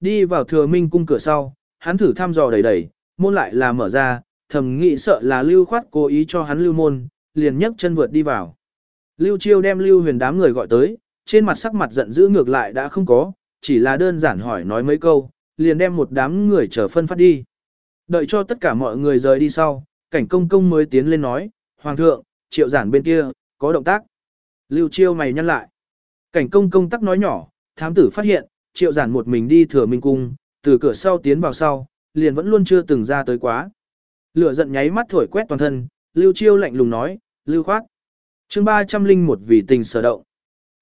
Đi vào thừa minh cung cửa sau, hắn thử thăm dò đẩy đẩy, môn lại là mở ra, thầm nghĩ sợ là lưu khoát cố ý cho hắn lưu môn, liền nhấc chân vượt đi vào. Lưu chiêu đem lưu huyền đám người gọi tới, trên mặt sắc mặt giận dữ ngược lại đã không có, chỉ là đơn giản hỏi nói mấy câu, liền đem một đám người chờ phân phát đi. Đợi cho tất cả mọi người rời đi sau, cảnh công công mới tiến lên nói, Hoàng thượng, triệu giản bên kia, có động tác. Lưu chiêu mày nhăn lại. Cảnh công công tắc nói nhỏ, thám tử phát hiện, triệu giản một mình đi thừa minh cung, từ cửa sau tiến vào sau, liền vẫn luôn chưa từng ra tới quá. Lửa giận nháy mắt thổi quét toàn thân, Lưu chiêu lạnh lùng nói, Lưu khoát. chương 301 vì tình sở động.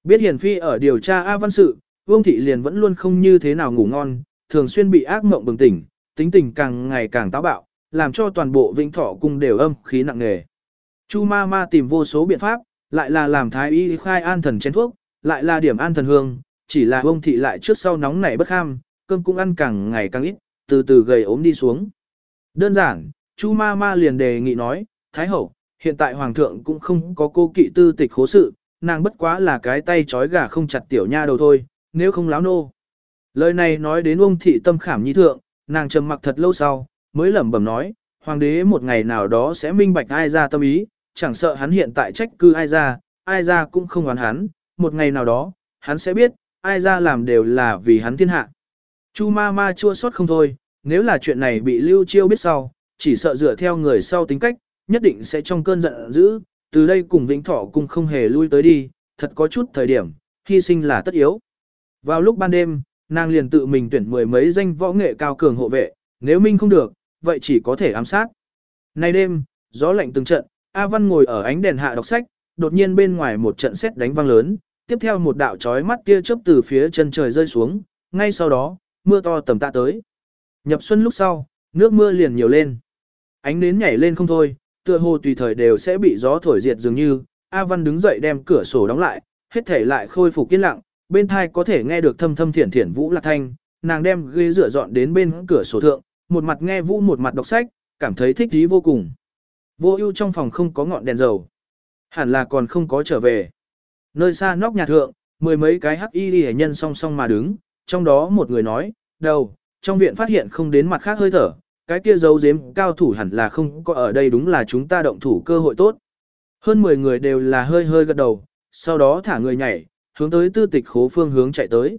Biết hiền phi ở điều tra A văn sự, Vương Thị liền vẫn luôn không như thế nào ngủ ngon, thường xuyên bị ác mộng bừng tỉnh, tính tình càng ngày càng táo bạo, làm cho toàn bộ vĩnh thọ cung đều âm khí nặng nề. Chu ma ma tìm vô số biện pháp, lại là làm thái y khai an thần chén thuốc, lại là điểm an thần hương, chỉ là ông Thị lại trước sau nóng nảy bất ham, cơm cũng ăn càng ngày càng ít, từ từ gầy ốm đi xuống. Đơn giản, Chu ma ma liền đề nghị nói, Thái hậu, hiện tại hoàng thượng cũng không có cô kỵ tư tịch khố sự, nàng bất quá là cái tay trói gà không chặt tiểu nha đầu thôi, nếu không láo nô. Lời này nói đến ông thị tâm khảm nhi thượng, nàng trầm mặc thật lâu sau, mới lẩm bẩm nói, hoàng đế một ngày nào đó sẽ minh bạch ai ra tâm ý, chẳng sợ hắn hiện tại trách cư ai ra, ai ra cũng không oán hắn, một ngày nào đó, hắn sẽ biết, ai ra làm đều là vì hắn thiên hạ. Chu ma ma chua xót không thôi, nếu là chuyện này bị lưu chiêu biết sau, chỉ sợ dựa theo người sau tính cách, nhất định sẽ trong cơn giận dữ, từ đây cùng Vĩnh Thọ cùng không hề lui tới đi, thật có chút thời điểm, hy sinh là tất yếu. Vào lúc ban đêm, nàng liền tự mình tuyển mười mấy danh võ nghệ cao cường hộ vệ, nếu minh không được, vậy chỉ có thể ám sát. Nay đêm, gió lạnh từng trận, A Văn ngồi ở ánh đèn hạ đọc sách, đột nhiên bên ngoài một trận sét đánh vang lớn, tiếp theo một đạo chói mắt tia chớp từ phía chân trời rơi xuống, ngay sau đó, mưa to tầm tạ tới. Nhập xuân lúc sau, nước mưa liền nhiều lên. Ánh nến nhảy lên không thôi, tựa hồ tùy thời đều sẽ bị gió thổi diệt dường như, A Văn đứng dậy đem cửa sổ đóng lại, hết thể lại khôi phục yên lặng, bên thai có thể nghe được thâm thâm thiển thiển vũ lạc thanh, nàng đem ghế rửa dọn đến bên cửa sổ thượng, một mặt nghe vũ một mặt đọc sách, cảm thấy thích thú vô cùng. Vô ưu trong phòng không có ngọn đèn dầu, hẳn là còn không có trở về. Nơi xa nóc nhà thượng, mười mấy cái hắc y hệ nhân song song mà đứng, trong đó một người nói, đầu, trong viện phát hiện không đến mặt khác hơi thở, cái kia dấu giếm cao thủ hẳn là không có ở đây đúng là chúng ta động thủ cơ hội tốt. Hơn 10 người đều là hơi hơi gật đầu, sau đó thả người nhảy, hướng tới tư tịch khố phương hướng chạy tới.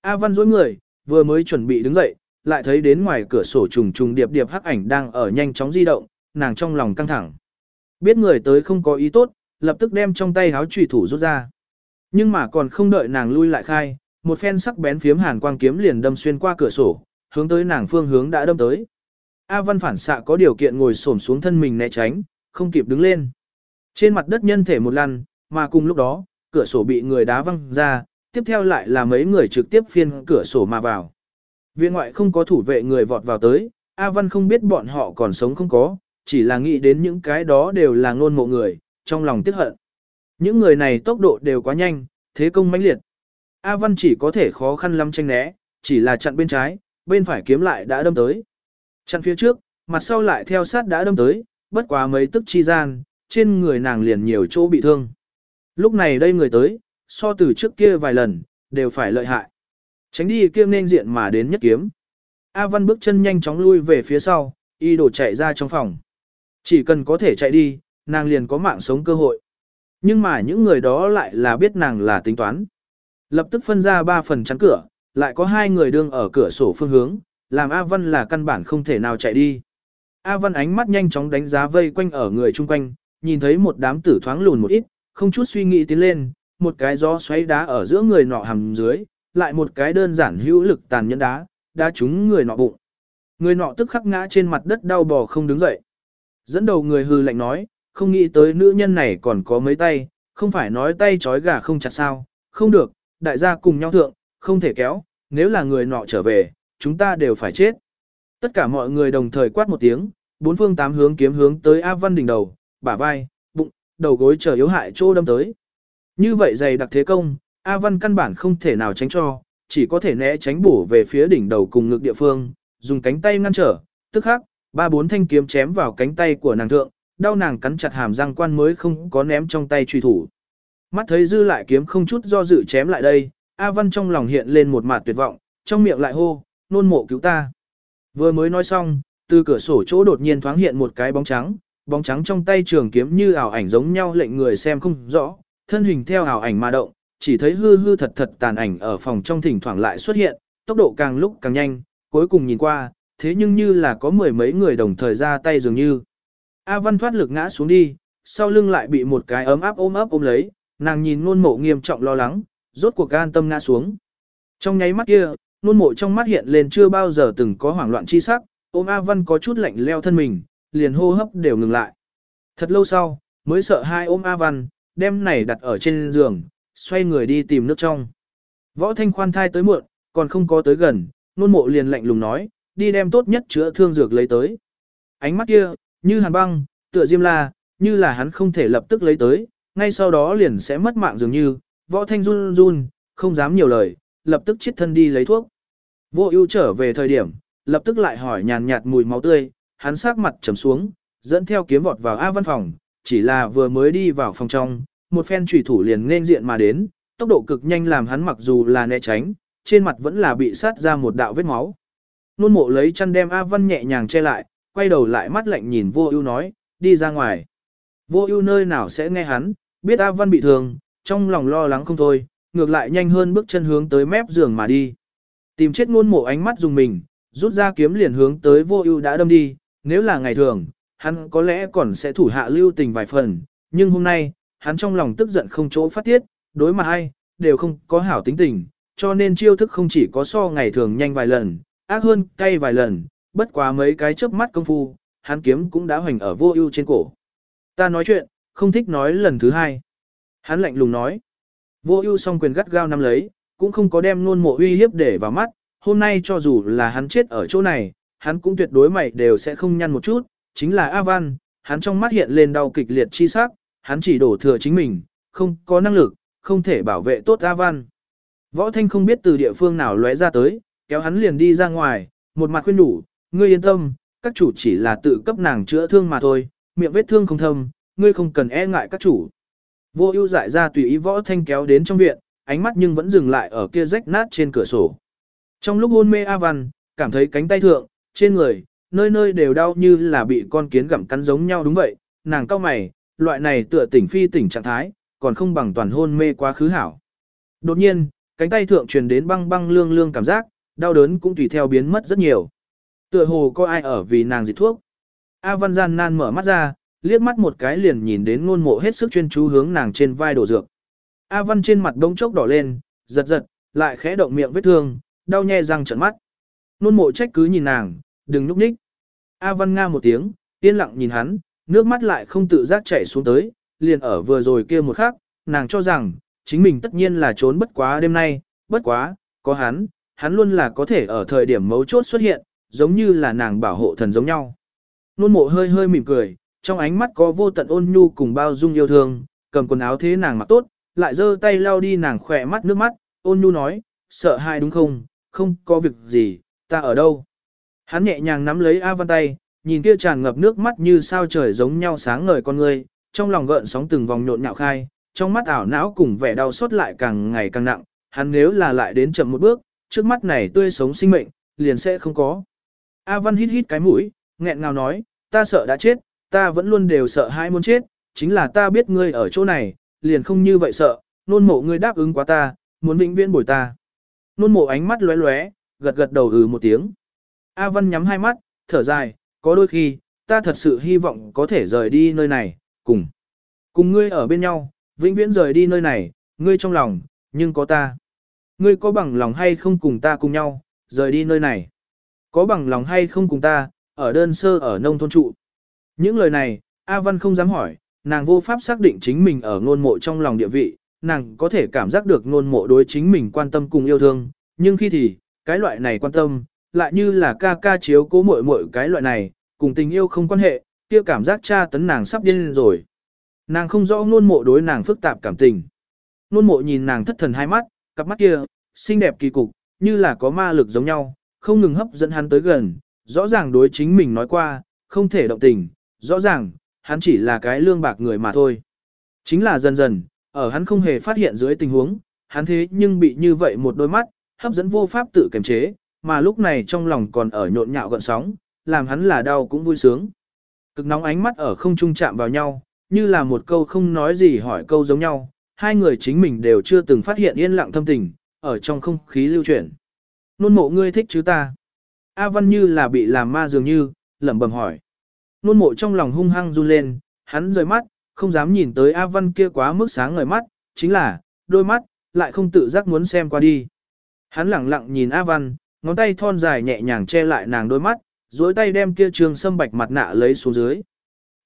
A Văn dối người, vừa mới chuẩn bị đứng dậy, lại thấy đến ngoài cửa sổ trùng trùng điệp điệp hắc ảnh đang ở nhanh chóng di động, nàng trong lòng căng thẳng. Biết người tới không có ý tốt, lập tức đem trong tay háo trùy thủ rút ra. Nhưng mà còn không đợi nàng lui lại khai, một phen sắc bén phiếm hàn quang kiếm liền đâm xuyên qua cửa sổ, hướng tới nàng phương hướng đã đâm tới. A Văn phản xạ có điều kiện ngồi xổm xuống thân mình né tránh, không kịp đứng lên. Trên mặt đất nhân thể một lần, mà cùng lúc đó, cửa sổ bị người đá văng ra, tiếp theo lại là mấy người trực tiếp phiên cửa sổ mà vào. Viện ngoại không có thủ vệ người vọt vào tới, A Văn không biết bọn họ còn sống không có, chỉ là nghĩ đến những cái đó đều là ngôn mộ người, trong lòng tiếc hận. Những người này tốc độ đều quá nhanh, thế công mãnh liệt. A Văn chỉ có thể khó khăn lắm tranh né, chỉ là chặn bên trái, bên phải kiếm lại đã đâm tới. Chặn phía trước, mặt sau lại theo sát đã đâm tới, bất quá mấy tức chi gian, trên người nàng liền nhiều chỗ bị thương. Lúc này đây người tới, so từ trước kia vài lần, đều phải lợi hại. Tránh đi kia nên diện mà đến nhất kiếm. A Văn bước chân nhanh chóng lui về phía sau, y đổ chạy ra trong phòng. Chỉ cần có thể chạy đi, nàng liền có mạng sống cơ hội. Nhưng mà những người đó lại là biết nàng là tính toán. Lập tức phân ra ba phần chắn cửa, lại có hai người đương ở cửa sổ phương hướng, làm A Văn là căn bản không thể nào chạy đi. A Văn ánh mắt nhanh chóng đánh giá vây quanh ở người chung quanh, nhìn thấy một đám tử thoáng lùn một ít, không chút suy nghĩ tiến lên, một cái gió xoáy đá ở giữa người nọ hầm dưới, lại một cái đơn giản hữu lực tàn nhẫn đá, đá trúng người nọ bụng. Người nọ tức khắc ngã trên mặt đất đau bò không đứng dậy. Dẫn đầu người hư lạnh nói, không nghĩ tới nữ nhân này còn có mấy tay, không phải nói tay trói gà không chặt sao, không được, đại gia cùng nhau thượng, không thể kéo, nếu là người nọ trở về, chúng ta đều phải chết. Tất cả mọi người đồng thời quát một tiếng, bốn phương tám hướng kiếm hướng tới A Văn đỉnh đầu, bả vai, bụng, đầu gối chờ yếu hại chỗ đâm tới. Như vậy dày đặc thế công, A Văn căn bản không thể nào tránh cho, chỉ có thể né tránh bổ về phía đỉnh đầu cùng ngực địa phương, dùng cánh tay ngăn trở, tức khắc, ba bốn thanh kiếm chém vào cánh tay của nàng thượng, đau nàng cắn chặt hàm răng quan mới không có ném trong tay truy thủ. Mắt thấy dư lại kiếm không chút do dự chém lại đây, A Văn trong lòng hiện lên một mặt tuyệt vọng, trong miệng lại hô, nôn mộ cứu ta. Vừa mới nói xong, từ cửa sổ chỗ đột nhiên thoáng hiện một cái bóng trắng, bóng trắng trong tay trường kiếm như ảo ảnh giống nhau lệnh người xem không rõ, thân hình theo ảo ảnh mà động, chỉ thấy hư hư thật thật tàn ảnh ở phòng trong thỉnh thoảng lại xuất hiện, tốc độ càng lúc càng nhanh, cuối cùng nhìn qua, thế nhưng như là có mười mấy người đồng thời ra tay dường như. A Văn thoát lực ngã xuống đi, sau lưng lại bị một cái ấm áp ôm ấp ôm lấy, nàng nhìn nôn mộ nghiêm trọng lo lắng, rốt cuộc gan tâm ngã xuống. Trong nháy mắt kia, nôn mộ trong mắt hiện lên chưa bao giờ từng có hoảng loạn chi sắc, ôm A Văn có chút lạnh leo thân mình, liền hô hấp đều ngừng lại. Thật lâu sau, mới sợ hai ôm A Văn, đem này đặt ở trên giường, xoay người đi tìm nước trong. Võ Thanh khoan thai tới muộn, còn không có tới gần, nôn mộ liền lạnh lùng nói, đi đem tốt nhất chữa thương dược lấy tới. Ánh mắt kia, như hàn băng, tựa diêm la, như là hắn không thể lập tức lấy tới, ngay sau đó liền sẽ mất mạng dường như, võ thanh run run, không dám nhiều lời, lập tức chết thân đi lấy thuốc. Vô ưu trở về thời điểm, lập tức lại hỏi nhàn nhạt mùi máu tươi, hắn sắc mặt trầm xuống, dẫn theo kiếm vọt vào A văn phòng, chỉ là vừa mới đi vào phòng trong, một phen trùy thủ liền nên diện mà đến, tốc độ cực nhanh làm hắn mặc dù là né tránh, trên mặt vẫn là bị sát ra một đạo vết máu. Nôn mộ lấy chăn đem A Văn nhẹ nhàng che lại, quay đầu lại mắt lạnh nhìn vô ưu nói, đi ra ngoài. Vô ưu nơi nào sẽ nghe hắn, biết A Văn bị thương, trong lòng lo lắng không thôi, ngược lại nhanh hơn bước chân hướng tới mép giường mà đi. Tìm chết ngôn mộ ánh mắt dùng mình, rút ra kiếm liền hướng tới vô ưu đã đâm đi, nếu là ngày thường, hắn có lẽ còn sẽ thủ hạ lưu tình vài phần, nhưng hôm nay, hắn trong lòng tức giận không chỗ phát tiết, đối mặt ai, đều không có hảo tính tình, cho nên chiêu thức không chỉ có so ngày thường nhanh vài lần, ác hơn cay vài lần, bất quá mấy cái chớp mắt công phu, hắn kiếm cũng đã hoành ở vô ưu trên cổ. Ta nói chuyện, không thích nói lần thứ hai. Hắn lạnh lùng nói. Vô ưu song quyền gắt gao nắm lấy, cũng không có đem nôn mộ uy hiếp để vào mắt, hôm nay cho dù là hắn chết ở chỗ này, hắn cũng tuyệt đối mày đều sẽ không nhăn một chút, chính là A Văn, hắn trong mắt hiện lên đau kịch liệt chi sắc, hắn chỉ đổ thừa chính mình, không có năng lực, không thể bảo vệ tốt A Văn. Võ Thanh không biết từ địa phương nào lóe ra tới, kéo hắn liền đi ra ngoài, một mặt khuyên đủ, ngươi yên tâm, các chủ chỉ là tự cấp nàng chữa thương mà thôi, miệng vết thương không thâm, ngươi không cần e ngại các chủ. Vô ưu dại ra tùy ý võ thanh kéo đến trong viện, ánh mắt nhưng vẫn dừng lại ở kia rách nát trên cửa sổ. Trong lúc hôn mê A Văn, cảm thấy cánh tay thượng, trên người, nơi nơi đều đau như là bị con kiến gặm cắn giống nhau đúng vậy, nàng cao mày, loại này tựa tỉnh phi tỉnh trạng thái, còn không bằng toàn hôn mê quá khứ hảo. Đột nhiên, cánh tay thượng truyền đến băng băng lương lương cảm giác, đau đớn cũng tùy theo biến mất rất nhiều. Tựa hồ có ai ở vì nàng dịch thuốc. A Văn gian nan mở mắt ra, liếc mắt một cái liền nhìn đến ngôn mộ hết sức chuyên chú hướng nàng trên vai đổ dược. A Văn trên mặt đông chốc đỏ lên, giật giật, lại khẽ động miệng vết thương, đau nhè răng trợn mắt. Ngôn mộ trách cứ nhìn nàng, đừng núp ních. A Văn nga một tiếng, yên lặng nhìn hắn, nước mắt lại không tự giác chảy xuống tới, liền ở vừa rồi kia một khắc, nàng cho rằng, chính mình tất nhiên là trốn bất quá đêm nay, bất quá, có hắn, hắn luôn là có thể ở thời điểm mấu chốt xuất hiện, giống như là nàng bảo hộ thần giống nhau. Nôn mộ hơi hơi mỉm cười, trong ánh mắt có vô tận ôn nhu cùng bao dung yêu thương, cầm quần áo thế nàng mặc tốt, lại giơ tay lau đi nàng khỏe mắt nước mắt, ôn nhu nói, sợ hai đúng không, không có việc gì, ta ở đâu. Hắn nhẹ nhàng nắm lấy A Văn tay, nhìn kia tràn ngập nước mắt như sao trời giống nhau sáng ngời con người, trong lòng gợn sóng từng vòng nhộn nhạo khai, trong mắt ảo não cùng vẻ đau xót lại càng ngày càng nặng, hắn nếu là lại đến chậm một bước, trước mắt này tươi sống sinh mệnh, liền sẽ không có. A Văn hít hít cái mũi, nghẹn ngào nói, ta sợ đã chết, ta vẫn luôn đều sợ hai muốn chết, chính là ta biết ngươi ở chỗ này, liền không như vậy sợ, nôn mộ ngươi đáp ứng quá ta, muốn vĩnh viễn bồi ta. Nôn mộ ánh mắt lóe lóe, gật gật đầu ừ một tiếng. A Văn nhắm hai mắt, thở dài, có đôi khi, ta thật sự hy vọng có thể rời đi nơi này, cùng. Cùng ngươi ở bên nhau, vĩnh viễn rời đi nơi này, ngươi trong lòng, nhưng có ta. Ngươi có bằng lòng hay không cùng ta cùng nhau, rời đi nơi này. Có bằng lòng hay không cùng ta, ở đơn sơ ở nông thôn trụ. Những lời này, A Văn không dám hỏi, nàng vô pháp xác định chính mình ở ngôn mộ trong lòng địa vị, nàng có thể cảm giác được ngôn mộ đối chính mình quan tâm cùng yêu thương, nhưng khi thì, cái loại này quan tâm, lại như là ca ca chiếu cố muội muội cái loại này, cùng tình yêu không quan hệ, kia cảm giác cha tấn nàng sắp điên rồi. Nàng không rõ ngôn mộ đối nàng phức tạp cảm tình. Ngôn mộ nhìn nàng thất thần hai mắt, cặp mắt kia, xinh đẹp kỳ cục, như là có ma lực giống nhau, không ngừng hấp dẫn hắn tới gần, rõ ràng đối chính mình nói qua, không thể động tình, rõ ràng, hắn chỉ là cái lương bạc người mà thôi. Chính là dần dần, ở hắn không hề phát hiện dưới tình huống, hắn thế nhưng bị như vậy một đôi mắt, hấp dẫn vô pháp tự kiềm chế, mà lúc này trong lòng còn ở nhộn nhạo gợn sóng, làm hắn là đau cũng vui sướng. Cực nóng ánh mắt ở không trung chạm vào nhau, như là một câu không nói gì hỏi câu giống nhau, hai người chính mình đều chưa từng phát hiện yên lặng thâm tình, ở trong không khí lưu chuyển. Nôn mộ ngươi thích chứ ta? A Văn như là bị làm ma dường như, lẩm bẩm hỏi. Nôn mộ trong lòng hung hăng run lên, hắn rời mắt, không dám nhìn tới A Văn kia quá mức sáng ngời mắt, chính là, đôi mắt, lại không tự giác muốn xem qua đi. Hắn lặng lặng nhìn A Văn, ngón tay thon dài nhẹ nhàng che lại nàng đôi mắt, duỗi tay đem kia trường sâm bạch mặt nạ lấy xuống dưới.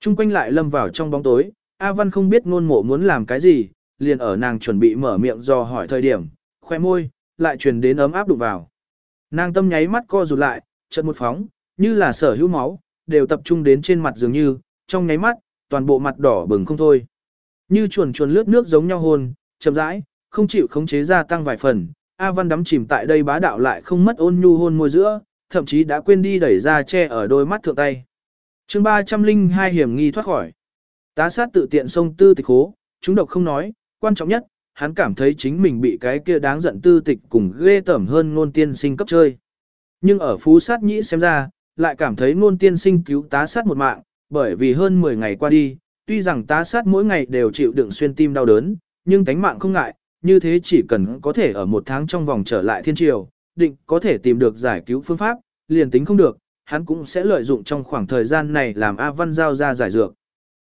Trung quanh lại lâm vào trong bóng tối, A Văn không biết ngôn mộ muốn làm cái gì, liền ở nàng chuẩn bị mở miệng do hỏi thời điểm, khoe môi, lại truyền đến ấm áp đụng vào. Nàng tâm nháy mắt co rụt lại, chợt một phóng, như là sở hữu máu, đều tập trung đến trên mặt dường như, trong nháy mắt, toàn bộ mặt đỏ bừng không thôi. Như chuồn chuồn lướt nước giống nhau hồn, chậm rãi, không chịu khống chế gia tăng vài phần, A Văn đắm chìm tại đây bá đạo lại không mất ôn nhu hôn môi giữa, thậm chí đã quên đi đẩy ra che ở đôi mắt thượng tay. chương 302 hiểm nghi thoát khỏi. Tá sát tự tiện sông tư tịch hố, chúng độc không nói, quan trọng nhất, hắn cảm thấy chính mình bị cái kia đáng giận tư tịch cùng ghê tởm hơn ngôn tiên sinh cấp chơi. Nhưng ở phú sát nhĩ xem ra, lại cảm thấy ngôn tiên sinh cứu tá sát một mạng, bởi vì hơn 10 ngày qua đi, tuy rằng tá sát mỗi ngày đều chịu đựng xuyên tim đau đớn, nhưng tánh mạng không ngại, như thế chỉ cần có thể ở một tháng trong vòng trở lại thiên triều, định có thể tìm được giải cứu phương pháp, liền tính không được, hắn cũng sẽ lợi dụng trong khoảng thời gian này làm A Văn giao ra giải dược.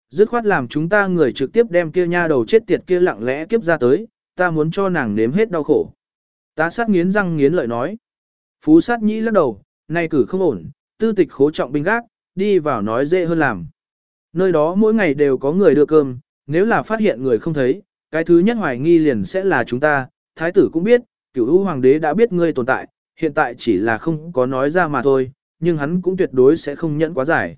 Dứt khoát làm chúng ta người trực tiếp đem kia nha đầu chết tiệt kia lặng lẽ kiếp ra tới, ta muốn cho nàng nếm hết đau khổ. Tá sát nghiến răng nghiến lợi nói. Phú sát nhĩ lắc đầu, nay cử không ổn, tư tịch khố trọng binh gác, đi vào nói dễ hơn làm. Nơi đó mỗi ngày đều có người đưa cơm, nếu là phát hiện người không thấy, cái thứ nhất hoài nghi liền sẽ là chúng ta, thái tử cũng biết, cửu u hoàng đế đã biết ngươi tồn tại, hiện tại chỉ là không có nói ra mà thôi, nhưng hắn cũng tuyệt đối sẽ không nhẫn quá giải.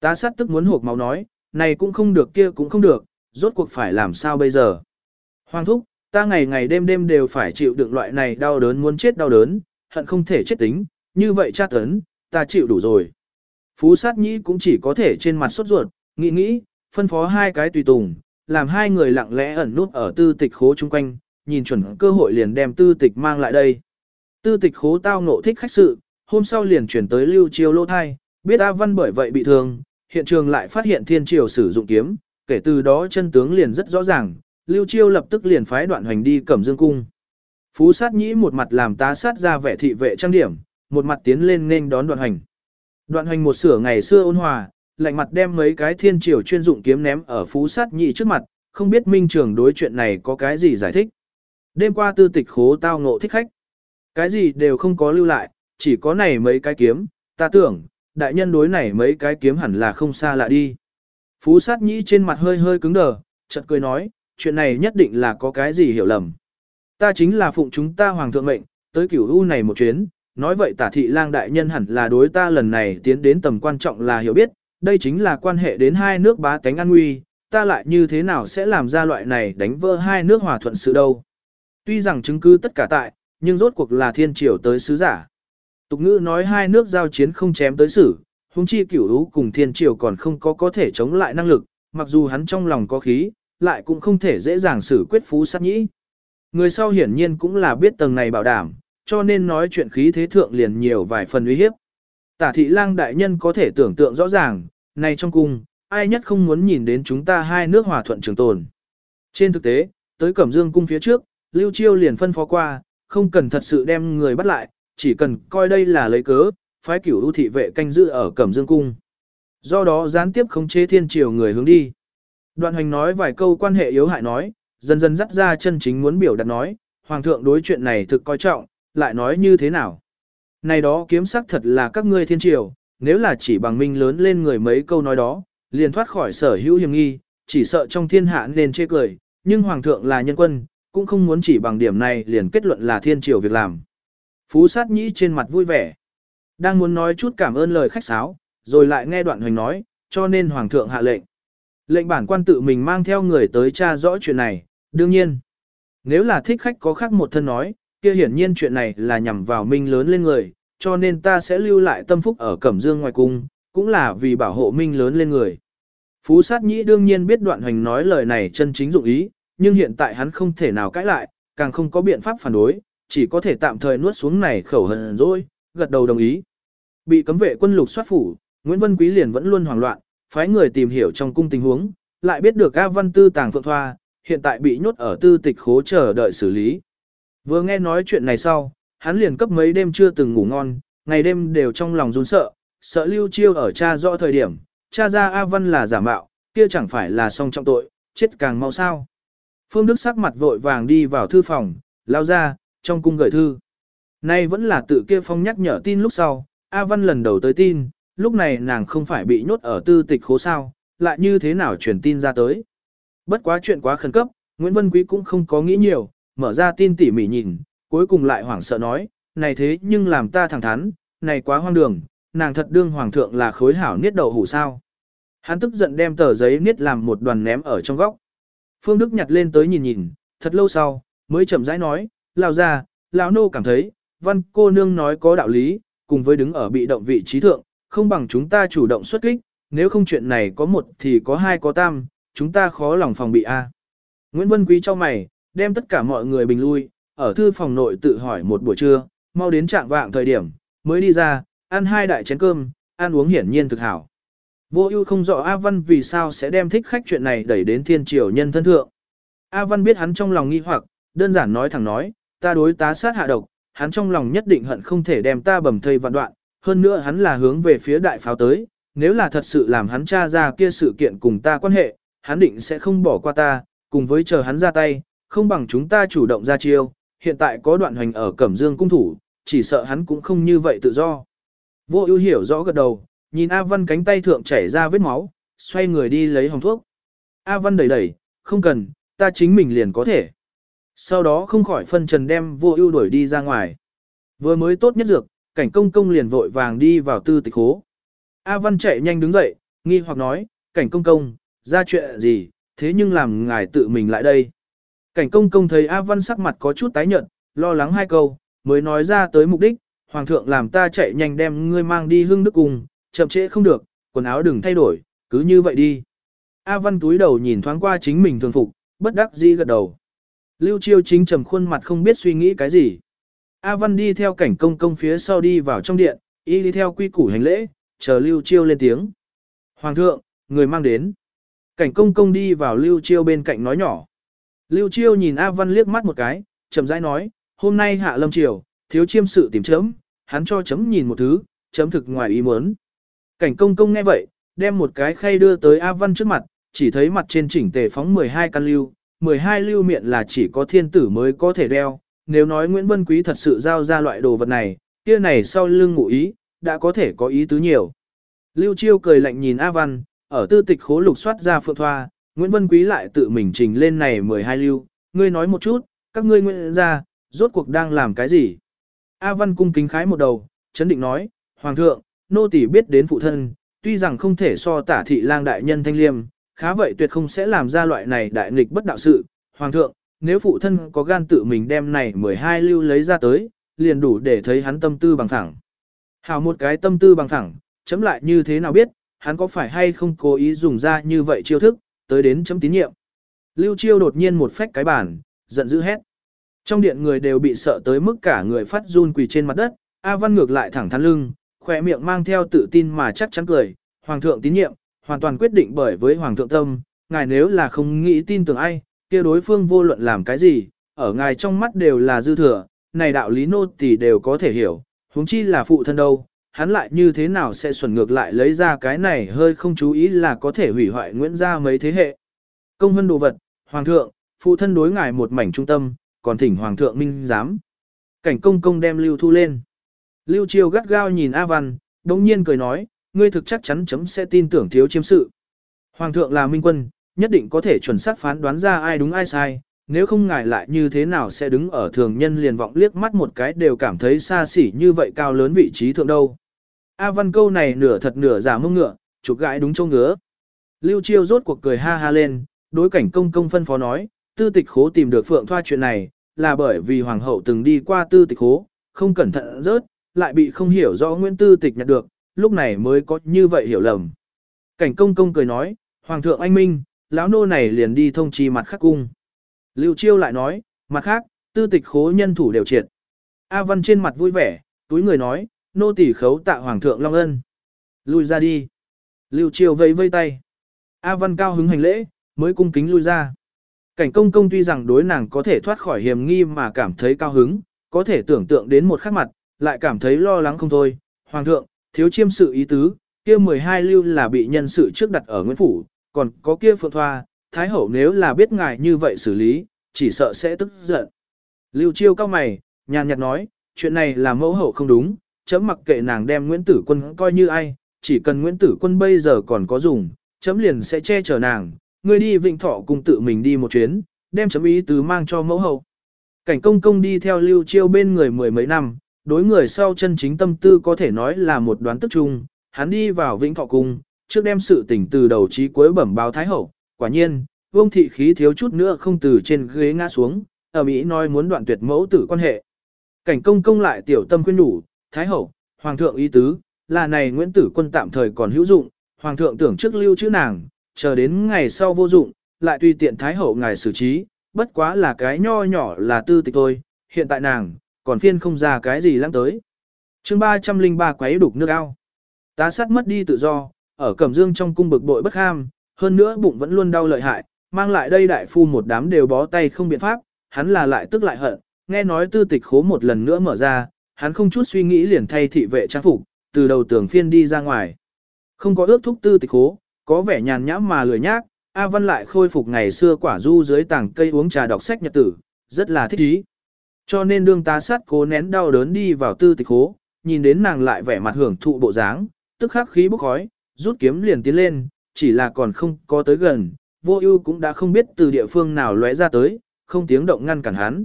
Tá sát tức muốn hộp máu nói, này cũng không được kia cũng không được, rốt cuộc phải làm sao bây giờ. Hoàng thúc, ta ngày ngày đêm đêm đều phải chịu đựng loại này đau đớn muốn chết đau đớn, hận không thể chết tính, như vậy cha tấn, ta chịu đủ rồi. Phú sát nhĩ cũng chỉ có thể trên mặt sốt ruột, nghĩ nghĩ, phân phó hai cái tùy tùng, làm hai người lặng lẽ ẩn nút ở tư tịch khố chung quanh, nhìn chuẩn cơ hội liền đem tư tịch mang lại đây. Tư tịch khố tao ngộ thích khách sự, hôm sau liền chuyển tới lưu chiêu lô thai, biết A Văn bởi vậy bị thương, hiện trường lại phát hiện thiên triều sử dụng kiếm, kể từ đó chân tướng liền rất rõ ràng, lưu chiêu lập tức liền phái đoạn hoành đi cẩm dương cung. Phú sát nhĩ một mặt làm tá sát ra vẻ thị vệ trang điểm, một mặt tiến lên nên đón đoạn hoành. Đoạn hoành một sửa ngày xưa ôn hòa, lạnh mặt đem mấy cái thiên triều chuyên dụng kiếm ném ở phú sát nhị trước mặt, không biết minh trường đối chuyện này có cái gì giải thích. Đêm qua tư tịch khố tao ngộ thích khách. Cái gì đều không có lưu lại, chỉ có này mấy cái kiếm, ta tưởng, đại nhân đối này mấy cái kiếm hẳn là không xa lạ đi. Phú sát nhĩ trên mặt hơi hơi cứng đờ, chợt cười nói, chuyện này nhất định là có cái gì hiểu lầm. Ta chính là phụng chúng ta hoàng thượng mệnh, tới cửu u này một chuyến, nói vậy tả thị lang đại nhân hẳn là đối ta lần này tiến đến tầm quan trọng là hiểu biết, đây chính là quan hệ đến hai nước bá tánh an nguy, ta lại như thế nào sẽ làm ra loại này đánh vỡ hai nước hòa thuận sự đâu. Tuy rằng chứng cứ tất cả tại, nhưng rốt cuộc là thiên triều tới sứ giả. Tục ngữ nói hai nước giao chiến không chém tới xử, huống chi cửu lũ cùng thiên triều còn không có có thể chống lại năng lực, mặc dù hắn trong lòng có khí, lại cũng không thể dễ dàng xử quyết phú sát nhĩ. Người sau hiển nhiên cũng là biết tầng này bảo đảm, cho nên nói chuyện khí thế thượng liền nhiều vài phần uy hiếp. Tả thị lang đại nhân có thể tưởng tượng rõ ràng, này trong cung, ai nhất không muốn nhìn đến chúng ta hai nước hòa thuận trường tồn. Trên thực tế, tới Cẩm Dương cung phía trước, Lưu Chiêu liền phân phó qua, không cần thật sự đem người bắt lại, chỉ cần coi đây là lấy cớ, phái cửu ưu thị vệ canh giữ ở Cẩm Dương cung. Do đó gián tiếp khống chế thiên triều người hướng đi. Đoạn hoành nói vài câu quan hệ yếu hại nói, dần dần dắt ra chân chính muốn biểu đạt nói, hoàng thượng đối chuyện này thực coi trọng, lại nói như thế nào. Này đó kiếm sắc thật là các ngươi thiên triều, nếu là chỉ bằng minh lớn lên người mấy câu nói đó, liền thoát khỏi sở hữu hiểm nghi, chỉ sợ trong thiên hạ nên chê cười, nhưng hoàng thượng là nhân quân, cũng không muốn chỉ bằng điểm này liền kết luận là thiên triều việc làm. Phú sát nhĩ trên mặt vui vẻ, đang muốn nói chút cảm ơn lời khách sáo, rồi lại nghe đoạn hoành nói, cho nên hoàng thượng hạ lệnh. Lệnh bản quan tự mình mang theo người tới tra rõ chuyện này, đương nhiên. Nếu là thích khách có khác một thân nói, kia hiển nhiên chuyện này là nhằm vào minh lớn lên người, cho nên ta sẽ lưu lại tâm phúc ở Cẩm Dương ngoài cung, cũng là vì bảo hộ minh lớn lên người. Phú sát nhĩ đương nhiên biết đoạn hoành nói lời này chân chính dụng ý, nhưng hiện tại hắn không thể nào cãi lại, càng không có biện pháp phản đối, chỉ có thể tạm thời nuốt xuống này khẩu hận rồi, gật đầu đồng ý. Bị cấm vệ quân lục soát phủ, Nguyễn Vân Quý liền vẫn luôn hoảng loạn, phái người tìm hiểu trong cung tình huống, lại biết được A Văn Tư tàng phượng thoa, hiện tại bị nhốt ở tư tịch khố chờ đợi xử lý. Vừa nghe nói chuyện này sau, hắn liền cấp mấy đêm chưa từng ngủ ngon, ngày đêm đều trong lòng run sợ, sợ lưu chiêu ở cha rõ thời điểm, cha ra A Văn là giả mạo, kia chẳng phải là song trọng tội, chết càng mau sao. Phương Đức sắc mặt vội vàng đi vào thư phòng, lao ra, trong cung gửi thư. Nay vẫn là tự kia phong nhắc nhở tin lúc sau, A Văn lần đầu tới tin, lúc này nàng không phải bị nhốt ở tư tịch khố sao, lại như thế nào truyền tin ra tới. Bất quá chuyện quá khẩn cấp, Nguyễn Vân Quý cũng không có nghĩ nhiều, mở ra tin tỉ mỉ nhìn, cuối cùng lại hoảng sợ nói, này thế nhưng làm ta thẳng thắn, này quá hoang đường, nàng thật đương hoàng thượng là khối hảo niết đầu hủ sao. Hắn tức giận đem tờ giấy niết làm một đoàn ném ở trong góc. Phương Đức nhặt lên tới nhìn nhìn, thật lâu sau, mới chậm rãi nói, lao ra, lão nô cảm thấy, văn cô nương nói có đạo lý, cùng với đứng ở bị động vị trí thượng, không bằng chúng ta chủ động xuất kích, nếu không chuyện này có một thì có hai có tam, chúng ta khó lòng phòng bị a. À. Nguyễn Vân Quý cho mày, đem tất cả mọi người bình lui, ở thư phòng nội tự hỏi một buổi trưa, mau đến trạng vạng thời điểm, mới đi ra, ăn hai đại chén cơm, ăn uống hiển nhiên thực hảo. Vô ưu không rõ A Văn vì sao sẽ đem thích khách chuyện này đẩy đến thiên triều nhân thân thượng. A Văn biết hắn trong lòng nghi hoặc, đơn giản nói thẳng nói, ta đối tá sát hạ độc, hắn trong lòng nhất định hận không thể đem ta bầm thây vạn đoạn, hơn nữa hắn là hướng về phía đại pháo tới, nếu là thật sự làm hắn tra ra kia sự kiện cùng ta quan hệ, hắn định sẽ không bỏ qua ta, cùng với chờ hắn ra tay, không bằng chúng ta chủ động ra chiêu, hiện tại có đoạn hoành ở Cẩm Dương cung thủ, chỉ sợ hắn cũng không như vậy tự do. Vô ưu hiểu rõ gật đầu, nhìn A Văn cánh tay thượng chảy ra vết máu, xoay người đi lấy hồng thuốc. A Văn đẩy đẩy, không cần, ta chính mình liền có thể. Sau đó không khỏi phân trần đem vô ưu đuổi đi ra ngoài. Vừa mới tốt nhất dược, cảnh công công liền vội vàng đi vào tư tịch hố. A Văn chạy nhanh đứng dậy, nghi hoặc nói, cảnh công công, ra chuyện gì, thế nhưng làm ngài tự mình lại đây. Cảnh công công thấy A Văn sắc mặt có chút tái nhợt, lo lắng hai câu, mới nói ra tới mục đích, hoàng thượng làm ta chạy nhanh đem ngươi mang đi hương đức cùng, chậm trễ không được, quần áo đừng thay đổi, cứ như vậy đi. A Văn túi đầu nhìn thoáng qua chính mình thường phục, bất đắc dĩ gật đầu. Lưu Chiêu chính trầm khuôn mặt không biết suy nghĩ cái gì. A Văn đi theo cảnh công công phía sau đi vào trong điện, y đi theo quy củ hành lễ, chờ Lưu Chiêu lên tiếng. Hoàng thượng, người mang đến. Cảnh công công đi vào Lưu Chiêu bên cạnh nói nhỏ. Lưu Chiêu nhìn A Văn liếc mắt một cái, chậm rãi nói, hôm nay hạ lâm triều, thiếu chiêm sự tìm chấm, hắn cho chấm nhìn một thứ, chấm thực ngoài ý muốn. Cảnh công công nghe vậy, đem một cái khay đưa tới A Văn trước mặt, chỉ thấy mặt trên chỉnh tề phóng 12 căn lưu, 12 lưu miệng là chỉ có thiên tử mới có thể đeo. Nếu nói Nguyễn Vân Quý thật sự giao ra loại đồ vật này, kia này sau lưng ngụ ý, đã có thể có ý tứ nhiều. Lưu Chiêu cười lạnh nhìn A Văn, ở tư tịch khố lục soát ra phượng thoa, Nguyễn Vân Quý lại tự mình trình lên này 12 lưu, ngươi nói một chút, các ngươi nguyện ra, rốt cuộc đang làm cái gì? A Văn cung kính khái một đầu, chấn định nói, Hoàng thượng, nô tỳ biết đến phụ thân, tuy rằng không thể so tả thị lang đại nhân thanh liêm, khá vậy tuyệt không sẽ làm ra loại này đại nghịch bất đạo sự. Hoàng thượng, nếu phụ thân có gan tự mình đem này 12 lưu lấy ra tới, liền đủ để thấy hắn tâm tư bằng phẳng. Hào một cái tâm tư bằng phẳng, chấm lại như thế nào biết, hắn có phải hay không cố ý dùng ra như vậy chiêu thức, tới đến chấm tín nhiệm. Lưu chiêu đột nhiên một phách cái bản, giận dữ hét. Trong điện người đều bị sợ tới mức cả người phát run quỳ trên mặt đất, A Văn ngược lại thẳng thắn lưng, khỏe miệng mang theo tự tin mà chắc chắn cười, Hoàng thượng tín nhiệm, hoàn toàn quyết định bởi với Hoàng thượng tâm, ngài nếu là không nghĩ tin tưởng ai, kia đối phương vô luận làm cái gì, ở ngài trong mắt đều là dư thừa, này đạo lý nô tỳ đều có thể hiểu, huống chi là phụ thân đâu, hắn lại như thế nào sẽ xuẩn ngược lại lấy ra cái này hơi không chú ý là có thể hủy hoại Nguyễn gia mấy thế hệ. Công hân đồ vật, Hoàng thượng, phụ thân đối ngài một mảnh trung tâm, còn thỉnh Hoàng thượng minh giám. Cảnh công công đem lưu thu lên. Lưu Chiêu gắt gao nhìn A Văn, đồng nhiên cười nói, ngươi thực chắc chắn chấm sẽ tin tưởng thiếu chiêm sự. Hoàng thượng là minh quân, nhất định có thể chuẩn xác phán đoán ra ai đúng ai sai, nếu không ngài lại như thế nào sẽ đứng ở thường nhân liền vọng liếc mắt một cái đều cảm thấy xa xỉ như vậy cao lớn vị trí thượng đâu. A Văn câu này nửa thật nửa giả mông ngựa, chụp gãi đúng châu ngứa. Lưu Chiêu rốt cuộc cười ha ha lên, đối cảnh công công phân phó nói, tư tịch khố tìm được phượng thoa chuyện này, là bởi vì hoàng hậu từng đi qua tư tịch khố, không cẩn thận rớt, lại bị không hiểu rõ Nguyên Tư Tịch nhặt được, lúc này mới có như vậy hiểu lầm. Cảnh công công cười nói, Hoàng thượng anh minh, lão nô này liền đi thông chi mặt khác cung. Lưu Chiêu lại nói, mặt khác, tư tịch khố nhân thủ đều triệt. A Văn trên mặt vui vẻ, túi người nói, nô tỳ khấu tạ hoàng thượng long ân. Lui ra đi. Lưu Chiêu vẫy vây tay. A Văn cao hứng hành lễ, mới cung kính lui ra. Cảnh công công tuy rằng đối nàng có thể thoát khỏi hiểm nghi mà cảm thấy cao hứng, có thể tưởng tượng đến một khắc mặt, lại cảm thấy lo lắng không thôi. Hoàng thượng, thiếu chiêm sự ý tứ, kia 12 lưu là bị nhân sự trước đặt ở Nguyễn Phủ, còn có kia phượng thoa, Thái Hậu nếu là biết ngài như vậy xử lý, chỉ sợ sẽ tức giận. Lưu Chiêu cao mày, nhàn nhạt nói, chuyện này là mẫu hậu không đúng, chấm mặc kệ nàng đem Nguyễn Tử Quân coi như ai, chỉ cần Nguyễn Tử Quân bây giờ còn có dùng, chấm liền sẽ che chở nàng, ngươi đi Vịnh Thọ cùng tự mình đi một chuyến, đem chấm ý tứ mang cho mẫu hậu. Cảnh công công đi theo Lưu Chiêu bên người mười mấy năm, đối người sau chân chính tâm tư có thể nói là một đoán tức chung, hắn đi vào Vĩnh Thọ Cung, trước đem sự tình từ đầu chí cuối bẩm báo Thái Hậu, quả nhiên, vương thị khí thiếu chút nữa không từ trên ghế ngã xuống, ở Mỹ nói muốn đoạn tuyệt mẫu tử quan hệ. Cảnh công công lại tiểu tâm khuyên nhủ, Thái Hậu, Hoàng thượng ý tứ, là này Nguyễn Tử quân tạm thời còn hữu dụng, Hoàng thượng tưởng trước lưu chữ nàng, chờ đến ngày sau vô dụng, lại tùy tiện Thái Hậu ngài xử trí, bất quá là cái nho nhỏ là tư tịch thôi, hiện tại nàng, còn phiên không ra cái gì lãng tới. chương 303 quấy đục nước ao. Tá sát mất đi tự do, ở Cẩm Dương trong cung bực bội bất ham, hơn nữa bụng vẫn luôn đau lợi hại, mang lại đây đại phu một đám đều bó tay không biện pháp, hắn là lại tức lại hận, nghe nói tư tịch khố một lần nữa mở ra, hắn không chút suy nghĩ liền thay thị vệ trang phục, từ đầu tường phiên đi ra ngoài. Không có ước thúc tư tịch khố, có vẻ nhàn nhãm mà lười nhác, A Văn lại khôi phục ngày xưa quả du dưới tảng cây uống trà đọc sách nhật tử, rất là thích ý. Cho nên đương tá sát cố nén đau đớn đi vào tư tịch hố, nhìn đến nàng lại vẻ mặt hưởng thụ bộ dáng, tức khắc khí bốc khói, rút kiếm liền tiến lên, chỉ là còn không có tới gần, vô ưu cũng đã không biết từ địa phương nào lóe ra tới, không tiếng động ngăn cản hắn.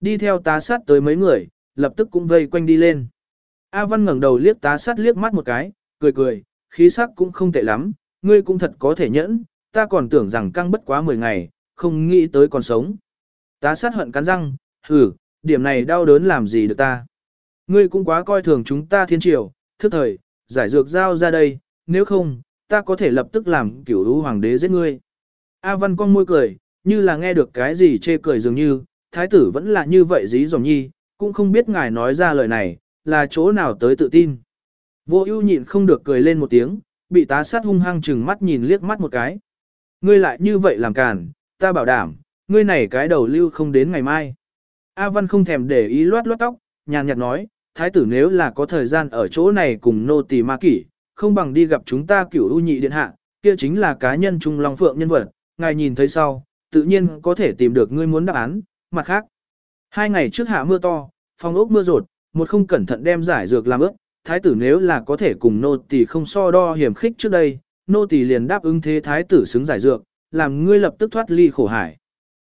Đi theo tá sát tới mấy người, lập tức cũng vây quanh đi lên. A Văn ngẩng đầu liếc tá sát liếc mắt một cái, cười cười, khí sắc cũng không tệ lắm, ngươi cũng thật có thể nhẫn, ta còn tưởng rằng căng bất quá 10 ngày, không nghĩ tới còn sống. Tá sát hận cắn răng, hừ, điểm này đau đớn làm gì được ta. Ngươi cũng quá coi thường chúng ta thiên triều, thức thời, giải dược giao ra đây, nếu không, ta có thể lập tức làm kiểu lũ hoàng đế giết ngươi. A Văn con môi cười, như là nghe được cái gì chê cười dường như, thái tử vẫn là như vậy dí dòm nhi, cũng không biết ngài nói ra lời này, là chỗ nào tới tự tin. Vô ưu nhịn không được cười lên một tiếng, bị tá sát hung hăng chừng mắt nhìn liếc mắt một cái. Ngươi lại như vậy làm càn, ta bảo đảm, ngươi này cái đầu lưu không đến ngày mai. A Văn không thèm để ý loát loát tóc, nhàn nhạt nói, thái tử nếu là có thời gian ở chỗ này cùng nô tỳ ma kỷ, không bằng đi gặp chúng ta cửu u nhị điện hạ, kia chính là cá nhân trung long phượng nhân vật, ngài nhìn thấy sau, tự nhiên có thể tìm được ngươi muốn đáp án, mặt khác. Hai ngày trước hạ mưa to, phong ốc mưa rột, một không cẩn thận đem giải dược làm ướt. thái tử nếu là có thể cùng nô tỳ không so đo hiểm khích trước đây, nô tỳ liền đáp ứng thế thái tử xứng giải dược, làm ngươi lập tức thoát ly khổ hải.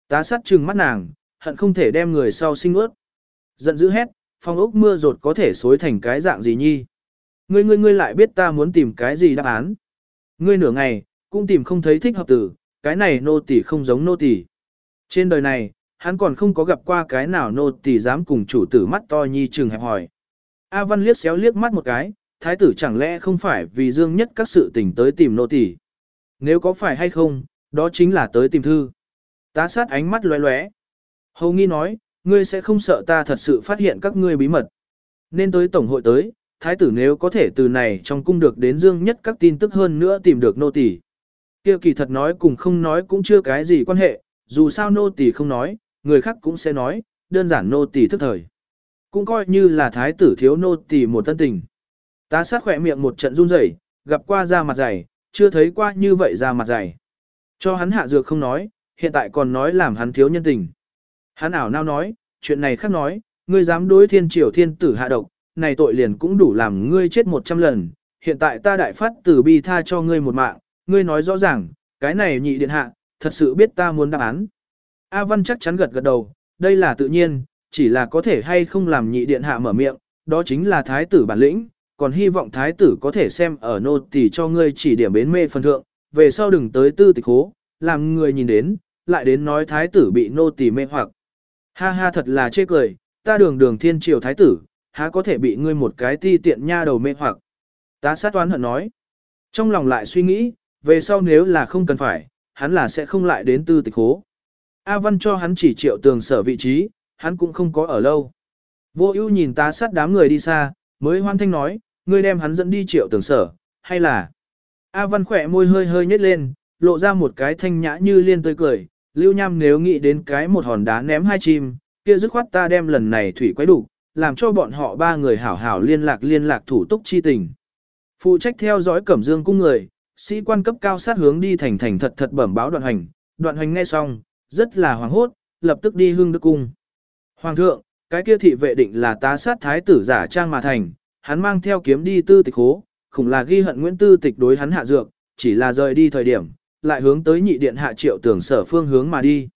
Tá sát trừng mắt nàng, hận không thể đem người sau sinh ướt. Giận dữ hét, phong ốc mưa rột có thể xối thành cái dạng gì nhi. Ngươi ngươi ngươi lại biết ta muốn tìm cái gì đáp án. Ngươi nửa ngày, cũng tìm không thấy thích hợp tử, cái này nô tỳ không giống nô tỳ. Trên đời này, hắn còn không có gặp qua cái nào nô tỳ dám cùng chủ tử mắt to nhi trừng hẹp hỏi. A Văn liếc xéo liếc mắt một cái, thái tử chẳng lẽ không phải vì dương nhất các sự tình tới tìm nô tỳ? Nếu có phải hay không, đó chính là tới tìm thư. Tá sát ánh mắt lóe lóe. Hầu nghi nói, ngươi sẽ không sợ ta thật sự phát hiện các ngươi bí mật. Nên tới tổng hội tới, thái tử nếu có thể từ này trong cung được đến dương nhất các tin tức hơn nữa tìm được nô tỳ. Kia kỳ thật nói cùng không nói cũng chưa cái gì quan hệ, dù sao nô tỳ không nói, người khác cũng sẽ nói, đơn giản nô tỳ thức thời. Cũng coi như là thái tử thiếu nô tỳ một tân tình. Tá sát khỏe miệng một trận run rẩy, gặp qua da mặt dày, chưa thấy qua như vậy da mặt dày. Cho hắn hạ dược không nói, hiện tại còn nói làm hắn thiếu nhân tình. Hắn ảo nao nói, chuyện này khác nói, ngươi dám đối thiên triều thiên tử hạ độc, này tội liền cũng đủ làm ngươi chết một trăm lần, hiện tại ta đại phát tử bi tha cho ngươi một mạng, ngươi nói rõ ràng, cái này nhị điện hạ, thật sự biết ta muốn đáp án. A Văn chắc chắn gật gật đầu, đây là tự nhiên, chỉ là có thể hay không làm nhị điện hạ mở miệng, đó chính là thái tử bản lĩnh, còn hy vọng thái tử có thể xem ở nô tỳ cho ngươi chỉ điểm bến mê phần thượng, về sau đừng tới tư tịch hố, làm người nhìn đến, lại đến nói thái tử bị nô tỳ mê hoặc. Ha ha thật là chê cười, ta đường đường thiên triều thái tử, há có thể bị ngươi một cái ti tiện nha đầu mê hoặc. Ta sát toán hận nói. Trong lòng lại suy nghĩ, về sau nếu là không cần phải, hắn là sẽ không lại đến tư tịch hố. A Văn cho hắn chỉ triệu tường sở vị trí, hắn cũng không có ở lâu. Vô ưu nhìn ta sát đám người đi xa, mới hoan thanh nói, ngươi đem hắn dẫn đi triệu tường sở, hay là... A Văn khỏe môi hơi hơi nhếch lên, lộ ra một cái thanh nhã như liên tươi cười, Lưu Nham nếu nghĩ đến cái một hòn đá ném hai chim, kia dứt khoát ta đem lần này thủy quấy đủ, làm cho bọn họ ba người hảo hảo liên lạc liên lạc thủ túc chi tình. Phụ trách theo dõi Cẩm Dương cung người, sĩ quan cấp cao sát hướng đi thành thành thật thật bẩm báo đoạn hành, đoạn hành nghe xong, rất là hoảng hốt, lập tức đi hương đức cung. Hoàng thượng, cái kia thị vệ định là tá sát thái tử giả trang mà thành, hắn mang theo kiếm đi tư tịch hố, khủng là ghi hận Nguyễn Tư tịch đối hắn hạ dược, chỉ là rời đi thời điểm, lại hướng tới nhị điện hạ triệu tưởng sở phương hướng mà đi.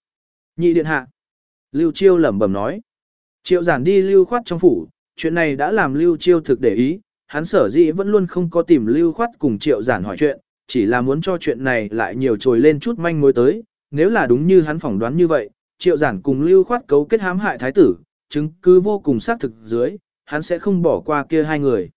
Nhị điện hạ. Lưu Chiêu lẩm bẩm nói. Triệu giản đi lưu khoát trong phủ, chuyện này đã làm Lưu Chiêu thực để ý, hắn sở dĩ vẫn luôn không có tìm lưu khoát cùng triệu giản hỏi chuyện, chỉ là muốn cho chuyện này lại nhiều trồi lên chút manh mối tới, nếu là đúng như hắn phỏng đoán như vậy, triệu giản cùng lưu khoát cấu kết hãm hại thái tử, chứng cứ vô cùng xác thực dưới, hắn sẽ không bỏ qua kia hai người.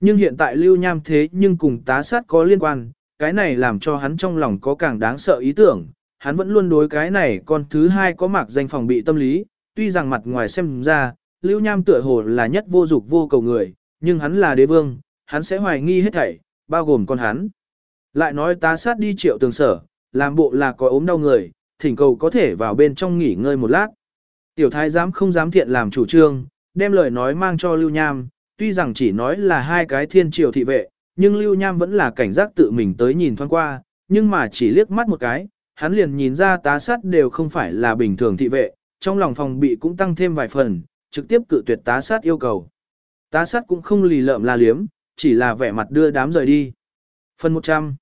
Nhưng hiện tại lưu nham thế nhưng cùng tá sát có liên quan, cái này làm cho hắn trong lòng có càng đáng sợ ý tưởng, hắn vẫn luôn đối cái này con thứ hai có mặc danh phòng bị tâm lý, tuy rằng mặt ngoài xem ra, lưu nham tựa hồ là nhất vô dục vô cầu người, nhưng hắn là đế vương, hắn sẽ hoài nghi hết thảy, bao gồm con hắn. Lại nói tá sát đi triệu tường sở, làm bộ là có ốm đau người, thỉnh cầu có thể vào bên trong nghỉ ngơi một lát. Tiểu thái giám không dám thiện làm chủ trương, đem lời nói mang cho Lưu Nham, tuy rằng chỉ nói là hai cái thiên triều thị vệ, nhưng Lưu Nham vẫn là cảnh giác tự mình tới nhìn thoáng qua, nhưng mà chỉ liếc mắt một cái, hắn liền nhìn ra tá sát đều không phải là bình thường thị vệ, trong lòng phòng bị cũng tăng thêm vài phần, trực tiếp cự tuyệt tá sát yêu cầu. Tá sát cũng không lì lợm la liếm, chỉ là vẻ mặt đưa đám rời đi. Phần 100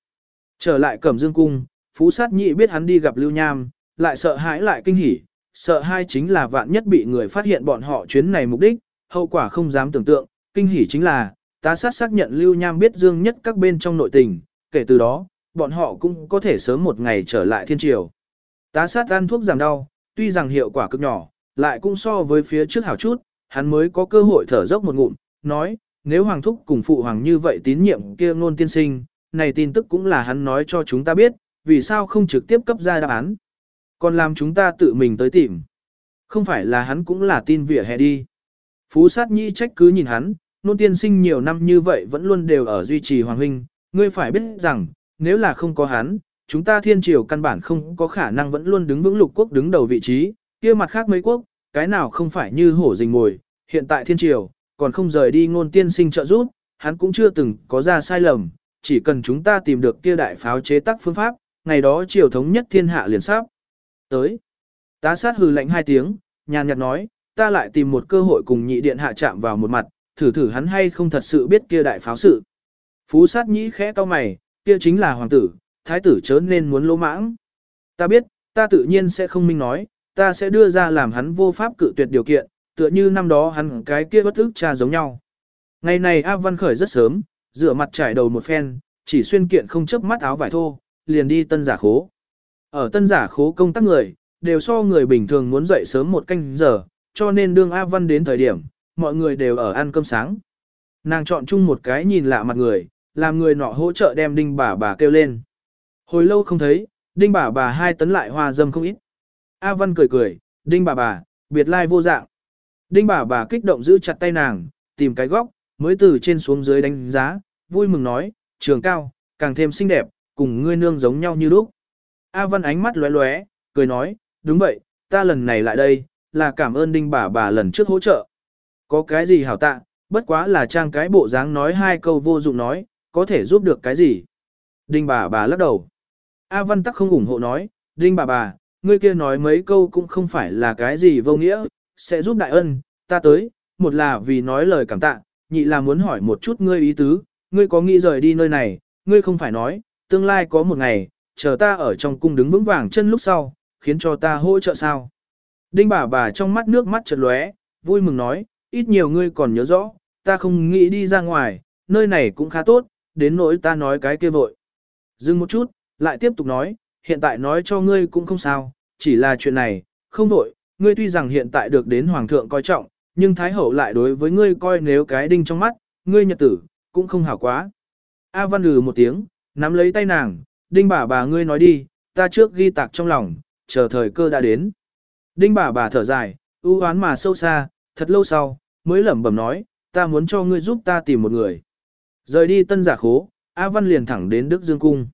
Trở lại cẩm dương cung, phú sát nhị biết hắn đi gặp Lưu Nham, lại sợ hãi lại kinh hỉ, sợ hai chính là vạn nhất bị người phát hiện bọn họ chuyến này mục đích, hậu quả không dám tưởng tượng, kinh hỉ chính là, tá sát xác nhận Lưu Nham biết dương nhất các bên trong nội tình, kể từ đó, bọn họ cũng có thể sớm một ngày trở lại thiên triều. Tá sát ăn thuốc giảm đau, tuy rằng hiệu quả cực nhỏ, lại cũng so với phía trước hảo chút, hắn mới có cơ hội thở dốc một ngụm, nói, nếu Hoàng Thúc cùng Phụ Hoàng như vậy tín nhiệm kia ngôn tiên sinh, này tin tức cũng là hắn nói cho chúng ta biết, vì sao không trực tiếp cấp ra đáp án. Còn làm chúng ta tự mình tới tìm. Không phải là hắn cũng là tin vỉa hè đi. Phú sát nhi trách cứ nhìn hắn, nôn tiên sinh nhiều năm như vậy vẫn luôn đều ở duy trì hoàng huynh, ngươi phải biết rằng, nếu là không có hắn, chúng ta thiên triều căn bản không có khả năng vẫn luôn đứng vững lục quốc đứng đầu vị trí, kia mặt khác mấy quốc, cái nào không phải như hổ rình mồi, hiện tại thiên triều, còn không rời đi ngôn tiên sinh trợ giúp, hắn cũng chưa từng có ra sai lầm, chỉ cần chúng ta tìm được kia đại pháo chế tác phương pháp, ngày đó triều thống nhất thiên hạ liền sắp. Tới, tá sát hừ lạnh hai tiếng, nhàn nhạt nói, ta lại tìm một cơ hội cùng nhị điện hạ chạm vào một mặt, thử thử hắn hay không thật sự biết kia đại pháo sự. Phú sát nhĩ khẽ cau mày, kia chính là hoàng tử, thái tử chớ nên muốn lỗ mãng. Ta biết, ta tự nhiên sẽ không minh nói, ta sẽ đưa ra làm hắn vô pháp cự tuyệt điều kiện, tựa như năm đó hắn cái kia bất ức cha giống nhau. Ngày này A Văn khởi rất sớm, rửa mặt trải đầu một phen, chỉ xuyên kiện không chấp mắt áo vải thô, liền đi tân giả khố. Ở tân giả khố công tác người, đều so người bình thường muốn dậy sớm một canh giờ, cho nên đương A Văn đến thời điểm, mọi người đều ở ăn cơm sáng. Nàng chọn chung một cái nhìn lạ mặt người, làm người nọ hỗ trợ đem đinh bà bà kêu lên. Hồi lâu không thấy, đinh bà bà hai tấn lại hoa dâm không ít. A Văn cười cười, đinh bà bà, biệt lai vô dạng. Đinh bà bà kích động giữ chặt tay nàng, tìm cái góc, mới từ trên xuống dưới đánh giá, vui mừng nói, trường cao, càng thêm xinh đẹp, cùng ngươi nương giống nhau như lúc. A Văn ánh mắt lóe lóe, cười nói, đúng vậy, ta lần này lại đây, là cảm ơn đinh bà bà lần trước hỗ trợ. Có cái gì hảo tạ, bất quá là trang cái bộ dáng nói hai câu vô dụng nói, có thể giúp được cái gì. Đinh bà bà lắc đầu. A Văn tắc không ủng hộ nói, đinh bà bà, ngươi kia nói mấy câu cũng không phải là cái gì vô nghĩa, sẽ giúp đại ân, ta tới, một là vì nói lời cảm tạ, nhị là muốn hỏi một chút ngươi ý tứ, ngươi có nghĩ rời đi nơi này, ngươi không phải nói, tương lai có một ngày, chờ ta ở trong cung đứng vững vàng chân lúc sau, khiến cho ta hỗ trợ sao. Đinh bà bà trong mắt nước mắt chợt lóe, vui mừng nói, ít nhiều ngươi còn nhớ rõ, ta không nghĩ đi ra ngoài, nơi này cũng khá tốt, đến nỗi ta nói cái kia vội. Dừng một chút, lại tiếp tục nói, hiện tại nói cho ngươi cũng không sao, chỉ là chuyện này, không vội, ngươi tuy rằng hiện tại được đến hoàng thượng coi trọng, nhưng thái hậu lại đối với ngươi coi nếu cái đinh trong mắt, ngươi nhật tử, cũng không hảo quá. A văn lừ một tiếng, nắm lấy tay nàng, đinh bà bà ngươi nói đi, ta trước ghi tạc trong lòng, chờ thời cơ đã đến. Đinh bà bà thở dài, ưu oán mà sâu xa, thật lâu sau, mới lẩm bẩm nói, ta muốn cho ngươi giúp ta tìm một người. Rời đi tân giả khố, A Văn liền thẳng đến Đức Dương Cung.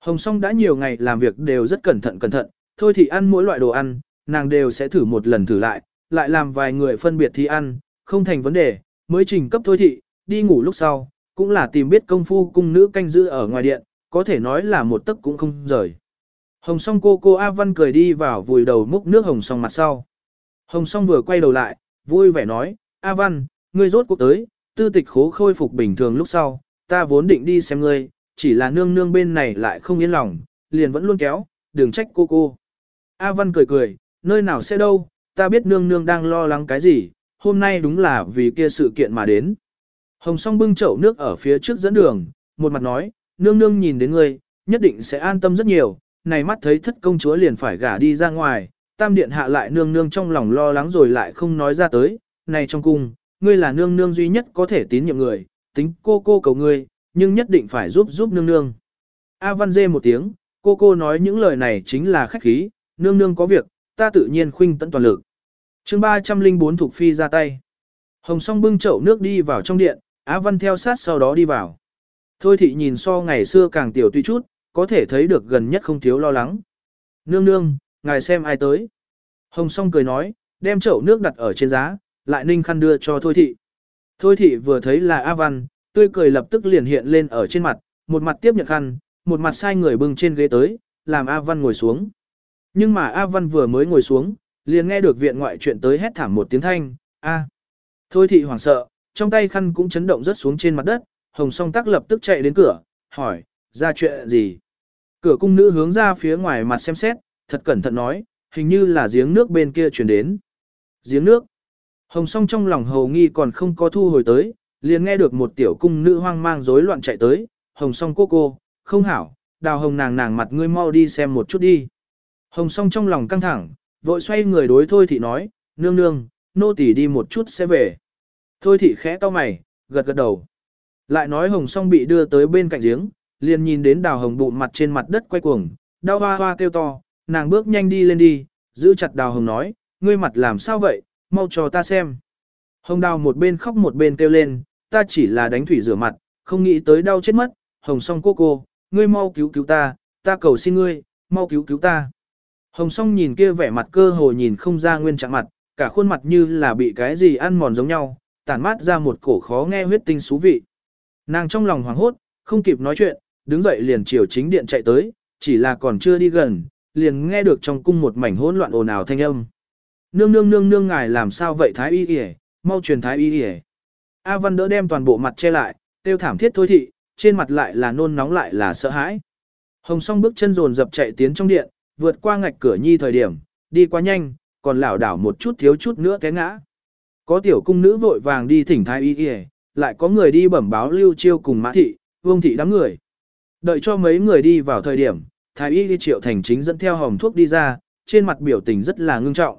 Hồng Song đã nhiều ngày làm việc đều rất cẩn thận cẩn thận, thôi thì ăn mỗi loại đồ ăn, nàng đều sẽ thử một lần thử lại, lại làm vài người phân biệt thì ăn, không thành vấn đề, mới trình cấp thôi thị, đi ngủ lúc sau, cũng là tìm biết công phu cung nữ canh giữ ở ngoài điện, có thể nói là một tấc cũng không rời. Hồng song cô cô A Văn cười đi vào vùi đầu múc nước hồng song mặt sau. Hồng song vừa quay đầu lại, vui vẻ nói, A Văn, ngươi rốt cuộc tới, tư tịch khố khôi phục bình thường lúc sau, ta vốn định đi xem ngươi, chỉ là nương nương bên này lại không yên lòng, liền vẫn luôn kéo, đừng trách cô cô. A Văn cười cười, nơi nào sẽ đâu, ta biết nương nương đang lo lắng cái gì, hôm nay đúng là vì kia sự kiện mà đến. Hồng song bưng chậu nước ở phía trước dẫn đường, một mặt nói, nương nương nhìn đến ngươi, nhất định sẽ an tâm rất nhiều, này mắt thấy thất công chúa liền phải gả đi ra ngoài, tam điện hạ lại nương nương trong lòng lo lắng rồi lại không nói ra tới, này trong cung, ngươi là nương nương duy nhất có thể tín nhiệm người, tính cô cô cầu ngươi, nhưng nhất định phải giúp giúp nương nương. A Văn dê một tiếng, cô cô nói những lời này chính là khách khí, nương nương có việc, ta tự nhiên khuynh tận toàn lực. chương 304 Thục Phi ra tay. Hồng song bưng chậu nước đi vào trong điện, Á Văn theo sát sau đó đi vào. Thôi thị nhìn so ngày xưa càng tiểu tuy chút, có thể thấy được gần nhất không thiếu lo lắng. Nương nương, ngài xem ai tới. Hồng song cười nói, đem chậu nước đặt ở trên giá, lại ninh khăn đưa cho Thôi thị. Thôi thị vừa thấy là A Văn, tươi cười lập tức liền hiện lên ở trên mặt, một mặt tiếp nhận khăn, một mặt sai người bưng trên ghế tới, làm A Văn ngồi xuống. Nhưng mà A Văn vừa mới ngồi xuống, liền nghe được viện ngoại chuyện tới hét thảm một tiếng thanh, A. Thôi thị hoảng sợ, trong tay khăn cũng chấn động rất xuống trên mặt đất, hồng song tắc lập tức chạy đến cửa, hỏi, ra chuyện gì? Cửa cung nữ hướng ra phía ngoài mặt xem xét, thật cẩn thận nói, hình như là giếng nước bên kia chuyển đến. Giếng nước. Hồng song trong lòng hầu nghi còn không có thu hồi tới, liền nghe được một tiểu cung nữ hoang mang rối loạn chạy tới, hồng song cô cô, không hảo, đào hồng nàng nàng mặt ngươi mau đi xem một chút đi. Hồng song trong lòng căng thẳng, vội xoay người đối thôi thì nói, nương nương, nô tỳ đi một chút sẽ về. Thôi thị khẽ to mày, gật gật đầu. Lại nói hồng song bị đưa tới bên cạnh giếng, liền nhìn đến đào hồng bụng mặt trên mặt đất quay cuồng, đau hoa hoa kêu to, nàng bước nhanh đi lên đi, giữ chặt đào hồng nói, ngươi mặt làm sao vậy, mau cho ta xem. Hồng đào một bên khóc một bên kêu lên, ta chỉ là đánh thủy rửa mặt, không nghĩ tới đau chết mất, hồng song cô cô, ngươi mau cứu cứu ta, ta cầu xin ngươi, mau cứu cứu ta. Hồng song nhìn kia vẻ mặt cơ hồ nhìn không ra nguyên trạng mặt, cả khuôn mặt như là bị cái gì ăn mòn giống nhau, tản mát ra một cổ khó nghe huyết tinh xú vị. Nàng trong lòng hoảng hốt, không kịp nói chuyện, đứng dậy liền chiều chính điện chạy tới, chỉ là còn chưa đi gần, liền nghe được trong cung một mảnh hỗn loạn ồn ào thanh âm. Nương nương nương nương ngài làm sao vậy thái y y, mau truyền thái y y. A Văn đỡ đem toàn bộ mặt che lại, tiêu thảm thiết thôi thị, trên mặt lại là nôn nóng lại là sợ hãi. Hồng song bước chân rồn dập chạy tiến trong điện, vượt qua ngạch cửa nhi thời điểm, đi quá nhanh, còn lảo đảo một chút thiếu chút nữa té ngã. Có tiểu cung nữ vội vàng đi thỉnh thái y y, lại có người đi bẩm báo lưu chiêu cùng mã thị, vương thị đám người. Đợi cho mấy người đi vào thời điểm, thái y triệu thành chính dẫn theo hòm thuốc đi ra, trên mặt biểu tình rất là ngưng trọng.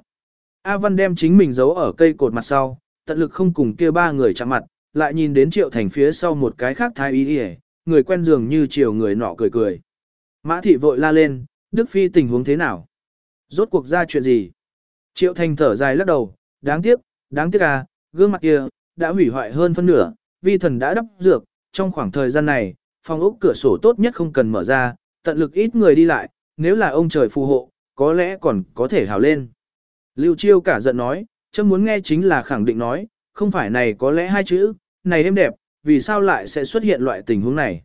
A Văn đem chính mình giấu ở cây cột mặt sau, tận lực không cùng kia ba người chạm mặt, lại nhìn đến triệu thành phía sau một cái khác thái y y, người quen dường như chiều người nọ cười cười. Mã thị vội la lên, Đức Phi tình huống thế nào? Rốt cuộc ra chuyện gì? Triệu thành thở dài lắc đầu, đáng tiếc, đáng tiếc à, gương mặt kia, đã hủy hoại hơn phân nửa, vi thần đã đắp dược, trong khoảng thời gian này, phòng ốc cửa sổ tốt nhất không cần mở ra, tận lực ít người đi lại, nếu là ông trời phù hộ, có lẽ còn có thể hào lên. Lưu Chiêu cả giận nói, chấm muốn nghe chính là khẳng định nói, không phải này có lẽ hai chữ, này êm đẹp, vì sao lại sẽ xuất hiện loại tình huống này.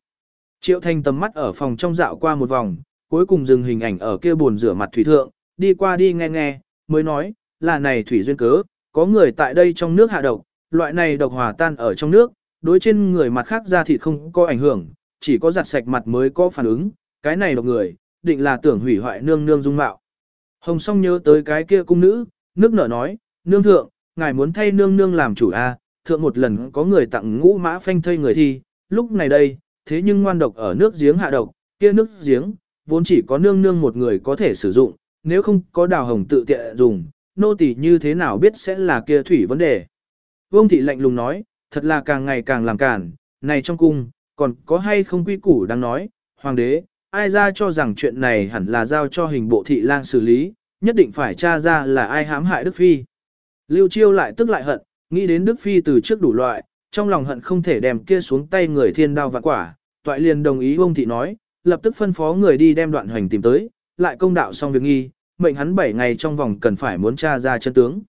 Triệu Thanh tầm mắt ở phòng trong dạo qua một vòng, cuối cùng dừng hình ảnh ở kia buồn rửa mặt thủy thượng, đi qua đi nghe nghe, mới nói, là này thủy duyên cớ, có người tại đây trong nước hạ độc, loại này độc hòa tan ở trong nước, đối trên người mặt khác ra thịt không có ảnh hưởng, chỉ có giặt sạch mặt mới có phản ứng, cái này độc người, định là tưởng hủy hoại nương nương dung mạo. Hồng song nhớ tới cái kia cung nữ, nước nở nói, nương thượng, ngài muốn thay nương nương làm chủ a, thượng một lần có người tặng ngũ mã phanh thây người thi, lúc này đây, thế nhưng ngoan độc ở nước giếng hạ độc, kia nước giếng, vốn chỉ có nương nương một người có thể sử dụng, nếu không có đào hồng tự tiện dùng, nô tỳ như thế nào biết sẽ là kia thủy vấn đề. Vương thị lạnh lùng nói, thật là càng ngày càng làm cản, này trong cung, còn có hay không quy củ đang nói, hoàng đế, ai ra cho rằng chuyện này hẳn là giao cho hình bộ thị lang xử lý, nhất định phải tra ra là ai hãm hại Đức Phi. Lưu Chiêu lại tức lại hận, Nghĩ đến Đức Phi từ trước đủ loại, trong lòng hận không thể đem kia xuống tay người thiên đao vạn quả, toại liền đồng ý ông thị nói, lập tức phân phó người đi đem đoạn hoành tìm tới, lại công đạo xong việc nghi, mệnh hắn 7 ngày trong vòng cần phải muốn tra ra chân tướng.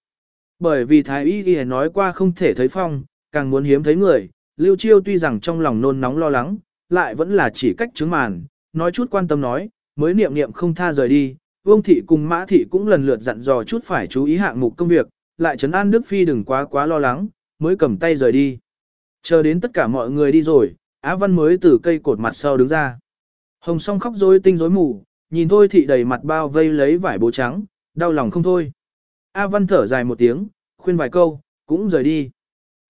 Bởi vì Thái Y ghi nói qua không thể thấy phong, càng muốn hiếm thấy người, Lưu Chiêu tuy rằng trong lòng nôn nóng lo lắng, lại vẫn là chỉ cách chứng màn, nói chút quan tâm nói, mới niệm niệm không tha rời đi. Vương thị cùng Mã thị cũng lần lượt dặn dò chút phải chú ý hạng mục công việc, lại trấn an Đức Phi đừng quá quá lo lắng, mới cầm tay rời đi. Chờ đến tất cả mọi người đi rồi, Á Văn mới từ cây cột mặt sau đứng ra. Hồng song khóc rối tinh rối mù, nhìn thôi thị đầy mặt bao vây lấy vải bố trắng, đau lòng không thôi. A Văn thở dài một tiếng, khuyên vài câu, cũng rời đi.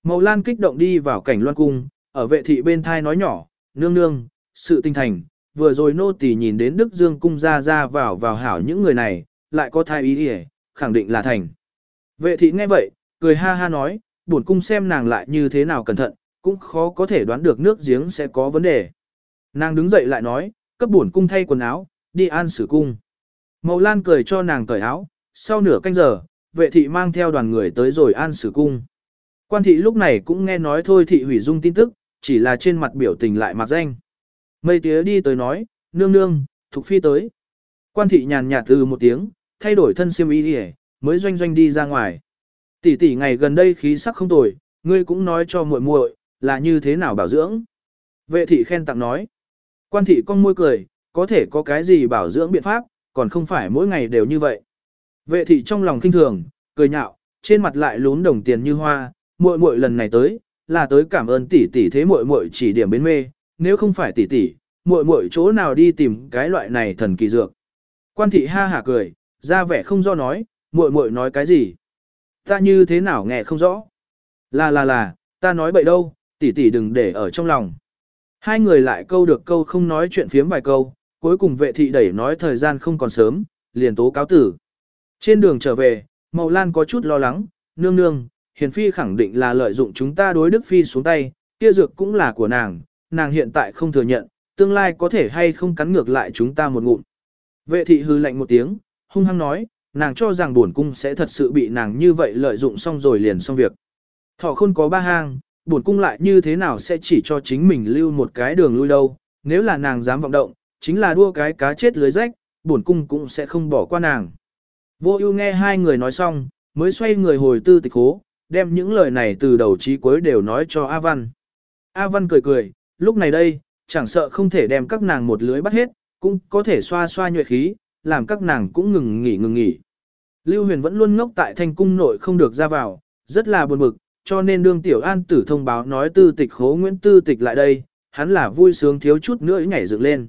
Màu Lan kích động đi vào cảnh loan cung, ở vệ thị bên thai nói nhỏ, nương nương, sự tinh thành, vừa rồi nô tỳ nhìn đến Đức Dương cung ra ra vào vào hảo những người này, lại có thai ý hề, khẳng định là thành. Vệ thị nghe vậy, cười ha ha nói, buồn cung xem nàng lại như thế nào cẩn thận, cũng khó có thể đoán được nước giếng sẽ có vấn đề. Nàng đứng dậy lại nói, cấp buồn cung thay quần áo, đi an xử cung. Mậu Lan cười cho nàng cởi áo, sau nửa canh giờ, vệ thị mang theo đoàn người tới rồi an xử cung. Quan thị lúc này cũng nghe nói thôi thị hủy dung tin tức, chỉ là trên mặt biểu tình lại mặc danh. Mây tía đi tới nói, nương nương, thục phi tới. Quan thị nhàn nhạt từ một tiếng, thay đổi thân siêm y đi mới doanh doanh đi ra ngoài. Tỷ tỷ ngày gần đây khí sắc không tồi, ngươi cũng nói cho muội muội là như thế nào bảo dưỡng. Vệ thị khen tặng nói. Quan thị con môi cười, có thể có cái gì bảo dưỡng biện pháp, còn không phải mỗi ngày đều như vậy. Vệ thị trong lòng kinh thường, cười nhạo, trên mặt lại lún đồng tiền như hoa, muội muội lần này tới, là tới cảm ơn tỷ tỷ thế muội muội chỉ điểm bến mê, nếu không phải tỷ tỷ, muội muội chỗ nào đi tìm cái loại này thần kỳ dược. Quan thị ha hả cười, ra vẻ không do nói, muội muội nói cái gì? Ta như thế nào nghe không rõ? Là là là, ta nói bậy đâu, tỷ tỷ đừng để ở trong lòng. Hai người lại câu được câu không nói chuyện phiếm vài câu, cuối cùng vệ thị đẩy nói thời gian không còn sớm, liền tố cáo tử. Trên đường trở về, Mậu Lan có chút lo lắng, nương nương, hiền phi khẳng định là lợi dụng chúng ta đối đức phi xuống tay, kia dược cũng là của nàng, nàng hiện tại không thừa nhận, tương lai có thể hay không cắn ngược lại chúng ta một ngụm. Vệ thị hư lạnh một tiếng, hung hăng nói, nàng cho rằng buồn cung sẽ thật sự bị nàng như vậy lợi dụng xong rồi liền xong việc. Thọ khôn có ba hang, buồn cung lại như thế nào sẽ chỉ cho chính mình lưu một cái đường lui đâu, nếu là nàng dám vọng động, chính là đua cái cá chết lưới rách, buồn cung cũng sẽ không bỏ qua nàng. Vô ưu nghe hai người nói xong, mới xoay người hồi tư tịch hố, đem những lời này từ đầu chí cuối đều nói cho A Văn. A Văn cười cười, lúc này đây, chẳng sợ không thể đem các nàng một lưới bắt hết, cũng có thể xoa xoa nhuệ khí, làm các nàng cũng ngừng nghỉ ngừng nghỉ. Lưu Huyền vẫn luôn ngốc tại thanh cung nội không được ra vào, rất là buồn bực, cho nên đương tiểu an tử thông báo nói tư tịch khố Nguyễn tư tịch lại đây, hắn là vui sướng thiếu chút nữa nhảy dựng lên.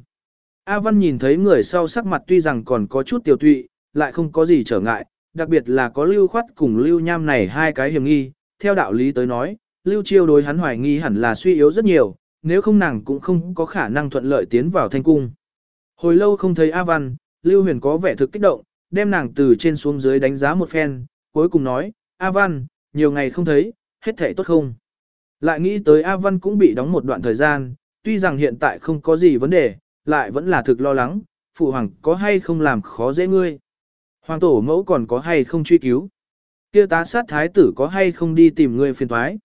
A Văn nhìn thấy người sau sắc mặt tuy rằng còn có chút tiểu tụy, lại không có gì trở ngại, đặc biệt là có lưu khoát cùng lưu nham này hai cái hiểm nghi, theo đạo lý tới nói, lưu chiêu đối hắn hoài nghi hẳn là suy yếu rất nhiều, nếu không nàng cũng không có khả năng thuận lợi tiến vào thanh cung. Hồi lâu không thấy A Văn, lưu huyền có vẻ thực kích động, đem nàng từ trên xuống dưới đánh giá một phen, cuối cùng nói, A Văn, nhiều ngày không thấy, hết thể tốt không? Lại nghĩ tới A Văn cũng bị đóng một đoạn thời gian, tuy rằng hiện tại không có gì vấn đề, lại vẫn là thực lo lắng, phụ hoàng có hay không làm khó dễ ngươi. Hoàng tổ mẫu còn có hay không truy cứu. Kia tá sát thái tử có hay không đi tìm ngươi phiền thoái.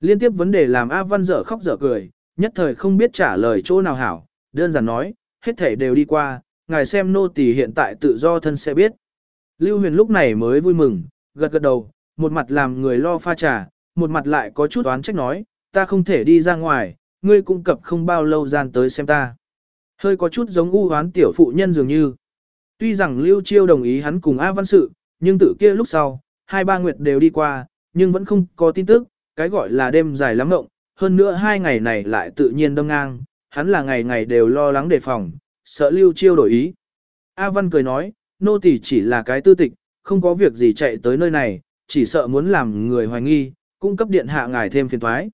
Liên tiếp vấn đề làm A Văn dở khóc dở cười, nhất thời không biết trả lời chỗ nào hảo, đơn giản nói, hết thể đều đi qua, ngài xem nô tỳ hiện tại tự do thân sẽ biết. Lưu huyền lúc này mới vui mừng, gật gật đầu, một mặt làm người lo pha trà, một mặt lại có chút oán trách nói, ta không thể đi ra ngoài, ngươi cũng cập không bao lâu gian tới xem ta. Hơi có chút giống u hoán tiểu phụ nhân dường như. Tuy rằng Lưu Chiêu đồng ý hắn cùng A Văn sự, nhưng tự kia lúc sau, hai ba nguyệt đều đi qua, nhưng vẫn không có tin tức, cái gọi là đêm dài lắm ngộng, hơn nữa hai ngày này lại tự nhiên đâm ngang, hắn là ngày ngày đều lo lắng đề phòng, sợ Lưu Chiêu đổi ý. A Văn cười nói, nô tỳ chỉ là cái tư tịch, không có việc gì chạy tới nơi này, chỉ sợ muốn làm người hoài nghi, cung cấp điện hạ ngài thêm phiền toái.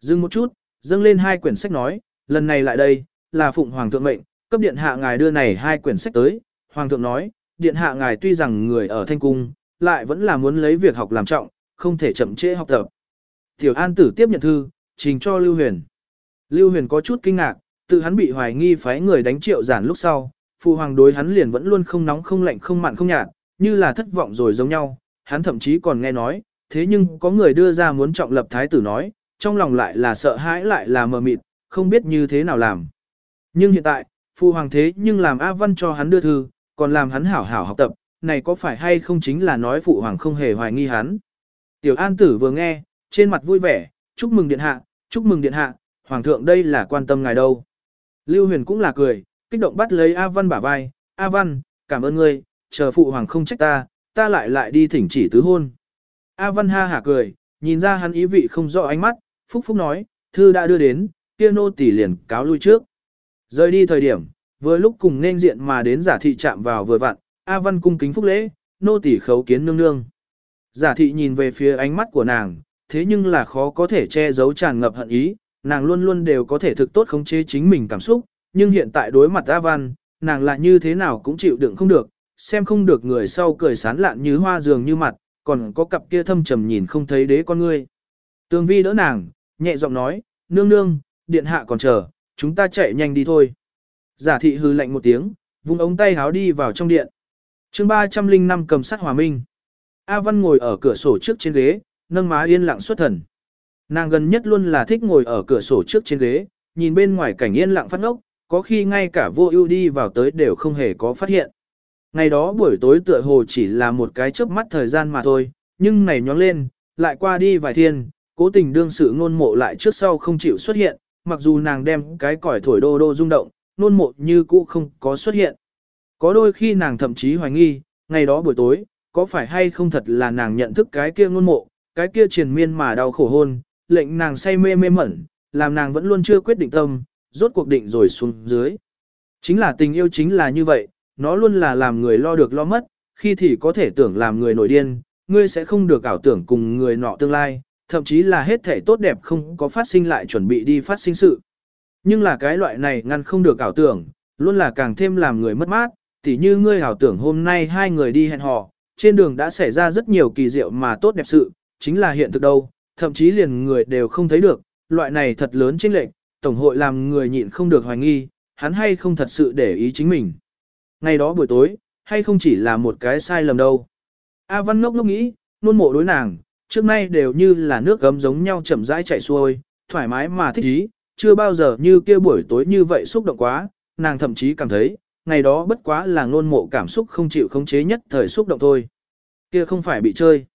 Dừng một chút, dâng lên hai quyển sách nói, lần này lại đây, là phụng hoàng thượng mệnh, cấp điện hạ ngài đưa này hai quyển sách tới, hoàng thượng nói, điện hạ ngài tuy rằng người ở thanh cung, lại vẫn là muốn lấy việc học làm trọng, không thể chậm trễ học tập. Tiểu An tử tiếp nhận thư, trình cho Lưu Huyền. Lưu Huyền có chút kinh ngạc, tự hắn bị hoài nghi phái người đánh triệu giản lúc sau, phụ hoàng đối hắn liền vẫn luôn không nóng không lạnh không mặn không nhạt, như là thất vọng rồi giống nhau, hắn thậm chí còn nghe nói, thế nhưng có người đưa ra muốn trọng lập thái tử nói, trong lòng lại là sợ hãi lại là mờ mịt, không biết như thế nào làm. Nhưng hiện tại, phụ hoàng thế nhưng làm A Văn cho hắn đưa thư, còn làm hắn hảo hảo học tập, này có phải hay không chính là nói phụ hoàng không hề hoài nghi hắn. Tiểu An Tử vừa nghe, trên mặt vui vẻ, chúc mừng điện hạ, chúc mừng điện hạ, hoàng thượng đây là quan tâm ngài đâu. Lưu Huyền cũng là cười, kích động bắt lấy A Văn bả vai, A Văn, cảm ơn ngươi, chờ phụ hoàng không trách ta, ta lại lại đi thỉnh chỉ tứ hôn. A Văn ha hả cười, nhìn ra hắn ý vị không rõ ánh mắt, phúc phúc nói, thư đã đưa đến, kia nô tỷ liền cáo lui trước. Rời đi thời điểm, vừa lúc cùng nên diện mà đến giả thị chạm vào vừa vặn, A Văn cung kính phúc lễ, nô tỷ khấu kiến nương nương. Giả thị nhìn về phía ánh mắt của nàng, thế nhưng là khó có thể che giấu tràn ngập hận ý, nàng luôn luôn đều có thể thực tốt khống chế chính mình cảm xúc, nhưng hiện tại đối mặt A Văn, nàng lại như thế nào cũng chịu đựng không được, xem không được người sau cười sán lạn như hoa dường như mặt, còn có cặp kia thâm trầm nhìn không thấy đế con ngươi. Tường vi đỡ nàng, nhẹ giọng nói, nương nương, điện hạ còn chờ, chúng ta chạy nhanh đi thôi. Giả thị hư lạnh một tiếng, vung ống tay háo đi vào trong điện. chương 305 cầm sát hòa minh. A Văn ngồi ở cửa sổ trước trên ghế, nâng má yên lặng xuất thần. Nàng gần nhất luôn là thích ngồi ở cửa sổ trước trên ghế, nhìn bên ngoài cảnh yên lặng phát ngốc, có khi ngay cả vô ưu đi vào tới đều không hề có phát hiện. Ngày đó buổi tối tựa hồ chỉ là một cái chớp mắt thời gian mà thôi, nhưng này nhóng lên, lại qua đi vài thiên, cố tình đương sự ngôn mộ lại trước sau không chịu xuất hiện, mặc dù nàng đem cái còi thổi đô đô rung động, ngôn mộ như cũ không có xuất hiện. Có đôi khi nàng thậm chí hoài nghi, ngày đó buổi tối, có phải hay không thật là nàng nhận thức cái kia ngôn mộ, cái kia triền miên mà đau khổ hôn, lệnh nàng say mê mê mẩn, làm nàng vẫn luôn chưa quyết định tâm, rốt cuộc định rồi xuống dưới. Chính là tình yêu chính là như vậy, nó luôn là làm người lo được lo mất, khi thì có thể tưởng làm người nổi điên, ngươi sẽ không được ảo tưởng cùng người nọ tương lai, thậm chí là hết thể tốt đẹp không có phát sinh lại chuẩn bị đi phát sinh sự. Nhưng là cái loại này ngăn không được ảo tưởng, luôn là càng thêm làm người mất mát, tỉ như ngươi ảo tưởng hôm nay hai người đi hẹn hò, trên đường đã xảy ra rất nhiều kỳ diệu mà tốt đẹp sự, chính là hiện thực đâu, thậm chí liền người đều không thấy được, loại này thật lớn chênh lệch, tổng hội làm người nhịn không được hoài nghi, hắn hay không thật sự để ý chính mình. Ngày đó buổi tối, hay không chỉ là một cái sai lầm đâu. A Văn ngốc ngốc nghĩ, luôn mộ đối nàng, trước nay đều như là nước gấm giống nhau chậm rãi chảy xuôi, thoải mái mà thích ý, chưa bao giờ như kia buổi tối như vậy xúc động quá, nàng thậm chí cảm thấy, ngày đó bất quá là ngôn mộ cảm xúc không chịu khống chế nhất thời xúc động thôi. Kia không phải bị chơi.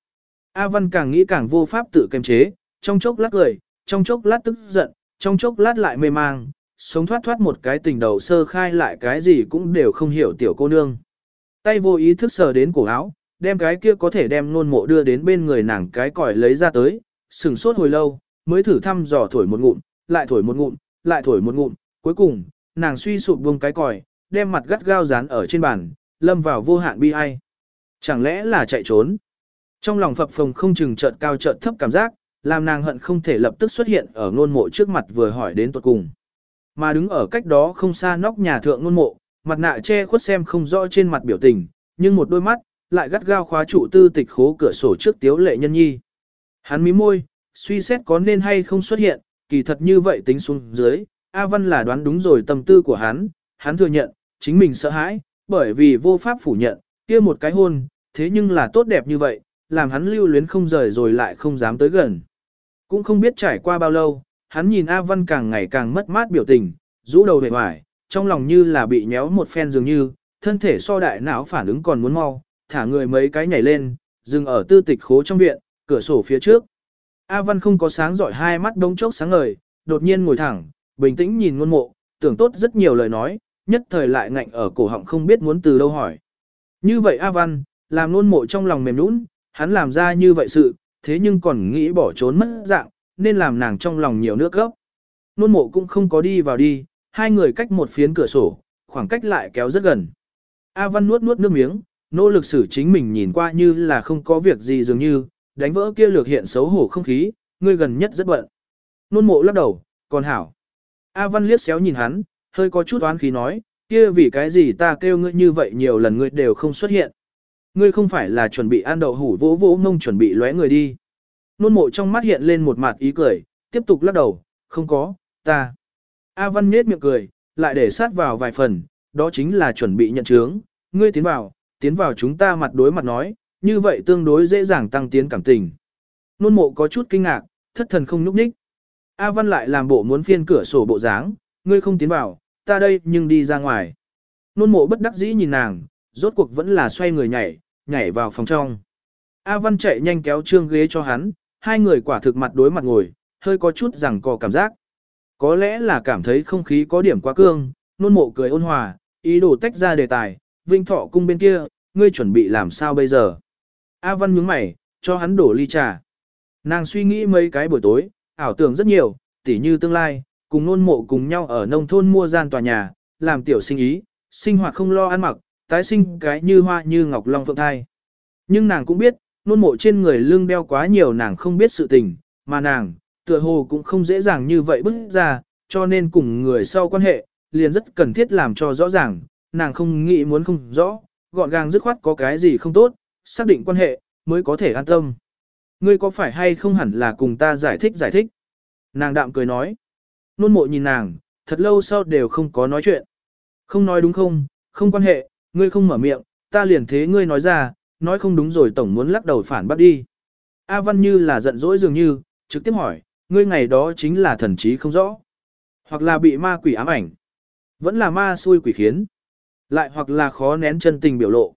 A Văn càng nghĩ càng vô pháp tự kiềm chế, trong chốc lát cười, trong chốc lát tức giận, trong chốc lát lại mê mang, sống thoát thoát một cái tình đầu sơ khai lại cái gì cũng đều không hiểu tiểu cô nương. Tay vô ý thức sờ đến cổ áo, đem cái kia có thể đem nôn mộ đưa đến bên người nàng cái còi lấy ra tới, sừng sốt hồi lâu, mới thử thăm dò thổi một ngụm, lại thổi một ngụm, lại thổi một ngụm, cuối cùng, nàng suy sụp buông cái còi, đem mặt gắt gao dán ở trên bàn, lâm vào vô hạn bi ai. Chẳng lẽ là chạy trốn? Trong lòng phập phồng không chừng chợt cao chợt thấp cảm giác, làm nàng hận không thể lập tức xuất hiện ở ngôn mộ trước mặt vừa hỏi đến tuột cùng. Mà đứng ở cách đó không xa nóc nhà thượng ngôn mộ, mặt nạ che khuất xem không rõ trên mặt biểu tình, nhưng một đôi mắt, lại gắt gao khóa trụ tư tịch khố cửa sổ trước tiếu lệ nhân nhi. Hắn mí môi, suy xét có nên hay không xuất hiện, kỳ thật như vậy tính xuống dưới, A Văn là đoán đúng rồi tâm tư của hắn, hắn thừa nhận, chính mình sợ hãi, bởi vì vô pháp phủ nhận, kia một cái hôn, thế nhưng là tốt đẹp như vậy, làm hắn lưu luyến không rời rồi lại không dám tới gần. Cũng không biết trải qua bao lâu, hắn nhìn A Văn càng ngày càng mất mát biểu tình, rũ đầu về hoài, trong lòng như là bị nhéo một phen dường như, thân thể so đại não phản ứng còn muốn mau, thả người mấy cái nhảy lên, dừng ở tư tịch khố trong viện, cửa sổ phía trước. A Văn không có sáng giỏi hai mắt đống chốc sáng ngời, đột nhiên ngồi thẳng, bình tĩnh nhìn ngôn mộ, tưởng tốt rất nhiều lời nói, nhất thời lại ngạnh ở cổ họng không biết muốn từ đâu hỏi. Như vậy A Văn, làm ngôn mộ trong lòng mềm nũng, hắn làm ra như vậy sự, thế nhưng còn nghĩ bỏ trốn mất dạng, nên làm nàng trong lòng nhiều nước gốc. Nôn mộ cũng không có đi vào đi, hai người cách một phiến cửa sổ, khoảng cách lại kéo rất gần. A Văn nuốt nuốt nước miếng, nỗ lực xử chính mình nhìn qua như là không có việc gì dường như, đánh vỡ kia lược hiện xấu hổ không khí, người gần nhất rất bận. Nôn mộ lắc đầu, còn hảo. A Văn liếc xéo nhìn hắn, hơi có chút oán khí nói, kia vì cái gì ta kêu ngươi như vậy nhiều lần ngươi đều không xuất hiện. Ngươi không phải là chuẩn bị ăn đậu hủ vỗ vỗ ngông chuẩn bị lóe người đi. Nôn mộ trong mắt hiện lên một mặt ý cười, tiếp tục lắc đầu, không có, ta. A Văn nết miệng cười, lại để sát vào vài phần, đó chính là chuẩn bị nhận chướng, ngươi tiến vào, tiến vào chúng ta mặt đối mặt nói, như vậy tương đối dễ dàng tăng tiến cảm tình. Nôn mộ có chút kinh ngạc, thất thần không nhúc nhích. A Văn lại làm bộ muốn phiên cửa sổ bộ dáng, ngươi không tiến vào, ta đây nhưng đi ra ngoài. Nôn mộ bất đắc dĩ nhìn nàng, rốt cuộc vẫn là xoay người nhảy, nhảy vào phòng trong. A Văn chạy nhanh kéo trương ghế cho hắn, hai người quả thực mặt đối mặt ngồi, hơi có chút rằng có cảm giác. Có lẽ là cảm thấy không khí có điểm quá cương, nôn mộ cười ôn hòa, ý đồ tách ra đề tài, vinh thọ cung bên kia, ngươi chuẩn bị làm sao bây giờ. A Văn nhướng mày, cho hắn đổ ly trà. Nàng suy nghĩ mấy cái buổi tối, ảo tưởng rất nhiều, tỉ như tương lai, cùng nôn mộ cùng nhau ở nông thôn mua gian tòa nhà, làm tiểu sinh ý, sinh hoạt không lo ăn mặc, tái sinh cái như hoa như ngọc long phượng thai. Nhưng nàng cũng biết, nôn mộ trên người lưng đeo quá nhiều nàng không biết sự tình, mà nàng, tựa hồ cũng không dễ dàng như vậy bức ra, cho nên cùng người sau quan hệ, liền rất cần thiết làm cho rõ ràng, nàng không nghĩ muốn không rõ, gọn gàng dứt khoát có cái gì không tốt, xác định quan hệ, mới có thể an tâm. Ngươi có phải hay không hẳn là cùng ta giải thích giải thích? Nàng đạm cười nói. Nôn mộ nhìn nàng, thật lâu sau đều không có nói chuyện. Không nói đúng không, không quan hệ, ngươi không mở miệng, ta liền thế ngươi nói ra, nói không đúng rồi tổng muốn lắc đầu phản bác đi. A Văn như là giận dỗi dường như, trực tiếp hỏi, ngươi ngày đó chính là thần trí không rõ. Hoặc là bị ma quỷ ám ảnh. Vẫn là ma xui quỷ khiến. Lại hoặc là khó nén chân tình biểu lộ.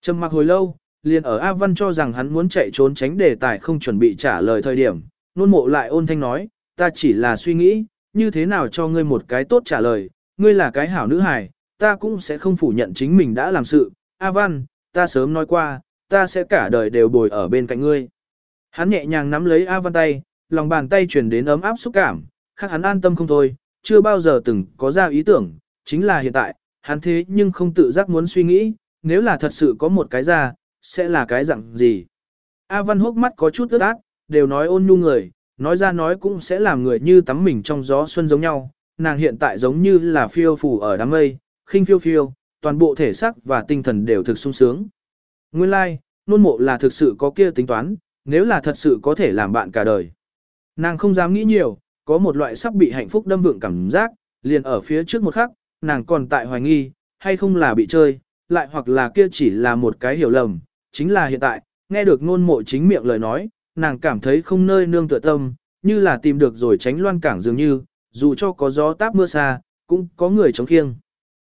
Trầm mặc hồi lâu, liền ở A Văn cho rằng hắn muốn chạy trốn tránh đề tài không chuẩn bị trả lời thời điểm. Nôn mộ lại ôn thanh nói, ta chỉ là suy nghĩ, như thế nào cho ngươi một cái tốt trả lời, ngươi là cái hảo nữ hài, ta cũng sẽ không phủ nhận chính mình đã làm sự. A Văn, ta sớm nói qua, ta sẽ cả đời đều bồi ở bên cạnh ngươi. Hắn nhẹ nhàng nắm lấy A Văn tay, lòng bàn tay truyền đến ấm áp xúc cảm, khác hắn an tâm không thôi, chưa bao giờ từng có ra ý tưởng, chính là hiện tại, hắn thế nhưng không tự giác muốn suy nghĩ, nếu là thật sự có một cái ra, sẽ là cái dạng gì. A Văn hốc mắt có chút ướt át, đều nói ôn nhu người, nói ra nói cũng sẽ làm người như tắm mình trong gió xuân giống nhau, nàng hiện tại giống như là phiêu phù ở đám mây, khinh phiêu phiêu, toàn bộ thể xác và tinh thần đều thực sung sướng. Nguyên lai, like, nôn mộ là thực sự có kia tính toán, nếu là thật sự có thể làm bạn cả đời. Nàng không dám nghĩ nhiều, có một loại sắp bị hạnh phúc đâm vượng cảm giác, liền ở phía trước một khắc, nàng còn tại hoài nghi, hay không là bị chơi, lại hoặc là kia chỉ là một cái hiểu lầm, chính là hiện tại, nghe được Nôn mộ chính miệng lời nói, nàng cảm thấy không nơi nương tựa tâm, như là tìm được rồi tránh loan cảng dường như, dù cho có gió táp mưa xa, cũng có người chống khiêng.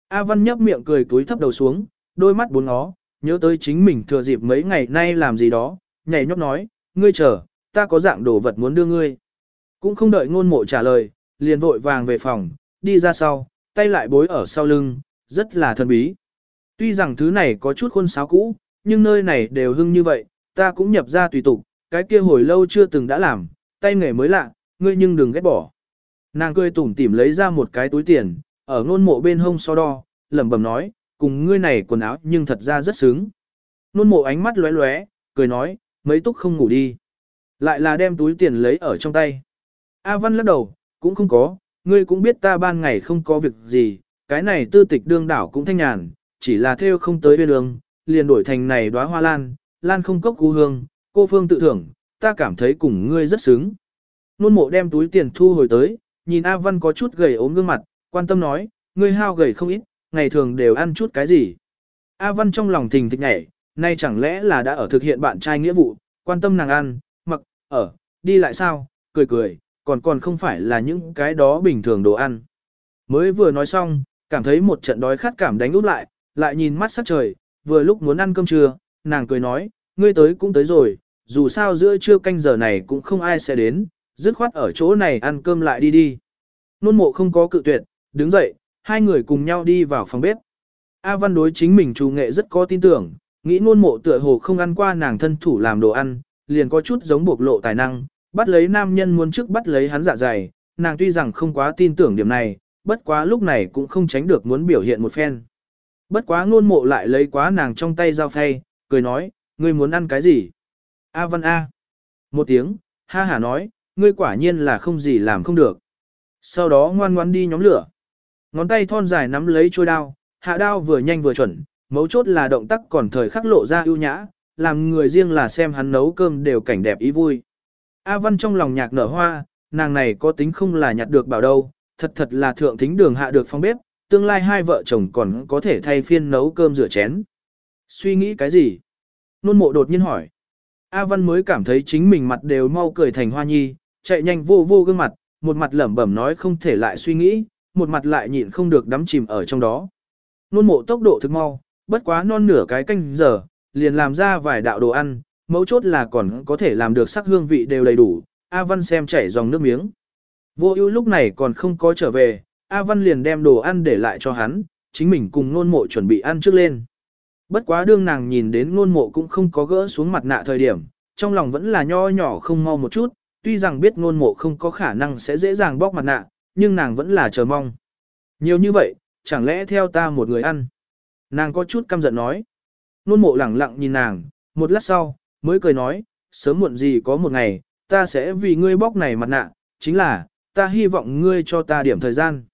A Văn nhấp miệng cười túi thấp đầu xuống, đôi mắt bốn ngó, nhớ tới chính mình thừa dịp mấy ngày nay làm gì đó, nhảy nhót nói, ngươi chờ, ta có dạng đồ vật muốn đưa ngươi. Cũng không đợi ngôn mộ trả lời, liền vội vàng về phòng, đi ra sau, tay lại bối ở sau lưng, rất là thần bí. Tuy rằng thứ này có chút khuôn sáo cũ, nhưng nơi này đều hưng như vậy, ta cũng nhập ra tùy tục, cái kia hồi lâu chưa từng đã làm, tay nghề mới lạ, ngươi nhưng đừng ghét bỏ. Nàng cười tủm tỉm lấy ra một cái túi tiền, ở ngôn mộ bên hông so đo, lẩm bẩm nói, cùng ngươi này quần áo nhưng thật ra rất sướng. Ngôn mộ ánh mắt lóe lóe, cười nói, mấy túc không ngủ đi. Lại là đem túi tiền lấy ở trong tay. A Văn lắc đầu, cũng không có, ngươi cũng biết ta ban ngày không có việc gì, cái này tư tịch đương đảo cũng thanh nhàn, chỉ là theo không tới bên đường, liền đổi thành này đóa hoa lan, lan không cốc cú hương, cô phương tự thưởng, ta cảm thấy cùng ngươi rất sướng. Nôn mộ đem túi tiền thu hồi tới, nhìn A Văn có chút gầy ốm gương mặt, quan tâm nói, ngươi hao gầy không ít, ngày thường đều ăn chút cái gì. A Văn trong lòng thình thịch nhảy, nay chẳng lẽ là đã ở thực hiện bạn trai nghĩa vụ, quan tâm nàng ăn, mặc, ở, đi lại sao, cười cười, còn còn không phải là những cái đó bình thường đồ ăn. Mới vừa nói xong, cảm thấy một trận đói khát cảm đánh út lại, lại nhìn mắt sắc trời, vừa lúc muốn ăn cơm trưa, nàng cười nói, ngươi tới cũng tới rồi, dù sao giữa trưa canh giờ này cũng không ai sẽ đến, dứt khoát ở chỗ này ăn cơm lại đi đi. Nôn mộ không có cự tuyệt, đứng dậy, hai người cùng nhau đi vào phòng bếp. A Văn đối chính mình chủ nghệ rất có tin tưởng, nghĩ nôn mộ tựa hồ không ăn qua nàng thân thủ làm đồ ăn, liền có chút giống bộc lộ tài năng, bắt lấy nam nhân muốn trước bắt lấy hắn dạ dày, nàng tuy rằng không quá tin tưởng điểm này, bất quá lúc này cũng không tránh được muốn biểu hiện một phen. Bất quá ngôn mộ lại lấy quá nàng trong tay dao phay, cười nói, ngươi muốn ăn cái gì? A văn A. Một tiếng, ha hả nói, ngươi quả nhiên là không gì làm không được. Sau đó ngoan ngoan đi nhóm lửa. Ngón tay thon dài nắm lấy chuôi đao, hạ đao vừa nhanh vừa chuẩn, mấu chốt là động tác còn thời khắc lộ ra ưu nhã, làm người riêng là xem hắn nấu cơm đều cảnh đẹp ý vui. A Văn trong lòng nhạc nở hoa, nàng này có tính không là nhặt được bảo đâu, thật thật là thượng thính đường hạ được phong bếp, tương lai hai vợ chồng còn có thể thay phiên nấu cơm rửa chén. Suy nghĩ cái gì? Nôn mộ đột nhiên hỏi. A Văn mới cảm thấy chính mình mặt đều mau cười thành hoa nhi, chạy nhanh vô vô gương mặt, một mặt lẩm bẩm nói không thể lại suy nghĩ, một mặt lại nhịn không được đắm chìm ở trong đó. Nôn mộ tốc độ thực mau, bất quá non nửa cái canh giờ, liền làm ra vài đạo đồ ăn, mấu chốt là còn có thể làm được sắc hương vị đều đầy đủ, A Văn xem chảy dòng nước miếng. Vô ưu lúc này còn không có trở về, A Văn liền đem đồ ăn để lại cho hắn, chính mình cùng nôn mộ chuẩn bị ăn trước lên. Bất quá đương nàng nhìn đến nôn mộ cũng không có gỡ xuống mặt nạ thời điểm, trong lòng vẫn là nho nhỏ không mau một chút, tuy rằng biết nôn mộ không có khả năng sẽ dễ dàng bóc mặt nạ, nhưng nàng vẫn là chờ mong. Nhiều như vậy, chẳng lẽ theo ta một người ăn? Nàng có chút căm giận nói. Nôn mộ lẳng lặng nhìn nàng, một lát sau, mới cười nói, sớm muộn gì có một ngày, ta sẽ vì ngươi bóc này mặt nạ, chính là, ta hy vọng ngươi cho ta điểm thời gian.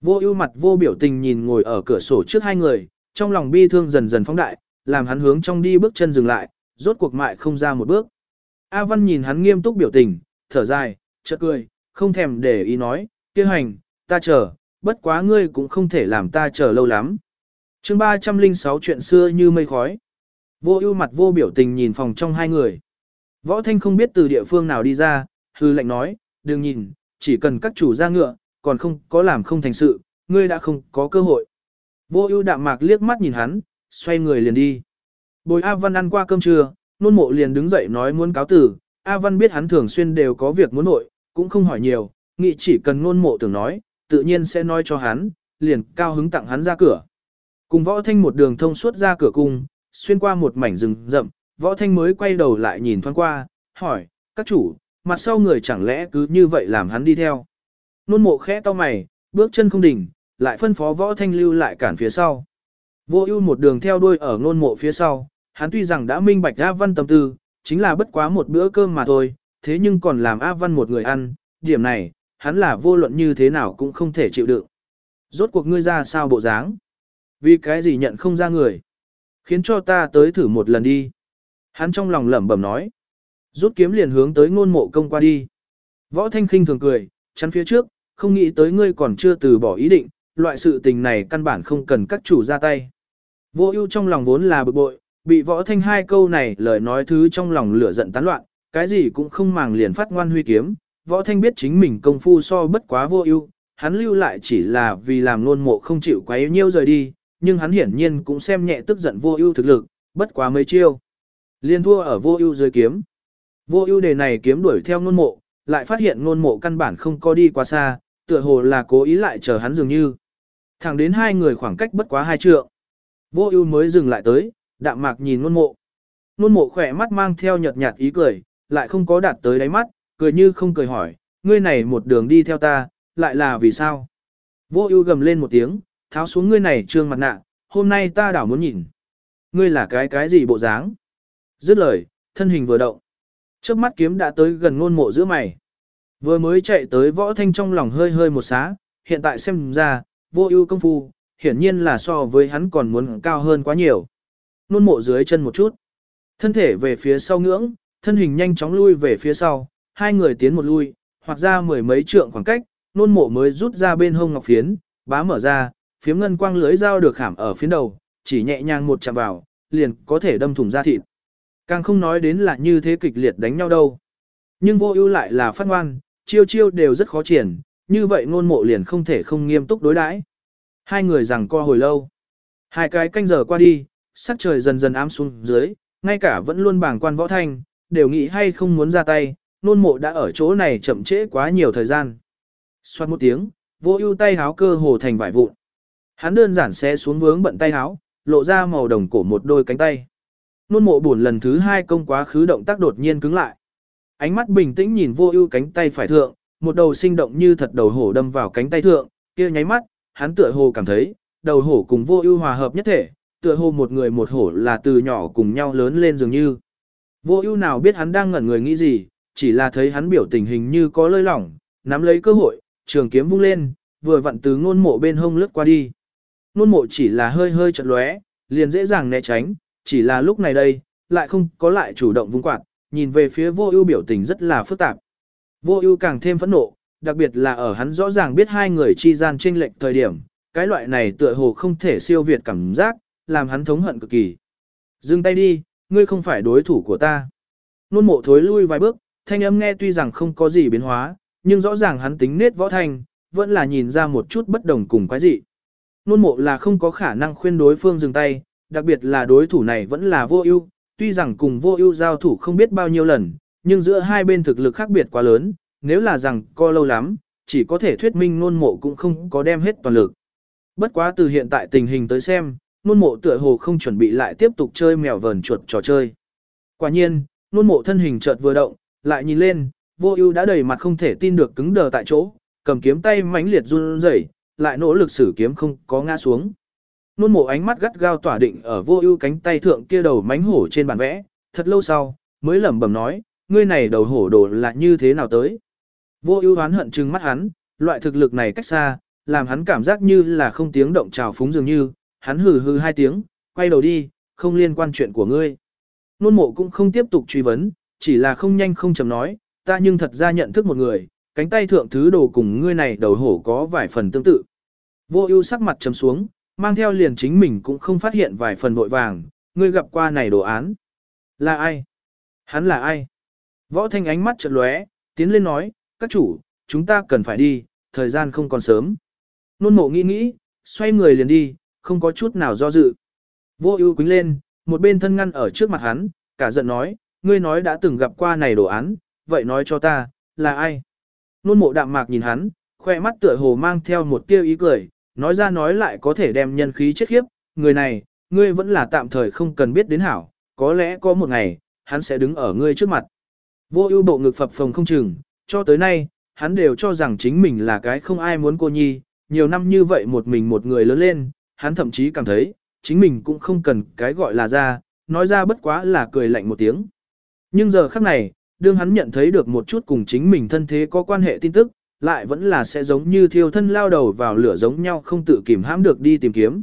Vô ưu mặt vô biểu tình nhìn ngồi ở cửa sổ trước hai người, trong lòng bi thương dần dần phóng đại, làm hắn hướng trong đi bước chân dừng lại, rốt cuộc mại không ra một bước. A Văn nhìn hắn nghiêm túc biểu tình, thở dài, chợt cười, không thèm để ý nói, kia hành, ta chờ, bất quá ngươi cũng không thể làm ta chờ lâu lắm. chương 306 chuyện xưa như mây khói. Vô ưu mặt vô biểu tình nhìn phòng trong hai người. Võ Thanh không biết từ địa phương nào đi ra, hư lệnh nói, đừng nhìn, chỉ cần các chủ ra ngựa, còn không có làm không thành sự, ngươi đã không có cơ hội. Vô ưu đạm mạc liếc mắt nhìn hắn, xoay người liền đi. Bồi A Văn ăn qua cơm trưa, nôn mộ liền đứng dậy nói muốn cáo tử, A Văn biết hắn thường xuyên đều có việc muốn nội, cũng không hỏi nhiều, nghĩ chỉ cần nôn mộ tưởng nói, tự nhiên sẽ nói cho hắn, liền cao hứng tặng hắn ra cửa. Cùng võ thanh một đường thông suốt ra cửa cung, xuyên qua một mảnh rừng rậm, võ thanh mới quay đầu lại nhìn thoáng qua, hỏi, các chủ, mặt sau người chẳng lẽ cứ như vậy làm hắn đi theo. Nôn mộ khẽ to mày, bước chân không đỉnh, lại phân phó võ thanh lưu lại cản phía sau. Vô ưu một đường theo đuôi ở nôn mộ phía sau, hắn tuy rằng đã minh bạch A Văn tâm tư, chính là bất quá một bữa cơm mà thôi, thế nhưng còn làm A Văn một người ăn, điểm này, hắn là vô luận như thế nào cũng không thể chịu đựng. Rốt cuộc ngươi ra sao bộ dáng? Vì cái gì nhận không ra người? Khiến cho ta tới thử một lần đi. Hắn trong lòng lẩm bẩm nói. Rút kiếm liền hướng tới ngôn mộ công qua đi. Võ Thanh khinh thường cười, chắn phía trước, không nghĩ tới ngươi còn chưa từ bỏ ý định, loại sự tình này căn bản không cần các chủ ra tay. Vô ưu trong lòng vốn là bực bội, bị võ thanh hai câu này lời nói thứ trong lòng lửa giận tán loạn, cái gì cũng không màng liền phát ngoan huy kiếm. Võ thanh biết chính mình công phu so bất quá vô ưu, hắn lưu lại chỉ là vì làm nôn mộ không chịu quá yêu nhiêu rời đi, nhưng hắn hiển nhiên cũng xem nhẹ tức giận vô ưu thực lực, bất quá mấy chiêu. Liên thua ở vô ưu dưới kiếm. Vô ưu đề này kiếm đuổi theo nôn mộ, lại phát hiện nôn mộ căn bản không có đi quá xa, tựa hồ là cố ý lại chờ hắn dường như. Thẳng đến hai người khoảng cách bất quá hai trượng. Vô ưu mới dừng lại tới, đạm mạc nhìn nôn mộ. Nôn mộ khỏe mắt mang theo nhợt nhạt ý cười, lại không có đạt tới đáy mắt, cười như không cười hỏi, ngươi này một đường đi theo ta, lại là vì sao? Vô ưu gầm lên một tiếng, tháo xuống ngươi này trương mặt nạ, hôm nay ta đảo muốn nhìn. Ngươi là cái cái gì bộ dáng? Dứt lời, thân hình vừa động. Trước mắt kiếm đã tới gần ngôn mộ giữa mày. Vừa mới chạy tới võ thanh trong lòng hơi hơi một xá, hiện tại xem ra, vô ưu công phu, hiển nhiên là so với hắn còn muốn cao hơn quá nhiều. Nôn mộ dưới chân một chút. Thân thể về phía sau ngưỡng, thân hình nhanh chóng lui về phía sau, hai người tiến một lui, hoặc ra mười mấy trượng khoảng cách, nôn mộ mới rút ra bên hông ngọc phiến, bá mở ra, phiếm ngân quang lưới dao được khảm ở phiến đầu, chỉ nhẹ nhàng một chạm vào, liền có thể đâm thủng da thịt. Càng không nói đến là như thế kịch liệt đánh nhau đâu. Nhưng vô ưu lại là phát ngoan, chiêu chiêu đều rất khó triển, như vậy ngôn mộ liền không thể không nghiêm túc đối đãi. Hai người rằng co hồi lâu. Hai cái canh giờ qua đi, sắc trời dần dần ám xuống dưới, ngay cả vẫn luôn bảng quan võ thanh, đều nghĩ hay không muốn ra tay, nôn mộ đã ở chỗ này chậm trễ quá nhiều thời gian. Xoát một tiếng, vô ưu tay háo cơ hồ thành vải vụn. Hắn đơn giản xé xuống vướng bận tay háo, lộ ra màu đồng cổ một đôi cánh tay. Nôn mộ buồn lần thứ hai công quá khứ động tác đột nhiên cứng lại. Ánh mắt bình tĩnh nhìn vô ưu cánh tay phải thượng, một đầu sinh động như thật đầu hổ đâm vào cánh tay thượng, kia nháy mắt, hắn tựa hồ cảm thấy, đầu hổ cùng vô ưu hòa hợp nhất thể, tựa hồ một người một hổ là từ nhỏ cùng nhau lớn lên dường như. Vô ưu nào biết hắn đang ngẩn người nghĩ gì, chỉ là thấy hắn biểu tình hình như có lơi lỏng, nắm lấy cơ hội, trường kiếm vung lên, vừa vặn từ ngôn mộ bên hông lướt qua đi. Ngôn mộ chỉ là hơi hơi chật lóe, liền dễ dàng né tránh, chỉ là lúc này đây, lại không có lại chủ động vung quạt, nhìn về phía vô ưu biểu tình rất là phức tạp. Vô ưu càng thêm phẫn nộ, đặc biệt là ở hắn rõ ràng biết hai người chi gian chênh lệch thời điểm, cái loại này tựa hồ không thể siêu việt cảm giác, làm hắn thống hận cực kỳ. Dừng tay đi, ngươi không phải đối thủ của ta. Nôn mộ thối lui vài bước, thanh âm nghe tuy rằng không có gì biến hóa, nhưng rõ ràng hắn tính nết võ thanh, vẫn là nhìn ra một chút bất đồng cùng quái dị. Nôn mộ là không có khả năng khuyên đối phương dừng tay, đặc biệt là đối thủ này vẫn là vô ưu, tuy rằng cùng vô ưu giao thủ không biết bao nhiêu lần, nhưng giữa hai bên thực lực khác biệt quá lớn, nếu là rằng co lâu lắm, chỉ có thể thuyết minh nôn mộ cũng không có đem hết toàn lực. Bất quá từ hiện tại tình hình tới xem, nôn mộ tựa hồ không chuẩn bị lại tiếp tục chơi mèo vờn chuột trò chơi. Quả nhiên, nôn mộ thân hình chợt vừa động, lại nhìn lên, vô ưu đã đầy mặt không thể tin được cứng đờ tại chỗ, cầm kiếm tay mãnh liệt run rẩy, lại nỗ lực sử kiếm không có ngã xuống. Nôn mộ ánh mắt gắt gao tỏa định ở vô ưu cánh tay thượng kia đầu mánh hổ trên bàn vẽ, thật lâu sau, mới lẩm bẩm nói, ngươi này đầu hổ đồ là như thế nào tới. Vô ưu hoán hận trừng mắt hắn, loại thực lực này cách xa, làm hắn cảm giác như là không tiếng động trào phúng dường như, hắn hừ hừ hai tiếng, quay đầu đi, không liên quan chuyện của ngươi. Nôn mộ cũng không tiếp tục truy vấn, chỉ là không nhanh không chậm nói, ta nhưng thật ra nhận thức một người, cánh tay thượng thứ đồ cùng ngươi này đầu hổ có vài phần tương tự. Vô ưu sắc mặt trầm xuống, mang theo liền chính mình cũng không phát hiện vài phần vội vàng, ngươi gặp qua này đồ án. Là ai? Hắn là ai? Võ thanh ánh mắt chợt lóe, tiến lên nói, các chủ, chúng ta cần phải đi, thời gian không còn sớm. Nôn mộ nghĩ nghĩ, xoay người liền đi, không có chút nào do dự. Vô ưu quính lên, một bên thân ngăn ở trước mặt hắn, cả giận nói, ngươi nói đã từng gặp qua này đồ án, vậy nói cho ta, là ai? Nôn mộ đạm mạc nhìn hắn, khoe mắt tựa hồ mang theo một tia ý cười, nói ra nói lại có thể đem nhân khí chết khiếp, người này, ngươi vẫn là tạm thời không cần biết đến hảo, có lẽ có một ngày, hắn sẽ đứng ở ngươi trước mặt. Vô ưu bộ ngực phập phồng không chừng, cho tới nay, hắn đều cho rằng chính mình là cái không ai muốn cô nhi, nhiều năm như vậy một mình một người lớn lên, hắn thậm chí cảm thấy, chính mình cũng không cần cái gọi là ra, nói ra bất quá là cười lạnh một tiếng. Nhưng giờ khắc này, đương hắn nhận thấy được một chút cùng chính mình thân thế có quan hệ tin tức, lại vẫn là sẽ giống như thiêu thân lao đầu vào lửa giống nhau không tự kìm hãm được đi tìm kiếm.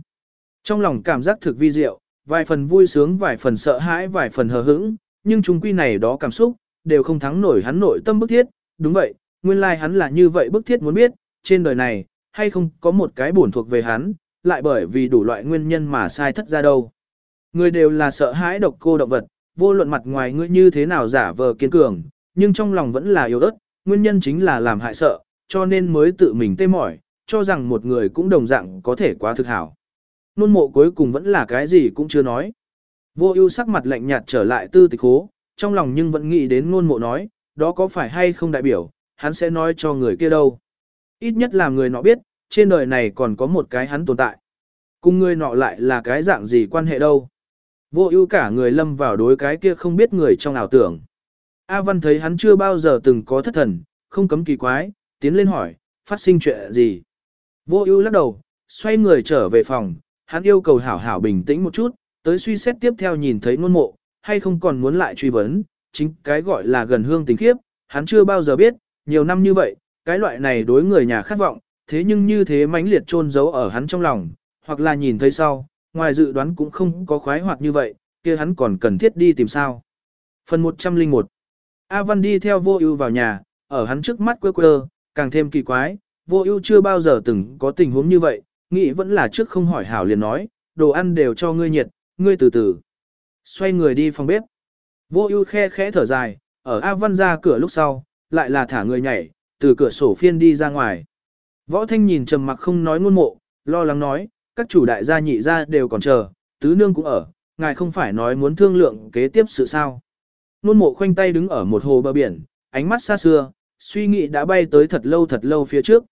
Trong lòng cảm giác thực vi diệu, vài phần vui sướng vài phần sợ hãi vài phần hờ hững, nhưng chung quy này đó cảm xúc, đều không thắng nổi hắn nội tâm bức thiết, đúng vậy, nguyên lai like hắn là như vậy bức thiết muốn biết, trên đời này, hay không có một cái bổn thuộc về hắn, lại bởi vì đủ loại nguyên nhân mà sai thất ra đâu. Người đều là sợ hãi độc cô động vật, vô luận mặt ngoài ngươi như thế nào giả vờ kiên cường, nhưng trong lòng vẫn là yếu ớt, nguyên nhân chính là làm hại sợ, cho nên mới tự mình tê mỏi, cho rằng một người cũng đồng dạng có thể quá thực hảo. Nôn mộ cuối cùng vẫn là cái gì cũng chưa nói. Vô ưu sắc mặt lạnh nhạt trở lại tư tịch hố, trong lòng nhưng vẫn nghĩ đến nôn mộ nói, đó có phải hay không đại biểu, hắn sẽ nói cho người kia đâu. Ít nhất là người nọ biết, trên đời này còn có một cái hắn tồn tại. Cùng người nọ lại là cái dạng gì quan hệ đâu. Vô ưu cả người lâm vào đối cái kia không biết người trong ảo tưởng. A Văn thấy hắn chưa bao giờ từng có thất thần, không cấm kỳ quái, tiến lên hỏi, phát sinh chuyện gì. Vô ưu lắc đầu, xoay người trở về phòng, hắn yêu cầu hảo hảo bình tĩnh một chút, tới suy xét tiếp theo nhìn thấy ngôn mộ, hay không còn muốn lại truy vấn, chính cái gọi là gần hương tình khiếp, hắn chưa bao giờ biết, nhiều năm như vậy, cái loại này đối người nhà khát vọng, thế nhưng như thế mãnh liệt chôn giấu ở hắn trong lòng, hoặc là nhìn thấy sau, ngoài dự đoán cũng không có khoái hoạt như vậy, kia hắn còn cần thiết đi tìm sao. Phần 101 A Văn đi theo vô ưu vào nhà, ở hắn trước mắt quơ quơ, càng thêm kỳ quái, vô ưu chưa bao giờ từng có tình huống như vậy, nghĩ vẫn là trước không hỏi hảo liền nói, đồ ăn đều cho ngươi nhiệt, ngươi từ từ. Xoay người đi phòng bếp. Vô ưu khe khẽ thở dài, ở A Văn ra cửa lúc sau, lại là thả người nhảy, từ cửa sổ phiên đi ra ngoài. Võ Thanh nhìn trầm mặc không nói ngôn mộ, lo lắng nói, các chủ đại gia nhị gia đều còn chờ, tứ nương cũng ở, ngài không phải nói muốn thương lượng kế tiếp sự sao. Nôn mộ khoanh tay đứng ở một hồ bờ biển, ánh mắt xa xưa, suy nghĩ đã bay tới thật lâu thật lâu phía trước.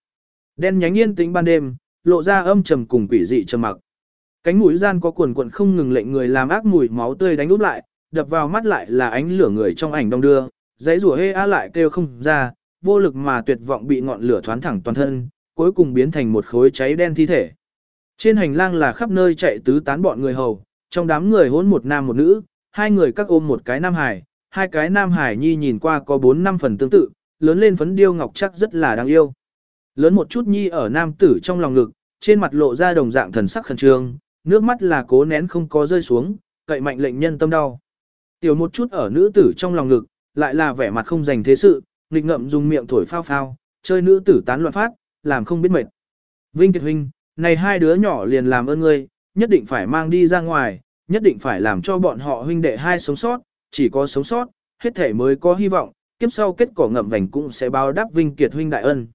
Đen nhánh yên tĩnh ban đêm, lộ ra âm trầm cùng quỷ dị trầm mặc. Cánh mũi gian có quần quần không ngừng lệnh người làm ác mùi máu tươi đánh úp lại, đập vào mắt lại là ánh lửa người trong ảnh đông đưa, dãy rủa hê á lại kêu không ra, vô lực mà tuyệt vọng bị ngọn lửa thoán thẳng toàn thân, cuối cùng biến thành một khối cháy đen thi thể. Trên hành lang là khắp nơi chạy tứ tán bọn người hầu, trong đám người hỗn một nam một nữ, hai người các ôm một cái nam hải, hai cái nam hải nhi nhìn qua có bốn năm phần tương tự, lớn lên phấn điêu ngọc chắc rất là đáng yêu. Lớn một chút nhi ở nam tử trong lòng ngực, trên mặt lộ ra đồng dạng thần sắc khẩn trương, nước mắt là cố nén không có rơi xuống, cậy mạnh lệnh nhân tâm đau. Tiểu một chút ở nữ tử trong lòng ngực, lại là vẻ mặt không dành thế sự, nghịch ngậm dùng miệng thổi phao phao, chơi nữ tử tán loạn phát, làm không biết mệt. Vinh Kiệt Huynh, này hai đứa nhỏ liền làm ơn ngươi, nhất định phải mang đi ra ngoài, nhất định phải làm cho bọn họ huynh đệ hai sống sót, chỉ có sống sót, hết thể mới có hy vọng, kiếp sau kết quả ngậm vành cũng sẽ báo đáp vinh kiệt huynh đại ân.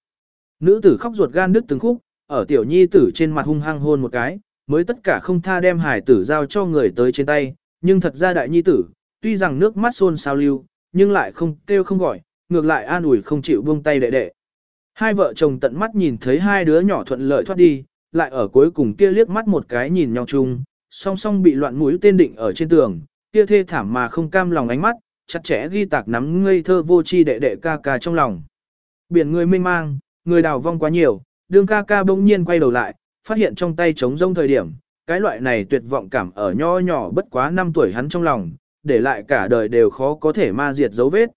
Nữ tử khóc ruột gan đứt từng khúc, ở tiểu nhi tử trên mặt hung hăng hôn một cái, mới tất cả không tha đem hải tử giao cho người tới trên tay, nhưng thật ra đại nhi tử, tuy rằng nước mắt xôn xao lưu, nhưng lại không kêu không gọi, ngược lại an ủi không chịu buông tay đệ đệ. Hai vợ chồng tận mắt nhìn thấy hai đứa nhỏ thuận lợi thoát đi, lại ở cuối cùng kia liếc mắt một cái nhìn nhau chung, song song bị loạn mũi tên định ở trên tường, kia thê thảm mà không cam lòng ánh mắt, chặt chẽ ghi tạc nắm ngây thơ vô chi đệ đệ ca ca trong lòng. Biển người mênh mang, người đào vong quá nhiều, đương ca ca bỗng nhiên quay đầu lại, phát hiện trong tay trống rông thời điểm, cái loại này tuyệt vọng cảm ở nho nhỏ bất quá 5 tuổi hắn trong lòng, để lại cả đời đều khó có thể ma diệt dấu vết.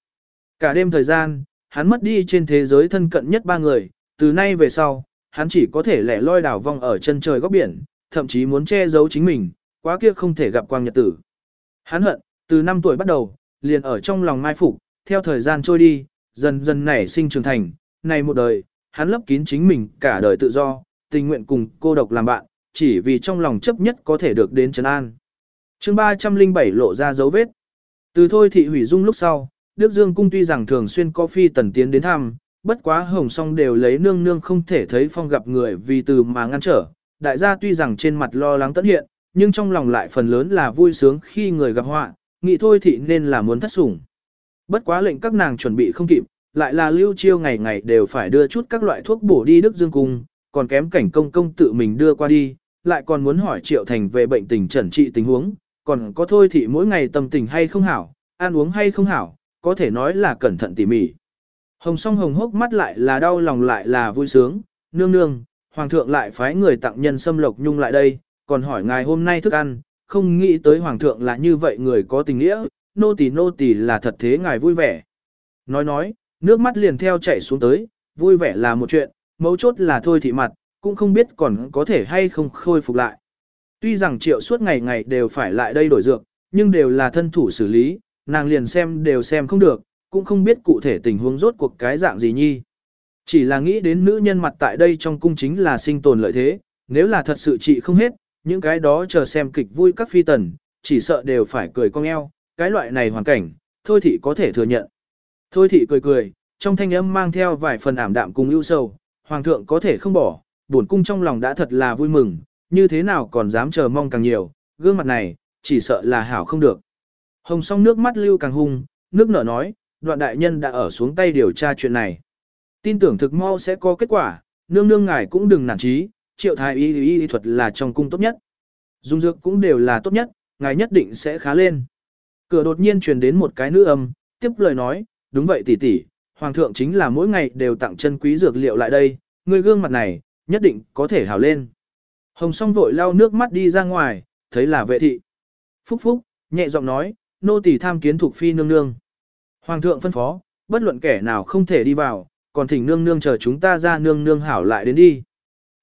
Cả đêm thời gian, hắn mất đi trên thế giới thân cận nhất ba người, từ nay về sau, hắn chỉ có thể lẻ loi đảo vong ở chân trời góc biển, thậm chí muốn che giấu chính mình, quá kia không thể gặp quang nhật tử. Hắn hận, từ 5 tuổi bắt đầu, liền ở trong lòng mai phục, theo thời gian trôi đi, dần dần nảy sinh trưởng thành, này một đời, hắn lấp kín chính mình cả đời tự do, tình nguyện cùng cô độc làm bạn, chỉ vì trong lòng chấp nhất có thể được đến trấn an. chương 307 lộ ra dấu vết. Từ thôi thị hủy dung lúc sau, Đức Dương Cung tuy rằng thường xuyên có phi tần tiến đến thăm, bất quá hồng song đều lấy nương nương không thể thấy phong gặp người vì từ mà ngăn trở. Đại gia tuy rằng trên mặt lo lắng tất hiện, nhưng trong lòng lại phần lớn là vui sướng khi người gặp họa, nghĩ thôi thì nên là muốn thất sủng. Bất quá lệnh các nàng chuẩn bị không kịp, lại là lưu chiêu ngày ngày đều phải đưa chút các loại thuốc bổ đi Đức Dương Cung, còn kém cảnh công công tự mình đưa qua đi, lại còn muốn hỏi Triệu Thành về bệnh tình trần trị tình huống, còn có thôi thì mỗi ngày tâm tình hay không hảo, ăn uống hay không hảo, có thể nói là cẩn thận tỉ mỉ. Hồng song hồng hốc mắt lại là đau lòng lại là vui sướng, nương nương, hoàng thượng lại phái người tặng nhân xâm lộc nhung lại đây, còn hỏi ngài hôm nay thức ăn, không nghĩ tới hoàng thượng là như vậy người có tình nghĩa, nô tỳ nô tỳ là thật thế ngài vui vẻ. Nói nói, nước mắt liền theo chảy xuống tới, vui vẻ là một chuyện, mấu chốt là thôi thị mặt, cũng không biết còn có thể hay không khôi phục lại. Tuy rằng triệu suốt ngày ngày đều phải lại đây đổi dược, nhưng đều là thân thủ xử lý, nàng liền xem đều xem không được, cũng không biết cụ thể tình huống rốt cuộc cái dạng gì nhi. Chỉ là nghĩ đến nữ nhân mặt tại đây trong cung chính là sinh tồn lợi thế, nếu là thật sự trị không hết, những cái đó chờ xem kịch vui các phi tần, chỉ sợ đều phải cười cong eo, cái loại này hoàn cảnh, thôi thị có thể thừa nhận. Thôi thị cười cười, trong thanh âm mang theo vài phần ảm đạm cùng ưu sầu, hoàng thượng có thể không bỏ, buồn cung trong lòng đã thật là vui mừng, như thế nào còn dám chờ mong càng nhiều, gương mặt này, chỉ sợ là hảo không được. Hồng song nước mắt lưu càng hung, nước nở nói, đoạn đại nhân đã ở xuống tay điều tra chuyện này. Tin tưởng thực mau sẽ có kết quả, nương nương ngài cũng đừng nản trí, triệu thái y y, y thuật là trong cung tốt nhất. Dung dược cũng đều là tốt nhất, ngài nhất định sẽ khá lên. Cửa đột nhiên truyền đến một cái nữ âm, tiếp lời nói, đúng vậy tỷ tỷ, hoàng thượng chính là mỗi ngày đều tặng chân quý dược liệu lại đây, người gương mặt này, nhất định có thể hào lên. Hồng song vội lau nước mắt đi ra ngoài, thấy là vệ thị. Phúc phúc, nhẹ giọng nói, nô tỳ tham kiến thuộc phi nương nương. Hoàng thượng phân phó, bất luận kẻ nào không thể đi vào, còn thỉnh nương nương chờ chúng ta ra nương nương hảo lại đến đi.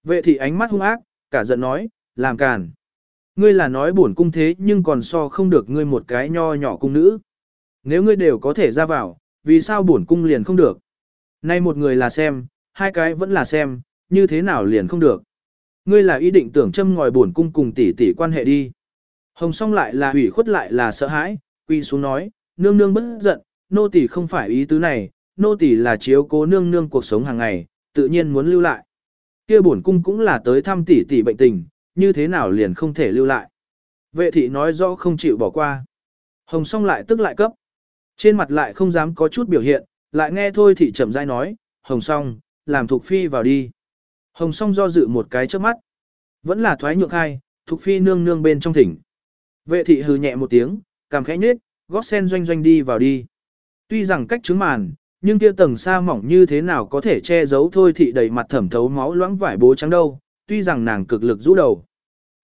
Vệ thị ánh mắt hung ác, cả giận nói, làm càn. Ngươi là nói buồn cung thế nhưng còn so không được ngươi một cái nho nhỏ cung nữ. Nếu ngươi đều có thể ra vào, vì sao buồn cung liền không được? Nay một người là xem, hai cái vẫn là xem, như thế nào liền không được? Ngươi là ý định tưởng châm ngòi buồn cung cùng tỷ tỷ quan hệ đi. Hồng song lại là hủy khuất lại là sợ hãi, quy xuống nói, nương nương bất giận, nô tỳ không phải ý tứ này, nô tỳ là chiếu cố nương nương cuộc sống hàng ngày, tự nhiên muốn lưu lại. Kia bổn cung cũng là tới thăm tỷ tỷ bệnh tình, như thế nào liền không thể lưu lại. Vệ thị nói rõ không chịu bỏ qua. Hồng song lại tức lại cấp. Trên mặt lại không dám có chút biểu hiện, lại nghe thôi thị chậm rãi nói, Hồng song, làm thuộc phi vào đi. Hồng song do dự một cái trước mắt. Vẫn là thoái nhượng hai, thuộc phi nương nương bên trong thỉnh. Vệ thị hừ nhẹ một tiếng, cảm khẽ nhết, gót sen doanh doanh đi vào đi. Tuy rằng cách trứng màn, nhưng kia tầng sa mỏng như thế nào có thể che giấu thôi thị đầy mặt thẩm thấu máu loãng vải bố trắng đâu, tuy rằng nàng cực lực rũ đầu.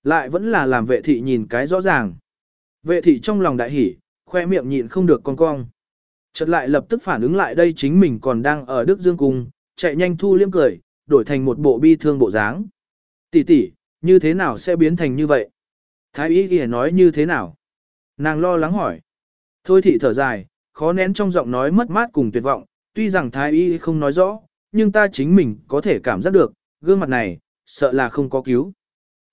Lại vẫn là làm vệ thị nhìn cái rõ ràng. Vệ thị trong lòng đại hỉ, khoe miệng nhịn không được con cong. Chợt lại lập tức phản ứng lại đây chính mình còn đang ở Đức Dương Cung, chạy nhanh thu liêm cười, đổi thành một bộ bi thương bộ dáng. Tỷ tỷ, như thế nào sẽ biến thành như vậy? Thái y kia nói như thế nào? Nàng lo lắng hỏi. Thôi thị thở dài, khó nén trong giọng nói mất mát cùng tuyệt vọng, tuy rằng thái y không nói rõ, nhưng ta chính mình có thể cảm giác được, gương mặt này, sợ là không có cứu.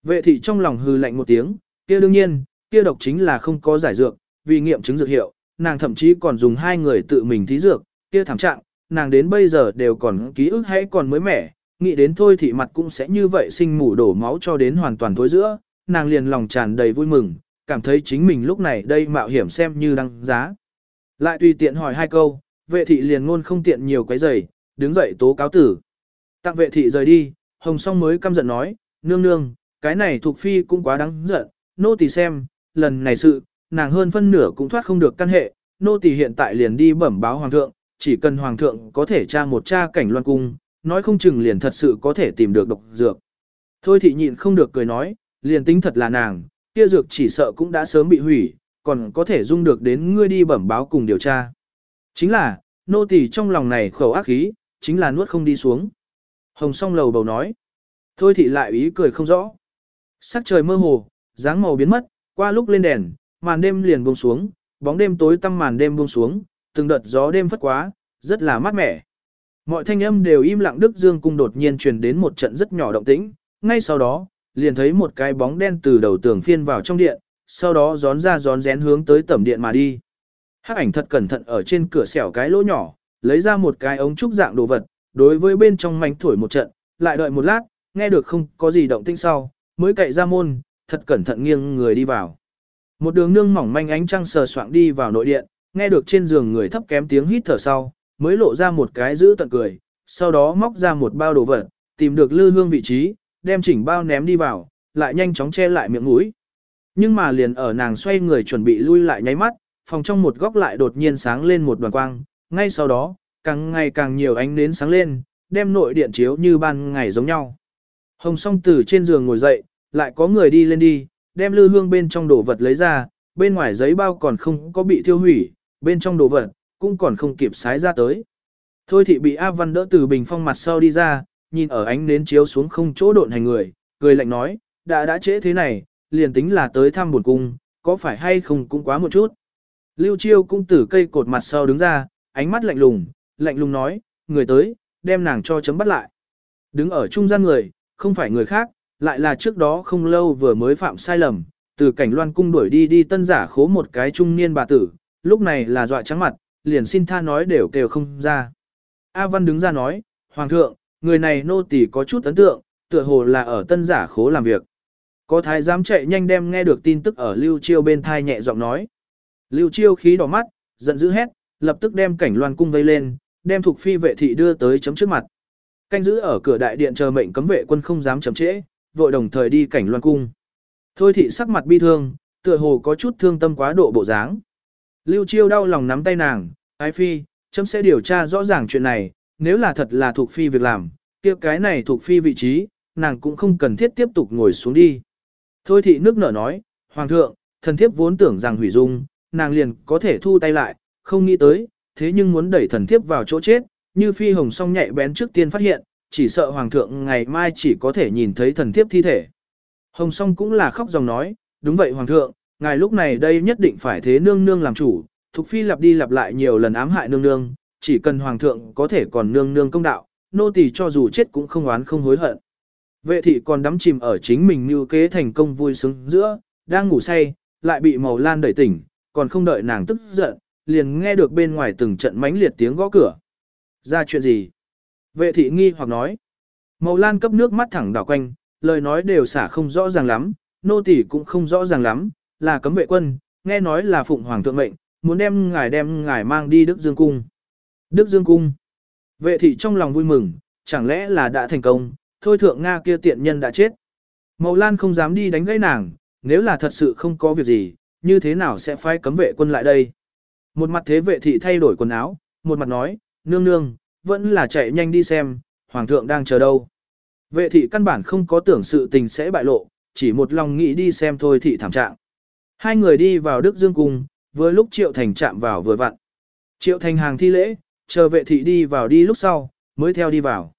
Vệ thị trong lòng hư lạnh một tiếng, kia đương nhiên, kia độc chính là không có giải dược, vì nghiệm chứng dược hiệu, nàng thậm chí còn dùng hai người tự mình thí dược, kia thảm trạng, nàng đến bây giờ đều còn ký ức hay còn mới mẻ, nghĩ đến thôi thì mặt cũng sẽ như vậy sinh mủ đổ máu cho đến hoàn toàn thối giữa, nàng liền lòng tràn đầy vui mừng, cảm thấy chính mình lúc này đây mạo hiểm xem như đăng giá. Lại tùy tiện hỏi hai câu, vệ thị liền ngôn không tiện nhiều quấy giày, đứng dậy tố cáo tử. Tặng vệ thị rời đi, hồng song mới căm giận nói, nương nương, cái này thuộc phi cũng quá đáng giận, nô tỳ xem, lần này sự, nàng hơn phân nửa cũng thoát không được căn hệ, nô tỳ hiện tại liền đi bẩm báo hoàng thượng, chỉ cần hoàng thượng có thể tra một tra cảnh loan cung, nói không chừng liền thật sự có thể tìm được độc dược. Thôi thị nhịn không được cười nói, liền tính thật là nàng, kia dược chỉ sợ cũng đã sớm bị hủy, còn có thể dung được đến ngươi đi bẩm báo cùng điều tra. Chính là, nô tỳ trong lòng này khẩu ác khí, chính là nuốt không đi xuống. Hồng song lầu bầu nói. Thôi thị lại ý cười không rõ. Sắc trời mơ hồ, dáng màu biến mất, qua lúc lên đèn, màn đêm liền buông xuống, bóng đêm tối tăm màn đêm buông xuống, từng đợt gió đêm phất quá, rất là mát mẻ. Mọi thanh âm đều im lặng Đức Dương cung đột nhiên truyền đến một trận rất nhỏ động tĩnh, ngay sau đó, liền thấy một cái bóng đen từ đầu tường phiên vào trong điện, sau đó gión ra gión rén hướng tới tẩm điện mà đi. Hắc ảnh thật cẩn thận ở trên cửa xẻo cái lỗ nhỏ, lấy ra một cái ống trúc dạng đồ vật, đối với bên trong mảnh thổi một trận, lại đợi một lát, nghe được không có gì động tĩnh sau, mới cậy ra môn, thật cẩn thận nghiêng người đi vào. Một đường nương mỏng manh ánh trăng sờ soạng đi vào nội điện, nghe được trên giường người thấp kém tiếng hít thở sau, mới lộ ra một cái giữ tận cười, sau đó móc ra một bao đồ vật, tìm được lư hương vị trí, đem chỉnh bao ném đi vào, lại nhanh chóng che lại miệng mũi. Nhưng mà liền ở nàng xoay người chuẩn bị lui lại nháy mắt, phòng trong một góc lại đột nhiên sáng lên một đoàn quang, ngay sau đó, càng ngày càng nhiều ánh nến sáng lên, đem nội điện chiếu như ban ngày giống nhau. Hồng song từ trên giường ngồi dậy, lại có người đi lên đi, đem lư hương bên trong đồ vật lấy ra, bên ngoài giấy bao còn không có bị thiêu hủy, bên trong đồ vật, cũng còn không kịp sái ra tới. Thôi thì bị A Văn đỡ từ bình phong mặt sau đi ra, nhìn ở ánh nến chiếu xuống không chỗ độn hành người, cười lạnh nói, đã đã trễ thế này, liền tính là tới thăm buồn cung, có phải hay không cũng quá một chút. Lưu Chiêu cũng từ cây cột mặt sau đứng ra, ánh mắt lạnh lùng, lạnh lùng nói, người tới, đem nàng cho chấm bắt lại. Đứng ở trung gian người, không phải người khác, lại là trước đó không lâu vừa mới phạm sai lầm, từ cảnh loan cung đuổi đi đi tân giả khố một cái trung niên bà tử, lúc này là dọa trắng mặt, liền xin tha nói đều kêu không ra. A Văn đứng ra nói, Hoàng thượng, người này nô tỳ có chút ấn tượng, tựa hồ là ở tân giả khố làm việc. Có thái giám chạy nhanh đem nghe được tin tức ở Lưu Chiêu bên thai nhẹ giọng nói. Lưu Chiêu khí đỏ mắt, giận dữ hét, lập tức đem cảnh loan cung vây lên, đem thuộc phi vệ thị đưa tới chấm trước mặt. Canh giữ ở cửa đại điện chờ mệnh cấm vệ quân không dám chậm trễ, vội đồng thời đi cảnh loan cung. Thôi thị sắc mặt bi thương, tựa hồ có chút thương tâm quá độ bộ dáng. Lưu Chiêu đau lòng nắm tay nàng, ái phi, chấm sẽ điều tra rõ ràng chuyện này, nếu là thật là thuộc phi việc làm, kia cái này thuộc phi vị trí, nàng cũng không cần thiết tiếp tục ngồi xuống đi. Thôi thị nước nở nói, Hoàng thượng, thần thiếp vốn tưởng rằng hủy dung, nàng liền có thể thu tay lại, không nghĩ tới, thế nhưng muốn đẩy thần thiếp vào chỗ chết, như phi hồng song nhạy bén trước tiên phát hiện, chỉ sợ Hoàng thượng ngày mai chỉ có thể nhìn thấy thần thiếp thi thể. Hồng song cũng là khóc dòng nói, đúng vậy Hoàng thượng, ngài lúc này đây nhất định phải thế nương nương làm chủ, Thục Phi lặp đi lặp lại nhiều lần ám hại nương nương, chỉ cần Hoàng thượng có thể còn nương nương công đạo, nô tỳ cho dù chết cũng không oán không hối hận. Vệ thị còn đắm chìm ở chính mình như kế thành công vui sướng giữa, đang ngủ say, lại bị màu lan đẩy tỉnh, còn không đợi nàng tức giận, liền nghe được bên ngoài từng trận mãnh liệt tiếng gõ cửa. Ra chuyện gì? Vệ thị nghi hoặc nói. Màu lan cấp nước mắt thẳng đảo quanh, lời nói đều xả không rõ ràng lắm, nô tỳ cũng không rõ ràng lắm, là cấm vệ quân, nghe nói là phụng hoàng thượng mệnh, muốn đem ngài đem ngài mang đi Đức Dương Cung. Đức Dương Cung. Vệ thị trong lòng vui mừng, chẳng lẽ là đã thành công, thôi thượng Nga kia tiện nhân đã chết. Mậu Lan không dám đi đánh gãy nàng, nếu là thật sự không có việc gì, như thế nào sẽ phái cấm vệ quân lại đây. Một mặt thế vệ thị thay đổi quần áo, một mặt nói, nương nương, vẫn là chạy nhanh đi xem, hoàng thượng đang chờ đâu. Vệ thị căn bản không có tưởng sự tình sẽ bại lộ, chỉ một lòng nghĩ đi xem thôi thị thảm trạng. Hai người đi vào Đức Dương Cung, vừa lúc Triệu Thành chạm vào vừa vặn. Triệu Thành hàng thi lễ, chờ vệ thị đi vào đi lúc sau, mới theo đi vào.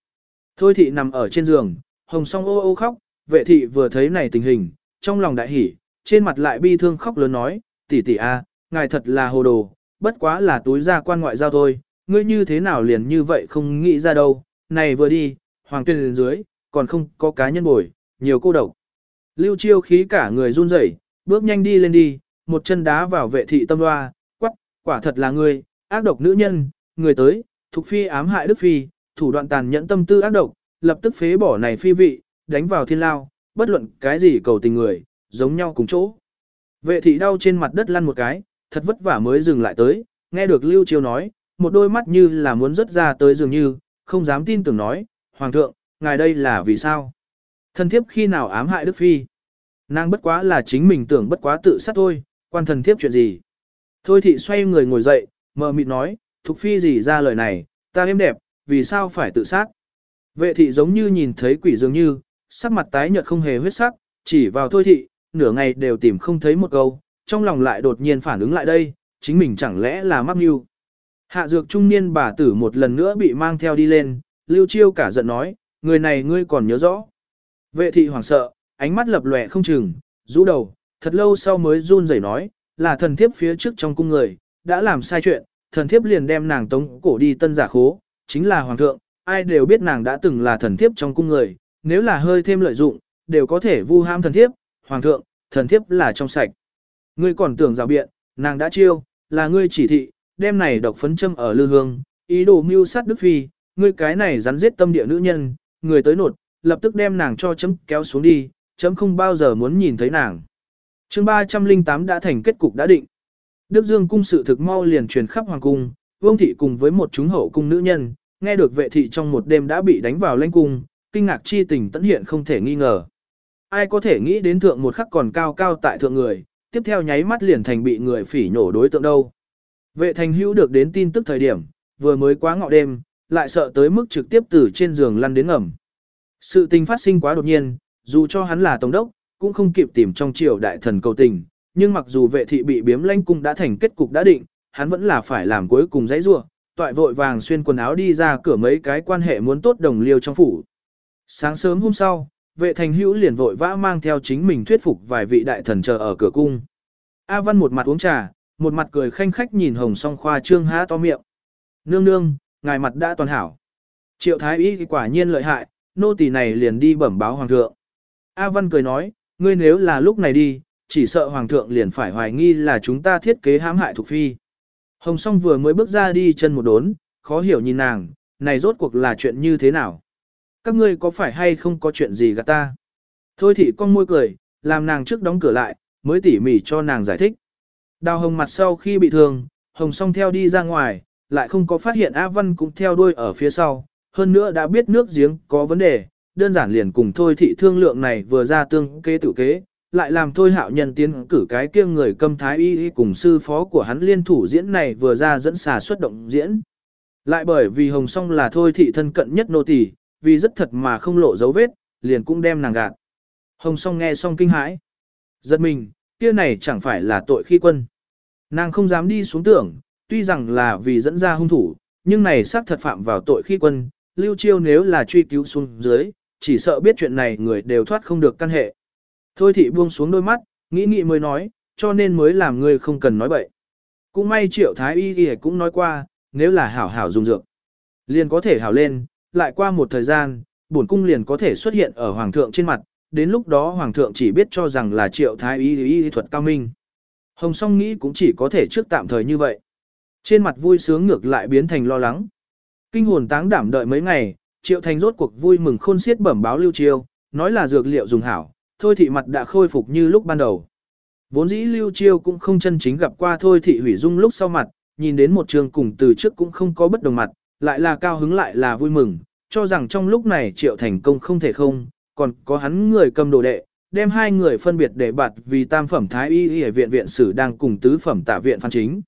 Thôi thị nằm ở trên giường, hồng song ô ô khóc, vệ thị vừa thấy này tình hình, trong lòng đại hỉ, trên mặt lại bi thương khóc lớn nói, tỷ tỷ a, ngài thật là hồ đồ, bất quá là túi ra quan ngoại giao thôi, ngươi như thế nào liền như vậy không nghĩ ra đâu, này vừa đi, hoàng tuyên lên dưới, còn không có cá nhân bồi, nhiều cô độc. Lưu chiêu khí cả người run rẩy, bước nhanh đi lên đi, một chân đá vào vệ thị tâm loa, quắc, quả thật là ngươi, ác độc nữ nhân, người tới, Thục Phi ám hại Đức Phi, thủ đoạn tàn nhẫn tâm tư ác độc, lập tức phế bỏ này phi vị, đánh vào thiên lao, bất luận cái gì cầu tình người, giống nhau cùng chỗ. Vệ thị đau trên mặt đất lăn một cái, thật vất vả mới dừng lại tới, nghe được Lưu Chiêu nói, một đôi mắt như là muốn rớt ra tới dường như, không dám tin tưởng nói, Hoàng thượng, ngài đây là vì sao? Thần thiếp khi nào ám hại Đức Phi? Nàng bất quá là chính mình tưởng bất quá tự sát thôi, quan thần thiếp chuyện gì? Thôi thị xoay người ngồi dậy, mờ mịt nói, Thục Phi gì ra lời này, ta êm đẹp, vì sao phải tự sát? Vệ thị giống như nhìn thấy quỷ dường như, sắc mặt tái nhợt không hề huyết sắc, chỉ vào thôi thị, nửa ngày đều tìm không thấy một câu, trong lòng lại đột nhiên phản ứng lại đây, chính mình chẳng lẽ là mắc mưu. Hạ dược trung niên bà tử một lần nữa bị mang theo đi lên, lưu chiêu cả giận nói, người này ngươi còn nhớ rõ. Vệ thị hoảng sợ, ánh mắt lập lòe không chừng, rũ đầu, thật lâu sau mới run rẩy nói, là thần thiếp phía trước trong cung người, đã làm sai chuyện, thần thiếp liền đem nàng tống cổ đi tân giả khố, chính là hoàng thượng, ai đều biết nàng đã từng là thần thiếp trong cung người, nếu là hơi thêm lợi dụng, đều có thể vu ham thần thiếp, hoàng thượng, thần thiếp là trong sạch. Ngươi còn tưởng rào biện, nàng đã chiêu, là ngươi chỉ thị, đem này độc phấn châm ở lư hương, ý đồ mưu sát Đức Phi, ngươi cái này rắn giết tâm địa nữ nhân, người tới nột, lập tức đem nàng cho chấm kéo xuống đi, chấm không bao giờ muốn nhìn thấy nàng. chương 308 đã thành kết cục đã định. Đức Dương cung sự thực mau liền truyền khắp hoàng cung, vương thị cùng với một chúng hậu cung nữ nhân, nghe được vệ thị trong một đêm đã bị đánh vào lãnh cung, kinh ngạc chi tình tận hiện không thể nghi ngờ. Ai có thể nghĩ đến thượng một khắc còn cao cao tại thượng người, tiếp theo nháy mắt liền thành bị người phỉ nhổ đối tượng đâu. Vệ thành hữu được đến tin tức thời điểm, vừa mới quá ngọ đêm, lại sợ tới mức trực tiếp từ trên giường lăn đến ngầm. Sự tình phát sinh quá đột nhiên, dù cho hắn là tổng đốc, cũng không kịp tìm trong triều đại thần cầu tình, nhưng mặc dù vệ thị bị biếm lanh cung đã thành kết cục đã định, hắn vẫn là phải làm cuối cùng dãy rua, toại vội vàng xuyên quần áo đi ra cửa mấy cái quan hệ muốn tốt đồng liêu trong phủ. Sáng sớm hôm sau, vệ thành hữu liền vội vã mang theo chính mình thuyết phục vài vị đại thần chờ ở cửa cung. A Văn một mặt uống trà, một mặt cười khanh khách nhìn hồng song khoa trương há to miệng. Nương nương, ngài mặt đã toàn hảo. Triệu thái y quả nhiên lợi hại, nô tỳ này liền đi bẩm báo hoàng thượng. A Văn cười nói, ngươi nếu là lúc này đi, chỉ sợ hoàng thượng liền phải hoài nghi là chúng ta thiết kế hãm hại thuộc phi. Hồng song vừa mới bước ra đi chân một đốn, khó hiểu nhìn nàng, này rốt cuộc là chuyện như thế nào? Các ngươi có phải hay không có chuyện gì gạt ta? Thôi Thị con môi cười, làm nàng trước đóng cửa lại, mới tỉ mỉ cho nàng giải thích. Đào hồng mặt sau khi bị thương, hồng song theo đi ra ngoài, lại không có phát hiện A Văn cũng theo đuôi ở phía sau, hơn nữa đã biết nước giếng có vấn đề, đơn giản liền cùng thôi thị thương lượng này vừa ra tương kế tự kế, lại làm thôi hạo nhân tiến cử cái kia người câm thái y cùng sư phó của hắn liên thủ diễn này vừa ra dẫn xà xuất động diễn. Lại bởi vì hồng song là thôi thị thân cận nhất nô tỳ, vì rất thật mà không lộ dấu vết, liền cũng đem nàng gạt. Hồng song nghe xong kinh hãi. Giật mình, kia này chẳng phải là tội khi quân. Nàng không dám đi xuống tưởng, tuy rằng là vì dẫn ra hung thủ, nhưng này xác thật phạm vào tội khi quân, lưu chiêu nếu là truy cứu xuống dưới, chỉ sợ biết chuyện này người đều thoát không được căn hệ. Thôi thị buông xuống đôi mắt, nghĩ nghĩ mới nói, cho nên mới làm người không cần nói bậy. Cũng may triệu thái y y cũng nói qua, nếu là hảo hảo dùng dược, liền có thể hảo lên, lại qua một thời gian, bổn cung liền có thể xuất hiện ở hoàng thượng trên mặt, đến lúc đó hoàng thượng chỉ biết cho rằng là triệu thái y y thuật cao minh. Hồng song nghĩ cũng chỉ có thể trước tạm thời như vậy. Trên mặt vui sướng ngược lại biến thành lo lắng. Kinh hồn táng đảm đợi mấy ngày, triệu thành rốt cuộc vui mừng khôn xiết bẩm báo lưu chiêu, nói là dược liệu dùng hảo, thôi thị mặt đã khôi phục như lúc ban đầu. Vốn dĩ lưu chiêu cũng không chân chính gặp qua thôi thị hủy dung lúc sau mặt, nhìn đến một trường cùng từ trước cũng không có bất đồng mặt, lại là cao hứng lại là vui mừng, cho rằng trong lúc này triệu thành công không thể không, còn có hắn người cầm đồ đệ, đem hai người phân biệt để bạt vì tam phẩm thái y y viện viện sử đang cùng tứ phẩm tả viện phan chính.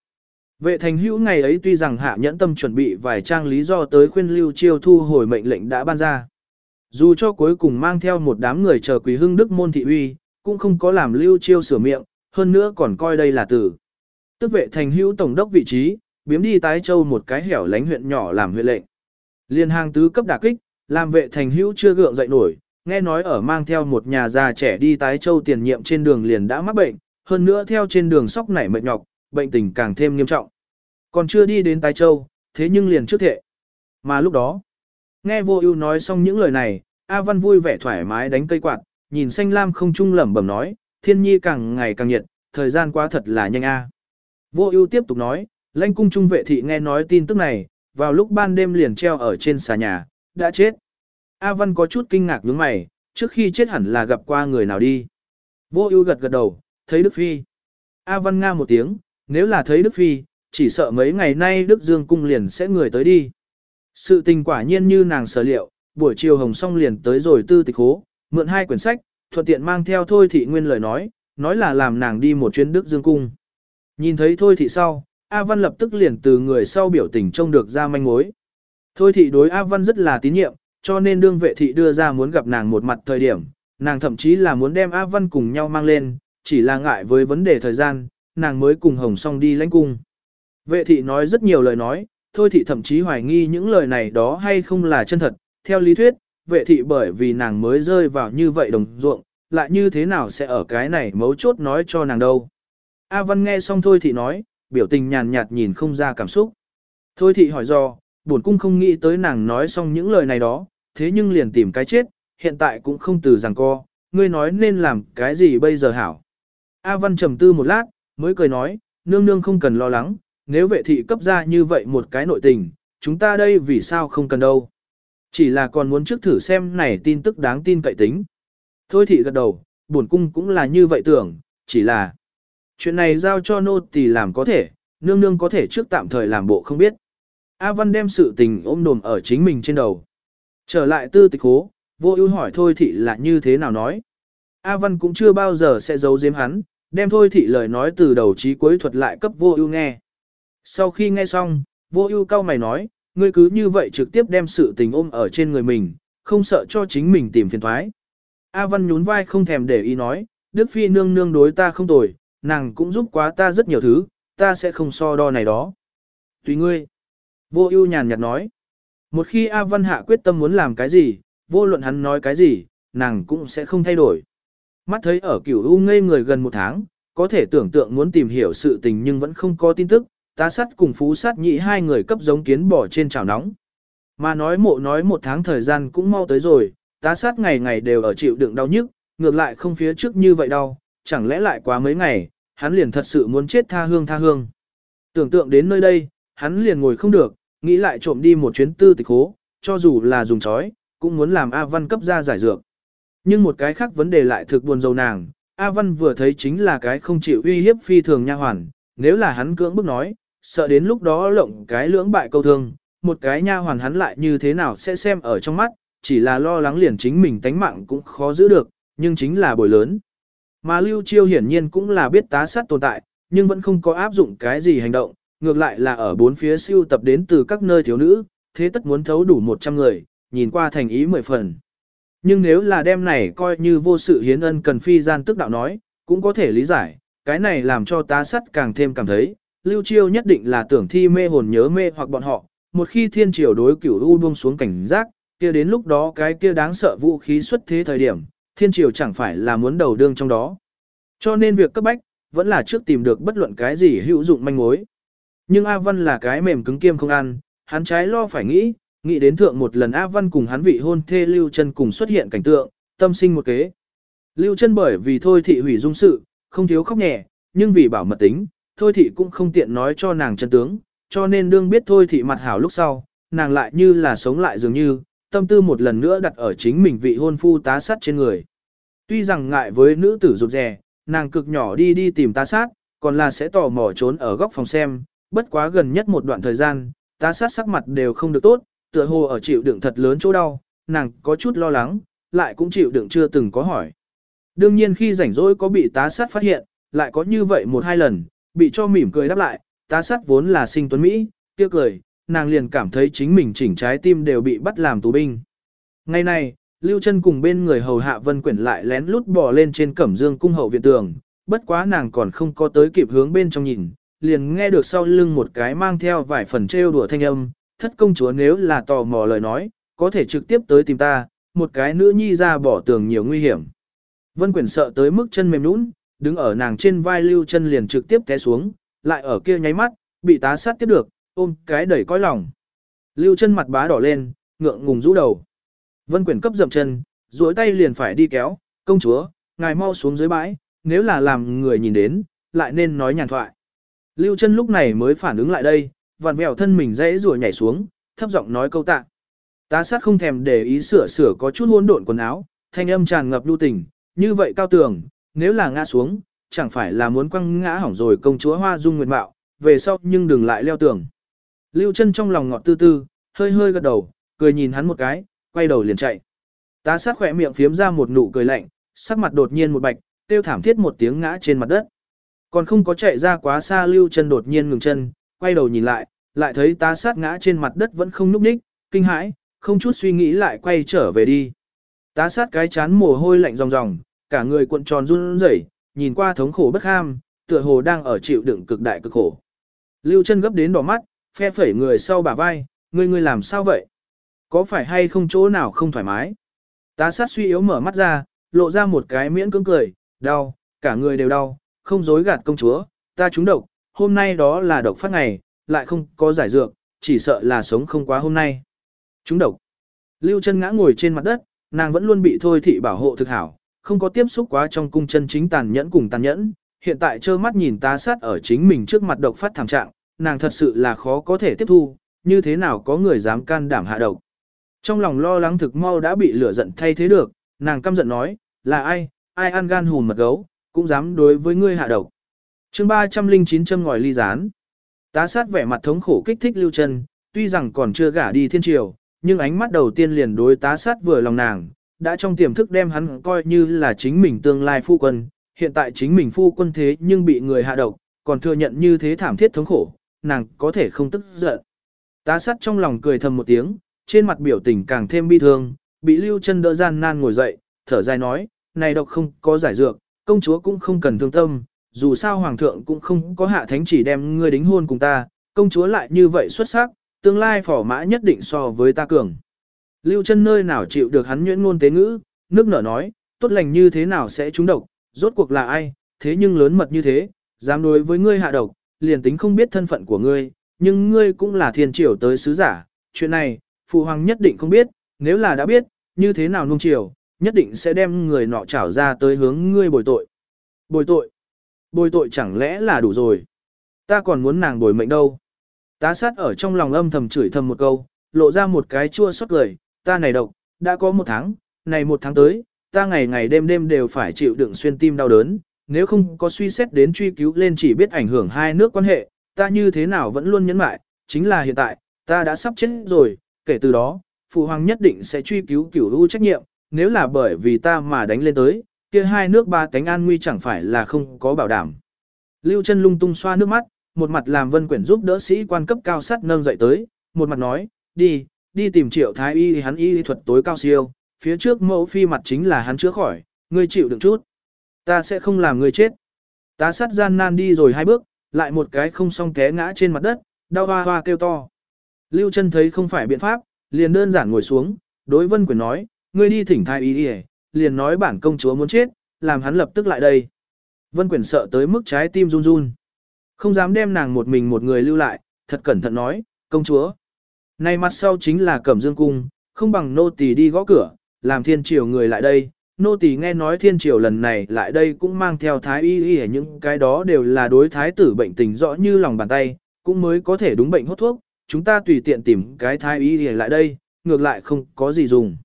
Vệ thành hữu ngày ấy tuy rằng hạ nhẫn tâm chuẩn bị vài trang lý do tới khuyên lưu chiêu thu hồi mệnh lệnh đã ban ra. Dù cho cuối cùng mang theo một đám người chờ quý hưng đức môn thị uy, cũng không có làm lưu chiêu sửa miệng, hơn nữa còn coi đây là tử. Tức vệ thành hữu tổng đốc vị trí, biếm đi tái châu một cái hẻo lánh huyện nhỏ làm huyện lệnh. Liên hàng tứ cấp đả kích, làm vệ thành hữu chưa gượng dậy nổi, nghe nói ở mang theo một nhà già trẻ đi tái châu tiền nhiệm trên đường liền đã mắc bệnh, hơn nữa theo trên đường sóc nảy mệt nhọc, bệnh tình càng thêm nghiêm trọng. Còn chưa đi đến tái châu, thế nhưng liền trước thệ. Mà lúc đó, nghe vô ưu nói xong những lời này, A Văn vui vẻ thoải mái đánh cây quạt, nhìn xanh lam không trung lẩm bẩm nói, thiên nhi càng ngày càng nhiệt, thời gian quá thật là nhanh a. Vô ưu tiếp tục nói, lãnh cung trung vệ thị nghe nói tin tức này, vào lúc ban đêm liền treo ở trên xà nhà, đã chết. A Văn có chút kinh ngạc nhướng mày, trước khi chết hẳn là gặp qua người nào đi. Vô ưu gật gật đầu, thấy Đức Phi. A Văn nga một tiếng, nếu là thấy Đức Phi, chỉ sợ mấy ngày nay Đức Dương cung liền sẽ người tới đi. Sự tình quả nhiên như nàng sở liệu, buổi chiều hồng song liền tới rồi tư tịch hố, mượn hai quyển sách, thuận tiện mang theo thôi thị nguyên lời nói, nói là làm nàng đi một chuyến Đức Dương cung. Nhìn thấy thôi thị sau, A Văn lập tức liền từ người sau biểu tình trông được ra manh mối. Thôi thị đối A Văn rất là tín nhiệm, cho nên đương vệ thị đưa ra muốn gặp nàng một mặt thời điểm, nàng thậm chí là muốn đem A Văn cùng nhau mang lên, chỉ là ngại với vấn đề thời gian, nàng mới cùng Hồng Song đi lãnh cung. Vệ thị nói rất nhiều lời nói, thôi thị thậm chí hoài nghi những lời này đó hay không là chân thật. Theo lý thuyết, vệ thị bởi vì nàng mới rơi vào như vậy đồng ruộng, lại như thế nào sẽ ở cái này mấu chốt nói cho nàng đâu. A Văn nghe xong thôi thị nói, biểu tình nhàn nhạt nhìn không ra cảm xúc. Thôi thị hỏi do, buồn cung không nghĩ tới nàng nói xong những lời này đó, thế nhưng liền tìm cái chết, hiện tại cũng không từ rằng co, ngươi nói nên làm cái gì bây giờ hảo. A Văn trầm tư một lát, mới cười nói, nương nương không cần lo lắng, nếu vệ thị cấp ra như vậy một cái nội tình, chúng ta đây vì sao không cần đâu. Chỉ là còn muốn trước thử xem này tin tức đáng tin cậy tính. Thôi thị gật đầu, buồn cung cũng là như vậy tưởng, chỉ là chuyện này giao cho nô tỳ làm có thể, nương nương có thể trước tạm thời làm bộ không biết. A Văn đem sự tình ôm đồm ở chính mình trên đầu. Trở lại tư tịch hố, vô ưu hỏi thôi thị là như thế nào nói. A Văn cũng chưa bao giờ sẽ giấu giếm hắn, đem thôi thị lời nói từ đầu chí cuối thuật lại cấp vô ưu nghe. Sau khi nghe xong, vô ưu cao mày nói, ngươi cứ như vậy trực tiếp đem sự tình ôm ở trên người mình, không sợ cho chính mình tìm phiền thoái. A Văn nhún vai không thèm để ý nói, Đức Phi nương nương đối ta không tồi, nàng cũng giúp quá ta rất nhiều thứ, ta sẽ không so đo này đó. Tùy ngươi. Vô ưu nhàn nhạt nói. Một khi A Văn hạ quyết tâm muốn làm cái gì, vô luận hắn nói cái gì, nàng cũng sẽ không thay đổi. Mắt thấy ở cửu U ngây người gần một tháng, có thể tưởng tượng muốn tìm hiểu sự tình nhưng vẫn không có tin tức, tá sắt cùng phú sát nhị hai người cấp giống kiến bỏ trên chảo nóng. Mà nói mộ nói một tháng thời gian cũng mau tới rồi, tá sát ngày ngày đều ở chịu đựng đau nhức, ngược lại không phía trước như vậy đâu, chẳng lẽ lại quá mấy ngày, hắn liền thật sự muốn chết tha hương tha hương. Tưởng tượng đến nơi đây, hắn liền ngồi không được, nghĩ lại trộm đi một chuyến tư tịch hố, cho dù là dùng chói, cũng muốn làm A Văn cấp ra giải dược. Nhưng một cái khác vấn đề lại thực buồn dầu nàng, A Văn vừa thấy chính là cái không chịu uy hiếp phi thường nha hoàn, nếu là hắn cưỡng bức nói, sợ đến lúc đó lộng cái lưỡng bại câu thương, một cái nha hoàn hắn lại như thế nào sẽ xem ở trong mắt, chỉ là lo lắng liền chính mình tánh mạng cũng khó giữ được, nhưng chính là bồi lớn. Mà Lưu Chiêu hiển nhiên cũng là biết tá sát tồn tại, nhưng vẫn không có áp dụng cái gì hành động, ngược lại là ở bốn phía siêu tập đến từ các nơi thiếu nữ, thế tất muốn thấu đủ 100 người, nhìn qua thành ý mười phần. Nhưng nếu là đêm này coi như vô sự hiến ân cần phi gian tức đạo nói, cũng có thể lý giải, cái này làm cho tá sắt càng thêm cảm thấy, Lưu Chiêu nhất định là tưởng thi mê hồn nhớ mê hoặc bọn họ, một khi thiên triều đối cửu u buông xuống cảnh giác, kia đến lúc đó cái kia đáng sợ vũ khí xuất thế thời điểm, thiên triều chẳng phải là muốn đầu đương trong đó. Cho nên việc cấp bách, vẫn là trước tìm được bất luận cái gì hữu dụng manh mối. Nhưng A Văn là cái mềm cứng kiêm không ăn, hắn trái lo phải nghĩ, nghĩ đến thượng một lần A Văn cùng hắn vị hôn thê Lưu Chân cùng xuất hiện cảnh tượng, tâm sinh một kế. Lưu Chân bởi vì thôi thị hủy dung sự, không thiếu khóc nhẹ, nhưng vì bảo mật tính, thôi thị cũng không tiện nói cho nàng chân tướng, cho nên đương biết thôi thị mặt hảo lúc sau, nàng lại như là sống lại dường như, tâm tư một lần nữa đặt ở chính mình vị hôn phu tá sát trên người. Tuy rằng ngại với nữ tử rụt rè, nàng cực nhỏ đi đi tìm tá sát, còn là sẽ tò mò trốn ở góc phòng xem, bất quá gần nhất một đoạn thời gian, tá sát sắc mặt đều không được tốt, tựa hồ ở chịu đựng thật lớn chỗ đau, nàng có chút lo lắng, lại cũng chịu đựng chưa từng có hỏi. Đương nhiên khi rảnh rỗi có bị tá sát phát hiện, lại có như vậy một hai lần, bị cho mỉm cười đáp lại, tá sát vốn là sinh tuấn Mỹ, kia cười, nàng liền cảm thấy chính mình chỉnh trái tim đều bị bắt làm tù binh. Ngày này, Lưu chân cùng bên người hầu hạ vân quyển lại lén lút bò lên trên cẩm dương cung hậu viện tường, bất quá nàng còn không có tới kịp hướng bên trong nhìn, liền nghe được sau lưng một cái mang theo vài phần trêu đùa thanh âm, thất công chúa nếu là tò mò lời nói, có thể trực tiếp tới tìm ta, một cái nữ nhi ra bỏ tường nhiều nguy hiểm. Vân Quyển sợ tới mức chân mềm nũng, đứng ở nàng trên vai lưu chân liền trực tiếp té xuống, lại ở kia nháy mắt, bị tá sát tiếp được, ôm cái đẩy coi lòng. Lưu chân mặt bá đỏ lên, ngượng ngùng rũ đầu. Vân Quyển cấp dậm chân, duỗi tay liền phải đi kéo, công chúa, ngài mau xuống dưới bãi, nếu là làm người nhìn đến, lại nên nói nhàn thoại. Lưu chân lúc này mới phản ứng lại đây, vặn vẹo thân mình dãy rùa nhảy xuống, thấp giọng nói câu tạ. Tá sát không thèm để ý sửa sửa có chút hỗn độn quần áo, thanh âm tràn ngập lưu tình, như vậy cao tường, nếu là ngã xuống, chẳng phải là muốn quăng ngã hỏng rồi công chúa hoa dung nguyệt mạo, về sau nhưng đừng lại leo tường. Lưu chân trong lòng ngọt tư tư, hơi hơi gật đầu, cười nhìn hắn một cái, quay đầu liền chạy. Tá sát khỏe miệng phiếm ra một nụ cười lạnh, sắc mặt đột nhiên một bạch, tiêu thảm thiết một tiếng ngã trên mặt đất. Còn không có chạy ra quá xa lưu chân đột nhiên ngừng chân, quay đầu nhìn lại, lại thấy tá sát ngã trên mặt đất vẫn không núp ních, kinh hãi, không chút suy nghĩ lại quay trở về đi. Tá sát cái chán mồ hôi lạnh ròng ròng, cả người cuộn tròn run rẩy, nhìn qua thống khổ bất ham, tựa hồ đang ở chịu đựng cực đại cực khổ. Lưu chân gấp đến đỏ mắt, phe phẩy người sau bả vai, ngươi ngươi làm sao vậy? Có phải hay không chỗ nào không thoải mái? Tá sát suy yếu mở mắt ra, lộ ra một cái miễn cưỡng cười, đau, cả người đều đau, không dối gạt công chúa, ta trúng độc, hôm nay đó là độc phát ngày, lại không có giải dược, chỉ sợ là sống không quá hôm nay. Trúng độc. Lưu chân ngã ngồi trên mặt đất, nàng vẫn luôn bị thôi thị bảo hộ thực hảo, không có tiếp xúc quá trong cung chân chính tàn nhẫn cùng tàn nhẫn, hiện tại trơ mắt nhìn tá sát ở chính mình trước mặt độc phát thảm trạng, nàng thật sự là khó có thể tiếp thu, như thế nào có người dám can đảm hạ độc. Trong lòng lo lắng thực mau đã bị lửa giận thay thế được, nàng căm giận nói, là ai, ai ăn gan hùn mật gấu, cũng dám đối với ngươi hạ độc. chương 309 châm ngòi ly rán. Tá sát vẻ mặt thống khổ kích thích lưu chân, tuy rằng còn chưa gả đi thiên triều, nhưng ánh mắt đầu tiên liền đối tá sát vừa lòng nàng, đã trong tiềm thức đem hắn coi như là chính mình tương lai phu quân, hiện tại chính mình phu quân thế nhưng bị người hạ độc, còn thừa nhận như thế thảm thiết thống khổ, nàng có thể không tức giận. Tá sắt trong lòng cười thầm một tiếng, trên mặt biểu tình càng thêm bi thương, bị lưu chân đỡ gian nan ngồi dậy, thở dài nói, này độc không có giải dược, công chúa cũng không cần thương tâm, dù sao hoàng thượng cũng không có hạ thánh chỉ đem ngươi đính hôn cùng ta, công chúa lại như vậy xuất sắc, tương lai phỏ mã nhất định so với ta cường. Lưu chân nơi nào chịu được hắn nhuyễn ngôn tế ngữ, nước nở nói, tốt lành như thế nào sẽ trúng độc, rốt cuộc là ai, thế nhưng lớn mật như thế, dám đối với ngươi hạ độc, liền tính không biết thân phận của ngươi, nhưng ngươi cũng là thiên triều tới sứ giả, chuyện này, phụ hoàng nhất định không biết, nếu là đã biết, như thế nào nung triều, nhất định sẽ đem người nọ trảo ra tới hướng ngươi bồi tội. Bồi tội? Bồi tội chẳng lẽ là đủ rồi? Ta còn muốn nàng bồi mệnh đâu? Tá sát ở trong lòng âm thầm chửi thầm một câu, lộ ra một cái chua xót cười, ta này độc, đã có một tháng, này một tháng tới, ta ngày ngày đêm đêm đều phải chịu đựng xuyên tim đau đớn, nếu không có suy xét đến truy cứu lên chỉ biết ảnh hưởng hai nước quan hệ, ta như thế nào vẫn luôn nhấn mại, chính là hiện tại, ta đã sắp chết rồi, kể từ đó, phụ hoàng nhất định sẽ truy cứu cửu lưu trách nhiệm, nếu là bởi vì ta mà đánh lên tới, kia hai nước ba cánh an nguy chẳng phải là không có bảo đảm. Lưu chân lung tung xoa nước mắt, một mặt làm vân quyển giúp đỡ sĩ quan cấp cao sắt nâng dậy tới, một mặt nói, đi, đi tìm triệu thái y hắn y thuật tối cao siêu, phía trước mẫu phi mặt chính là hắn chữa khỏi, ngươi chịu đựng chút. Ta sẽ không làm ngươi chết. Tá sát gian nan đi rồi hai bước, lại một cái không song té ngã trên mặt đất, đau hoa hoa kêu to. Lưu chân thấy không phải biện pháp, liền đơn giản ngồi xuống, đối vân quyền nói, ngươi đi thỉnh thái y đi liền nói bản công chúa muốn chết, làm hắn lập tức lại đây. Vân quyền sợ tới mức trái tim run run. Không dám đem nàng một mình một người lưu lại, thật cẩn thận nói, công chúa. Này mặt sau chính là cẩm dương cung, không bằng nô tỳ đi gõ cửa, làm thiên triều người lại đây. Nô tỳ nghe nói thiên triều lần này lại đây cũng mang theo thái y y những cái đó đều là đối thái tử bệnh tình rõ như lòng bàn tay, cũng mới có thể đúng bệnh hốt thuốc. Chúng ta tùy tiện tìm cái thái y y lại đây, ngược lại không có gì dùng.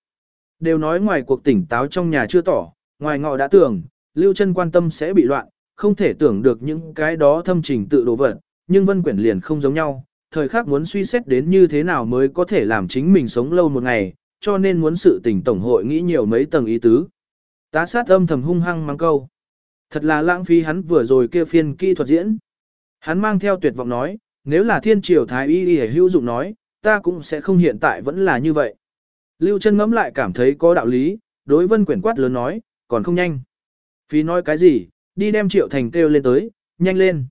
Đều nói ngoài cuộc tỉnh táo trong nhà chưa tỏ, ngoài ngọ đã tưởng, lưu chân quan tâm sẽ bị loạn, không thể tưởng được những cái đó thâm trình tự đồ vật, nhưng vân quyển liền không giống nhau, thời khắc muốn suy xét đến như thế nào mới có thể làm chính mình sống lâu một ngày, cho nên muốn sự tình tổng hội nghĩ nhiều mấy tầng ý tứ. Tá sát âm thầm hung hăng mang câu. Thật là lãng phí hắn vừa rồi kia phiên kỹ thuật diễn. Hắn mang theo tuyệt vọng nói, nếu là thiên triều thái y y hữu dụng nói, ta cũng sẽ không hiện tại vẫn là như vậy. Lưu chân ngẫm lại cảm thấy có đạo lý, đối vân quyển quát lớn nói, còn không nhanh. Phí nói cái gì, đi đem triệu thành kêu lên tới, nhanh lên.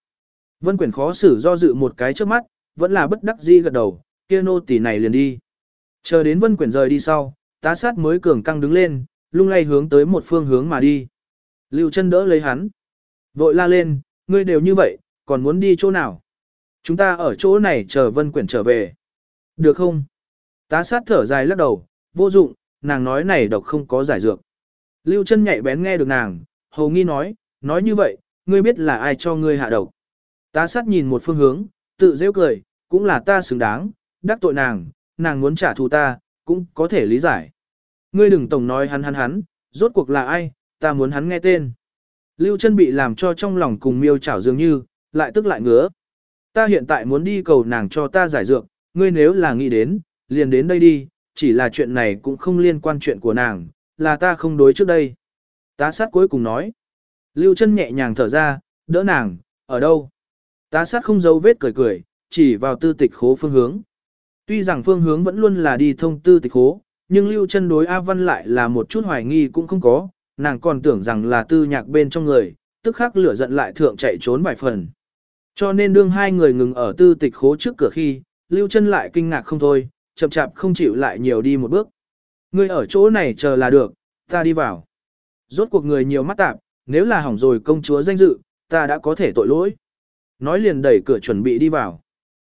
Vân quyển khó xử do dự một cái trước mắt, vẫn là bất đắc dĩ gật đầu, kia nô tỳ này liền đi. Chờ đến vân quyển rời đi sau, tá sát mới cường căng đứng lên, lung lay hướng tới một phương hướng mà đi. Lưu chân đỡ lấy hắn. Vội la lên, ngươi đều như vậy, còn muốn đi chỗ nào? Chúng ta ở chỗ này chờ vân quyển trở về. Được không? Tá sát thở dài lắc đầu, vô dụng, nàng nói này độc không có giải dược. Lưu chân nhạy bén nghe được nàng, hầu nghi nói, nói như vậy, ngươi biết là ai cho ngươi hạ độc. Tá sát nhìn một phương hướng, tự rêu cười, cũng là ta xứng đáng, đắc tội nàng, nàng muốn trả thù ta, cũng có thể lý giải. Ngươi đừng tổng nói hắn hắn hắn, rốt cuộc là ai, ta muốn hắn nghe tên. Lưu chân bị làm cho trong lòng cùng miêu chảo dường như, lại tức lại ngứa. Ta hiện tại muốn đi cầu nàng cho ta giải dược, ngươi nếu là nghĩ đến, liền đến đây đi, chỉ là chuyện này cũng không liên quan chuyện của nàng, là ta không đối trước đây. Tá sát cuối cùng nói. Lưu chân nhẹ nhàng thở ra, đỡ nàng, ở đâu? Tá sát không giấu vết cười cười, chỉ vào tư tịch khố phương hướng. Tuy rằng phương hướng vẫn luôn là đi thông tư tịch khố, nhưng Lưu chân đối A Văn lại là một chút hoài nghi cũng không có, nàng còn tưởng rằng là tư nhạc bên trong người, tức khắc lửa giận lại thượng chạy trốn vài phần. Cho nên đương hai người ngừng ở tư tịch khố trước cửa khi, Lưu chân lại kinh ngạc không thôi, chậm chạp không chịu lại nhiều đi một bước. Ngươi ở chỗ này chờ là được, ta đi vào. Rốt cuộc người nhiều mắt tạp, nếu là hỏng rồi công chúa danh dự, ta đã có thể tội lỗi. Nói liền đẩy cửa chuẩn bị đi vào.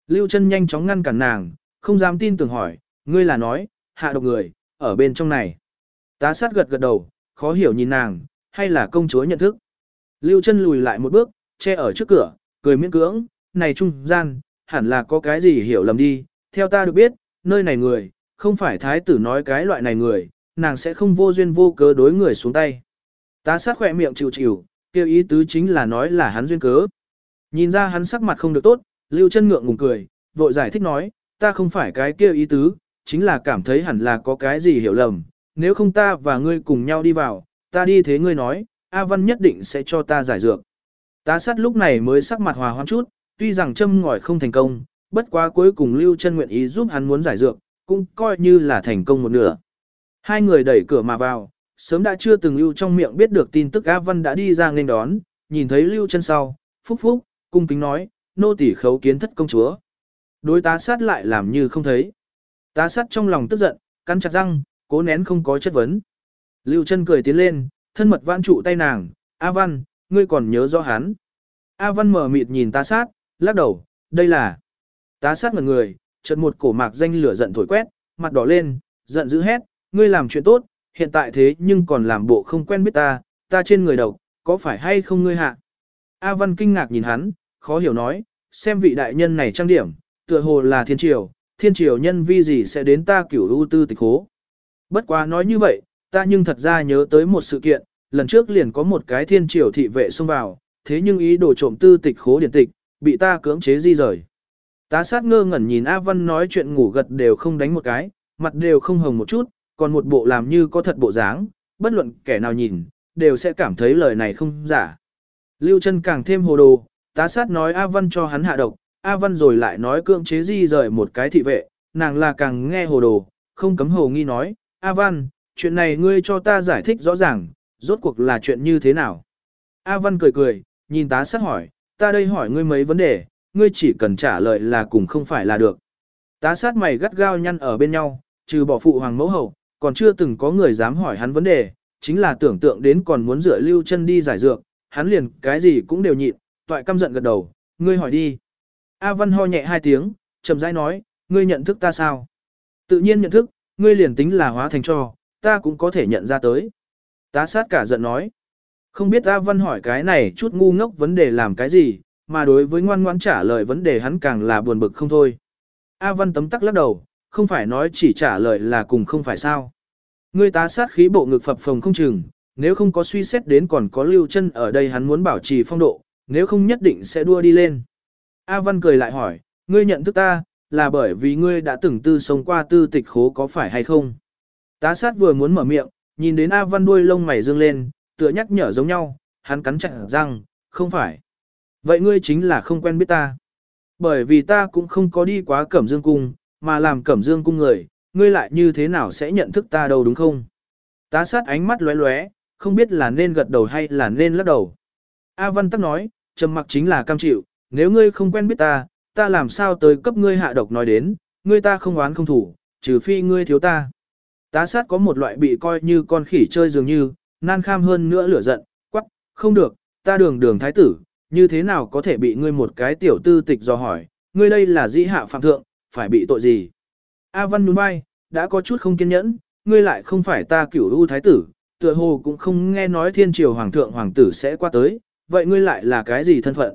Lưu chân nhanh chóng ngăn cản nàng, không dám tin tưởng hỏi, ngươi là nói, hạ độc người, ở bên trong này. Tá sát gật gật đầu, khó hiểu nhìn nàng, hay là công chúa nhận thức. Lưu chân lùi lại một bước, che ở trước cửa, cười miễn cưỡng, này trung gian, hẳn là có cái gì hiểu lầm đi, theo ta được biết, nơi này người, không phải thái tử nói cái loại này người, nàng sẽ không vô duyên vô cớ đối người xuống tay. Tá sát khỏe miệng chịu chịu, kêu ý tứ chính là nói là hắn duyên cớ. Nhìn ra hắn sắc mặt không được tốt, lưu chân ngượng ngùng cười, vội giải thích nói, ta không phải cái kia ý tứ, chính là cảm thấy hẳn là có cái gì hiểu lầm, nếu không ta và ngươi cùng nhau đi vào, ta đi thế ngươi nói, A Văn nhất định sẽ cho ta giải dược. Tá sát lúc này mới sắc mặt hòa hoãn chút, tuy rằng châm ngòi không thành công, bất quá cuối cùng Lưu chân nguyện ý giúp hắn muốn giải dược, cũng coi như là thành công một nửa. Hai người đẩy cửa mà vào, sớm đã chưa từng Lưu trong miệng biết được tin tức A Văn đã đi ra nên đón, nhìn thấy Lưu chân sau, phúc phúc, cung kính nói, nô tỳ khấu kiến thất công chúa. Đối tá sát lại làm như không thấy. Tá sát trong lòng tức giận, cắn chặt răng, cố nén không có chất vấn. Lưu chân cười tiến lên, thân mật vãn trụ tay nàng, A Văn, ngươi còn nhớ rõ hắn. A Văn mở mịt nhìn tá sát, lắc đầu, đây là. Tá sát ngần người, chợt một cổ mạc danh lửa giận thổi quét, mặt đỏ lên, giận dữ hét, ngươi làm chuyện tốt, hiện tại thế nhưng còn làm bộ không quen biết ta, ta trên người độc, có phải hay không ngươi hạ? A Văn kinh ngạc nhìn hắn, khó hiểu nói, xem vị đại nhân này trang điểm, tựa hồ là thiên triều, thiên triều nhân vi gì sẽ đến ta cửu ưu tư tịch hố. Bất quá nói như vậy, ta nhưng thật ra nhớ tới một sự kiện, lần trước liền có một cái thiên triều thị vệ xông vào, thế nhưng ý đồ trộm tư tịch khố điển tịch, bị ta cưỡng chế di rời. Tá sát ngơ ngẩn nhìn A Văn nói chuyện ngủ gật đều không đánh một cái, mặt đều không hồng một chút, còn một bộ làm như có thật bộ dáng, bất luận kẻ nào nhìn, đều sẽ cảm thấy lời này không giả. Lưu chân càng thêm hồ đồ, tá sát nói A Văn cho hắn hạ độc, A Văn rồi lại nói cưỡng chế di rời một cái thị vệ, nàng là càng nghe hồ đồ, không cấm hồ nghi nói, A Văn, chuyện này ngươi cho ta giải thích rõ ràng, rốt cuộc là chuyện như thế nào. A Văn cười cười, nhìn tá sát hỏi, ta đây hỏi ngươi mấy vấn đề, ngươi chỉ cần trả lời là cùng không phải là được. Tá sát mày gắt gao nhăn ở bên nhau, trừ bỏ phụ hoàng mẫu hậu, còn chưa từng có người dám hỏi hắn vấn đề, chính là tưởng tượng đến còn muốn rửa lưu chân đi giải dược, hắn liền cái gì cũng đều nhịn, toại căm giận gật đầu, ngươi hỏi đi. A Văn ho nhẹ hai tiếng, chậm rãi nói, ngươi nhận thức ta sao? Tự nhiên nhận thức, ngươi liền tính là hóa thành cho, ta cũng có thể nhận ra tới. Tá sát cả giận nói. Không biết A Văn hỏi cái này chút ngu ngốc vấn đề làm cái gì, mà đối với ngoan ngoãn trả lời vấn đề hắn càng là buồn bực không thôi. A Văn tấm tắc lắc đầu, không phải nói chỉ trả lời là cùng không phải sao. Ngươi tá sát khí bộ ngực phập phồng không chừng, nếu không có suy xét đến còn có lưu chân ở đây hắn muốn bảo trì phong độ, nếu không nhất định sẽ đua đi lên. A Văn cười lại hỏi, ngươi nhận thức ta, là bởi vì ngươi đã từng tư sống qua tư tịch khố có phải hay không? Tá sát vừa muốn mở miệng, nhìn đến A Văn đuôi lông mày dương lên, tựa nhắc nhở giống nhau, hắn cắn chặt răng, không phải. Vậy ngươi chính là không quen biết ta. Bởi vì ta cũng không có đi quá cẩm dương cung, mà làm cẩm dương cung người, ngươi lại như thế nào sẽ nhận thức ta đâu đúng không? Tá sát ánh mắt lóe lóe, không biết là nên gật đầu hay là nên lắc đầu. A Văn tắc nói, trầm mặc chính là cam chịu, nếu ngươi không quen biết ta, ta làm sao tới cấp ngươi hạ độc nói đến, ngươi ta không oán không thủ, trừ phi ngươi thiếu ta. Tá sát có một loại bị coi như con khỉ chơi dường như, nan kham hơn nữa lửa giận, quắc, không được, ta đường đường thái tử, như thế nào có thể bị ngươi một cái tiểu tư tịch do hỏi, ngươi đây là dĩ hạ phạm thượng, phải bị tội gì? A Văn nhún vai, đã có chút không kiên nhẫn, ngươi lại không phải ta cửu u thái tử, tựa hồ cũng không nghe nói thiên triều hoàng thượng hoàng tử sẽ qua tới, vậy ngươi lại là cái gì thân phận?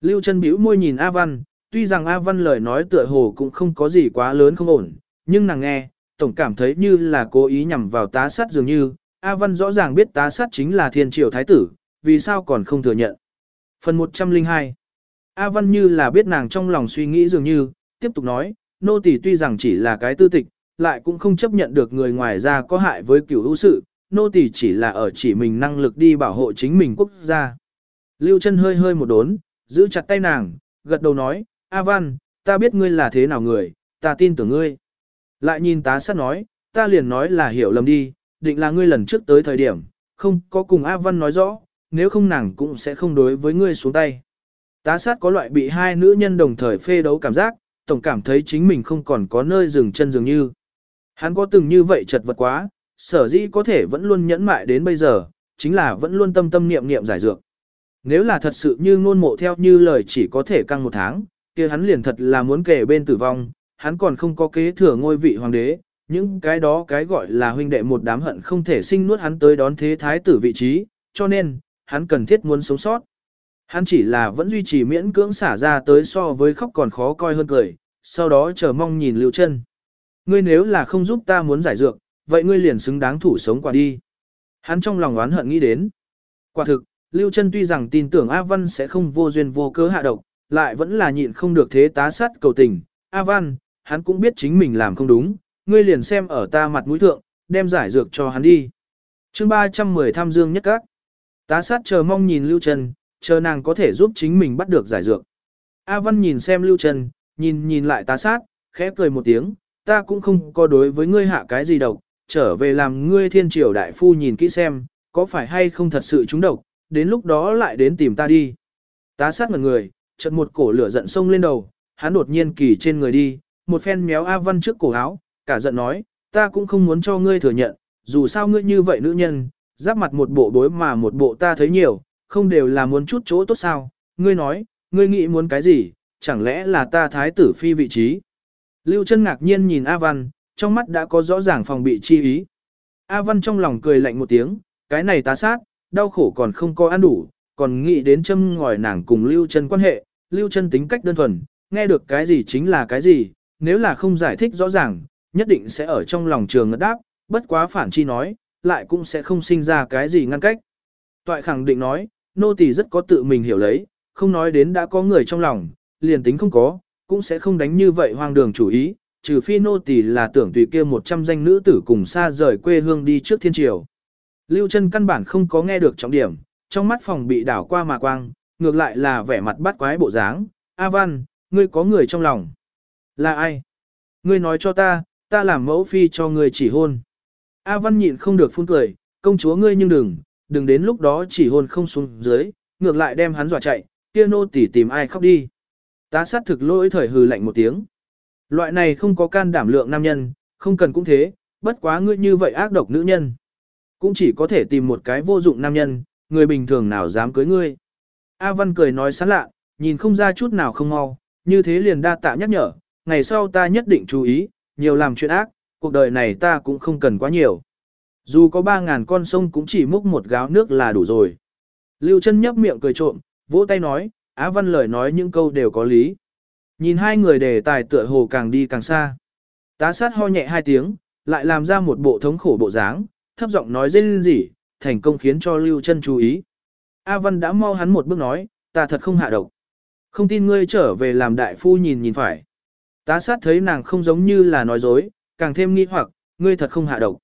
Lưu chân bĩu môi nhìn A Văn, tuy rằng A Văn lời nói tựa hồ cũng không có gì quá lớn không ổn, nhưng nàng nghe, tổng cảm thấy như là cố ý nhằm vào tá sát dường như, A Văn rõ ràng biết tá sát chính là thiên triều thái tử, vì sao còn không thừa nhận. Phần 102 A Văn như là biết nàng trong lòng suy nghĩ dường như, tiếp tục nói, nô tỳ tuy rằng chỉ là cái tư tịch, lại cũng không chấp nhận được người ngoài ra có hại với cửu hữu sự, nô tỳ chỉ là ở chỉ mình năng lực đi bảo hộ chính mình quốc gia. Lưu chân hơi hơi một đốn, giữ chặt tay nàng, gật đầu nói, A Văn, ta biết ngươi là thế nào người, ta tin tưởng ngươi. Lại nhìn tá sát nói, ta liền nói là hiểu lầm đi, định là ngươi lần trước tới thời điểm, không có cùng A Văn nói rõ, nếu không nàng cũng sẽ không đối với ngươi xuống tay. Tá sát có loại bị hai nữ nhân đồng thời phê đấu cảm giác, tổng cảm thấy chính mình không còn có nơi dừng chân dường như. Hắn có từng như vậy chật vật quá, sở dĩ có thể vẫn luôn nhẫn mại đến bây giờ, chính là vẫn luôn tâm tâm niệm niệm giải dược. Nếu là thật sự như ngôn mộ theo như lời chỉ có thể căng một tháng, kia hắn liền thật là muốn kể bên tử vong, hắn còn không có kế thừa ngôi vị hoàng đế, những cái đó cái gọi là huynh đệ một đám hận không thể sinh nuốt hắn tới đón thế thái tử vị trí, cho nên, hắn cần thiết muốn sống sót. Hắn chỉ là vẫn duy trì miễn cưỡng xả ra tới so với khóc còn khó coi hơn cười, sau đó chờ mong nhìn Lưu chân. Ngươi nếu là không giúp ta muốn giải dược, vậy ngươi liền xứng đáng thủ sống qua đi. Hắn trong lòng oán hận nghĩ đến. Quả thực, Lưu Trân tuy rằng tin tưởng A Văn sẽ không vô duyên vô cớ hạ độc, lại vẫn là nhịn không được thế tá sát cầu tình. A Văn, hắn cũng biết chính mình làm không đúng, ngươi liền xem ở ta mặt mũi thượng, đem giải dược cho hắn đi. chương 310 tham dương nhất các. Tá sát chờ mong nhìn Lưu Trân, chờ nàng có thể giúp chính mình bắt được giải dược. A Văn nhìn xem Lưu Trân, nhìn nhìn lại tá sát, khẽ cười một tiếng, ta cũng không có đối với ngươi hạ cái gì độc, trở về làm ngươi thiên triều đại phu nhìn kỹ xem, có phải hay không thật sự trúng độc, đến lúc đó lại đến tìm ta đi. Tá sát ngần người, chợt một cổ lửa giận sông lên đầu, hắn đột nhiên kỳ trên người đi, một phen méo A Văn trước cổ áo, cả giận nói, ta cũng không muốn cho ngươi thừa nhận, dù sao ngươi như vậy nữ nhân, giáp mặt một bộ bối mà một bộ ta thấy nhiều, không đều là muốn chút chỗ tốt sao, ngươi nói, ngươi nghĩ muốn cái gì, chẳng lẽ là ta thái tử phi vị trí. Lưu chân ngạc nhiên nhìn A Văn, trong mắt đã có rõ ràng phòng bị chi ý. A Văn trong lòng cười lạnh một tiếng, cái này tá sát, đau khổ còn không có ăn đủ, còn nghĩ đến châm ngòi nàng cùng Lưu chân quan hệ, Lưu chân tính cách đơn thuần, nghe được cái gì chính là cái gì, nếu là không giải thích rõ ràng, nhất định sẽ ở trong lòng trường ngất đáp, bất quá phản chi nói, lại cũng sẽ không sinh ra cái gì ngăn cách. Toại khẳng định nói, nô tỳ rất có tự mình hiểu lấy, không nói đến đã có người trong lòng, liền tính không có, cũng sẽ không đánh như vậy hoang đường chủ ý, trừ phi nô tỳ là tưởng tùy kia một trăm danh nữ tử cùng xa rời quê hương đi trước thiên triều. Lưu chân căn bản không có nghe được trọng điểm, trong mắt phòng bị đảo qua mà quang, ngược lại là vẻ mặt bắt quái bộ dáng. A Văn, ngươi có người trong lòng. Là ai? Ngươi nói cho ta, ta làm mẫu phi cho ngươi chỉ hôn. A Văn nhịn không được phun cười, công chúa ngươi nhưng đừng, đừng đến lúc đó chỉ hôn không xuống dưới, ngược lại đem hắn dọa chạy, kia nô tỉ tìm ai khóc đi. Tá sát thực lỗi thời hừ lạnh một tiếng. Loại này không có can đảm lượng nam nhân, không cần cũng thế, bất quá ngươi như vậy ác độc nữ nhân. Cũng chỉ có thể tìm một cái vô dụng nam nhân, người bình thường nào dám cưới ngươi. A Văn cười nói sán lạ, nhìn không ra chút nào không mau, như thế liền đa tạ nhắc nhở, ngày sau ta nhất định chú ý, nhiều làm chuyện ác, cuộc đời này ta cũng không cần quá nhiều. Dù có 3.000 con sông cũng chỉ múc một gáo nước là đủ rồi. Lưu chân nhấp miệng cười trộm, vỗ tay nói, Á Văn lời nói những câu đều có lý. Nhìn hai người đề tài tựa hồ càng đi càng xa. Tá sát ho nhẹ hai tiếng, lại làm ra một bộ thống khổ bộ dáng, thấp giọng nói dên gì, thành công khiến cho Lưu chân chú ý. A Văn đã mau hắn một bước nói, ta thật không hạ độc. Không tin ngươi trở về làm đại phu nhìn nhìn phải. Tá sát thấy nàng không giống như là nói dối, càng thêm nghi hoặc, ngươi thật không hạ độc.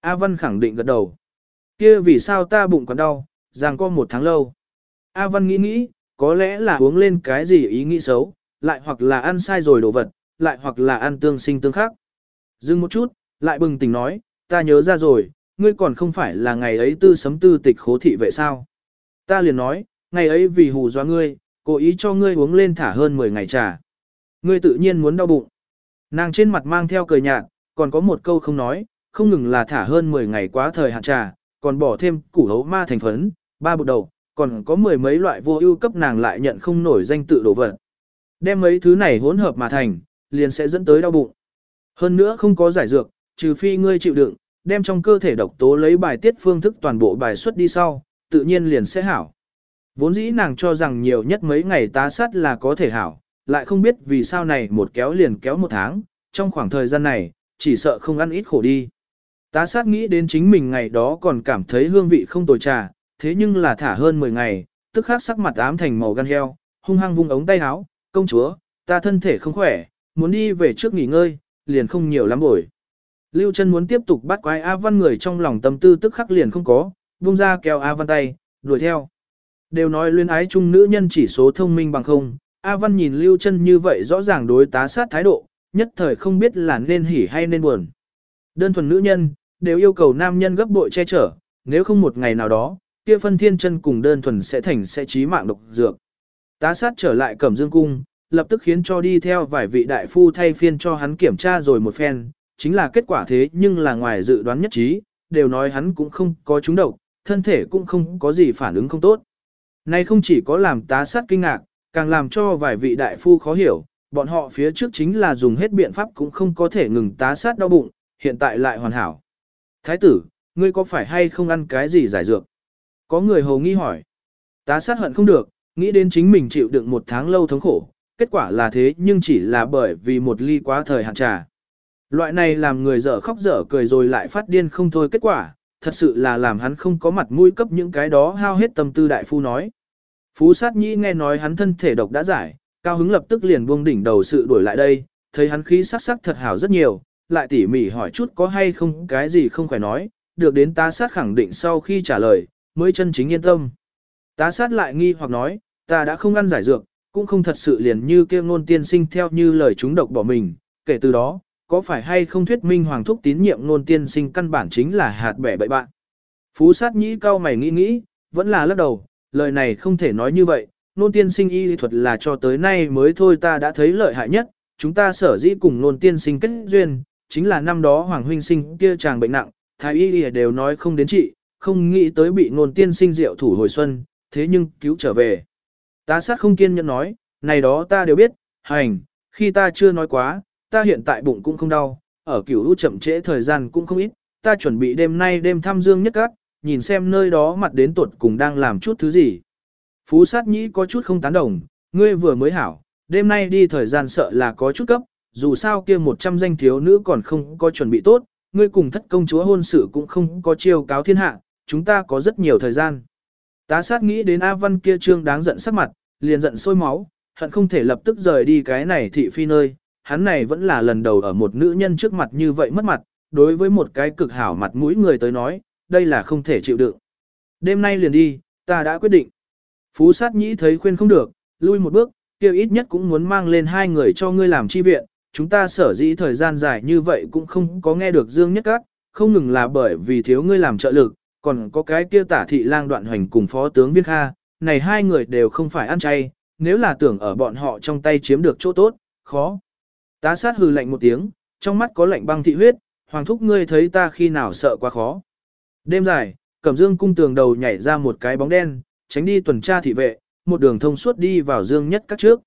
A Văn khẳng định gật đầu. Kia vì sao ta bụng còn đau, rằng có một tháng lâu. A Văn nghĩ nghĩ, có lẽ là uống lên cái gì ý nghĩ xấu, lại hoặc là ăn sai rồi đồ vật, lại hoặc là ăn tương sinh tương khác. Dừng một chút, lại bừng tỉnh nói, ta nhớ ra rồi, ngươi còn không phải là ngày ấy tư sấm tư tịch khố thị vậy sao? Ta liền nói, ngày ấy vì hù dọa ngươi, cố ý cho ngươi uống lên thả hơn 10 ngày trà. Ngươi tự nhiên muốn đau bụng. Nàng trên mặt mang theo cười nhạt, còn có một câu không nói, không ngừng là thả hơn 10 ngày quá thời hạn trà, còn bỏ thêm củ hấu ma thành phấn, ba bột đầu, còn có mười mấy loại vô ưu cấp nàng lại nhận không nổi danh tự đồ vật. Đem mấy thứ này hỗn hợp mà thành, liền sẽ dẫn tới đau bụng. Hơn nữa không có giải dược, trừ phi ngươi chịu đựng, đem trong cơ thể độc tố lấy bài tiết phương thức toàn bộ bài xuất đi sau, tự nhiên liền sẽ hảo. Vốn dĩ nàng cho rằng nhiều nhất mấy ngày tá sát là có thể hảo, lại không biết vì sao này một kéo liền kéo một tháng, trong khoảng thời gian này, chỉ sợ không ăn ít khổ đi. Tá sát nghĩ đến chính mình ngày đó còn cảm thấy hương vị không tồi trà, thế nhưng là thả hơn 10 ngày, tức khắc sắc mặt ám thành màu gan heo, hung hăng vung ống tay áo, công chúa, ta thân thể không khỏe, muốn đi về trước nghỉ ngơi, liền không nhiều lắm bồi. Lưu chân muốn tiếp tục bắt quái A Văn người trong lòng tâm tư tức khắc liền không có, vung ra kéo A Văn tay, đuổi theo. Đều nói luyến ái chung nữ nhân chỉ số thông minh bằng không, A Văn nhìn Lưu chân như vậy rõ ràng đối tá sát thái độ, nhất thời không biết là nên hỉ hay nên buồn. Đơn thuần nữ nhân, đều yêu cầu nam nhân gấp bội che chở, nếu không một ngày nào đó, kia phân thiên chân cùng đơn thuần sẽ thành sẽ trí mạng độc dược. Tá sát trở lại cẩm dương cung, lập tức khiến cho đi theo vài vị đại phu thay phiên cho hắn kiểm tra rồi một phen, chính là kết quả thế nhưng là ngoài dự đoán nhất trí, đều nói hắn cũng không có trúng độc, thân thể cũng không có gì phản ứng không tốt. Này không chỉ có làm tá sát kinh ngạc, càng làm cho vài vị đại phu khó hiểu, bọn họ phía trước chính là dùng hết biện pháp cũng không có thể ngừng tá sát đau bụng, hiện tại lại hoàn hảo. Thái tử, ngươi có phải hay không ăn cái gì giải dược? Có người hầu nghi hỏi. Tá sát hận không được, nghĩ đến chính mình chịu đựng một tháng lâu thống khổ, kết quả là thế nhưng chỉ là bởi vì một ly quá thời hạn trà. Loại này làm người dở khóc dở cười rồi lại phát điên không thôi kết quả, thật sự là làm hắn không có mặt mũi cấp những cái đó hao hết tâm tư đại phu nói. Phú sát nhĩ nghe nói hắn thân thể độc đã giải, cao hứng lập tức liền buông đỉnh đầu sự đuổi lại đây, thấy hắn khí sắc sắc thật hảo rất nhiều, lại tỉ mỉ hỏi chút có hay không cái gì không phải nói, được đến tá sát khẳng định sau khi trả lời, mới chân chính yên tâm. Tá sát lại nghi hoặc nói, ta đã không ăn giải dược, cũng không thật sự liền như kia ngôn tiên sinh theo như lời chúng độc bỏ mình, kể từ đó, có phải hay không thuyết minh hoàng thúc tín nhiệm ngôn tiên sinh căn bản chính là hạt bẻ bậy bạn. Phú sát nhĩ cao mày nghĩ nghĩ, vẫn là lắc đầu, lời này không thể nói như vậy, ngôn tiên sinh y thuật là cho tới nay mới thôi ta đã thấy lợi hại nhất, chúng ta sở dĩ cùng ngôn tiên sinh kết duyên, chính là năm đó hoàng huynh sinh kia chàng bệnh nặng, thái y đều nói không đến trị, không nghĩ tới bị ngôn tiên sinh diệu thủ hồi xuân, thế nhưng cứu trở về. Ta sát không kiên nhẫn nói, này đó ta đều biết, hành, khi ta chưa nói quá, ta hiện tại bụng cũng không đau, ở cửu lũ chậm trễ thời gian cũng không ít, ta chuẩn bị đêm nay đêm thăm dương nhất các, nhìn xem nơi đó mặt đến tuột cùng đang làm chút thứ gì. Phú sát nhĩ có chút không tán đồng, ngươi vừa mới hảo, đêm nay đi thời gian sợ là có chút cấp, dù sao kia một trăm danh thiếu nữ còn không có chuẩn bị tốt, ngươi cùng thất công chúa hôn sự cũng không có chiêu cáo thiên hạ, chúng ta có rất nhiều thời gian. Tá sát nghĩ đến A Văn kia trương đáng giận sắc mặt, liền giận sôi máu, hận không thể lập tức rời đi cái này thị phi nơi, hắn này vẫn là lần đầu ở một nữ nhân trước mặt như vậy mất mặt, đối với một cái cực hảo mặt mũi người tới nói, đây là không thể chịu đựng. Đêm nay liền đi, ta đã quyết định. Phú sát nhĩ thấy khuyên không được, lui một bước, kêu ít nhất cũng muốn mang lên hai người cho ngươi làm chi viện, chúng ta sở dĩ thời gian dài như vậy cũng không có nghe được dương nhất các, không ngừng là bởi vì thiếu ngươi làm trợ lực, còn có cái kia tả thị lang đoạn hoành cùng phó tướng viên kha, này hai người đều không phải ăn chay, nếu là tưởng ở bọn họ trong tay chiếm được chỗ tốt, khó. Tá sát hừ lạnh một tiếng, trong mắt có lạnh băng thị huyết, hoàng thúc ngươi thấy ta khi nào sợ quá khó. Đêm dài, cẩm dương cung tường đầu nhảy ra một cái bóng đen, tránh đi tuần tra thị vệ, một đường thông suốt đi vào dương nhất các trước.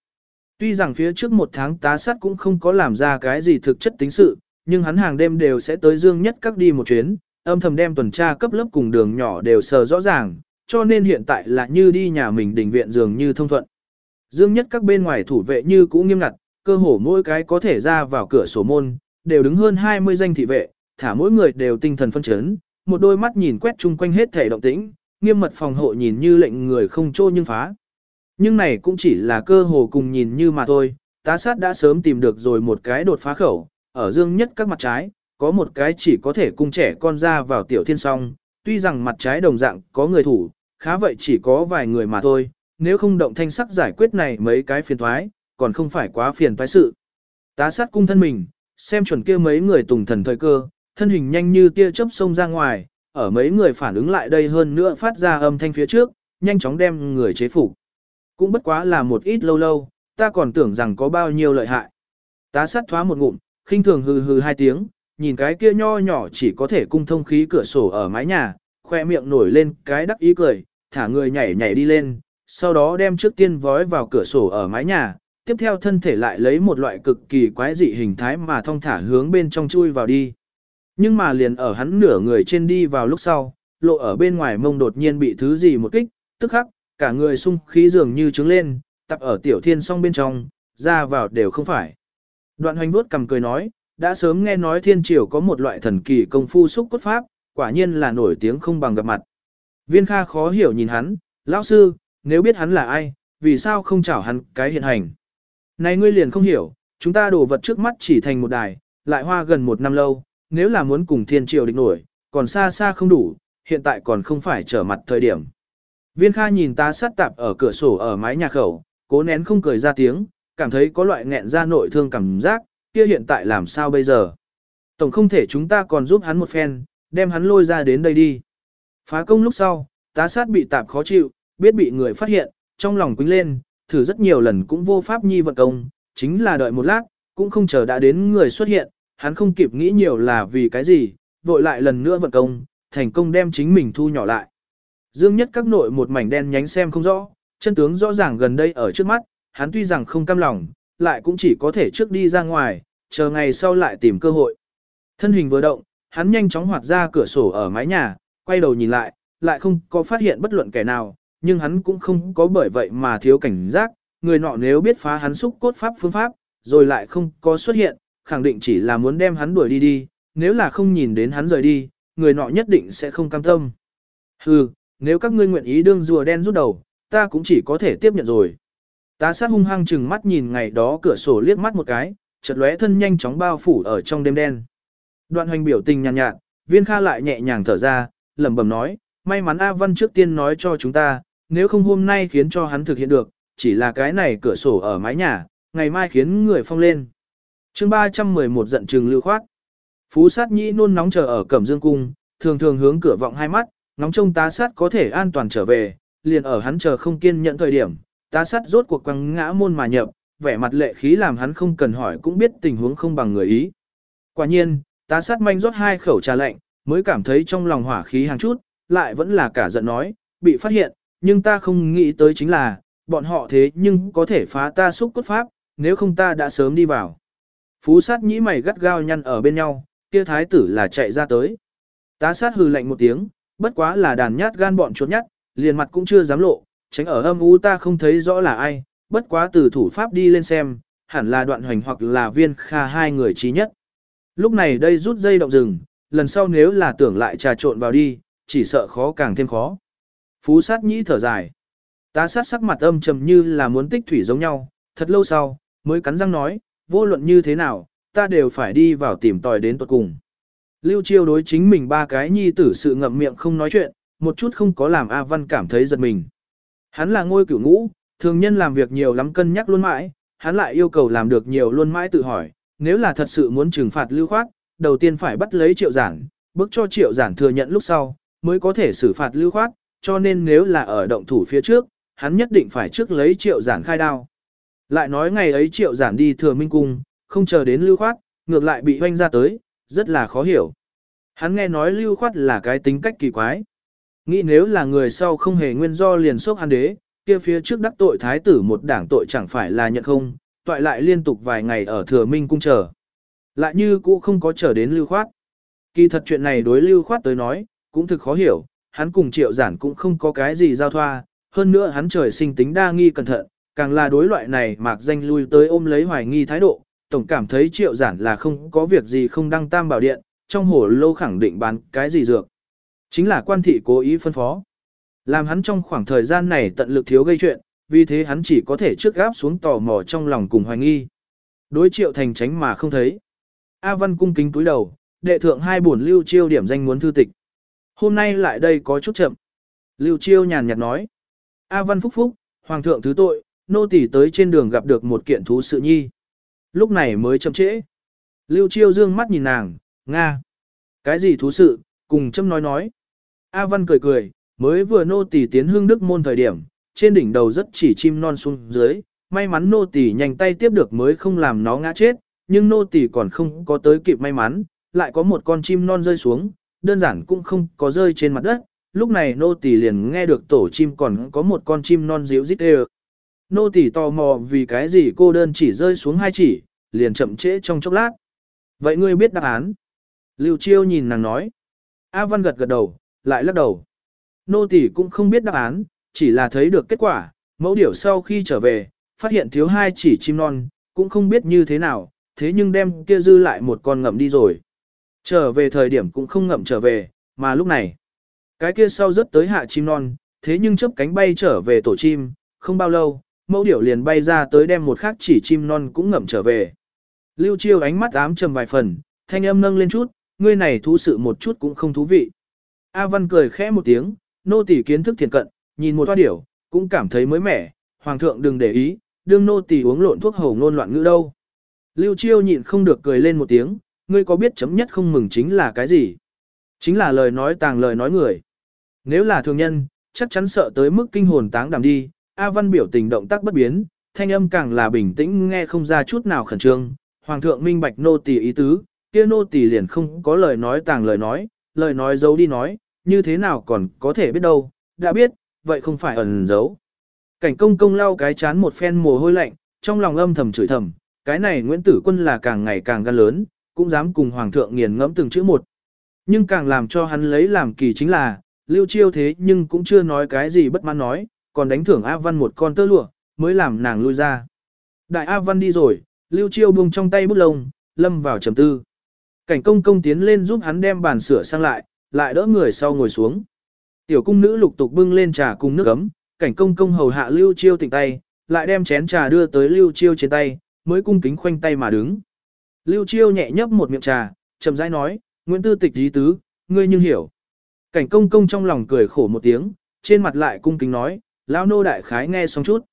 Tuy rằng phía trước một tháng tá sát cũng không có làm ra cái gì thực chất tính sự, nhưng hắn hàng đêm đều sẽ tới dương nhất các đi một chuyến, âm thầm đem tuần tra cấp lớp cùng đường nhỏ đều sờ rõ ràng, cho nên hiện tại là như đi nhà mình đình viện dường như thông thuận. Dương nhất các bên ngoài thủ vệ như cũ nghiêm ngặt, cơ hồ mỗi cái có thể ra vào cửa sổ môn, đều đứng hơn 20 danh thị vệ, thả mỗi người đều tinh thần phân chấn, một đôi mắt nhìn quét chung quanh hết thể động tĩnh, nghiêm mật phòng hộ nhìn như lệnh người không trô nhưng phá. Nhưng này cũng chỉ là cơ hồ cùng nhìn như mà thôi, tá sát đã sớm tìm được rồi một cái đột phá khẩu, ở dương nhất các mặt trái, có một cái chỉ có thể cung trẻ con ra vào tiểu thiên song, tuy rằng mặt trái đồng dạng có người thủ, khá vậy chỉ có vài người mà thôi, nếu không động thanh sắc giải quyết này mấy cái phiền thoái, còn không phải quá phiền toái sự. Tá sát cung thân mình, xem chuẩn kia mấy người tùng thần thời cơ, thân hình nhanh như tia chớp xông ra ngoài, ở mấy người phản ứng lại đây hơn nữa phát ra âm thanh phía trước, nhanh chóng đem người chế phục. Cũng bất quá là một ít lâu lâu, ta còn tưởng rằng có bao nhiêu lợi hại. Tá sát thoá một ngụm, khinh thường hừ hừ hai tiếng, nhìn cái kia nho nhỏ chỉ có thể cung thông khí cửa sổ ở mái nhà, khoe miệng nổi lên cái đắc ý cười, thả người nhảy nhảy đi lên, sau đó đem trước tiên vói vào cửa sổ ở mái nhà, tiếp theo thân thể lại lấy một loại cực kỳ quái dị hình thái mà thong thả hướng bên trong chui vào đi. Nhưng mà liền ở hắn nửa người trên đi vào lúc sau, lộ ở bên ngoài mông đột nhiên bị thứ gì một kích, tức khắc, cả người sung khí dường như trứng lên, tập ở tiểu thiên song bên trong, ra vào đều không phải. Đoạn hoành vuốt cầm cười nói, đã sớm nghe nói thiên triều có một loại thần kỳ công phu xúc cốt pháp, quả nhiên là nổi tiếng không bằng gặp mặt. Viên Kha khó hiểu nhìn hắn, lão sư, nếu biết hắn là ai, vì sao không chảo hắn cái hiện hành. Này ngươi liền không hiểu, chúng ta đổ vật trước mắt chỉ thành một đài, lại hoa gần một năm lâu, nếu là muốn cùng thiên triều địch nổi, còn xa xa không đủ, hiện tại còn không phải trở mặt thời điểm. Viên Kha nhìn ta sát tạp ở cửa sổ ở mái nhà khẩu, cố nén không cười ra tiếng, cảm thấy có loại nghẹn ra nội thương cảm giác, kia hiện tại làm sao bây giờ. Tổng không thể chúng ta còn giúp hắn một phen, đem hắn lôi ra đến đây đi. Phá công lúc sau, tá sát bị tạp khó chịu, biết bị người phát hiện, trong lòng quính lên, thử rất nhiều lần cũng vô pháp nhi vận công, chính là đợi một lát, cũng không chờ đã đến người xuất hiện, hắn không kịp nghĩ nhiều là vì cái gì, vội lại lần nữa vận công, thành công đem chính mình thu nhỏ lại. Dương nhất các nội một mảnh đen nhánh xem không rõ, chân tướng rõ ràng gần đây ở trước mắt, hắn tuy rằng không cam lòng, lại cũng chỉ có thể trước đi ra ngoài, chờ ngày sau lại tìm cơ hội. Thân hình vừa động, hắn nhanh chóng hoạt ra cửa sổ ở mái nhà, quay đầu nhìn lại, lại không có phát hiện bất luận kẻ nào, nhưng hắn cũng không có bởi vậy mà thiếu cảnh giác, người nọ nếu biết phá hắn xúc cốt pháp phương pháp, rồi lại không có xuất hiện, khẳng định chỉ là muốn đem hắn đuổi đi đi, nếu là không nhìn đến hắn rời đi, người nọ nhất định sẽ không cam tâm. Hừ, nếu các ngươi nguyện ý đương rùa đen rút đầu, ta cũng chỉ có thể tiếp nhận rồi. Tá sát hung hăng chừng mắt nhìn ngày đó cửa sổ liếc mắt một cái, chợt lóe thân nhanh chóng bao phủ ở trong đêm đen. Đoạn hoành biểu tình nhàn nhạt, nhạt, viên kha lại nhẹ nhàng thở ra, lẩm bẩm nói, may mắn A Văn trước tiên nói cho chúng ta, nếu không hôm nay khiến cho hắn thực hiện được, chỉ là cái này cửa sổ ở mái nhà, ngày mai khiến người phong lên. chương 311 giận trừng lưu khoát. Phú sát nhĩ nôn nóng chờ ở Cẩm Dương Cung, thường thường hướng cửa vọng hai mắt, nóng trông tá sát có thể an toàn trở về, liền ở hắn chờ không kiên nhận thời điểm, tá sát rốt cuộc quăng ngã môn mà nhập, vẻ mặt lệ khí làm hắn không cần hỏi cũng biết tình huống không bằng người ý. Quả nhiên, tá sát manh rót hai khẩu trà lạnh, mới cảm thấy trong lòng hỏa khí hàng chút, lại vẫn là cả giận nói, bị phát hiện, nhưng ta không nghĩ tới chính là, bọn họ thế nhưng có thể phá ta xúc cốt pháp, nếu không ta đã sớm đi vào. Phú sát nhĩ mày gắt gao nhăn ở bên nhau, kia thái tử là chạy ra tới. Tá sát hừ lạnh một tiếng, bất quá là đàn nhát gan bọn chuột nhát, liền mặt cũng chưa dám lộ, tránh ở âm u ta không thấy rõ là ai, bất quá từ thủ pháp đi lên xem, hẳn là đoạn hoành hoặc là viên kha hai người trí nhất. Lúc này đây rút dây động rừng, lần sau nếu là tưởng lại trà trộn vào đi, chỉ sợ khó càng thêm khó. Phú sát nhĩ thở dài. Tá sát sắc mặt âm trầm như là muốn tích thủy giống nhau, thật lâu sau, mới cắn răng nói, vô luận như thế nào, ta đều phải đi vào tìm tòi đến tuật cùng. Lưu chiêu đối chính mình ba cái nhi tử sự ngậm miệng không nói chuyện, một chút không có làm A Văn cảm thấy giật mình. Hắn là ngôi cửu ngũ, thường nhân làm việc nhiều lắm cân nhắc luôn mãi, hắn lại yêu cầu làm được nhiều luôn mãi tự hỏi, nếu là thật sự muốn trừng phạt lưu khoát, đầu tiên phải bắt lấy triệu giản, bước cho triệu giản thừa nhận lúc sau, mới có thể xử phạt lưu khoát, cho nên nếu là ở động thủ phía trước, hắn nhất định phải trước lấy triệu giản khai đao. Lại nói ngày ấy triệu giản đi thừa minh cung, không chờ đến lưu khoát, ngược lại bị hoanh ra tới, rất là khó hiểu. Hắn nghe nói lưu khoát là cái tính cách kỳ quái. Nghĩ nếu là người sau không hề nguyên do liền sốc hắn đế, kia phía trước đắc tội thái tử một đảng tội chẳng phải là nhận không, toại lại liên tục vài ngày ở thừa minh cung chờ. Lại như cũ không có chờ đến lưu khoát. Kỳ thật chuyện này đối lưu khoát tới nói, cũng thực khó hiểu, hắn cùng triệu giản cũng không có cái gì giao thoa, hơn nữa hắn trời sinh tính đa nghi cẩn thận, càng là đối loại này mạc danh lui tới ôm lấy hoài nghi thái độ, tổng cảm thấy triệu giản là không có việc gì không đăng tam bảo điện, trong hồ lô khẳng định bán cái gì dược. Chính là quan thị cố ý phân phó. Làm hắn trong khoảng thời gian này tận lực thiếu gây chuyện, vì thế hắn chỉ có thể trước gáp xuống tò mò trong lòng cùng hoài nghi. Đối triệu thành tránh mà không thấy. A Văn cung kính túi đầu, đệ thượng hai bổn lưu chiêu điểm danh muốn thư tịch. Hôm nay lại đây có chút chậm. Lưu chiêu nhàn nhạt nói. A Văn phúc phúc, hoàng thượng thứ tội, nô tỳ tới trên đường gặp được một kiện thú sự nhi. Lúc này mới chậm trễ. Lưu chiêu dương mắt nhìn nàng, Nga. Cái gì thú sự, cùng châm nói nói. A Văn cười cười, mới vừa nô tỳ tiến hương đức môn thời điểm, trên đỉnh đầu rất chỉ chim non xuống dưới, may mắn nô tỳ nhanh tay tiếp được mới không làm nó ngã chết, nhưng nô tỳ còn không có tới kịp may mắn, lại có một con chim non rơi xuống, đơn giản cũng không có rơi trên mặt đất, lúc này nô tỳ liền nghe được tổ chim còn có một con chim non díu dít đều. Nô tỳ tò mò vì cái gì cô đơn chỉ rơi xuống hai chỉ, liền chậm trễ trong chốc lát. Vậy ngươi biết đáp án? Lưu Chiêu nhìn nàng nói. A Văn gật gật đầu, lại lắc đầu. Nô tỳ cũng không biết đáp án, chỉ là thấy được kết quả, mẫu điểu sau khi trở về, phát hiện thiếu hai chỉ chim non, cũng không biết như thế nào, thế nhưng đem kia dư lại một con ngậm đi rồi. Trở về thời điểm cũng không ngậm trở về, mà lúc này, cái kia sau rất tới hạ chim non, thế nhưng chớp cánh bay trở về tổ chim, không bao lâu, mẫu điểu liền bay ra tới đem một khác chỉ chim non cũng ngậm trở về. Lưu Chiêu ánh mắt ám trầm vài phần, thanh âm nâng lên chút, ngươi này thú sự một chút cũng không thú vị. A Văn cười khẽ một tiếng, nô tỳ kiến thức thiền cận, nhìn một toa điểu, cũng cảm thấy mới mẻ, hoàng thượng đừng để ý, đương nô tỳ uống lộn thuốc hầu ngôn loạn ngữ đâu. Lưu Chiêu nhịn không được cười lên một tiếng, ngươi có biết chấm nhất không mừng chính là cái gì? Chính là lời nói tàng lời nói người. Nếu là thường nhân, chắc chắn sợ tới mức kinh hồn táng đàm đi, A Văn biểu tình động tác bất biến, thanh âm càng là bình tĩnh nghe không ra chút nào khẩn trương. Hoàng thượng minh bạch nô tỳ ý tứ, kia nô tỳ liền không có lời nói tàng lời nói, lời nói giấu đi nói, như thế nào còn có thể biết đâu, đã biết, vậy không phải ẩn giấu. Cảnh công công lau cái chán một phen mồ hôi lạnh, trong lòng âm thầm chửi thầm, cái này Nguyễn Tử Quân là càng ngày càng gan lớn, cũng dám cùng Hoàng thượng nghiền ngẫm từng chữ một. Nhưng càng làm cho hắn lấy làm kỳ chính là, Lưu Chiêu thế nhưng cũng chưa nói cái gì bất mãn nói, còn đánh thưởng A Văn một con tơ lụa, mới làm nàng lui ra. Đại A Văn đi rồi, Lưu Chiêu buông trong tay bút lông, lâm vào trầm tư. Cảnh công công tiến lên giúp hắn đem bàn sửa sang lại, lại đỡ người sau ngồi xuống. Tiểu cung nữ lục tục bưng lên trà cùng nước ấm, cảnh công công hầu hạ Lưu Chiêu tỉnh tay, lại đem chén trà đưa tới Lưu Chiêu trên tay, mới cung kính khoanh tay mà đứng. Lưu Chiêu nhẹ nhấp một miệng trà, chậm rãi nói, Nguyễn Tư Tịch dí tứ, ngươi nhưng hiểu. Cảnh công công trong lòng cười khổ một tiếng, trên mặt lại cung kính nói, lão nô đại khái nghe xong chút.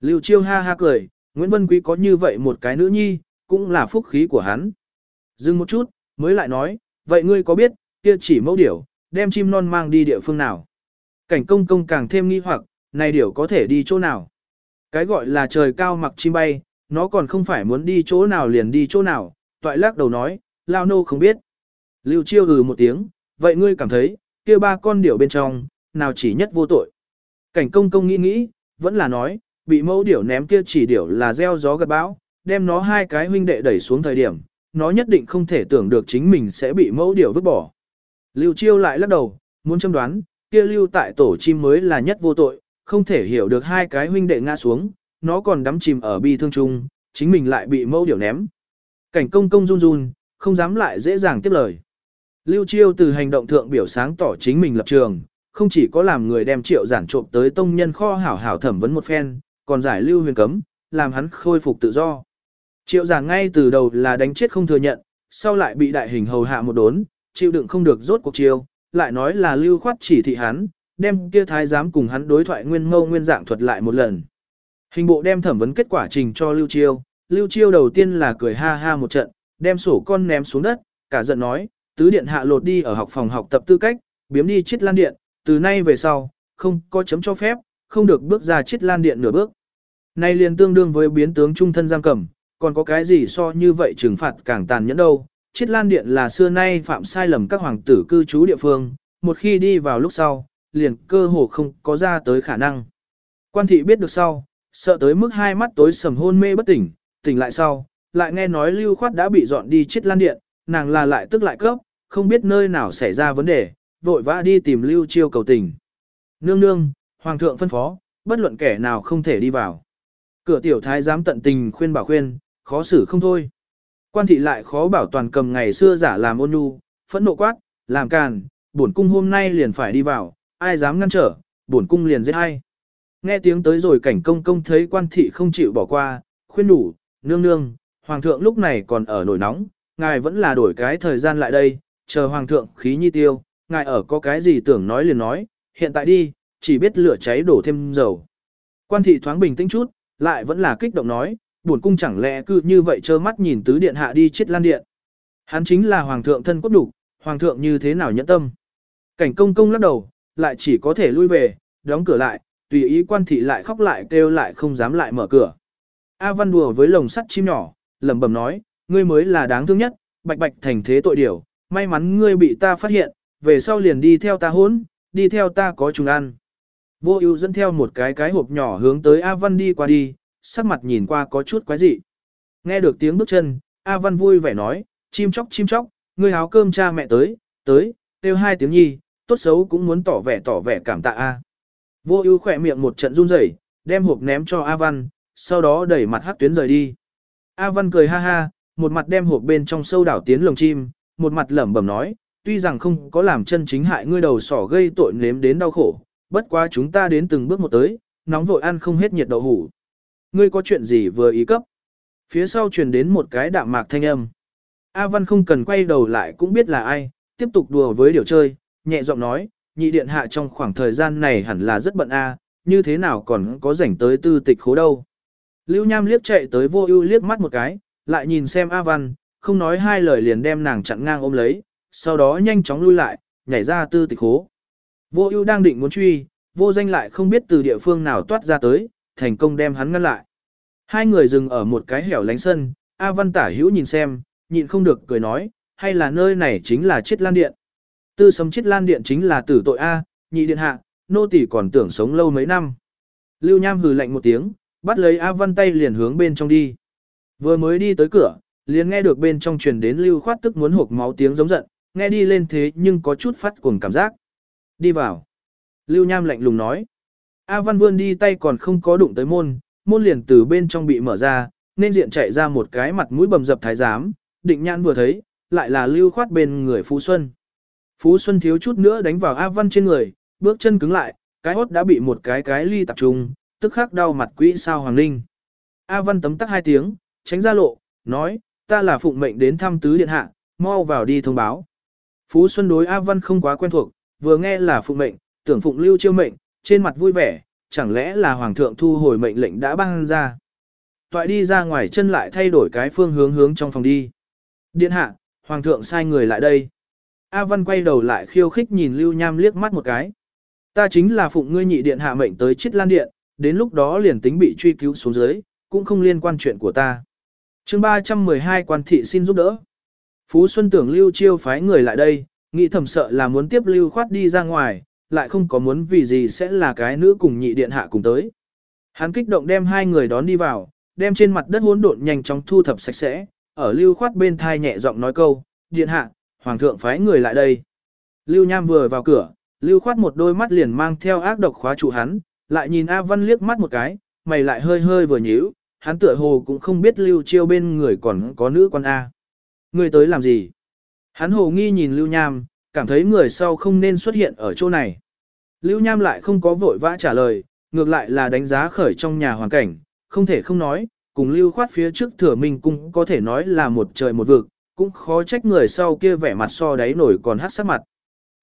Lưu Chiêu ha ha cười, Nguyễn Vân Quý có như vậy một cái nữ nhi, cũng là phúc khí của hắn. Dừng một chút, mới lại nói, vậy ngươi có biết, kia chỉ mẫu điểu, đem chim non mang đi địa phương nào? Cảnh công công càng thêm nghi hoặc, này điểu có thể đi chỗ nào? Cái gọi là trời cao mặc chim bay, nó còn không phải muốn đi chỗ nào liền đi chỗ nào, toại lắc đầu nói, lao nô không biết. Lưu chiêu ừ một tiếng, vậy ngươi cảm thấy, kia ba con điểu bên trong, nào chỉ nhất vô tội. Cảnh công công nghĩ nghĩ, vẫn là nói, bị mẫu điểu ném kia chỉ điểu là gieo gió gật bão, đem nó hai cái huynh đệ đẩy xuống thời điểm, nó nhất định không thể tưởng được chính mình sẽ bị mẫu điểu vứt bỏ. Lưu chiêu lại lắc đầu, muốn châm đoán, kia lưu tại tổ chim mới là nhất vô tội, không thể hiểu được hai cái huynh đệ ngã xuống, nó còn đắm chìm ở bi thương chung, chính mình lại bị mẫu điểu ném. Cảnh công công run run, không dám lại dễ dàng tiếp lời. Lưu Chiêu từ hành động thượng biểu sáng tỏ chính mình lập trường, không chỉ có làm người đem triệu giản trộm tới tông nhân kho hảo hảo thẩm vấn một phen, còn giải lưu huyền cấm, làm hắn khôi phục tự do. Triệu giản ngay từ đầu là đánh chết không thừa nhận, sau lại bị đại hình hầu hạ một đốn, chịu đựng không được rốt cuộc chiêu, lại nói là lưu khoát chỉ thị hắn, đem kia thái giám cùng hắn đối thoại nguyên ngâu nguyên dạng thuật lại một lần. Hình bộ đem thẩm vấn kết quả trình cho Lưu Chiêu, Lưu Chiêu đầu tiên là cười ha ha một trận, đem sổ con ném xuống đất, cả giận nói, tứ điện hạ lột đi ở học phòng học tập tư cách, biếm đi chiết lan điện, từ nay về sau, không có chấm cho phép, không được bước ra chiết lan điện nửa bước. Nay liền tương đương với biến tướng trung thân giam cầm, còn có cái gì so như vậy trừng phạt càng tàn nhẫn đâu. Chiết lan điện là xưa nay phạm sai lầm các hoàng tử cư trú địa phương, một khi đi vào lúc sau, liền cơ hồ không có ra tới khả năng. Quan thị biết được sau, sợ tới mức hai mắt tối sầm hôn mê bất tỉnh, tỉnh lại sau, lại nghe nói lưu khoát đã bị dọn đi chết lan điện, nàng là lại tức lại cấp, không biết nơi nào xảy ra vấn đề, vội vã đi tìm lưu chiêu cầu tình. Nương nương, hoàng thượng phân phó, bất luận kẻ nào không thể đi vào. Cửa tiểu thái dám tận tình khuyên bảo khuyên, khó xử không thôi. Quan thị lại khó bảo toàn cầm ngày xưa giả làm ôn nhu, phẫn nộ quát, làm càn, bổn cung hôm nay liền phải đi vào, ai dám ngăn trở, bổn cung liền giết hay. Nghe tiếng tới rồi cảnh công công thấy quan thị không chịu bỏ qua, khuyên đủ, nương nương, hoàng thượng lúc này còn ở nổi nóng, ngài vẫn là đổi cái thời gian lại đây, chờ hoàng thượng khí nhi tiêu, ngài ở có cái gì tưởng nói liền nói, hiện tại đi, chỉ biết lửa cháy đổ thêm dầu. Quan thị thoáng bình tĩnh chút, lại vẫn là kích động nói, buồn cung chẳng lẽ cứ như vậy trơ mắt nhìn tứ điện hạ đi chết lan điện. Hắn chính là hoàng thượng thân cốt đủ, hoàng thượng như thế nào nhẫn tâm. Cảnh công công lắc đầu, lại chỉ có thể lui về, đóng cửa lại, tùy ý quan thị lại khóc lại kêu lại không dám lại mở cửa. A Văn đùa với lồng sắt chim nhỏ, lẩm bẩm nói, ngươi mới là đáng thương nhất, bạch bạch thành thế tội điểu, may mắn ngươi bị ta phát hiện, về sau liền đi theo ta hốn, đi theo ta có chúng ăn. Vô ưu dẫn theo một cái cái hộp nhỏ hướng tới A Văn đi qua đi, sắc mặt nhìn qua có chút quái dị. Nghe được tiếng bước chân, A Văn vui vẻ nói, chim chóc chim chóc, ngươi háo cơm cha mẹ tới, tới, kêu hai tiếng nhi, tốt xấu cũng muốn tỏ vẻ tỏ vẻ cảm tạ A. Vô ưu khỏe miệng một trận run rẩy, đem hộp ném cho A Văn, sau đó đẩy mặt hắc tuyến rời đi. A Văn cười ha ha, một mặt đem hộp bên trong sâu đảo tiến lồng chim, một mặt lẩm bẩm nói, tuy rằng không có làm chân chính hại ngươi đầu sỏ gây tội nếm đến đau khổ, bất quá chúng ta đến từng bước một tới, nóng vội ăn không hết nhiệt đậu hủ. Ngươi có chuyện gì vừa ý cấp? Phía sau truyền đến một cái đạm mạc thanh âm. A Văn không cần quay đầu lại cũng biết là ai, tiếp tục đùa với điều chơi, nhẹ giọng nói, nhị điện hạ trong khoảng thời gian này hẳn là rất bận a, như thế nào còn có rảnh tới tư tịch khố đâu. Lưu Nham liếc chạy tới vô ưu liếc mắt một cái, lại nhìn xem A Văn, không nói hai lời liền đem nàng chặn ngang ôm lấy, sau đó nhanh chóng lui lại, nhảy ra tư tịch khố. Vô ưu đang định muốn truy, vô danh lại không biết từ địa phương nào toát ra tới, thành công đem hắn ngăn lại. Hai người dừng ở một cái hẻo lánh sân, A Văn tả hữu nhìn xem, nhịn không được cười nói, hay là nơi này chính là chiết lan điện. Tư sấm chiết lan điện chính là tử tội A, nhị điện hạ, nô tỷ còn tưởng sống lâu mấy năm. Lưu Nham hừ lạnh một tiếng, bắt lấy A Văn tay liền hướng bên trong đi. Vừa mới đi tới cửa, liền nghe được bên trong truyền đến Lưu Khoát tức muốn hộp máu tiếng giống giận, nghe đi lên thế nhưng có chút phát cuồng cảm giác. Đi vào. Lưu Nham lạnh lùng nói. A Văn vươn đi tay còn không có đụng tới môn, môn liền từ bên trong bị mở ra, nên diện chạy ra một cái mặt mũi bầm dập thái giám, định nhãn vừa thấy, lại là Lưu Khoát bên người Phú Xuân. Phú Xuân thiếu chút nữa đánh vào A Văn trên người, bước chân cứng lại, cái hốt đã bị một cái cái ly tập trung, tức khắc đau mặt quỹ sao hoàng linh. A Văn tấm tắc hai tiếng, tránh ra lộ, nói, ta là phụng mệnh đến thăm tứ điện hạ, mau vào đi thông báo. Phú Xuân đối A Văn không quá quen thuộc, vừa nghe là phụng mệnh, tưởng phụng lưu chiêu mệnh, trên mặt vui vẻ, chẳng lẽ là hoàng thượng thu hồi mệnh lệnh đã ban ra. Toại đi ra ngoài chân lại thay đổi cái phương hướng hướng trong phòng đi. Điện hạ, hoàng thượng sai người lại đây. A Văn quay đầu lại khiêu khích nhìn Lưu Nham liếc mắt một cái. Ta chính là phụng ngươi nhị điện hạ mệnh tới chiết lan điện, đến lúc đó liền tính bị truy cứu xuống dưới, cũng không liên quan chuyện của ta. chương 312 quan thị xin giúp đỡ. Phú Xuân tưởng Lưu Chiêu phái người lại đây, nghĩ thầm sợ là muốn tiếp Lưu khoát đi ra ngoài, lại không có muốn vì gì sẽ là cái nữ cùng nhị điện hạ cùng tới. Hắn kích động đem hai người đón đi vào, đem trên mặt đất hỗn độn nhanh chóng thu thập sạch sẽ, ở Lưu khoát bên thai nhẹ giọng nói câu, điện hạ, hoàng thượng phái người lại đây. Lưu Nham vừa vào cửa, Lưu khoát một đôi mắt liền mang theo ác độc khóa trụ hắn, lại nhìn A Văn liếc mắt một cái, mày lại hơi hơi vừa nhíu, hắn tựa hồ cũng không biết Lưu Chiêu bên người còn có nữ con A. Người tới làm gì? Hắn hồ nghi nhìn Lưu Nham, cảm thấy người sau không nên xuất hiện ở chỗ này. Lưu Nham lại không có vội vã trả lời, ngược lại là đánh giá khởi trong nhà hoàn cảnh, không thể không nói, cùng Lưu khoát phía trước thừa minh cung có thể nói là một trời một vực, cũng khó trách người sau kia vẻ mặt so đáy nổi còn hát sắc mặt.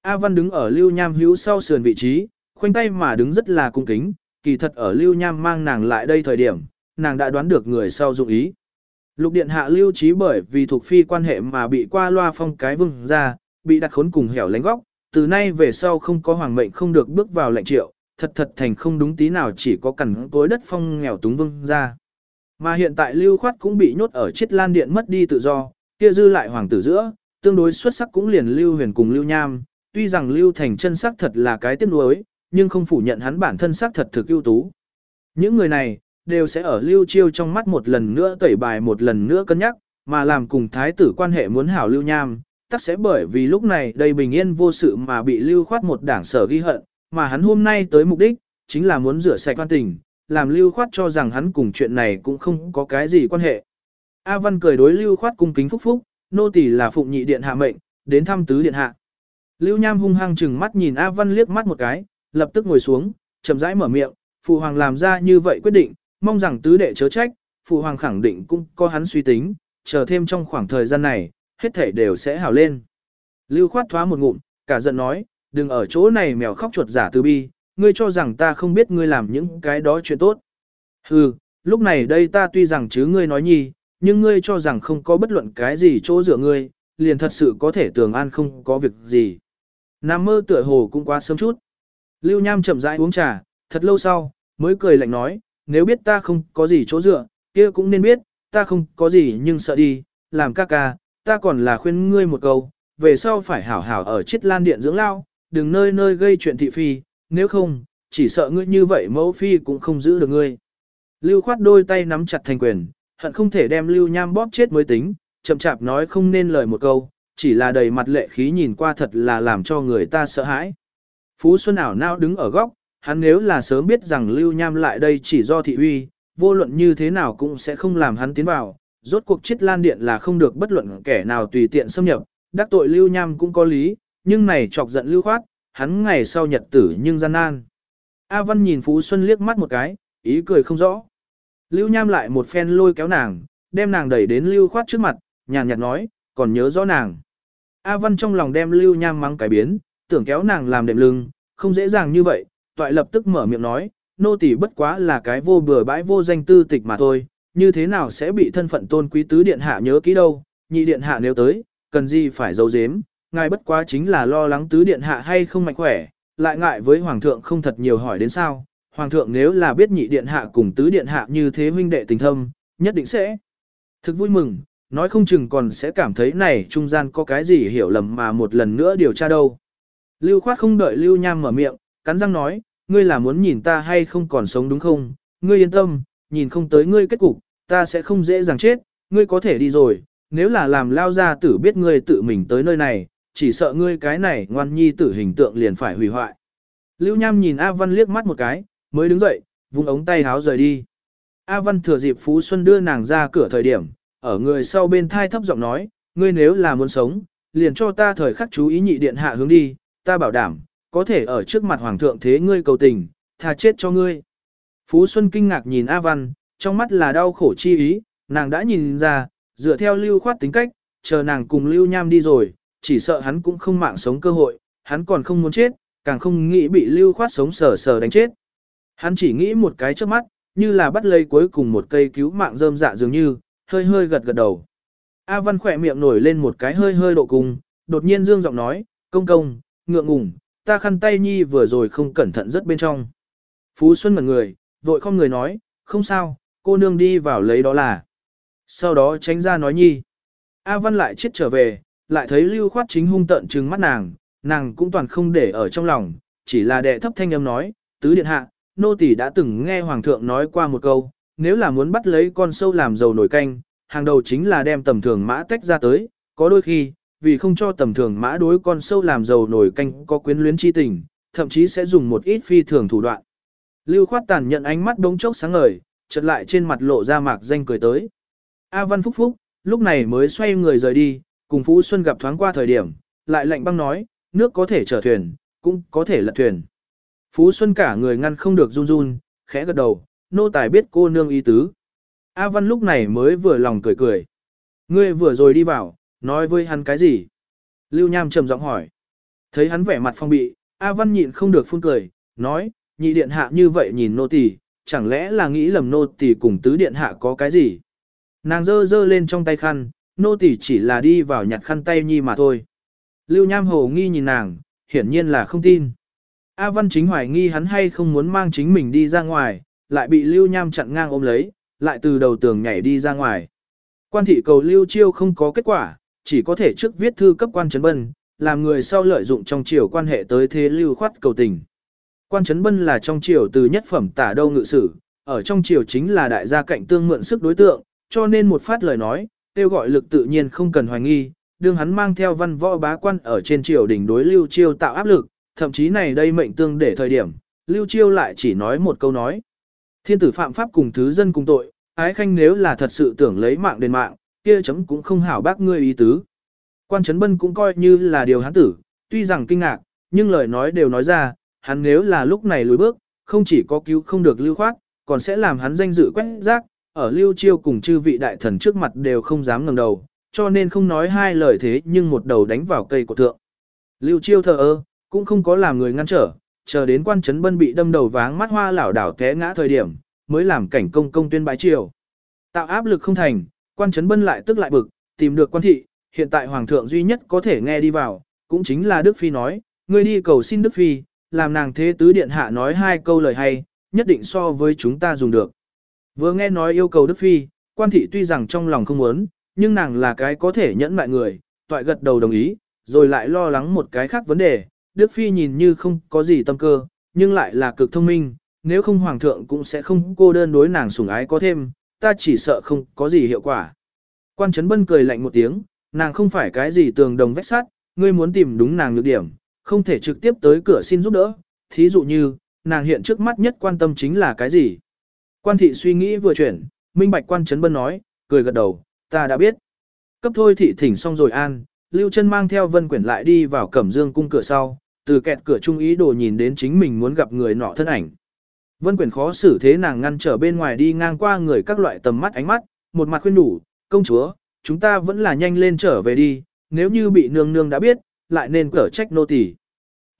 A Văn đứng ở Lưu Nham hữu sau sườn vị trí, khoanh tay mà đứng rất là cung kính, kỳ thật ở Lưu Nham mang nàng lại đây thời điểm, nàng đã đoán được người sau dụng ý. Lục điện hạ lưu trí bởi vì thuộc phi quan hệ mà bị qua loa phong cái vương ra, bị đặt khốn cùng hẻo lánh góc, từ nay về sau không có hoàng mệnh không được bước vào lệnh triệu, thật thật thành không đúng tí nào chỉ có cẩn tối đất phong nghèo túng vương ra. Mà hiện tại lưu khoát cũng bị nhốt ở chiết lan điện mất đi tự do, kia dư lại hoàng tử giữa, tương đối xuất sắc cũng liền lưu huyền cùng lưu nham, tuy rằng lưu thành chân sắc thật là cái tiếc nuối, nhưng không phủ nhận hắn bản thân sắc thật thực ưu tú. Những người này, đều sẽ ở lưu chiêu trong mắt một lần nữa tẩy bài một lần nữa cân nhắc, mà làm cùng thái tử quan hệ muốn hảo lưu nham, tắc sẽ bởi vì lúc này đây bình yên vô sự mà bị lưu khoát một đảng sở ghi hận, mà hắn hôm nay tới mục đích, chính là muốn rửa sạch quan tình, làm lưu khoát cho rằng hắn cùng chuyện này cũng không có cái gì quan hệ. A Văn cười đối lưu khoát cung kính phúc phúc, nô tỳ là phụng nhị điện hạ mệnh, đến thăm tứ điện hạ. Lưu Nham hung hăng chừng mắt nhìn A Văn liếc mắt một cái, lập tức ngồi xuống, chậm rãi mở miệng, phụ hoàng làm ra như vậy quyết định, mong rằng tứ đệ chớ trách, phụ hoàng khẳng định cũng có hắn suy tính, chờ thêm trong khoảng thời gian này, hết thảy đều sẽ hảo lên. Lưu khoát thoá một ngụm, cả giận nói, đừng ở chỗ này mèo khóc chuột giả từ bi, ngươi cho rằng ta không biết ngươi làm những cái đó chuyện tốt. Hừ, lúc này đây ta tuy rằng chứ ngươi nói nhi, nhưng ngươi cho rằng không có bất luận cái gì chỗ dựa ngươi, liền thật sự có thể tường an không có việc gì. Nam mơ tựa hồ cũng quá sớm chút. Lưu Nham chậm rãi uống trà, thật lâu sau, mới cười lạnh nói, nếu biết ta không có gì chỗ dựa, kia cũng nên biết, ta không có gì nhưng sợ đi, làm ca ca, ta còn là khuyên ngươi một câu, về sau phải hảo hảo ở chiết lan điện dưỡng lao, đừng nơi nơi gây chuyện thị phi, nếu không, chỉ sợ ngươi như vậy mẫu phi cũng không giữ được ngươi. Lưu khoát đôi tay nắm chặt thành quyền, hận không thể đem Lưu Nham bóp chết mới tính, chậm chạp nói không nên lời một câu, chỉ là đầy mặt lệ khí nhìn qua thật là làm cho người ta sợ hãi. Phú Xuân ảo nao đứng ở góc, hắn nếu là sớm biết rằng Lưu Nham lại đây chỉ do thị uy, vô luận như thế nào cũng sẽ không làm hắn tiến vào, rốt cuộc chiết lan điện là không được bất luận kẻ nào tùy tiện xâm nhập, đắc tội Lưu Nham cũng có lý, nhưng này chọc giận Lưu Khoát, hắn ngày sau nhật tử nhưng gian nan. A Văn nhìn Phú Xuân liếc mắt một cái, ý cười không rõ. Lưu Nham lại một phen lôi kéo nàng, đem nàng đẩy đến Lưu Khoát trước mặt, nhàn nhạt nói, còn nhớ rõ nàng. A Văn trong lòng đem Lưu Nham mắng cái biến, tưởng kéo nàng làm đệm lưng, không dễ dàng như vậy, toại lập tức mở miệng nói, nô tỳ bất quá là cái vô bừa bãi vô danh tư tịch mà thôi, như thế nào sẽ bị thân phận tôn quý tứ điện hạ nhớ kỹ đâu, nhị điện hạ nếu tới, cần gì phải giấu giếm, ngài bất quá chính là lo lắng tứ điện hạ hay không mạnh khỏe, lại ngại với hoàng thượng không thật nhiều hỏi đến sao, hoàng thượng nếu là biết nhị điện hạ cùng tứ điện hạ như thế huynh đệ tình thâm, nhất định sẽ thực vui mừng, nói không chừng còn sẽ cảm thấy này trung gian có cái gì hiểu lầm mà một lần nữa điều tra đâu. Lưu khoát không đợi Lưu Nham mở miệng, cắn răng nói, ngươi là muốn nhìn ta hay không còn sống đúng không, ngươi yên tâm, nhìn không tới ngươi kết cục, ta sẽ không dễ dàng chết, ngươi có thể đi rồi, nếu là làm lao ra tử biết ngươi tự mình tới nơi này, chỉ sợ ngươi cái này ngoan nhi tử hình tượng liền phải hủy hoại. Lưu Nham nhìn A Văn liếc mắt một cái, mới đứng dậy, vung ống tay háo rời đi. A Văn thừa dịp Phú Xuân đưa nàng ra cửa thời điểm, ở người sau bên thai thấp giọng nói, ngươi nếu là muốn sống, liền cho ta thời khắc chú ý nhị điện hạ hướng đi, ta bảo đảm, có thể ở trước mặt hoàng thượng thế ngươi cầu tình, tha chết cho ngươi. Phú Xuân kinh ngạc nhìn A Văn, trong mắt là đau khổ chi ý, nàng đã nhìn ra, dựa theo lưu khoát tính cách, chờ nàng cùng lưu nham đi rồi, chỉ sợ hắn cũng không mạng sống cơ hội, hắn còn không muốn chết, càng không nghĩ bị lưu khoát sống sờ sờ đánh chết. Hắn chỉ nghĩ một cái trước mắt, như là bắt lấy cuối cùng một cây cứu mạng rơm dạ dường như, hơi hơi gật gật đầu. A Văn khỏe miệng nổi lên một cái hơi hơi độ cùng, đột nhiên dương giọng nói, công công, ngượng ngùng, ta khăn tay nhi vừa rồi không cẩn thận rất bên trong. Phú Xuân ngẩn người, vội không người nói, không sao, cô nương đi vào lấy đó là. Sau đó tránh ra nói nhi. A Văn lại chết trở về, lại thấy Lưu Khoát chính hung tận trừng mắt nàng, nàng cũng toàn không để ở trong lòng, chỉ là đệ thấp thanh âm nói, tứ điện hạ, nô tỳ đã từng nghe hoàng thượng nói qua một câu, nếu là muốn bắt lấy con sâu làm dầu nổi canh, hàng đầu chính là đem tầm thường mã tách ra tới, có đôi khi, vì không cho tầm thường mã đối con sâu làm dầu nổi canh có quyến luyến chi tình, thậm chí sẽ dùng một ít phi thường thủ đoạn. Lưu khoát tàn nhận ánh mắt đống chốc sáng ngời, chợt lại trên mặt lộ ra mạc danh cười tới. A Văn Phúc Phúc, lúc này mới xoay người rời đi, cùng Phú Xuân gặp thoáng qua thời điểm, lại lạnh băng nói, nước có thể chở thuyền, cũng có thể lật thuyền. Phú Xuân cả người ngăn không được run run, khẽ gật đầu, nô tài biết cô nương ý tứ. A Văn lúc này mới vừa lòng cười cười. Ngươi vừa rồi đi vào, nói với hắn cái gì? Lưu Nham trầm giọng hỏi. Thấy hắn vẻ mặt phong bị, A Văn nhịn không được phun cười, nói, nhị điện hạ như vậy nhìn nô tỳ, chẳng lẽ là nghĩ lầm nô tỳ cùng tứ điện hạ có cái gì? Nàng giơ giơ lên trong tay khăn, nô tỳ chỉ là đi vào nhặt khăn tay nhi mà thôi. Lưu Nham hồ nghi nhìn nàng, hiển nhiên là không tin. A Văn chính hoài nghi hắn hay không muốn mang chính mình đi ra ngoài, lại bị Lưu Nham chặn ngang ôm lấy, lại từ đầu tường nhảy đi ra ngoài. Quan thị cầu Lưu Chiêu không có kết quả, chỉ có thể trước viết thư cấp quan trấn bân, làm người sau lợi dụng trong triều quan hệ tới thế Lưu khoát cầu tình. Quan trấn bân là trong triều từ nhất phẩm tả đâu ngự sử, ở trong triều chính là đại gia cạnh tương mượn sức đối tượng, cho nên một phát lời nói, kêu gọi lực tự nhiên không cần hoài nghi, đương hắn mang theo văn võ bá quan ở trên triều đỉnh đối Lưu Chiêu tạo áp lực, thậm chí này đây mệnh tương để thời điểm, Lưu Chiêu lại chỉ nói một câu nói. Thiên tử phạm pháp cùng thứ dân cùng tội, ái khanh nếu là thật sự tưởng lấy mạng đền mạng, kia chấm cũng không hảo bác ngươi ý tứ. Quan Trấn Bân cũng coi như là điều hắn tử, tuy rằng kinh ngạc, nhưng lời nói đều nói ra, hắn nếu là lúc này lùi bước, không chỉ có cứu không được lưu khoát, còn sẽ làm hắn danh dự quét rác, ở lưu chiêu cùng chư vị đại thần trước mặt đều không dám ngẩng đầu, cho nên không nói hai lời thế nhưng một đầu đánh vào cây của thượng. Lưu chiêu thờ ơ, cũng không có làm người ngăn trở, chờ đến quan trấn bân bị đâm đầu váng mắt hoa lảo đảo té ngã thời điểm, mới làm cảnh công công tuyên bái triều. Tạo áp lực không thành, quan trấn bân lại tức lại bực, tìm được quan thị, hiện tại hoàng thượng duy nhất có thể nghe đi vào, cũng chính là Đức Phi nói, người đi cầu xin Đức Phi, làm nàng thế tứ điện hạ nói hai câu lời hay, nhất định so với chúng ta dùng được. Vừa nghe nói yêu cầu Đức Phi, quan thị tuy rằng trong lòng không muốn, nhưng nàng là cái có thể nhẫn mại người, toại gật đầu đồng ý, rồi lại lo lắng một cái khác vấn đề, Đức Phi nhìn như không có gì tâm cơ, nhưng lại là cực thông minh, nếu không Hoàng thượng cũng sẽ không cô đơn đối nàng sủng ái có thêm, ta chỉ sợ không có gì hiệu quả. Quan Trấn Bân cười lạnh một tiếng, nàng không phải cái gì tường đồng vách sắt, ngươi muốn tìm đúng nàng nhược điểm, không thể trực tiếp tới cửa xin giúp đỡ, thí dụ như, nàng hiện trước mắt nhất quan tâm chính là cái gì. Quan thị suy nghĩ vừa chuyển, minh bạch quan trấn bân nói, cười gật đầu, ta đã biết. Cấp thôi thị thỉnh xong rồi an, Lưu chân mang theo vân quyển lại đi vào cẩm dương cung cửa sau, từ kẹt cửa trung ý đồ nhìn đến chính mình muốn gặp người nọ thân ảnh. Vân quyển khó xử thế nàng ngăn trở bên ngoài đi ngang qua người các loại tầm mắt ánh mắt, một mặt khuyên đủ, công chúa, chúng ta vẫn là nhanh lên trở về đi, nếu như bị nương nương đã biết, lại nên cở trách nô tỳ.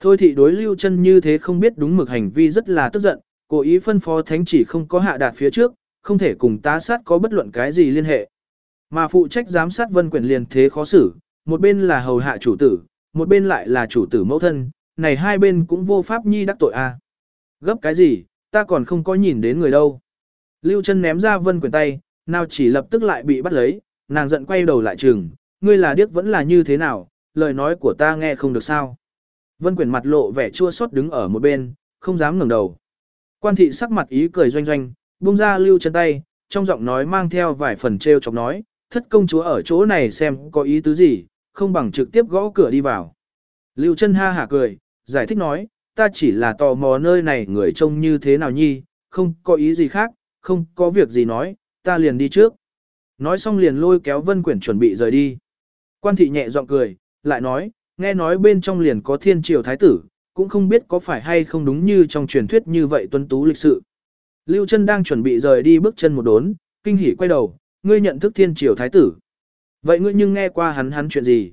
Thôi thị đối lưu chân như thế không biết đúng mực hành vi rất là tức giận, cố ý phân phó thánh chỉ không có hạ đạt phía trước, không thể cùng tá sát có bất luận cái gì liên hệ. Mà phụ trách giám sát vân quyển liền thế khó xử, một bên là hầu hạ chủ tử, một bên lại là chủ tử mẫu thân, này hai bên cũng vô pháp nhi đắc tội a. Gấp cái gì, ta còn không có nhìn đến người đâu. Lưu chân ném ra vân quyển tay, nào chỉ lập tức lại bị bắt lấy, nàng giận quay đầu lại trường, ngươi là điếc vẫn là như thế nào, lời nói của ta nghe không được sao. Vân quyển mặt lộ vẻ chua xót đứng ở một bên, không dám ngẩng đầu. Quan thị sắc mặt ý cười doanh doanh, buông ra lưu chân tay, trong giọng nói mang theo vài phần trêu chọc nói, thất công chúa ở chỗ này xem có ý tứ gì, không bằng trực tiếp gõ cửa đi vào. Lưu chân ha hả cười, giải thích nói, ta chỉ là tò mò nơi này người trông như thế nào nhi, không có ý gì khác, không có việc gì nói, ta liền đi trước. Nói xong liền lôi kéo vân quyển chuẩn bị rời đi. Quan thị nhẹ giọng cười, lại nói, nghe nói bên trong liền có thiên triều thái tử, cũng không biết có phải hay không đúng như trong truyền thuyết như vậy tuân tú lịch sự. Lưu chân đang chuẩn bị rời đi bước chân một đốn, kinh hỉ quay đầu, ngươi nhận thức thiên triều thái tử. Vậy ngươi nhưng nghe qua hắn hắn chuyện gì?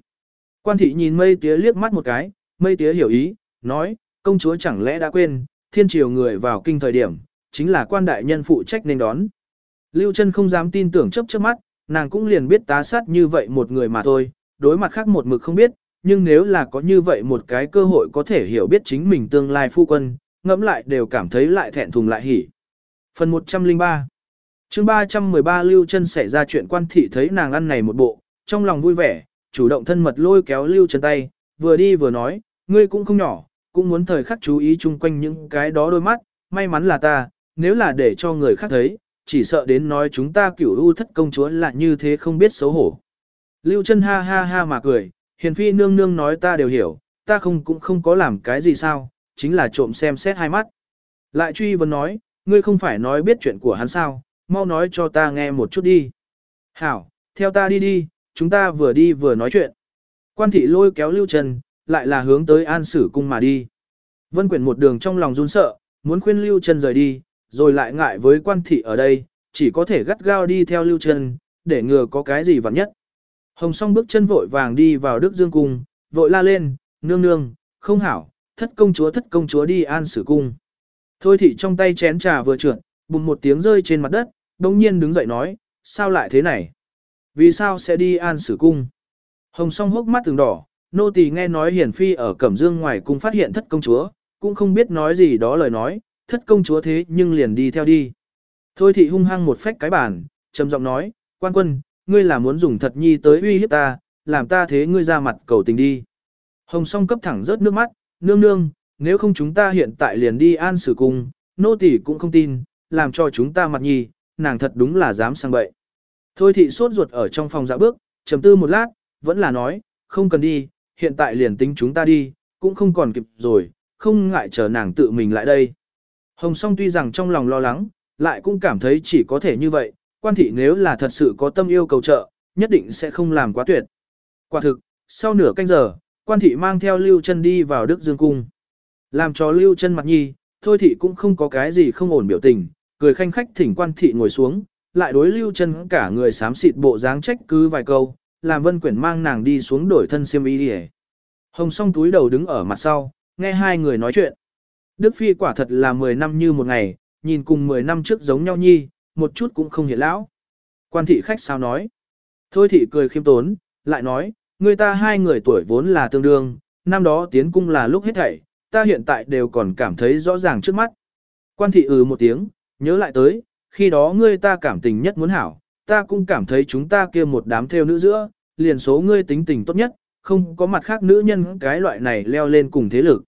Quan thị nhìn mây tía liếc mắt một cái, mây tía hiểu ý, nói, công chúa chẳng lẽ đã quên, thiên triều người vào kinh thời điểm, chính là quan đại nhân phụ trách nên đón. Lưu chân không dám tin tưởng chấp chớp mắt, nàng cũng liền biết tá sát như vậy một người mà thôi, đối mặt khác một mực không biết, nhưng nếu là có như vậy một cái cơ hội có thể hiểu biết chính mình tương lai phu quân, ngẫm lại đều cảm thấy lại thẹn thùng lại hỉ. Phần 103 chương 313 Lưu chân xảy ra chuyện quan thị thấy nàng ăn này một bộ, trong lòng vui vẻ, chủ động thân mật lôi kéo Lưu chân tay, vừa đi vừa nói, ngươi cũng không nhỏ, cũng muốn thời khắc chú ý chung quanh những cái đó đôi mắt, may mắn là ta, nếu là để cho người khác thấy, chỉ sợ đến nói chúng ta cửu u thất công chúa là như thế không biết xấu hổ. Lưu chân ha ha ha mà cười, hiền phi nương nương nói ta đều hiểu, ta không cũng không có làm cái gì sao, chính là trộm xem xét hai mắt. Lại truy vấn nói, ngươi không phải nói biết chuyện của hắn sao, mau nói cho ta nghe một chút đi. Hảo, theo ta đi đi, chúng ta vừa đi vừa nói chuyện. Quan thị lôi kéo Lưu Trần, lại là hướng tới an sử cung mà đi. Vân Quyển một đường trong lòng run sợ, muốn khuyên Lưu Trần rời đi, rồi lại ngại với quan thị ở đây, chỉ có thể gắt gao đi theo Lưu Trần, để ngừa có cái gì vặn nhất. Hồng song bước chân vội vàng đi vào Đức Dương Cung, vội la lên, nương nương, không hảo, thất công chúa thất công chúa đi an sử cung. Thôi thị trong tay chén trà vừa trượt, bùng một tiếng rơi trên mặt đất, đồng nhiên đứng dậy nói, sao lại thế này? Vì sao sẽ đi an sử cung? Hồng song hốc mắt từng đỏ, nô tỳ nghe nói hiển phi ở Cẩm Dương ngoài cung phát hiện thất công chúa, cũng không biết nói gì đó lời nói, thất công chúa thế nhưng liền đi theo đi. Thôi thị hung hăng một phách cái bàn, trầm giọng nói, quan quân, ngươi là muốn dùng thật nhi tới uy hiếp ta, làm ta thế ngươi ra mặt cầu tình đi. Hồng song cấp thẳng rớt nước mắt, nương nương, nếu không chúng ta hiện tại liền đi an xử cung, nô tỳ cũng không tin, làm cho chúng ta mặt nhi, nàng thật đúng là dám sang bậy. Thôi thị sốt ruột ở trong phòng dạ bước, trầm tư một lát, vẫn là nói, không cần đi, hiện tại liền tính chúng ta đi, cũng không còn kịp rồi, không ngại chờ nàng tự mình lại đây. Hồng song tuy rằng trong lòng lo lắng, lại cũng cảm thấy chỉ có thể như vậy, quan thị nếu là thật sự có tâm yêu cầu trợ, nhất định sẽ không làm quá tuyệt. Quả thực, sau nửa canh giờ, quan thị mang theo Lưu chân đi vào Đức Dương Cung. Làm cho Lưu chân mặt nhi, thôi thị cũng không có cái gì không ổn biểu tình, cười khanh khách thỉnh quan thị ngồi xuống, lại đối Lưu chân cả người xám xịt bộ dáng trách cứ vài câu, làm vân quyển mang nàng đi xuống đổi thân xiêm y đi Hồng song túi đầu đứng ở mặt sau, nghe hai người nói chuyện. Đức Phi quả thật là 10 năm như một ngày, nhìn cùng 10 năm trước giống nhau nhi, một chút cũng không hiện lão. Quan thị khách sao nói. Thôi thị cười khiêm tốn, lại nói, người ta hai người tuổi vốn là tương đương, năm đó tiến cung là lúc hết thảy, ta hiện tại đều còn cảm thấy rõ ràng trước mắt. Quan thị ừ một tiếng, nhớ lại tới, khi đó ngươi ta cảm tình nhất muốn hảo, ta cũng cảm thấy chúng ta kia một đám theo nữ giữa, liền số ngươi tính tình tốt nhất, không có mặt khác nữ nhân cái loại này leo lên cùng thế lực.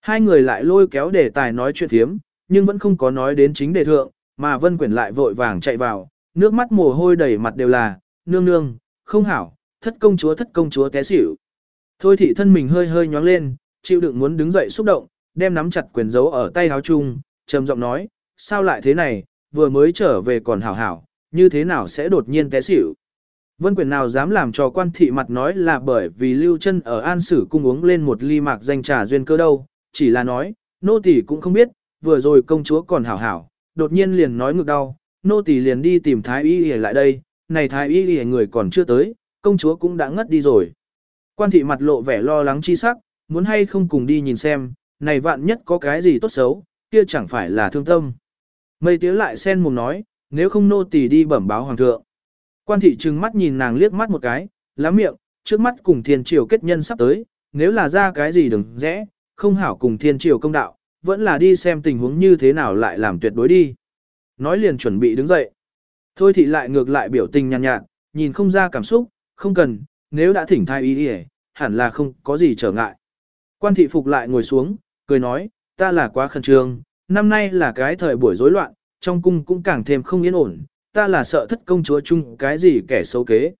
Hai người lại lôi kéo đề tài nói chuyện thiếm, nhưng vẫn không có nói đến chính đề thượng, mà Vân Quyển lại vội vàng chạy vào, nước mắt mồ hôi đầy mặt đều là, nương nương, không hảo, thất công chúa thất công chúa té xỉu. Thôi thị thân mình hơi hơi nhóng lên, chịu đựng muốn đứng dậy xúc động, đem nắm chặt quyền giấu ở tay áo chung, trầm giọng nói, sao lại thế này, vừa mới trở về còn hảo hảo, như thế nào sẽ đột nhiên té xỉu. Vân quyền nào dám làm cho quan thị mặt nói là bởi vì lưu chân ở an sử cung uống lên một ly mạc danh trà duyên cơ đâu, chỉ là nói, nô tỳ cũng không biết, vừa rồi công chúa còn hảo hảo, đột nhiên liền nói ngược đau, nô tỳ liền đi tìm thái y y lại đây, này thái y y người còn chưa tới, công chúa cũng đã ngất đi rồi. Quan thị mặt lộ vẻ lo lắng chi sắc, muốn hay không cùng đi nhìn xem, này vạn nhất có cái gì tốt xấu, kia chẳng phải là thương tâm. Mây tía lại sen mồm nói, nếu không nô tỳ đi bẩm báo hoàng thượng. Quan thị trừng mắt nhìn nàng liếc mắt một cái, lá miệng, trước mắt cùng thiên triều kết nhân sắp tới, nếu là ra cái gì đừng rẽ, không hảo cùng thiên triều công đạo, vẫn là đi xem tình huống như thế nào lại làm tuyệt đối đi. Nói liền chuẩn bị đứng dậy. Thôi thị lại ngược lại biểu tình nhàn nhạt, nhạt, nhìn không ra cảm xúc, không cần, nếu đã thỉnh thai ý đi hẳn là không có gì trở ngại. Quan thị phục lại ngồi xuống, cười nói, ta là quá khẩn trương, năm nay là cái thời buổi rối loạn, trong cung cũng càng thêm không yên ổn, ta là sợ thất công chúa chung cái gì kẻ xấu kế.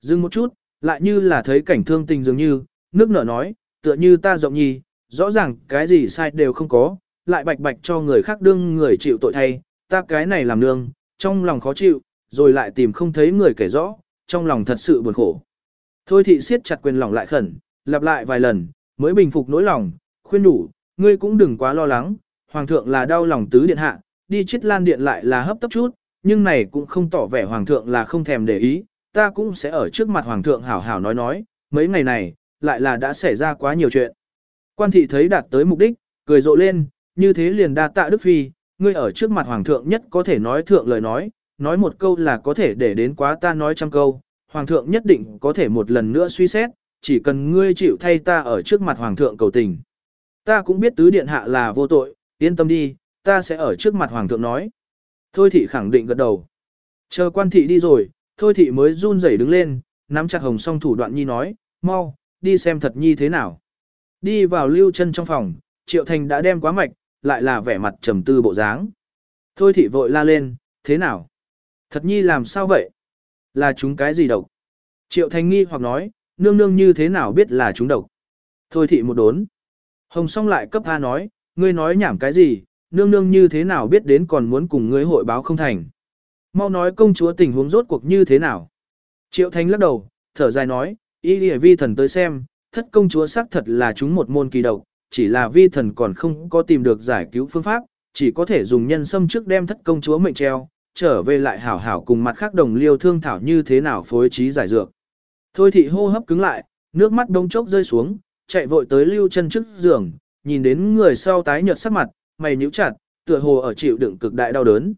Dừng một chút, lại như là thấy cảnh thương tình dường như, nước nở nói, tựa như ta rộng nhi, rõ ràng cái gì sai đều không có, lại bạch bạch cho người khác đương người chịu tội thay, ta cái này làm nương, trong lòng khó chịu, rồi lại tìm không thấy người kể rõ, trong lòng thật sự buồn khổ. Thôi thị siết chặt quyền lòng lại khẩn, lặp lại vài lần, mới bình phục nỗi lòng, khuyên đủ, ngươi cũng đừng quá lo lắng, hoàng thượng là đau lòng tứ điện hạ, đi chết lan điện lại là hấp tấp chút, nhưng này cũng không tỏ vẻ hoàng thượng là không thèm để ý, ta cũng sẽ ở trước mặt hoàng thượng hảo hảo nói nói, mấy ngày này, lại là đã xảy ra quá nhiều chuyện. Quan thị thấy đạt tới mục đích, cười rộ lên, như thế liền đa tạ Đức Phi, ngươi ở trước mặt hoàng thượng nhất có thể nói thượng lời nói, nói một câu là có thể để đến quá ta nói trăm câu, hoàng thượng nhất định có thể một lần nữa suy xét, chỉ cần ngươi chịu thay ta ở trước mặt hoàng thượng cầu tình. Ta cũng biết tứ điện hạ là vô tội, yên tâm đi, ta sẽ ở trước mặt hoàng thượng nói. Thôi thị khẳng định gật đầu. Chờ quan thị đi rồi, thôi thị mới run rẩy đứng lên, nắm chặt hồng song thủ đoạn nhi nói, mau, đi xem thật nhi thế nào. Đi vào lưu chân trong phòng, triệu thành đã đem quá mạch, lại là vẻ mặt trầm tư bộ dáng. Thôi thị vội la lên, thế nào? Thật nhi làm sao vậy? Là chúng cái gì độc? Triệu thành nghi hoặc nói, nương nương như thế nào biết là chúng độc? Thôi thị một đốn. Hồng song lại cấp A nói, ngươi nói nhảm cái gì, nương nương như thế nào biết đến còn muốn cùng ngươi hội báo không thành. Mau nói công chúa tình huống rốt cuộc như thế nào. Triệu Thanh lắc đầu, thở dài nói, y lìa vi thần tới xem, thất công chúa xác thật là chúng một môn kỳ độc, chỉ là vi thần còn không có tìm được giải cứu phương pháp, chỉ có thể dùng nhân sâm trước đem thất công chúa mệnh treo, trở về lại hảo hảo cùng mặt khác đồng liêu thương thảo như thế nào phối trí giải dược. Thôi thị hô hấp cứng lại, nước mắt đông chốc rơi xuống, chạy vội tới lưu chân trước giường, nhìn đến người sau tái nhợt sắc mặt, mày nhíu chặt, tựa hồ ở chịu đựng cực đại đau đớn.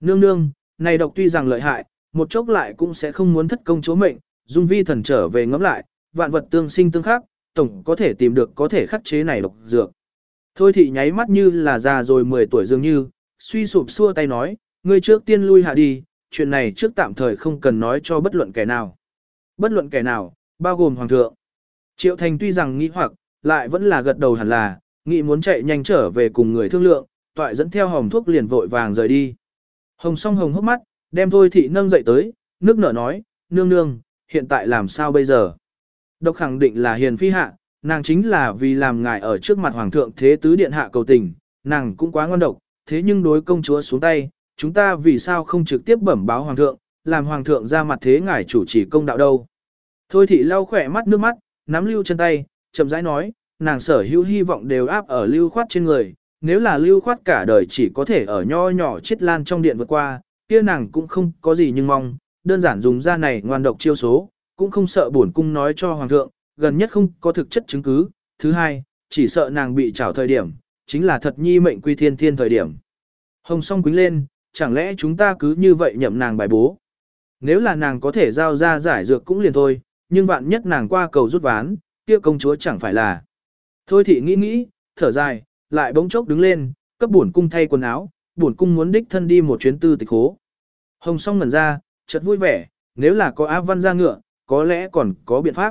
Nương nương, này độc tuy rằng lợi hại, một chốc lại cũng sẽ không muốn thất công chúa mệnh, dung vi thần trở về ngẫm lại, vạn vật tương sinh tương khắc, tổng có thể tìm được có thể khắc chế này độc dược. Thôi thị nháy mắt như là già rồi 10 tuổi dường như, suy sụp xua tay nói, ngươi trước tiên lui hạ đi, chuyện này trước tạm thời không cần nói cho bất luận kẻ nào. Bất luận kẻ nào, bao gồm hoàng thượng. Triệu Thành tuy rằng nghĩ hoặc, lại vẫn là gật đầu hẳn là, nghĩ muốn chạy nhanh trở về cùng người thương lượng, toại dẫn theo hồng thuốc liền vội vàng rời đi. Hồng song hồng hốc mắt, đem thôi thị nâng dậy tới, nước nở nói, nương nương, hiện tại làm sao bây giờ? Độc khẳng định là hiền phi hạ, nàng chính là vì làm ngài ở trước mặt hoàng thượng thế tứ điện hạ cầu tình, nàng cũng quá ngon độc, thế nhưng đối công chúa xuống tay, chúng ta vì sao không trực tiếp bẩm báo hoàng thượng, làm hoàng thượng ra mặt thế ngài chủ trì công đạo đâu. Thôi thị lau khỏe mắt nước mắt, nắm lưu chân tay, chậm rãi nói, nàng sở hữu hy vọng đều áp ở lưu khoát trên người, nếu là lưu khoát cả đời chỉ có thể ở nho nhỏ chết lan trong điện vượt qua, kia nàng cũng không có gì nhưng mong, đơn giản dùng ra này ngoan độc chiêu số, cũng không sợ bổn cung nói cho hoàng thượng, gần nhất không có thực chất chứng cứ, thứ hai, chỉ sợ nàng bị trảo thời điểm, chính là thật nhi mệnh quy thiên thiên thời điểm. Hồng song quính lên, chẳng lẽ chúng ta cứ như vậy nhậm nàng bài bố. Nếu là nàng có thể giao ra giải dược cũng liền thôi, nhưng vạn nhất nàng qua cầu rút ván, kia công chúa chẳng phải là. Thôi thị nghĩ nghĩ, thở dài, lại bỗng chốc đứng lên, cấp bổn cung thay quần áo, bổn cung muốn đích thân đi một chuyến tư tịch hố. Hồng song ngẩn ra, chợt vui vẻ, nếu là có A Văn ra ngựa, có lẽ còn có biện pháp.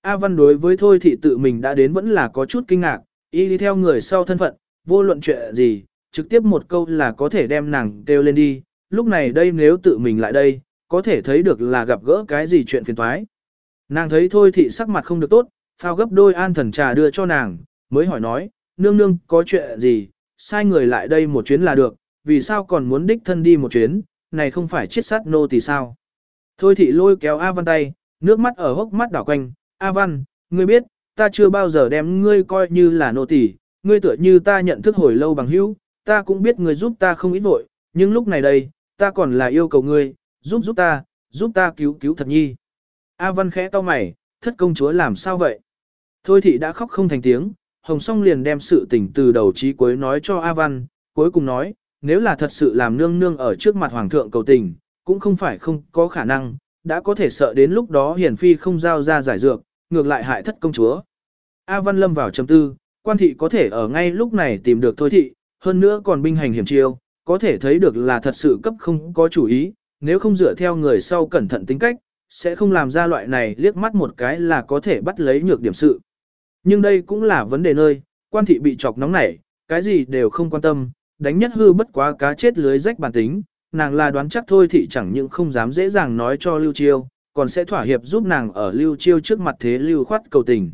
A Văn đối với thôi thị tự mình đã đến vẫn là có chút kinh ngạc, y đi theo người sau thân phận, vô luận chuyện gì, trực tiếp một câu là có thể đem nàng kêu lên đi, lúc này đây nếu tự mình lại đây, có thể thấy được là gặp gỡ cái gì chuyện phiền toái. Nàng thấy thôi thị sắc mặt không được tốt, phao gấp đôi an thần trà đưa cho nàng, mới hỏi nói, nương nương có chuyện gì, sai người lại đây một chuyến là được, vì sao còn muốn đích thân đi một chuyến, này không phải chết sát nô thì sao. Thôi thị lôi kéo A Văn tay, nước mắt ở hốc mắt đảo quanh, A Văn, ngươi biết, ta chưa bao giờ đem ngươi coi như là nô tỳ, ngươi tựa như ta nhận thức hồi lâu bằng hữu, ta cũng biết ngươi giúp ta không ít vội, nhưng lúc này đây, ta còn là yêu cầu ngươi, giúp giúp ta, giúp ta cứu cứu thật nhi. A Văn khẽ to mày, thất công chúa làm sao vậy? Thôi thị đã khóc không thành tiếng, Hồng Song liền đem sự tình từ đầu chí cuối nói cho A Văn, cuối cùng nói, nếu là thật sự làm nương nương ở trước mặt Hoàng thượng cầu tình, cũng không phải không có khả năng, đã có thể sợ đến lúc đó hiển phi không giao ra giải dược, ngược lại hại thất công chúa. A Văn lâm vào trầm tư, quan thị có thể ở ngay lúc này tìm được thôi thị, hơn nữa còn binh hành hiểm chiêu, có thể thấy được là thật sự cấp không có chủ ý, nếu không dựa theo người sau cẩn thận tính cách, sẽ không làm ra loại này liếc mắt một cái là có thể bắt lấy nhược điểm sự. Nhưng đây cũng là vấn đề nơi, quan thị bị chọc nóng nảy, cái gì đều không quan tâm, đánh nhất hư bất quá cá chết lưới rách bản tính, nàng là đoán chắc thôi thị chẳng những không dám dễ dàng nói cho Lưu Chiêu, còn sẽ thỏa hiệp giúp nàng ở Lưu Chiêu trước mặt thế Lưu khoát cầu tình.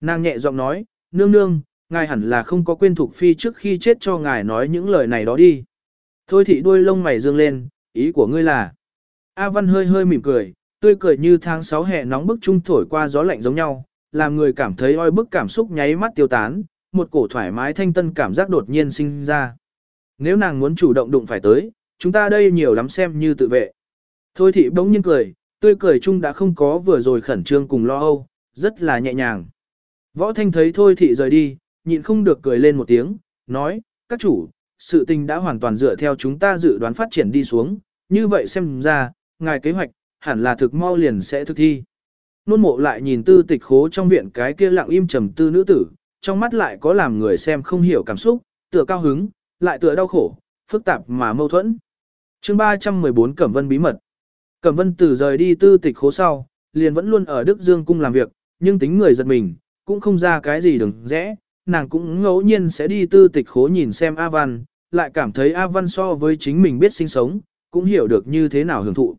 Nàng nhẹ giọng nói, nương nương, ngài hẳn là không có quên thuộc phi trước khi chết cho ngài nói những lời này đó đi. Thôi thị đuôi lông mày dương lên, ý của ngươi là. A Văn hơi hơi mỉm cười, tươi cười như tháng 6 hè nóng bức trung thổi qua gió lạnh giống nhau, làm người cảm thấy oi bức cảm xúc nháy mắt tiêu tán, một cổ thoải mái thanh tân cảm giác đột nhiên sinh ra. Nếu nàng muốn chủ động đụng phải tới, chúng ta đây nhiều lắm xem như tự vệ. Thôi thị bỗng nhiên cười, tươi cười chung đã không có vừa rồi khẩn trương cùng lo âu, rất là nhẹ nhàng. Võ thanh thấy thôi thị rời đi, nhịn không được cười lên một tiếng, nói, các chủ, sự tình đã hoàn toàn dựa theo chúng ta dự đoán phát triển đi xuống, như vậy xem ra, ngài kế hoạch, hẳn là thực mau liền sẽ thực thi. Nôn mộ lại nhìn tư tịch khố trong viện cái kia lặng im trầm tư nữ tử, trong mắt lại có làm người xem không hiểu cảm xúc, tựa cao hứng, lại tựa đau khổ, phức tạp mà mâu thuẫn. chương 314 Cẩm Vân bí mật. Cẩm Vân từ rời đi tư tịch khố sau, liền vẫn luôn ở Đức Dương cung làm việc, nhưng tính người giật mình, cũng không ra cái gì đừng rẽ, nàng cũng ngẫu nhiên sẽ đi tư tịch khố nhìn xem A Văn, lại cảm thấy A Văn so với chính mình biết sinh sống, cũng hiểu được như thế nào hưởng thụ.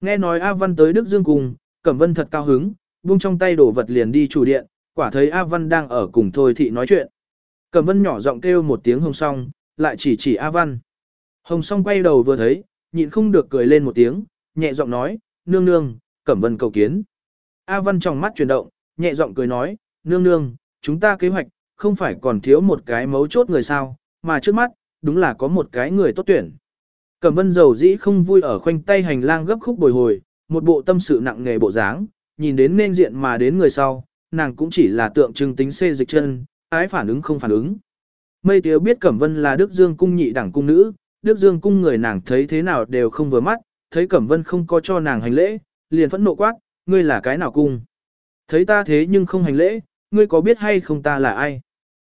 Nghe nói A Văn tới Đức Dương cung, Cẩm Vân thật cao hứng, buông trong tay đổ vật liền đi chủ điện, quả thấy A Văn đang ở cùng Thôi Thị nói chuyện. Cẩm Vân nhỏ giọng kêu một tiếng hồng song, lại chỉ chỉ A Văn. Hồng song quay đầu vừa thấy, nhịn không được cười lên một tiếng, nhẹ giọng nói, nương nương, Cẩm Vân cầu kiến. A Văn trong mắt chuyển động, nhẹ giọng cười nói, nương nương, chúng ta kế hoạch, không phải còn thiếu một cái mấu chốt người sao, mà trước mắt, đúng là có một cái người tốt tuyển. Cẩm Vân dầu dĩ không vui ở khoanh tay hành lang gấp khúc bồi hồi, một bộ tâm sự nặng nghề bộ dáng, nhìn đến nên diện mà đến người sau, nàng cũng chỉ là tượng trưng tính xê dịch chân, ái phản ứng không phản ứng. Mây tiếu biết Cẩm Vân là Đức Dương cung nhị đẳng cung nữ, Đức Dương cung người nàng thấy thế nào đều không vừa mắt, thấy Cẩm Vân không có cho nàng hành lễ, liền phẫn nộ quát, ngươi là cái nào cung? Thấy ta thế nhưng không hành lễ, ngươi có biết hay không ta là ai?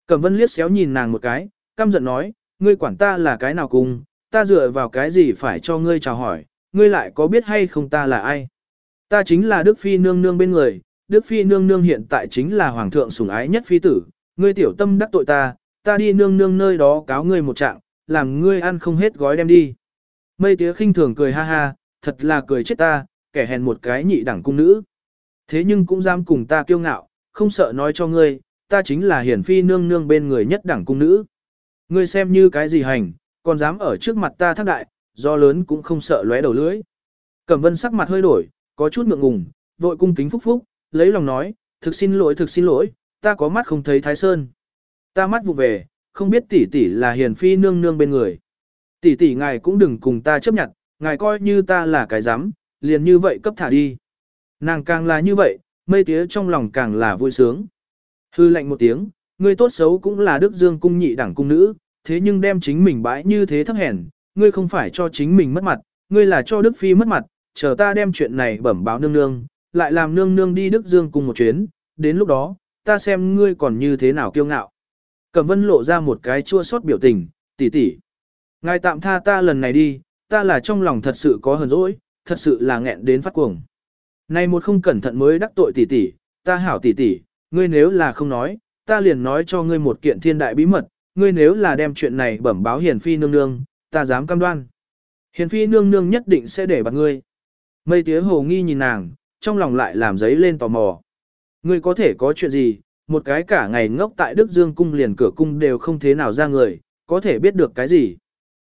Cẩm Vân liếc xéo nhìn nàng một cái, căm giận nói, ngươi quản ta là cái nào cung, ta dựa vào cái gì phải cho ngươi chào hỏi, ngươi lại có biết hay không ta là ai? Ta chính là Đức Phi nương nương bên người, Đức Phi nương nương hiện tại chính là hoàng thượng sủng ái nhất phi tử, ngươi tiểu tâm đắc tội ta, ta đi nương nương nơi đó cáo ngươi một trạng, làm ngươi ăn không hết gói đem đi. Mây tía khinh thường cười ha ha, thật là cười chết ta, kẻ hèn một cái nhị đẳng cung nữ. Thế nhưng cũng dám cùng ta kiêu ngạo, không sợ nói cho ngươi, ta chính là hiển phi nương nương bên người nhất đẳng cung nữ. Ngươi xem như cái gì hành, còn dám ở trước mặt ta thác đại, do lớn cũng không sợ lóe đầu lưỡi. Cẩm vân sắc mặt hơi đổi, có chút ngượng ngùng, vội cung kính phúc phúc, lấy lòng nói, thực xin lỗi thực xin lỗi, ta có mắt không thấy thái sơn. Ta mắt vụ về, không biết tỷ tỷ là hiền phi nương nương bên người. Tỷ tỷ ngài cũng đừng cùng ta chấp nhận, ngài coi như ta là cái dám, liền như vậy cấp thả đi. Nàng càng là như vậy, mây tía trong lòng càng là vui sướng. Hư lệnh một tiếng, người tốt xấu cũng là đức dương cung nhị đẳng cung nữ, thế nhưng đem chính mình bãi như thế thấp hèn, ngươi không phải cho chính mình mất mặt, ngươi là cho Đức Phi mất mặt, chờ ta đem chuyện này bẩm báo nương nương, lại làm nương nương đi Đức Dương cùng một chuyến, đến lúc đó, ta xem ngươi còn như thế nào kiêu ngạo. Cẩm vân lộ ra một cái chua xót biểu tình, tỷ tỷ. Ngài tạm tha ta lần này đi, ta là trong lòng thật sự có hờn dỗi, thật sự là nghẹn đến phát cuồng. Này một không cẩn thận mới đắc tội tỷ tỷ, ta hảo tỷ tỷ, ngươi nếu là không nói, ta liền nói cho ngươi một kiện thiên đại bí mật, ngươi nếu là đem chuyện này bẩm báo hiền phi nương nương, ta dám cam đoan. Hiền phi nương nương nhất định sẽ để bạc ngươi. Mây tía hồ nghi nhìn nàng, trong lòng lại làm giấy lên tò mò. Ngươi có thể có chuyện gì, một cái cả ngày ngốc tại Đức Dương cung liền cửa cung đều không thế nào ra người, có thể biết được cái gì.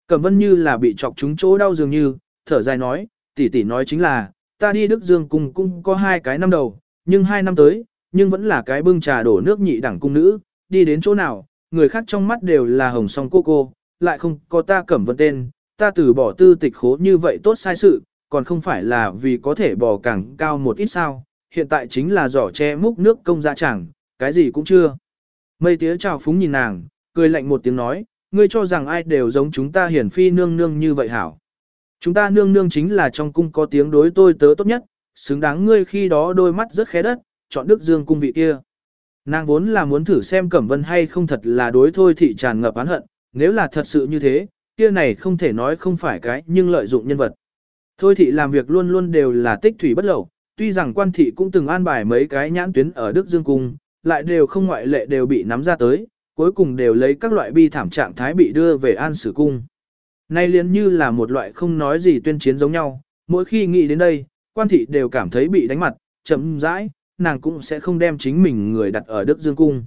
Cẩm vân như là bị chọc trúng chỗ đau dường như, thở dài nói, tỷ tỷ nói chính là, ta đi Đức Dương cung cung có hai cái năm đầu, nhưng hai năm tới, nhưng vẫn là cái bưng trà đổ nước nhị đẳng cung nữ, đi đến chỗ nào, người khác trong mắt đều là hồng song cô cô, lại không có ta cẩm vân tên, ta từ bỏ tư tịch khố như vậy tốt sai sự, còn không phải là vì có thể bỏ càng cao một ít sao, hiện tại chính là giỏ che múc nước công gia chẳng, cái gì cũng chưa. Mây tía chào phúng nhìn nàng, cười lạnh một tiếng nói, ngươi cho rằng ai đều giống chúng ta hiển phi nương nương như vậy hảo. Chúng ta nương nương chính là trong cung có tiếng đối tôi tớ tốt nhất, xứng đáng ngươi khi đó đôi mắt rất khé đất, chọn Đức Dương cung vị kia. Nàng vốn là muốn thử xem Cẩm Vân hay không thật là đối thôi thị tràn ngập án hận, nếu là thật sự như thế, kia này không thể nói không phải cái nhưng lợi dụng nhân vật. Thôi thị làm việc luôn luôn đều là tích thủy bất lậu, tuy rằng quan thị cũng từng an bài mấy cái nhãn tuyến ở Đức Dương Cung, lại đều không ngoại lệ đều bị nắm ra tới, cuối cùng đều lấy các loại bi thảm trạng thái bị đưa về an sử cung. Nay liền như là một loại không nói gì tuyên chiến giống nhau, mỗi khi nghĩ đến đây, quan thị đều cảm thấy bị đánh mặt, chậm rãi, nàng cũng sẽ không đem chính mình người đặt ở Đức Dương Cung.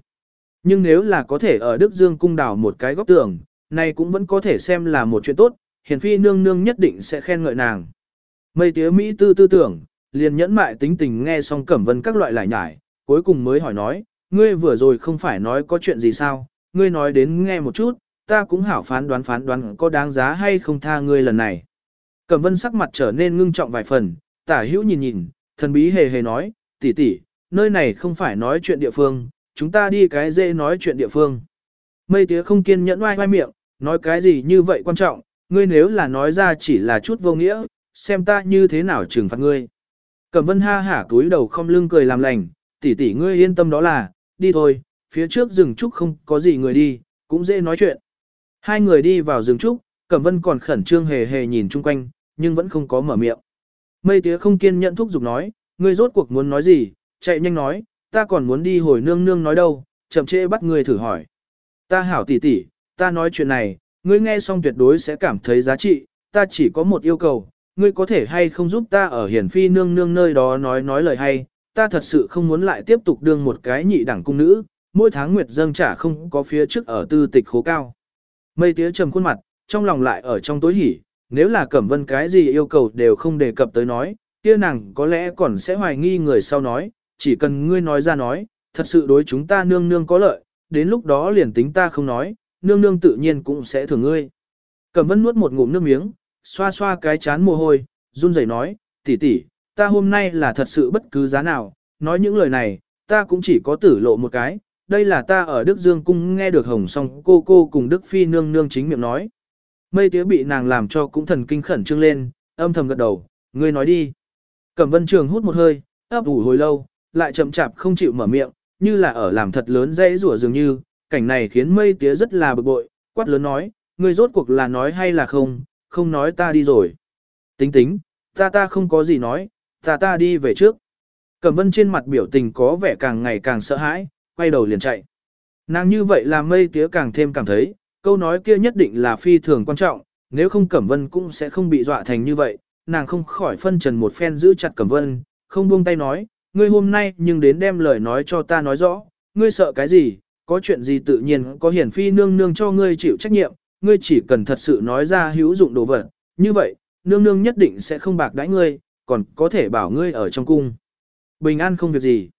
Nhưng nếu là có thể ở Đức Dương Cung đảo một cái góc tường, này cũng vẫn có thể xem là một chuyện tốt, hiền phi nương nương nhất định sẽ khen ngợi nàng. Mây tía Mỹ tư tư tưởng, liền nhẫn mại tính tình nghe xong cẩm vân các loại lại nhải, cuối cùng mới hỏi nói, ngươi vừa rồi không phải nói có chuyện gì sao, ngươi nói đến nghe một chút, ta cũng hảo phán đoán phán đoán có đáng giá hay không tha ngươi lần này. Cẩm vân sắc mặt trở nên ngưng trọng vài phần, tả hữu nhìn nhìn, thần bí hề hề nói, tỷ tỷ, nơi này không phải nói chuyện địa phương, chúng ta đi cái dễ nói chuyện địa phương. Mây tía không kiên nhẫn oai oai miệng, nói cái gì như vậy quan trọng, ngươi nếu là nói ra chỉ là chút vô nghĩa, xem ta như thế nào trừng phạt ngươi. Cẩm vân ha hả túi đầu không lưng cười làm lành, tỷ tỷ ngươi yên tâm đó là, đi thôi, phía trước rừng trúc không có gì người đi, cũng dễ nói chuyện. Hai người đi vào rừng trúc, Cẩm vân còn khẩn trương hề hề nhìn chung quanh, nhưng vẫn không có mở miệng. Mây tía không kiên nhẫn thúc giục nói, ngươi rốt cuộc muốn nói gì, chạy nhanh nói, ta còn muốn đi hồi nương nương nói đâu, chậm trễ bắt ngươi thử hỏi. Ta hảo tỷ tỷ, ta nói chuyện này, ngươi nghe xong tuyệt đối sẽ cảm thấy giá trị, ta chỉ có một yêu cầu, ngươi có thể hay không giúp ta ở hiển phi nương nương nơi đó nói nói lời hay, ta thật sự không muốn lại tiếp tục đương một cái nhị đẳng cung nữ, mỗi tháng nguyệt dâng trả không có phía trước ở tư tịch khố cao. Mây tía trầm khuôn mặt, trong lòng lại ở trong tối hỉ, nếu là cẩm vân cái gì yêu cầu đều không đề cập tới nói, kia nàng có lẽ còn sẽ hoài nghi người sau nói, chỉ cần ngươi nói ra nói, thật sự đối chúng ta nương nương có lợi, đến lúc đó liền tính ta không nói, nương nương tự nhiên cũng sẽ thưởng ngươi. Cẩm vân nuốt một ngụm nước miếng, xoa xoa cái chán mồ hôi, run rẩy nói, tỷ tỷ, ta hôm nay là thật sự bất cứ giá nào, nói những lời này, ta cũng chỉ có tử lộ một cái, đây là ta ở Đức Dương Cung nghe được hồng song cô cô cùng Đức Phi nương nương chính miệng nói. Mây tía bị nàng làm cho cũng thần kinh khẩn trương lên, âm thầm gật đầu, ngươi nói đi. Cẩm vân trường hút một hơi, ấp ủ hồi lâu, lại chậm chạp không chịu mở miệng, như là ở làm thật lớn dãy rủa dường như, cảnh này khiến mây tía rất là bực bội, quát lớn nói, ngươi rốt cuộc là nói hay là không, không nói ta đi rồi. Tính tính, ta ta không có gì nói, ta ta đi về trước. Cẩm vân trên mặt biểu tình có vẻ càng ngày càng sợ hãi, quay đầu liền chạy. Nàng như vậy làm mây tía càng thêm cảm thấy, câu nói kia nhất định là phi thường quan trọng, nếu không Cẩm vân cũng sẽ không bị dọa thành như vậy, nàng không khỏi phân trần một phen giữ chặt Cẩm vân, không buông tay nói, ngươi hôm nay nhưng đến đem lời nói cho ta nói rõ, ngươi sợ cái gì, có chuyện gì tự nhiên có hiển phi nương nương cho ngươi chịu trách nhiệm, ngươi chỉ cần thật sự nói ra hữu dụng đồ vật, như vậy, nương nương nhất định sẽ không bạc đãi ngươi, còn có thể bảo ngươi ở trong cung. Bình an không việc gì.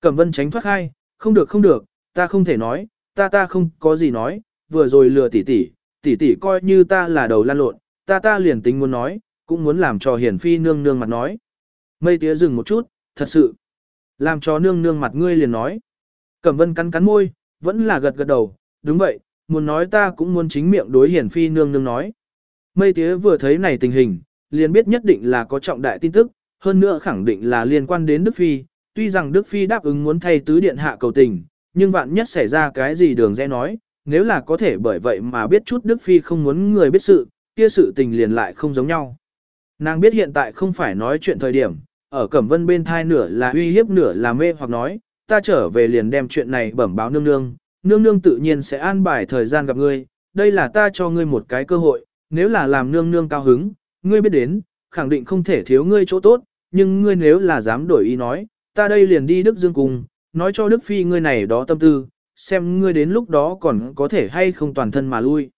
Cẩm vân tránh thoát hai, không được không được, ta không thể nói, ta ta không có gì nói, vừa rồi lừa tỷ tỷ, tỷ tỷ coi như ta là đầu lan lộn, ta ta liền tính muốn nói, cũng muốn làm cho hiển phi nương nương mặt nói. Mây tía dừng một chút, thật sự. Làm cho nương nương mặt ngươi liền nói. Cẩm vân cắn cắn môi, vẫn là gật gật đầu, đúng vậy, muốn nói ta cũng muốn chính miệng đối hiển phi nương nương nói. Mây tía vừa thấy này tình hình, liền biết nhất định là có trọng đại tin tức, hơn nữa khẳng định là liên quan đến Đức Phi, tuy rằng Đức Phi đáp ứng muốn thay tứ điện hạ cầu tình, nhưng vạn nhất xảy ra cái gì đường dễ nói, nếu là có thể bởi vậy mà biết chút Đức Phi không muốn người biết sự, kia sự tình liền lại không giống nhau. Nàng biết hiện tại không phải nói chuyện thời điểm, ở Cẩm Vân bên thai nửa là uy hiếp nửa là mê hoặc nói, ta trở về liền đem chuyện này bẩm báo nương nương, nương nương tự nhiên sẽ an bài thời gian gặp ngươi, đây là ta cho ngươi một cái cơ hội, nếu là làm nương nương cao hứng, ngươi biết đến, khẳng định không thể thiếu ngươi chỗ tốt, nhưng ngươi nếu là dám đổi ý nói, ta đây liền đi Đức Dương Cung, nói cho Đức Phi ngươi này đó tâm tư, xem ngươi đến lúc đó còn có thể hay không toàn thân mà lui.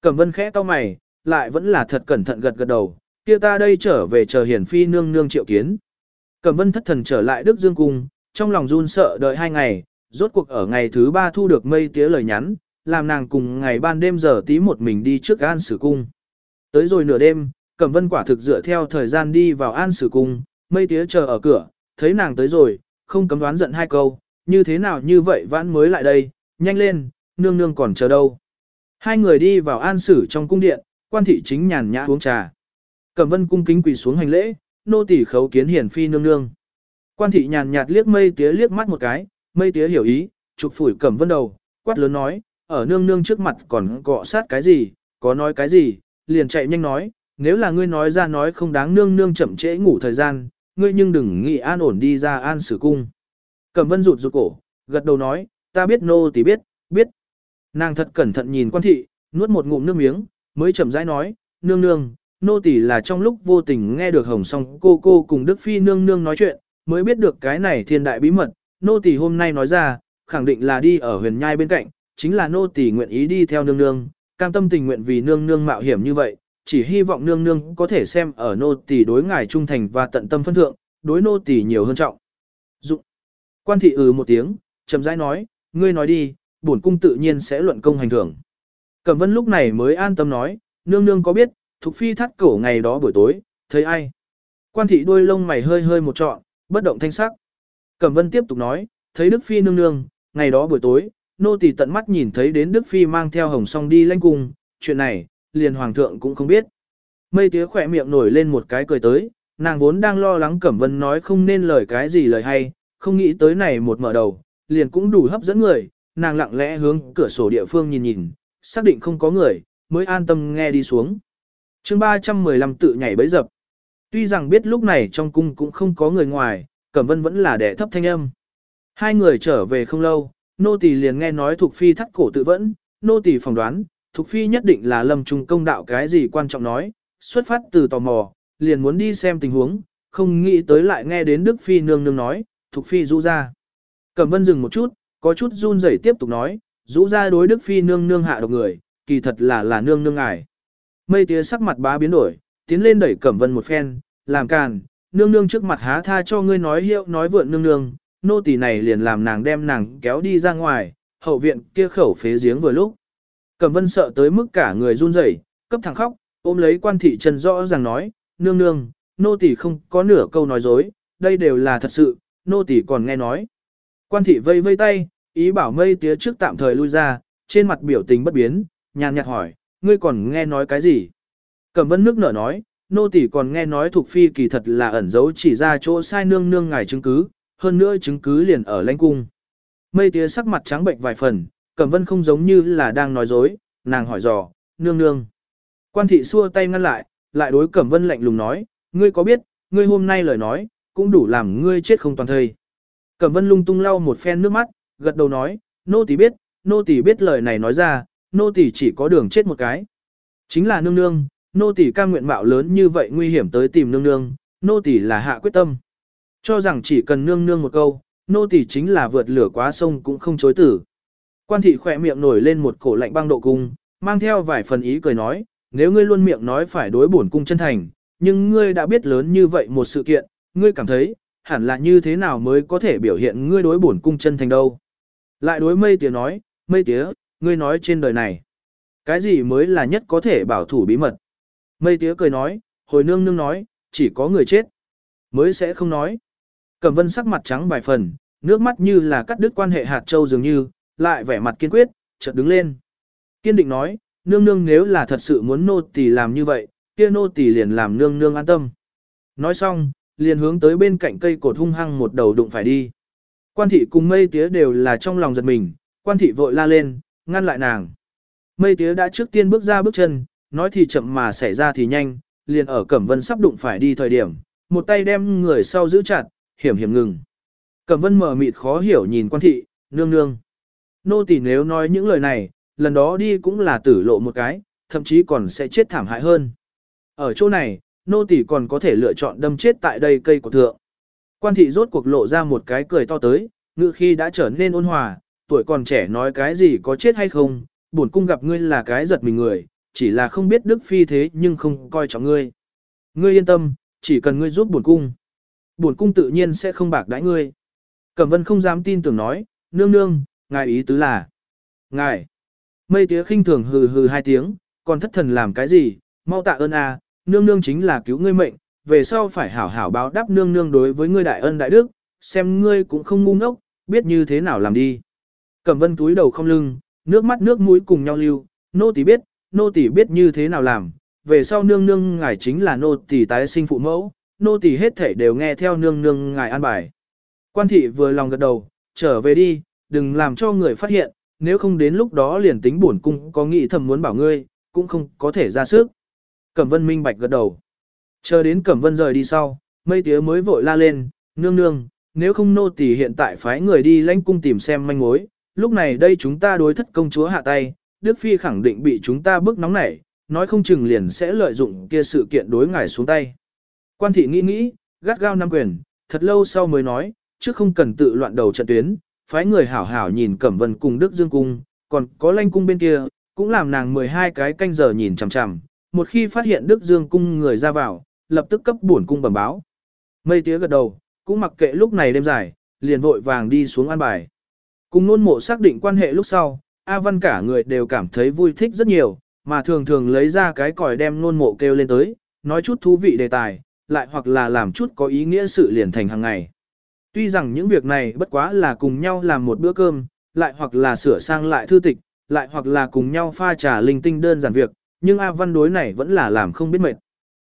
Cẩm vân khẽ to mày, lại vẫn là thật cẩn thận gật gật đầu, kia ta đây trở về chờ hiển phi nương nương triệu kiến. Cẩm vân thất thần trở lại Đức Dương Cung, trong lòng run sợ đợi hai ngày, rốt cuộc ở ngày thứ ba thu được mây tía lời nhắn, làm nàng cùng ngày ban đêm giờ tí một mình đi trước an sử cung. Tới rồi nửa đêm, Cẩm vân quả thực dựa theo thời gian đi vào an sử cung, mây tía chờ ở cửa, thấy nàng tới rồi, không cấm đoán giận hai câu, như thế nào như vậy vãn mới lại đây, nhanh lên, nương nương còn chờ đâu. Hai người đi vào an sử trong cung điện, quan thị chính nhàn nhã uống trà. Cẩm vân cung kính quỳ xuống hành lễ, nô tỳ khấu kiến hiển phi nương nương. Quan thị nhàn nhạt liếc mây tía liếc mắt một cái, mây tía hiểu ý, chụp phủi cẩm vân đầu, quát lớn nói, ở nương nương trước mặt còn cọ sát cái gì, có nói cái gì, liền chạy nhanh nói, nếu là ngươi nói ra nói không đáng nương nương chậm trễ ngủ thời gian, ngươi nhưng đừng nghĩ an ổn đi ra an sử cung. Cẩm vân rụt rụt cổ, gật đầu nói, ta biết nô tỳ biết, biết. Nàng thật cẩn thận nhìn quan thị, nuốt một ngụm nước miếng, mới chậm rãi nói, nương nương, nô tỳ là trong lúc vô tình nghe được hồng song cô cô cùng Đức Phi nương nương nói chuyện, mới biết được cái này thiên đại bí mật, nô tỳ hôm nay nói ra, khẳng định là đi ở huyền nhai bên cạnh, chính là nô tỳ nguyện ý đi theo nương nương, cam tâm tình nguyện vì nương nương mạo hiểm như vậy, chỉ hy vọng nương nương có thể xem ở nô tỳ đối ngài trung thành và tận tâm phân thượng, đối nô tỳ nhiều hơn trọng. Dụng. Quan thị ừ một tiếng, chậm rãi nói, ngươi nói đi, bổn cung tự nhiên sẽ luận công hành thưởng. Cẩm vân lúc này mới an tâm nói, nương nương có biết, Thục Phi thắt cổ ngày đó buổi tối, thấy ai? Quan thị đuôi lông mày hơi hơi một trọn, bất động thanh sắc. Cẩm vân tiếp tục nói, thấy Đức Phi nương nương, ngày đó buổi tối, nô tỳ tận mắt nhìn thấy đến Đức Phi mang theo hồng song đi lanh cung, chuyện này, liền hoàng thượng cũng không biết. Mây tía khỏe miệng nổi lên một cái cười tới, nàng vốn đang lo lắng Cẩm Vân nói không nên lời cái gì lời hay, không nghĩ tới này một mở đầu, liền cũng đủ hấp dẫn người, nàng lặng lẽ hướng cửa sổ địa phương nhìn nhìn, xác định không có người, mới an tâm nghe đi xuống chương 315 tự nhảy bấy dập. Tuy rằng biết lúc này trong cung cũng không có người ngoài, Cẩm Vân vẫn là đẻ thấp thanh âm. Hai người trở về không lâu, nô tỳ liền nghe nói Thục Phi thắt cổ tự vẫn, nô tỳ phỏng đoán, Thục Phi nhất định là lâm trung công đạo cái gì quan trọng nói, xuất phát từ tò mò, liền muốn đi xem tình huống, không nghĩ tới lại nghe đến Đức Phi nương nương nói, Thục Phi rũ ra. Cẩm Vân dừng một chút, có chút run rẩy tiếp tục nói, rũ ra đối Đức Phi nương nương hạ độc người, kỳ thật là là nương nương ngài. Mây tía sắc mặt bá biến đổi, tiến lên đẩy Cẩm Vân một phen, làm càn, nương nương trước mặt há tha cho ngươi nói hiệu nói vượn nương nương, nô tỳ này liền làm nàng đem nàng kéo đi ra ngoài, hậu viện kia khẩu phế giếng vừa lúc. Cẩm Vân sợ tới mức cả người run rẩy, cấp thẳng khóc, ôm lấy quan thị chân rõ ràng nói, nương nương, nô tỳ không có nửa câu nói dối, đây đều là thật sự, nô tỳ còn nghe nói. Quan thị vây vây tay, ý bảo mây tía trước tạm thời lui ra, trên mặt biểu tình bất biến, nhàn nhạt hỏi, ngươi còn nghe nói cái gì? Cẩm vân nước nở nói, nô tỳ còn nghe nói thuộc phi kỳ thật là ẩn giấu chỉ ra chỗ sai nương nương ngài chứng cứ, hơn nữa chứng cứ liền ở lãnh cung. Mây tía sắc mặt trắng bệnh vài phần, Cẩm vân không giống như là đang nói dối, nàng hỏi dò, nương nương. Quan thị xua tay ngăn lại, lại đối Cẩm vân lạnh lùng nói, ngươi có biết, ngươi hôm nay lời nói, cũng đủ làm ngươi chết không toàn thây. Cẩm vân lung tung lau một phen nước mắt, gật đầu nói, nô tỳ biết, nô tỳ biết lời này nói ra, nô tỳ chỉ có đường chết một cái. Chính là nương nương, nô tỳ cam nguyện mạo lớn như vậy nguy hiểm tới tìm nương nương, nô tỳ là hạ quyết tâm. Cho rằng chỉ cần nương nương một câu, nô tỳ chính là vượt lửa quá sông cũng không chối tử. Quan thị khỏe miệng nổi lên một cổ lạnh băng độ cung, mang theo vài phần ý cười nói, nếu ngươi luôn miệng nói phải đối bổn cung chân thành, nhưng ngươi đã biết lớn như vậy một sự kiện, ngươi cảm thấy, hẳn là như thế nào mới có thể biểu hiện ngươi đối bổn cung chân thành đâu. Lại đối mây tía nói, mây tía, ngươi nói trên đời này, cái gì mới là nhất có thể bảo thủ bí mật. Mây tía cười nói, hồi nương nương nói, chỉ có người chết, mới sẽ không nói. Cẩm vân sắc mặt trắng vài phần, nước mắt như là cắt đứt quan hệ hạt châu dường như, lại vẻ mặt kiên quyết, chợt đứng lên. Kiên định nói, nương nương nếu là thật sự muốn nô tỳ làm như vậy, kia nô tỳ liền làm nương nương an tâm. Nói xong, liền hướng tới bên cạnh cây cột hung hăng một đầu đụng phải đi. Quan thị cùng mây tía đều là trong lòng giật mình, quan thị vội la lên, ngăn lại nàng. Mây tía đã trước tiên bước ra bước chân, nói thì chậm mà xảy ra thì nhanh, liền ở Cẩm Vân sắp đụng phải đi thời điểm, một tay đem người sau giữ chặt, hiểm hiểm ngừng. Cẩm Vân mở mịt khó hiểu nhìn quan thị, nương nương. Nô tỳ nếu nói những lời này, lần đó đi cũng là tử lộ một cái, thậm chí còn sẽ chết thảm hại hơn. Ở chỗ này, nô tỳ còn có thể lựa chọn đâm chết tại đây cây của thượng. Quan thị rốt cuộc lộ ra một cái cười to tới, ngự khi đã trở nên ôn hòa, tuổi còn trẻ nói cái gì có chết hay không, bổn cung gặp ngươi là cái giật mình người, chỉ là không biết đức phi thế nhưng không coi trọng ngươi. Ngươi yên tâm, chỉ cần ngươi giúp bổn cung. Bổn cung tự nhiên sẽ không bạc đãi ngươi. Cẩm vân không dám tin tưởng nói, nương nương, ngài ý tứ là. Ngài. Mây tía khinh thường hừ hừ hai tiếng, còn thất thần làm cái gì, mau tạ ơn a, nương nương chính là cứu ngươi mệnh, về sau phải hảo hảo báo đáp nương nương đối với ngươi đại ân đại đức, xem ngươi cũng không ngu ngốc, biết như thế nào làm đi. Cẩm vân túi đầu không lưng, nước mắt nước mũi cùng nhau lưu, nô tỳ biết, nô tỳ biết như thế nào làm, về sau nương nương ngài chính là nô tỳ tái sinh phụ mẫu, nô tỳ hết thể đều nghe theo nương nương ngài an bài. Quan thị vừa lòng gật đầu, trở về đi, đừng làm cho người phát hiện, nếu không đến lúc đó liền tính bổn cung có nghĩ thầm muốn bảo ngươi, cũng không có thể ra sức. Cẩm vân minh bạch gật đầu. Chờ đến Cẩm vân rời đi sau, mây tía mới vội la lên, nương nương, nếu không nô tỳ hiện tại phái người đi lãnh cung tìm xem manh mối, lúc này đây chúng ta đối thất công chúa hạ tay, Đức Phi khẳng định bị chúng ta bức nóng nảy, nói không chừng liền sẽ lợi dụng kia sự kiện đối ngài xuống tay. Quan thị nghĩ nghĩ, gắt gao nắm quyền, thật lâu sau mới nói, chứ không cần tự loạn đầu trận tuyến, phái người hảo hảo nhìn Cẩm Vân cùng Đức Dương cung, còn có Lanh cung bên kia, cũng làm nàng 12 cái canh giờ nhìn chằm chằm, một khi phát hiện Đức Dương cung người ra vào, lập tức cấp bổn cung bẩm báo. Mây tía gật đầu, cũng mặc kệ lúc này đêm dài, liền vội vàng đi xuống an bài. Cùng nôn mộ xác định quan hệ lúc sau, A Văn cả người đều cảm thấy vui thích rất nhiều, mà thường thường lấy ra cái còi đem nôn mộ kêu lên tới, nói chút thú vị đề tài, lại hoặc là làm chút có ý nghĩa sự liền thành hàng ngày. Tuy rằng những việc này bất quá là cùng nhau làm một bữa cơm, lại hoặc là sửa sang lại thư tịch, lại hoặc là cùng nhau pha trà linh tinh đơn giản việc, nhưng A Văn đối này vẫn là làm không biết mệt.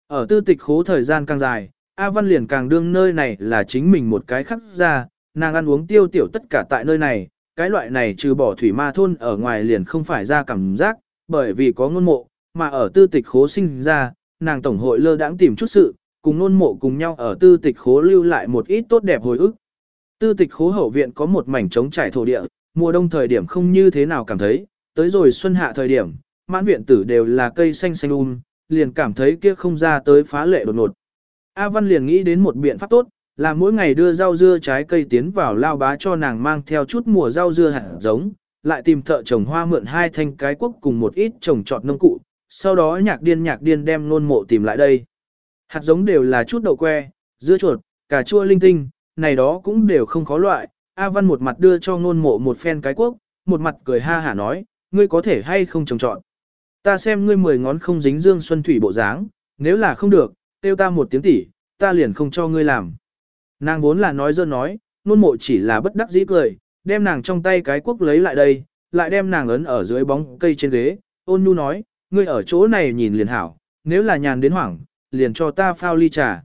Ở tư tịch khố thời gian càng dài, A Văn liền càng đương nơi này là chính mình một cái khắc ra, nàng ăn uống tiêu tiểu tất cả tại nơi này, cái loại này trừ bỏ thủy ma thôn ở ngoài liền không phải ra cảm giác, bởi vì có ngôn mộ, mà ở tư tịch khố sinh ra, nàng tổng hội lơ đãng tìm chút sự, cùng ngôn mộ cùng nhau ở tư tịch khố lưu lại một ít tốt đẹp hồi ức. Tư tịch khố hậu viện có một mảnh trống trải thổ địa, mùa đông thời điểm không như thế nào cảm thấy, tới rồi xuân hạ thời điểm, mãn viện tử đều là cây xanh xanh um, liền cảm thấy kia không ra tới phá lệ đột ngột. A Văn liền nghĩ đến một biện pháp tốt, là mỗi ngày đưa rau dưa trái cây tiến vào lao bá cho nàng mang theo chút mùa rau dưa hạt giống, lại tìm thợ trồng hoa mượn hai thanh cái quốc cùng một ít trồng trọt nông cụ, sau đó nhạc điên nhạc điên đem nôn mộ tìm lại đây. Hạt giống đều là chút đậu que, dưa chuột, cà chua linh tinh, này đó cũng đều không khó loại. A Văn một mặt đưa cho nôn mộ một phen cái quốc, một mặt cười ha hả nói, ngươi có thể hay không trồng trọt. Ta xem ngươi mười ngón không dính dương xuân thủy bộ dáng, nếu là không được, tiêu ta một tiếng tỷ, ta liền không cho ngươi làm. Nàng vốn là nói dơ nói, nôn mộ chỉ là bất đắc dĩ cười, đem nàng trong tay cái quốc lấy lại đây, lại đem nàng ấn ở dưới bóng cây trên ghế, ôn nhu nói, ngươi ở chỗ này nhìn liền hảo, nếu là nhàn đến hoảng, liền cho ta phao ly trà.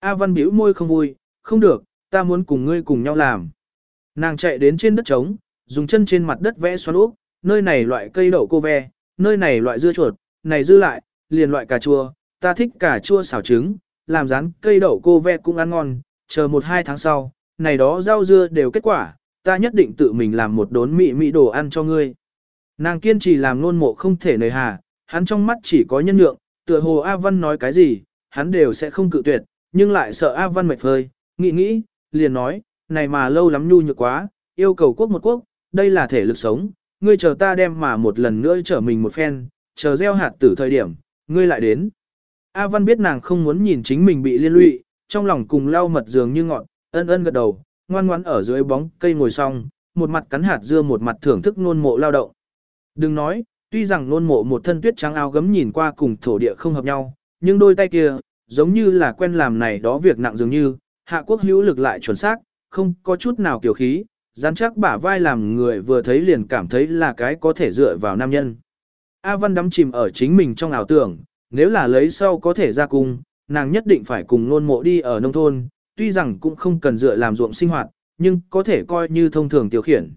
A Văn bĩu môi không vui, không được, ta muốn cùng ngươi cùng nhau làm. Nàng chạy đến trên đất trống, dùng chân trên mặt đất vẽ xoắn úp, nơi này loại cây đậu cô ve, nơi này loại dưa chuột, này dư lại, liền loại cà chua, ta thích cà chua xào trứng, làm rán cây đậu cô ve cũng ăn ngon, chờ một hai tháng sau, này đó rau dưa đều kết quả, ta nhất định tự mình làm một đốn mị mị đồ ăn cho ngươi. Nàng kiên trì làm nôn mộ không thể nời hà, hắn trong mắt chỉ có nhân lượng, tựa hồ A Văn nói cái gì, hắn đều sẽ không cự tuyệt, nhưng lại sợ A Văn mệt phơi, nghĩ nghĩ, liền nói, này mà lâu lắm nhu nhược quá, yêu cầu quốc một quốc, đây là thể lực sống, ngươi chờ ta đem mà một lần nữa trở mình một phen, chờ gieo hạt tử thời điểm, ngươi lại đến. A Văn biết nàng không muốn nhìn chính mình bị liên lụy, trong lòng cùng lau mật dường như ngọn, ân ân gật đầu, ngoan ngoãn ở dưới bóng cây ngồi xong, một mặt cắn hạt dưa một mặt thưởng thức nôn mộ lao động. Đừng nói, tuy rằng nôn mộ một thân tuyết trắng áo gấm nhìn qua cùng thổ địa không hợp nhau, nhưng đôi tay kia, giống như là quen làm này đó việc nặng dường như, hạ quốc hữu lực lại chuẩn xác, không có chút nào kiểu khí, rắn chắc bả vai làm người vừa thấy liền cảm thấy là cái có thể dựa vào nam nhân. A Văn đắm chìm ở chính mình trong ảo tưởng, nếu là lấy sau có thể ra cung, nàng nhất định phải cùng nôn mộ đi ở nông thôn, tuy rằng cũng không cần dựa làm ruộng sinh hoạt, nhưng có thể coi như thông thường tiêu khiển.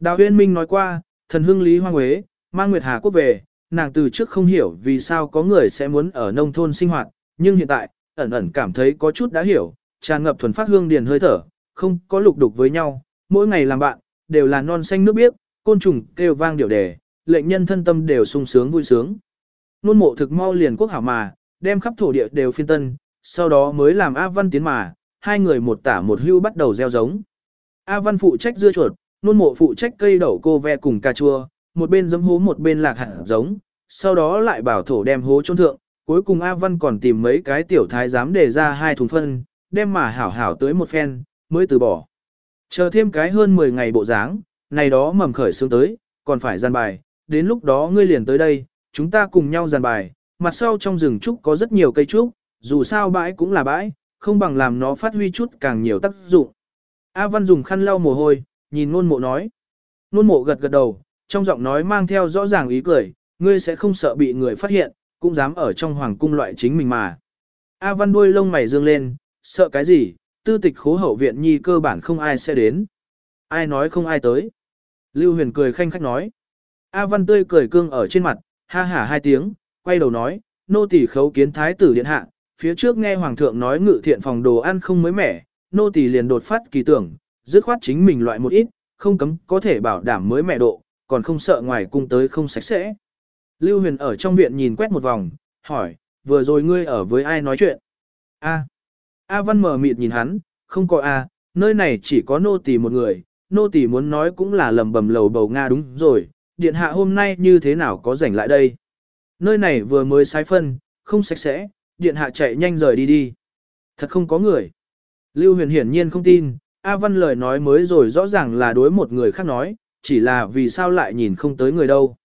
Đào Huyên Minh nói qua, thần hưng Lý Hoang Huế, mang Nguyệt Hà Quốc về, nàng từ trước không hiểu vì sao có người sẽ muốn ở nông thôn sinh hoạt, nhưng hiện tại, ẩn ẩn cảm thấy có chút đã hiểu, tràn ngập thuần phát hương điền hơi thở, không có lục đục với nhau, mỗi ngày làm bạn, đều là non xanh nước biếc, côn trùng kêu vang điệu đề, lệnh nhân thân tâm đều sung sướng vui sướng. Nôn mộ thực mau liền quốc hảo mà, đem khắp thổ địa đều phiên tân, sau đó mới làm A Văn tiến mà, hai người một tả một hưu bắt đầu gieo giống. A Văn phụ trách dưa chuột, nôn mộ phụ trách cây đậu cô ve cùng cà chua, một bên dấm hố một bên lạc hạt giống, sau đó lại bảo thổ đem hố trôn thượng, cuối cùng A Văn còn tìm mấy cái tiểu thái giám để ra hai thùng phân, đem mà hảo hảo tới một phen, mới từ bỏ. Chờ thêm cái hơn 10 ngày bộ dáng, này đó mầm khởi xương tới, còn phải gian bài, đến lúc đó ngươi liền tới đây, chúng ta cùng nhau gian bài, mặt sau trong rừng trúc có rất nhiều cây trúc, dù sao bãi cũng là bãi, không bằng làm nó phát huy chút càng nhiều tác dụng. A Văn dùng khăn lau mồ hôi, nhìn nôn mộ nói. Nôn mộ gật gật đầu, trong giọng nói mang theo rõ ràng ý cười, ngươi sẽ không sợ bị người phát hiện, cũng dám ở trong hoàng cung loại chính mình mà. A Văn đuôi lông mày dương lên, sợ cái gì, tư tịch khố hậu viện nhi cơ bản không ai sẽ đến. Ai nói không ai tới. Lưu huyền cười khanh khách nói. A Văn tươi cười cương ở trên mặt, ha hả hai tiếng, quay đầu nói, nô tỳ khấu kiến thái tử điện hạ, phía trước nghe hoàng thượng nói ngự thiện phòng đồ ăn không mới mẻ, nô tỳ liền đột phát kỳ tưởng, dứt khoát chính mình loại một ít, không cấm có thể bảo đảm mới mẻ độ, còn không sợ ngoài cung tới không sạch sẽ. Lưu huyền ở trong viện nhìn quét một vòng, hỏi, vừa rồi ngươi ở với ai nói chuyện? A. A văn mở mịt nhìn hắn, không có A, nơi này chỉ có nô tỳ một người, nô tỳ muốn nói cũng là lầm bầm lầu bầu Nga đúng rồi, điện hạ hôm nay như thế nào có rảnh lại đây? Nơi này vừa mới sái phân, không sạch sẽ, điện hạ chạy nhanh rời đi đi. Thật không có người. Lưu huyền hiển nhiên không tin, A Văn lời nói mới rồi rõ ràng là đối một người khác nói, chỉ là vì sao lại nhìn không tới người đâu.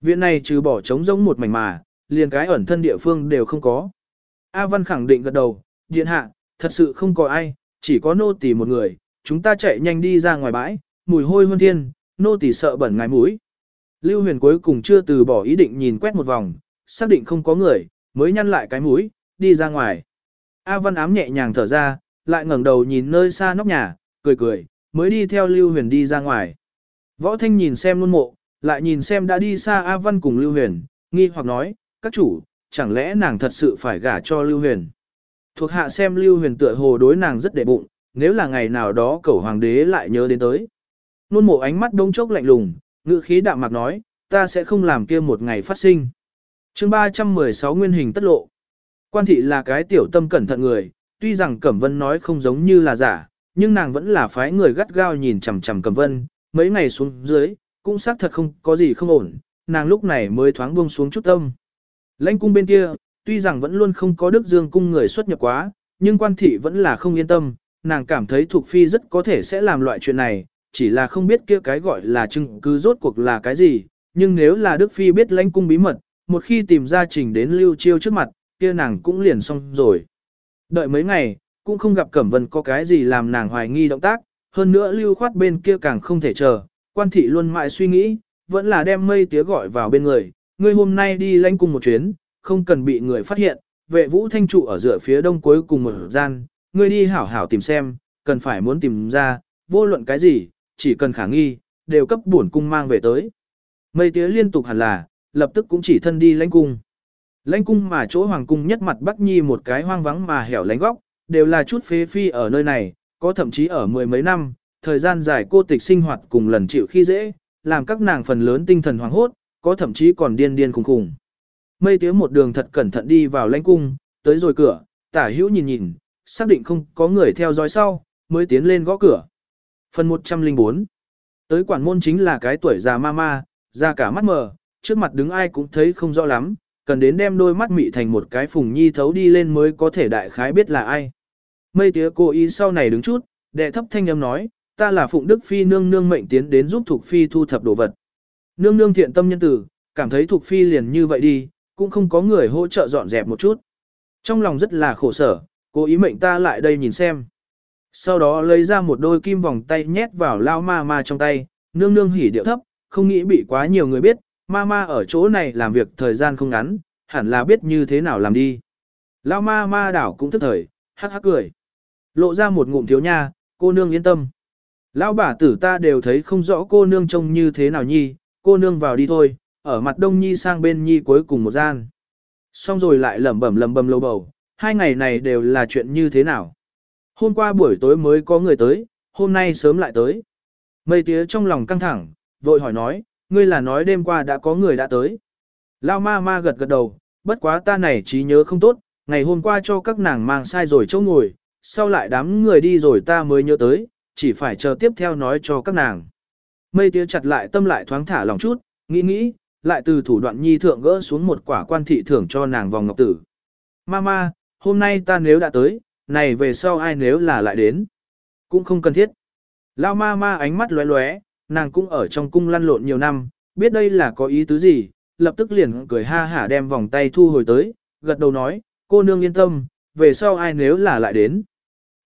Viện này trừ bỏ trống rỗng một mảnh mà, liền cái ẩn thân địa phương đều không có. A Văn khẳng định gật đầu, điện hạ, thật sự không có ai, chỉ có nô tỳ một người, chúng ta chạy nhanh đi ra ngoài bãi, mùi hôi hơn thiên, nô tỳ sợ bẩn ngài mũi. Lưu huyền cuối cùng chưa từ bỏ ý định nhìn quét một vòng, xác định không có người, mới nhăn lại cái mũi, đi ra ngoài. A Văn ám nhẹ nhàng thở ra, lại ngẩng đầu nhìn nơi xa nóc nhà, cười cười, mới đi theo Lưu Huyền đi ra ngoài. Võ Thanh nhìn xem luôn mộ, lại nhìn xem đã đi xa A Văn cùng Lưu Huyền, nghi hoặc nói, các chủ, chẳng lẽ nàng thật sự phải gả cho Lưu Huyền. Thuộc hạ xem Lưu Huyền tựa hồ đối nàng rất để bụng, nếu là ngày nào đó cẩu hoàng đế lại nhớ đến tới. Luôn mộ ánh mắt đông chốc lạnh lùng, ngữ khí đạm mạc nói, ta sẽ không làm kia một ngày phát sinh. chương 316 nguyên hình tất lộ. Quan thị là cái tiểu tâm cẩn thận người, tuy rằng Cẩm Vân nói không giống như là giả, nhưng nàng vẫn là phái người gắt gao nhìn chằm chằm Cẩm Vân, mấy ngày xuống dưới, cũng xác thật không có gì không ổn, nàng lúc này mới thoáng buông xuống chút tâm. Lãnh cung bên kia, tuy rằng vẫn luôn không có Đức Dương cung người xuất nhập quá, nhưng quan thị vẫn là không yên tâm, nàng cảm thấy thuộc phi rất có thể sẽ làm loại chuyện này, chỉ là không biết kia cái gọi là chứng cứ rốt cuộc là cái gì, nhưng nếu là Đức phi biết lãnh cung bí mật, một khi tìm ra trình đến lưu chiêu trước mặt, kia nàng cũng liền xong rồi. Đợi mấy ngày, cũng không gặp Cẩm Vân có cái gì làm nàng hoài nghi động tác, hơn nữa lưu khoát bên kia càng không thể chờ, quan thị luôn mãi suy nghĩ, vẫn là đem mây tía gọi vào bên người, ngươi hôm nay đi lãnh cung một chuyến, không cần bị người phát hiện, vệ vũ thanh trụ ở giữa phía đông cuối cùng một gian, ngươi đi hảo hảo tìm xem, cần phải muốn tìm ra, vô luận cái gì, chỉ cần khả nghi, đều cấp bổn cung mang về tới. Mây tía liên tục hẳn là, lập tức cũng chỉ thân đi lãnh cung. Lãnh cung mà chỗ hoàng cung nhất mặt Bắc Nhi một cái hoang vắng mà hẻo lánh góc, đều là chút phế phi ở nơi này, có thậm chí ở mười mấy năm, thời gian dài cô tịch sinh hoạt cùng lần chịu khi dễ, làm các nàng phần lớn tinh thần hoảng hốt, có thậm chí còn điên điên khùng khùng. Mây tía một đường thật cẩn thận đi vào lãnh cung, tới rồi cửa, tả hữu nhìn nhìn, xác định không có người theo dõi sau, mới tiến lên gõ cửa. Phần 104 Tới quản môn chính là cái tuổi già ma ma, ra cả mắt mờ, trước mặt đứng ai cũng thấy không rõ lắm, cần đến đem đôi mắt mị thành một cái phùng nhi thấu đi lên mới có thể đại khái biết là ai. Mây tía cô ý sau này đứng chút, đệ thấp thanh âm nói, ta là phụng đức phi nương nương mệnh tiến đến giúp thuộc phi thu thập đồ vật. Nương nương thiện tâm nhân tử, cảm thấy thuộc phi liền như vậy đi, cũng không có người hỗ trợ dọn dẹp một chút. Trong lòng rất là khổ sở, Cô ý mệnh ta lại đây nhìn xem. Sau đó lấy ra một đôi kim vòng tay nhét vào lao ma ma trong tay, nương nương hỉ điệu thấp, không nghĩ bị quá nhiều người biết, ma ma ở chỗ này làm việc thời gian không ngắn, hẳn là biết như thế nào làm đi. Lao ma ma đảo cũng thức thời, hắc hắc cười. Lộ ra một ngụm thiếu nha, cô nương yên tâm. Lão bà tử ta đều thấy không rõ cô nương trông như thế nào nhi, cô nương vào đi thôi, ở mặt đông nhi sang bên nhi cuối cùng một gian. Xong rồi lại lẩm bẩm lẩm bẩm lâu bầu, hai ngày này đều là chuyện như thế nào. Hôm qua buổi tối mới có người tới, hôm nay sớm lại tới. Mây tía trong lòng căng thẳng, vội hỏi nói, ngươi là nói đêm qua đã có người đã tới. Lao ma ma gật gật đầu, bất quá ta này trí nhớ không tốt, ngày hôm qua cho các nàng mang sai rồi chỗ ngồi, sau lại đám người đi rồi ta mới nhớ tới, chỉ phải chờ tiếp theo nói cho các nàng. Mây tía chặt lại tâm lại thoáng thả lòng chút, nghĩ nghĩ, lại từ thủ đoạn nhi thượng gỡ xuống một quả quan thị thưởng cho nàng vòng ngọc tử. Mama, hôm nay ta nếu đã tới, này về sau ai nếu là lại đến, cũng không cần thiết. Lao ma ma ánh mắt lóe lóe, nàng cũng ở trong cung lăn lộn nhiều năm, biết đây là có ý tứ gì, lập tức liền cười ha hả đem vòng tay thu hồi tới, gật đầu nói, cô nương yên tâm, về sau ai nếu là lại đến.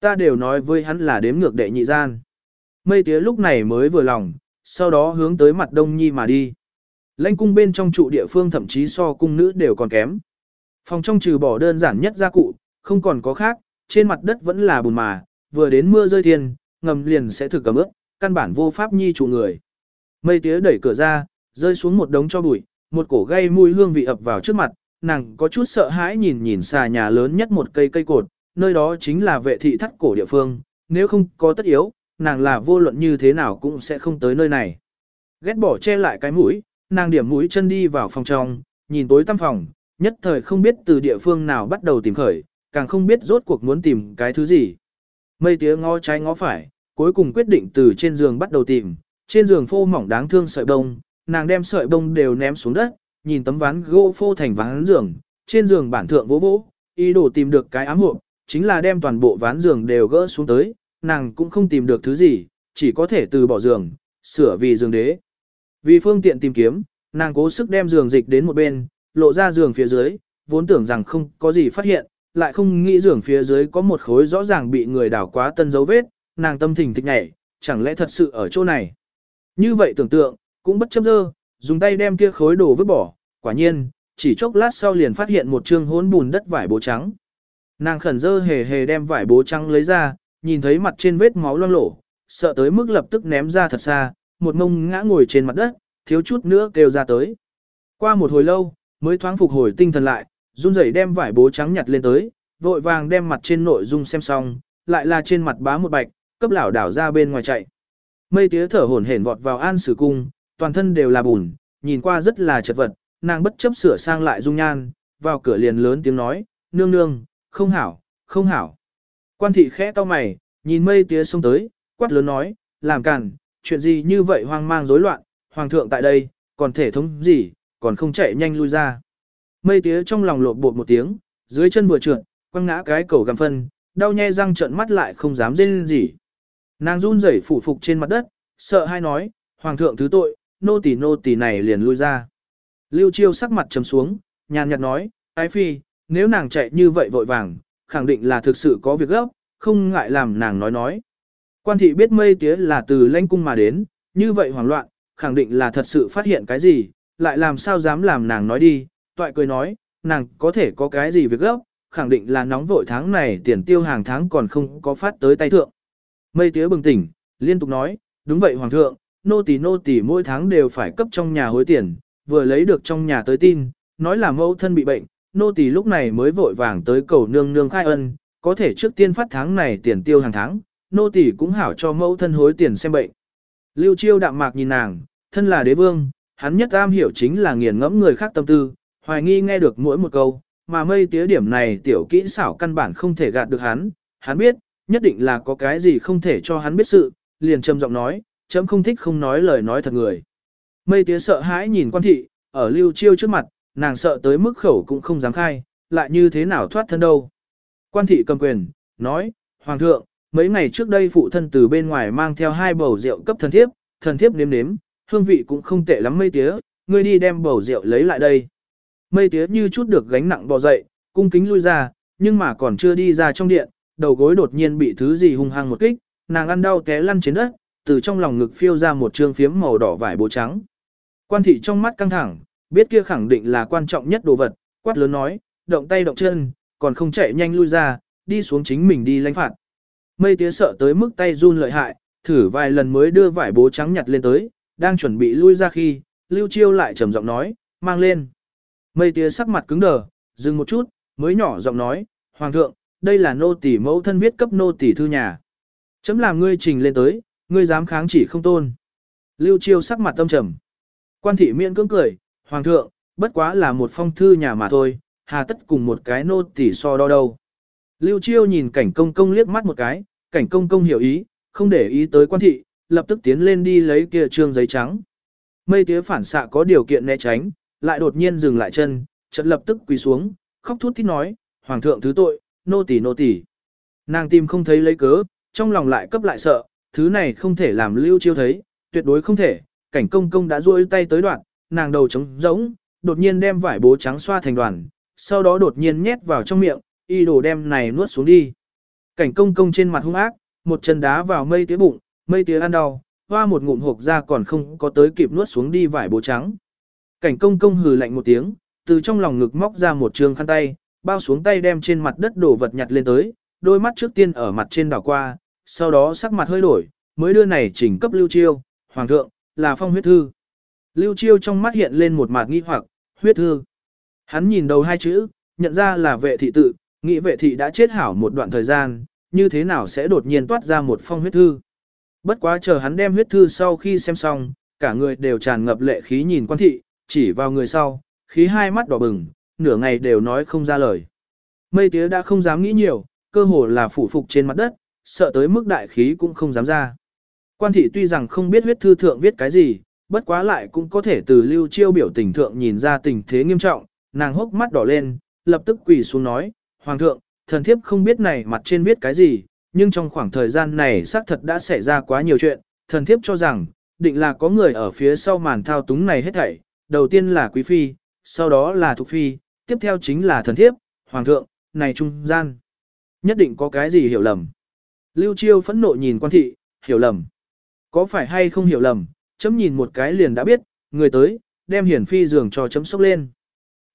Ta đều nói với hắn là đếm ngược đệ nhị gian. Mây tía lúc này mới vừa lòng, sau đó hướng tới mặt đông nhi mà đi. Lãnh cung bên trong trụ địa phương thậm chí so cung nữ đều còn kém. Phòng trong trừ bỏ đơn giản nhất gia cụ, không còn có khác, trên mặt đất vẫn là bùn mà, vừa đến mưa rơi thiên, ngầm liền sẽ thực cầm ướt, căn bản vô pháp nhi trụ người. Mây tía đẩy cửa ra, rơi xuống một đống cho bụi, một cổ gây mùi hương vị ập vào trước mặt, nàng có chút sợ hãi nhìn nhìn xà nhà lớn nhất một cây cây cột, nơi đó chính là vệ thị thắt cổ địa phương, nếu không có tất yếu, nàng là vô luận như thế nào cũng sẽ không tới nơi này. Ghét bỏ che lại cái mũi, nàng điểm mũi chân đi vào phòng trong, nhìn tối tăm phòng, nhất thời không biết từ địa phương nào bắt đầu tìm khởi, càng không biết rốt cuộc muốn tìm cái thứ gì. Mây tía ngó trái ngó phải, cuối cùng quyết định từ trên giường bắt đầu tìm, trên giường phô mỏng đáng thương sợi bông, nàng đem sợi bông đều ném xuống đất, nhìn tấm ván gỗ phô thành ván giường, trên giường bản thượng vỗ vỗ, ý đồ tìm được cái ám hộp, chính là đem toàn bộ ván giường đều gỡ xuống tới, nàng cũng không tìm được thứ gì, chỉ có thể từ bỏ giường, sửa vì giường đế. Vì phương tiện tìm kiếm, nàng cố sức đem giường dịch đến một bên, lộ ra giường phía dưới, vốn tưởng rằng không có gì phát hiện, lại không nghĩ giường phía dưới có một khối rõ ràng bị người đảo quá tân dấu vết, nàng tâm thình thịch nhảy, chẳng lẽ thật sự ở chỗ này. Như vậy tưởng tượng, cũng bất chấp dơ, dùng tay đem kia khối đồ vứt bỏ, quả nhiên, chỉ chốc lát sau liền phát hiện một trương hỗn bùn đất vải bố trắng. Nàng khẩn dơ hề hề đem vải bố trắng lấy ra, nhìn thấy mặt trên vết máu loang lổ, sợ tới mức lập tức ném ra thật xa, một ngông ngã ngồi trên mặt đất, thiếu chút nữa kêu ra tới. Qua một hồi lâu, mới thoáng phục hồi tinh thần lại, run rẩy đem vải bố trắng nhặt lên tới, vội vàng đem mặt trên nội dung xem xong, lại là trên mặt bá một bạch, cấp lão đảo ra bên ngoài chạy. Mây tía thở hổn hển vọt vào an sử cung, toàn thân đều là bùn, nhìn qua rất là chật vật, nàng bất chấp sửa sang lại dung nhan, vào cửa liền lớn tiếng nói, nương nương, không hảo, không hảo. Quan thị khẽ to mày, nhìn mây tía xông tới, quát lớn nói, làm càn, chuyện gì như vậy hoang mang rối loạn, hoàng thượng tại đây, còn thể thống gì, còn không chạy nhanh lui ra. Mây tía trong lòng lột bột một tiếng, dưới chân vừa trượt, quăng ngã cái cầu gầm phân, đau nhe răng trợn mắt lại không dám rên gì. Nàng run rẩy phủ phục trên mặt đất, sợ hai nói, hoàng thượng thứ tội, nô tỳ nô tỳ này liền lui ra. Lưu Chiêu sắc mặt trầm xuống, nhàn nhạt nói, ái phi, nếu nàng chạy như vậy vội vàng, khẳng định là thực sự có việc gấp, không ngại làm nàng nói nói. Quan thị biết mây tía là từ lãnh cung mà đến, như vậy hoảng loạn, khẳng định là thật sự phát hiện cái gì, lại làm sao dám làm nàng nói đi, toại cười nói, nàng có thể có cái gì việc gấp, khẳng định là nóng vội tháng này tiền tiêu hàng tháng còn không có phát tới tay thượng. Mây tía bừng tỉnh, liên tục nói, đúng vậy hoàng thượng, nô tỳ nô tỳ mỗi tháng đều phải cấp trong nhà hối tiền, vừa lấy được trong nhà tới tin, nói là mẫu thân bị bệnh, nô tỳ lúc này mới vội vàng tới cầu nương nương khai ân, có thể trước tiên phát tháng này tiền tiêu hàng tháng, nô tỳ cũng hảo cho mẫu thân hối tiền xem bệnh. Lưu Chiêu đạm mạc nhìn nàng, thân là đế vương, hắn nhất am hiểu chính là nghiền ngẫm người khác tâm tư, hoài nghi nghe được mỗi một câu, mà mây tía điểm này tiểu kỹ xảo căn bản không thể gạt được hắn, hắn biết, nhất định là có cái gì không thể cho hắn biết sự, liền trầm giọng nói, chấm không thích không nói lời nói thật người. Mây tía sợ hãi nhìn quan thị, ở lưu chiêu trước mặt, nàng sợ tới mức khẩu cũng không dám khai, lại như thế nào thoát thân đâu. Quan thị cầm quyền, nói, Hoàng thượng, mấy ngày trước đây phụ thân từ bên ngoài mang theo hai bầu rượu cấp thần thiếp, thần thiếp nếm nếm, hương vị cũng không tệ lắm mây tía, ngươi đi đem bầu rượu lấy lại đây. Mây tía như chút được gánh nặng bò dậy, cung kính lui ra, nhưng mà còn chưa đi ra trong điện, đầu gối đột nhiên bị thứ gì hung hăng một kích, nàng ăn đau té lăn trên đất, từ trong lòng ngực phiêu ra một trương phiếm màu đỏ vải bố trắng. Quan thị trong mắt căng thẳng, biết kia khẳng định là quan trọng nhất đồ vật, quát lớn nói, động tay động chân, còn không chạy nhanh lui ra, đi xuống chính mình đi lãnh phạt. Mây tía sợ tới mức tay run lợi hại, thử vài lần mới đưa vải bố trắng nhặt lên tới, đang chuẩn bị lui ra khi, Lưu Chiêu lại trầm giọng nói, mang lên. Mây tía sắc mặt cứng đờ, dừng một chút, mới nhỏ giọng nói, Hoàng thượng, đây là nô tỷ mẫu thân viết cấp nô tỷ thư nhà. Chấm làm ngươi trình lên tới, ngươi dám kháng chỉ không tôn. Lưu Chiêu sắc mặt tâm trầm. Quan thị miễn cưỡng cười, Hoàng thượng, bất quá là một phong thư nhà mà thôi, hà tất cùng một cái nô tỷ so đo đâu. Lưu Chiêu nhìn cảnh công công liếc mắt một cái, cảnh công công hiểu ý, không để ý tới quan thị, lập tức tiến lên đi lấy kia trương giấy trắng. Mây tía phản xạ có điều kiện né tránh, lại đột nhiên dừng lại chân, chợt lập tức quỳ xuống, khóc thút thít nói, Hoàng thượng thứ tội, nô tỳ nô tỳ. Nàng tìm không thấy lấy cớ, trong lòng lại cấp lại sợ, thứ này không thể làm lưu chiêu thấy, tuyệt đối không thể, cảnh công công đã duỗi tay tới đoạn, nàng đầu trống rỗng, đột nhiên đem vải bố trắng xoa thành đoàn, sau đó đột nhiên nhét vào trong miệng, y đồ đem này nuốt xuống đi. Cảnh công công trên mặt hung ác, một chân đá vào mây tía bụng, mây tía ăn đau, hoa một ngụm hộp ra còn không có tới kịp nuốt xuống đi vải bố trắng. Cảnh công công hừ lạnh một tiếng, từ trong lòng ngực móc ra một trường khăn tay, bao xuống tay đem trên mặt đất đổ vật nhặt lên tới, đôi mắt trước tiên ở mặt trên đảo qua, sau đó sắc mặt hơi đổi, mới đưa này chỉnh cấp Lưu Chiêu, Hoàng thượng, là phong huyết thư. Lưu Chiêu trong mắt hiện lên một mặt nghi hoặc, huyết thư. Hắn nhìn đầu hai chữ, nhận ra là vệ thị tự, nghĩ vệ thị đã chết hảo một đoạn thời gian, như thế nào sẽ đột nhiên toát ra một phong huyết thư. Bất quá chờ hắn đem huyết thư sau khi xem xong, cả người đều tràn ngập lệ khí nhìn quan thị, chỉ vào người sau, khí hai mắt đỏ bừng, nửa ngày đều nói không ra lời. Mây tía đã không dám nghĩ nhiều, cơ hồ là phủ phục trên mặt đất, sợ tới mức đại khí cũng không dám ra. Quan thị tuy rằng không biết huyết thư thượng viết cái gì, bất quá lại cũng có thể từ lưu chiêu biểu tình thượng nhìn ra tình thế nghiêm trọng, nàng hốc mắt đỏ lên, lập tức quỳ xuống nói, Hoàng thượng, thần thiếp không biết này mặt trên viết cái gì, nhưng trong khoảng thời gian này xác thật đã xảy ra quá nhiều chuyện, thần thiếp cho rằng, định là có người ở phía sau màn thao túng này hết thảy, đầu tiên là quý phi, sau đó là thuộc phi, tiếp theo chính là thần thiếp, hoàng thượng, này trung gian. Nhất định có cái gì hiểu lầm. Lưu Chiêu phẫn nộ nhìn quan thị, hiểu lầm. Có phải hay không hiểu lầm, chấm nhìn một cái liền đã biết, người tới, đem hiển phi giường cho chấm sốc lên.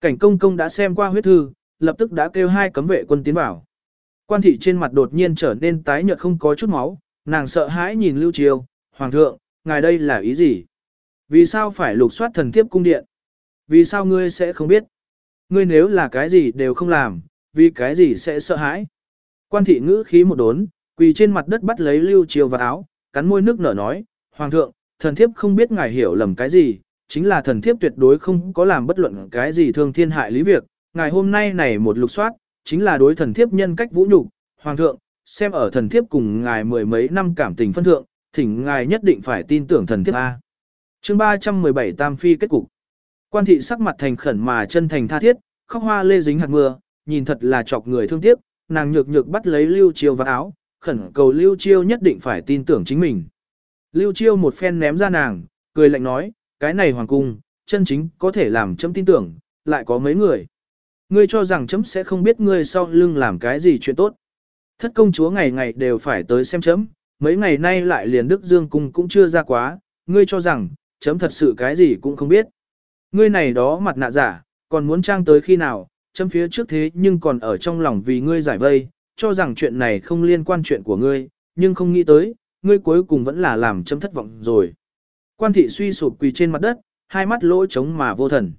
Cảnh công công đã xem qua huyết thư, lập tức đã kêu hai cấm vệ quân tiến vào. Quan thị trên mặt đột nhiên trở nên tái nhợt không có chút máu, nàng sợ hãi nhìn Lưu Chiêu, Hoàng thượng, ngài đây là ý gì? Vì sao phải lục soát thần thiếp cung điện? Vì sao ngươi sẽ không biết? Ngươi nếu là cái gì đều không làm, vì cái gì sẽ sợ hãi? Quan thị ngữ khí một đốn, quỳ trên mặt đất bắt lấy Lưu Chiêu vào áo, cắn môi nước nở nói, Hoàng thượng, thần thiếp không biết ngài hiểu lầm cái gì, chính là thần thiếp tuyệt đối không có làm bất luận cái gì thương thiên hại lý việc, ngài hôm nay này một lục soát, chính là đối thần thiếp nhân cách vũ nhục, hoàng thượng, xem ở thần thiếp cùng ngài mười mấy năm cảm tình phân thượng, thỉnh ngài nhất định phải tin tưởng thần thiếp A chương 317 Tam Phi kết cục. Quan thị sắc mặt thành khẩn mà chân thành tha thiết, khóc hoa lê dính hạt mưa, nhìn thật là chọc người thương tiếc, nàng nhược nhược bắt lấy Lưu Chiêu vào áo, khẩn cầu Lưu Chiêu nhất định phải tin tưởng chính mình. Lưu Chiêu một phen ném ra nàng, cười lạnh nói, cái này hoàng cung, chân chính có thể làm chấm tin tưởng, lại có mấy người. Ngươi cho rằng chấm sẽ không biết ngươi sau lưng làm cái gì chuyện tốt. Thất công chúa ngày ngày đều phải tới xem chấm, mấy ngày nay lại liền Đức Dương Cung cũng chưa ra quá, ngươi cho rằng, chấm thật sự cái gì cũng không biết. Ngươi này đó mặt nạ giả, còn muốn trang tới khi nào, chấm phía trước thế nhưng còn ở trong lòng vì ngươi giải vây, cho rằng chuyện này không liên quan chuyện của ngươi, nhưng không nghĩ tới, ngươi cuối cùng vẫn là làm chấm thất vọng rồi. Quan thị suy sụp quỳ trên mặt đất, hai mắt lỗ trống mà vô thần.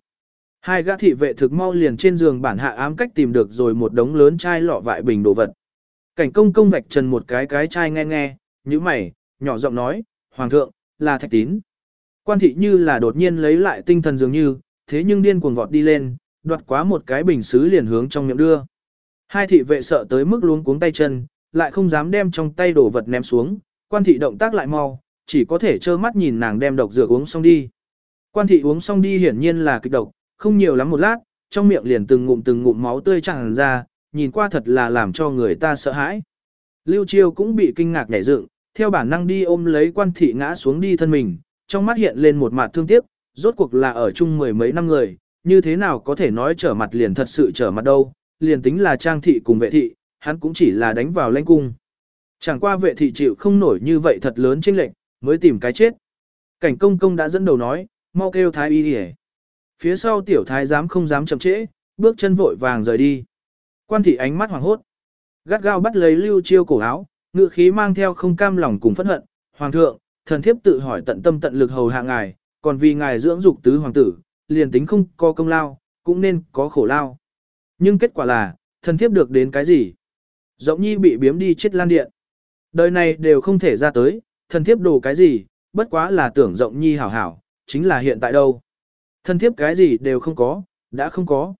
Hai gã thị vệ thực mau liền trên giường bản hạ ám cách tìm được rồi một đống lớn chai lọ vại bình đồ vật. Cảnh công công vạch trần một cái cái chai nghe nghe, như mày, nhỏ giọng nói, Hoàng thượng, là thạch tín. Quan thị như là đột nhiên lấy lại tinh thần dường như, thế nhưng điên cuồng vọt đi lên, đoạt quá một cái bình xứ liền hướng trong miệng đưa. Hai thị vệ sợ tới mức luống cuống tay chân, lại không dám đem trong tay đổ vật ném xuống, quan thị động tác lại mau, chỉ có thể trơ mắt nhìn nàng đem độc dược uống xong đi. Quan thị uống xong đi hiển nhiên là kịch độc, không nhiều lắm một lát, trong miệng liền từng ngụm từng ngụm máu tươi tràn ra, nhìn qua thật là làm cho người ta sợ hãi. Lưu Chiêu cũng bị kinh ngạc nhảy dựng, theo bản năng đi ôm lấy quan thị ngã xuống đi thân mình, trong mắt hiện lên một mặt thương tiếc, rốt cuộc là ở chung mười mấy năm người, như thế nào có thể nói trở mặt liền thật sự trở mặt đâu, liền tính là trang thị cùng vệ thị, hắn cũng chỉ là đánh vào lãnh cung. Chẳng qua vệ thị chịu không nổi như vậy thật lớn chênh lệnh, mới tìm cái chết. Cảnh công công đã dẫn đầu nói, mau kêu thái y đi Phía sau tiểu thái dám không dám chậm trễ, bước chân vội vàng rời đi. Quan thị ánh mắt hoàng hốt. Gắt gao bắt lấy lưu chiêu cổ áo, ngự khí mang theo không cam lòng cùng phẫn hận. Hoàng thượng, thần thiếp tự hỏi tận tâm tận lực hầu hạ ngài, còn vì ngài dưỡng dục tứ hoàng tử, liền tính không có công lao, cũng nên có khổ lao. Nhưng kết quả là, thần thiếp được đến cái gì? Rộng nhi bị biếm đi chết lan điện. Đời này đều không thể ra tới, thần thiếp đồ cái gì, bất quá là tưởng rộng nhi hảo hảo, chính là hiện tại đâu. Thần thiếp cái gì đều không có, đã không có.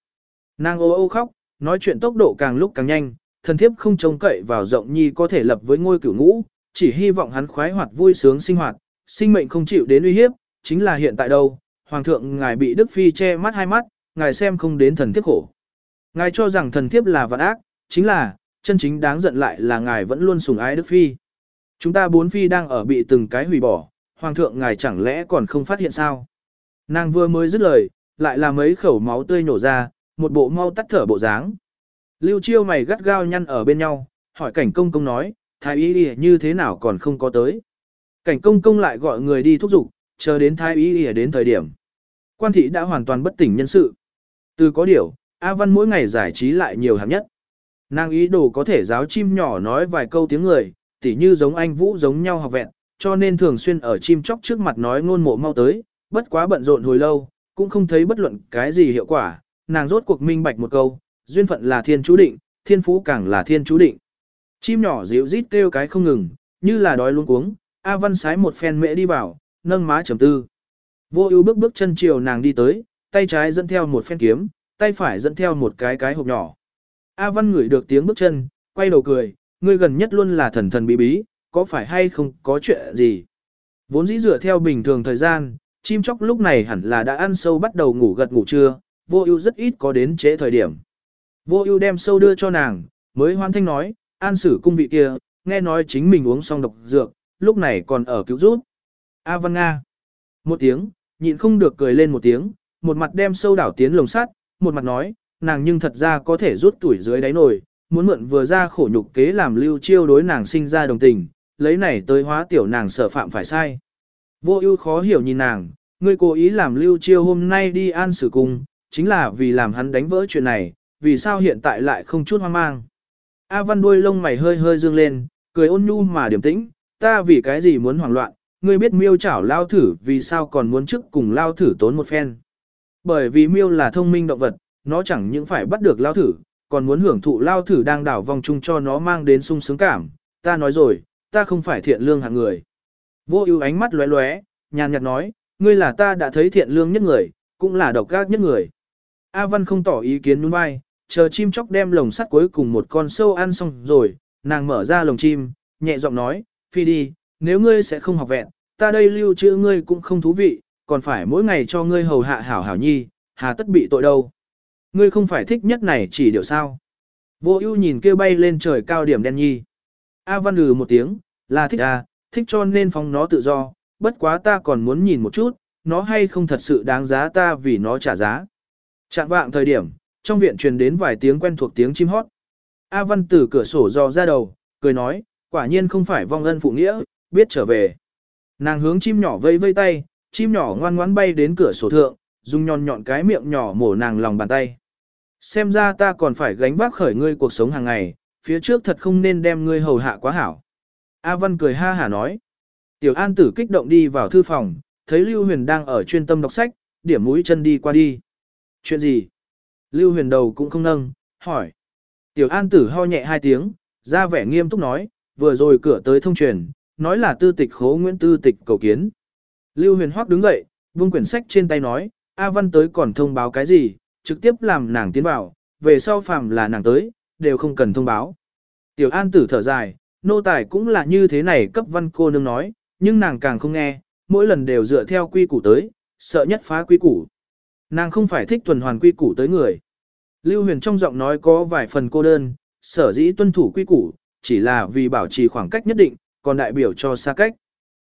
Nàng ô ô khóc, nói chuyện tốc độ càng lúc càng nhanh, thần thiếp không trông cậy vào rộng nhi có thể lập với ngôi cửu ngũ, chỉ hy vọng hắn khoái hoạt vui sướng sinh hoạt, sinh mệnh không chịu đến uy hiếp, chính là hiện tại đâu, hoàng thượng ngài bị Đức Phi che mắt hai mắt, ngài xem không đến thần thiếp khổ. Ngài cho rằng thần thiếp là vạn ác, chính là, chân chính đáng giận lại là ngài vẫn luôn sủng ái Đức Phi. Chúng ta bốn phi đang ở bị từng cái hủy bỏ, hoàng thượng ngài chẳng lẽ còn không phát hiện sao? Nàng vừa mới dứt lời, lại là mấy khẩu máu tươi nổ ra, một bộ mau tắt thở bộ dáng. Lưu chiêu mày gắt gao nhăn ở bên nhau, hỏi cảnh công công nói, thái y như thế nào còn không có tới. Cảnh công công lại gọi người đi thúc giục, chờ đến thái y đến thời điểm. Quan thị đã hoàn toàn bất tỉnh nhân sự. Từ có điều, A Văn mỗi ngày giải trí lại nhiều hạng nhất. Nàng ý đồ có thể giáo chim nhỏ nói vài câu tiếng người, tỉ như giống anh Vũ giống nhau học vẹn, cho nên thường xuyên ở chim chóc trước mặt nói ngôn mộ mau tới, bất quá bận rộn hồi lâu, cũng không thấy bất luận cái gì hiệu quả, nàng rốt cuộc minh bạch một câu, duyên phận là thiên chú định, thiên phú càng là thiên chú định. Chim nhỏ dịu rít kêu cái không ngừng, như là đói luôn cuống, A Văn sái một phen mễ đi vào, nâng má trầm tư. Vô ưu bước bước chân chiều nàng đi tới, tay trái dẫn theo một phen kiếm, tay phải dẫn theo một cái cái hộp nhỏ. A Văn ngửi được tiếng bước chân, quay đầu cười, ngươi gần nhất luôn là thần thần bí bí, có phải hay không có chuyện gì. Vốn dĩ dựa theo bình thường thời gian, chim chóc lúc này hẳn là đã ăn sâu bắt đầu ngủ gật ngủ trưa, vô ưu rất ít có đến trễ thời điểm. Vô ưu đem sâu đưa cho nàng, mới hoan thanh nói, an sử cung vị kia, nghe nói chính mình uống xong độc dược, lúc này còn ở cứu rút. A Văn Nga. Một tiếng, nhịn không được cười lên một tiếng, một mặt đem sâu đảo tiến lồng sắt, một mặt nói, nàng nhưng thật ra có thể rút tuổi dưới đáy nồi, muốn mượn vừa ra khổ nhục kế làm lưu chiêu đối nàng sinh ra đồng tình, lấy này tới hóa tiểu nàng sợ phạm phải sai. Vô ưu khó hiểu nhìn nàng, ngươi cố ý làm lưu chiêu hôm nay đi an xử cung, chính là vì làm hắn đánh vỡ chuyện này, vì sao hiện tại lại không chút hoang mang. A văn đuôi lông mày hơi hơi dương lên, cười ôn nhu mà điềm tĩnh, ta vì cái gì muốn hoảng loạn, ngươi biết miêu chảo lao thử vì sao còn muốn trước cùng lao thử tốn một phen. Bởi vì miêu là thông minh động vật, nó chẳng những phải bắt được lao thử, còn muốn hưởng thụ lao thử đang đảo vòng chung cho nó mang đến sung sướng cảm. Ta nói rồi, ta không phải thiện lương hạng người. Vô ưu ánh mắt lóe lóe, nhàn nhạt nói, ngươi là ta đã thấy thiện lương nhất người, cũng là độc ác nhất người. A Văn không tỏ ý kiến nhún vai, chờ chim chóc đem lồng sắt cuối cùng một con sâu ăn xong rồi, nàng mở ra lồng chim, nhẹ giọng nói, phi đi, nếu ngươi sẽ không học vẹn, ta đây lưu trữ ngươi cũng không thú vị, còn phải mỗi ngày cho ngươi hầu hạ hảo hảo nhi, hà tất bị tội đâu. Ngươi không phải thích nhất này chỉ điều sao. Vô ưu nhìn kêu bay lên trời cao điểm đen nhi. A văn lừ một tiếng, là thích à, thích cho nên phóng nó tự do, bất quá ta còn muốn nhìn một chút, nó hay không thật sự đáng giá ta vì nó trả giá. Chạm vạng thời điểm, trong viện truyền đến vài tiếng quen thuộc tiếng chim hót. A văn từ cửa sổ dò ra đầu, cười nói, quả nhiên không phải vong ân phụ nghĩa, biết trở về. Nàng hướng chim nhỏ vây vây tay, chim nhỏ ngoan ngoãn bay đến cửa sổ thượng, dùng nhọn nhọn cái miệng nhỏ mổ nàng lòng bàn tay. Xem ra ta còn phải gánh vác khởi ngươi cuộc sống hàng ngày, phía trước thật không nên đem ngươi hầu hạ quá hảo. A Văn cười ha hả nói. Tiểu An tử kích động đi vào thư phòng, thấy Lưu Huyền đang ở chuyên tâm đọc sách, điểm mũi chân đi qua đi. Chuyện gì? Lưu Huyền đầu cũng không nâng, hỏi. Tiểu An tử ho nhẹ hai tiếng, ra vẻ nghiêm túc nói, vừa rồi cửa tới thông truyền, nói là tư tịch khố Nguyễn Tư tịch cầu kiến. Lưu Huyền Hoắc đứng dậy, vương quyển sách trên tay nói, A Văn tới còn thông báo cái gì, trực tiếp làm nàng tiến vào, về sau phàm là nàng tới, đều không cần thông báo. Tiểu An tử thở dài, nô tài cũng là như thế này cấp văn cô nương nói, nhưng nàng càng không nghe, mỗi lần đều dựa theo quy củ tới, sợ nhất phá quy củ. Nàng không phải thích tuần hoàn quy củ tới người. Lưu Huyền trong giọng nói có vài phần cô đơn, sở dĩ tuân thủ quy củ, chỉ là vì bảo trì khoảng cách nhất định, còn đại biểu cho xa cách.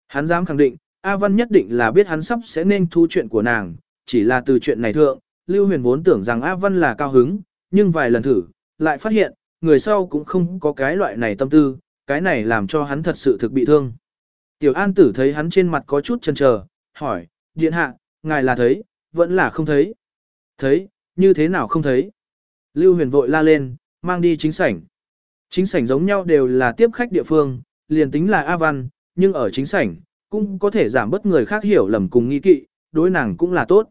Hắn dám khẳng định, A Văn nhất định là biết hắn sắp sẽ nên thu chuyện của nàng, chỉ là từ chuyện này thượng, Lưu Huyền vốn tưởng rằng A Văn là cao hứng, nhưng vài lần thử, lại phát hiện, người sau cũng không có cái loại này tâm tư, cái này làm cho hắn thật sự thực bị thương. Tiểu An tử thấy hắn trên mặt có chút chần chờ, hỏi, điện hạ, ngài là thấy, vẫn là không thấy. Thấy, như thế nào không thấy? Lưu huyền vội la lên, mang đi chính sảnh. Chính sảnh giống nhau đều là tiếp khách địa phương, liền tính là A Văn, nhưng ở chính sảnh, cũng có thể giảm bớt người khác hiểu lầm cùng nghi kỵ, đối nàng cũng là tốt.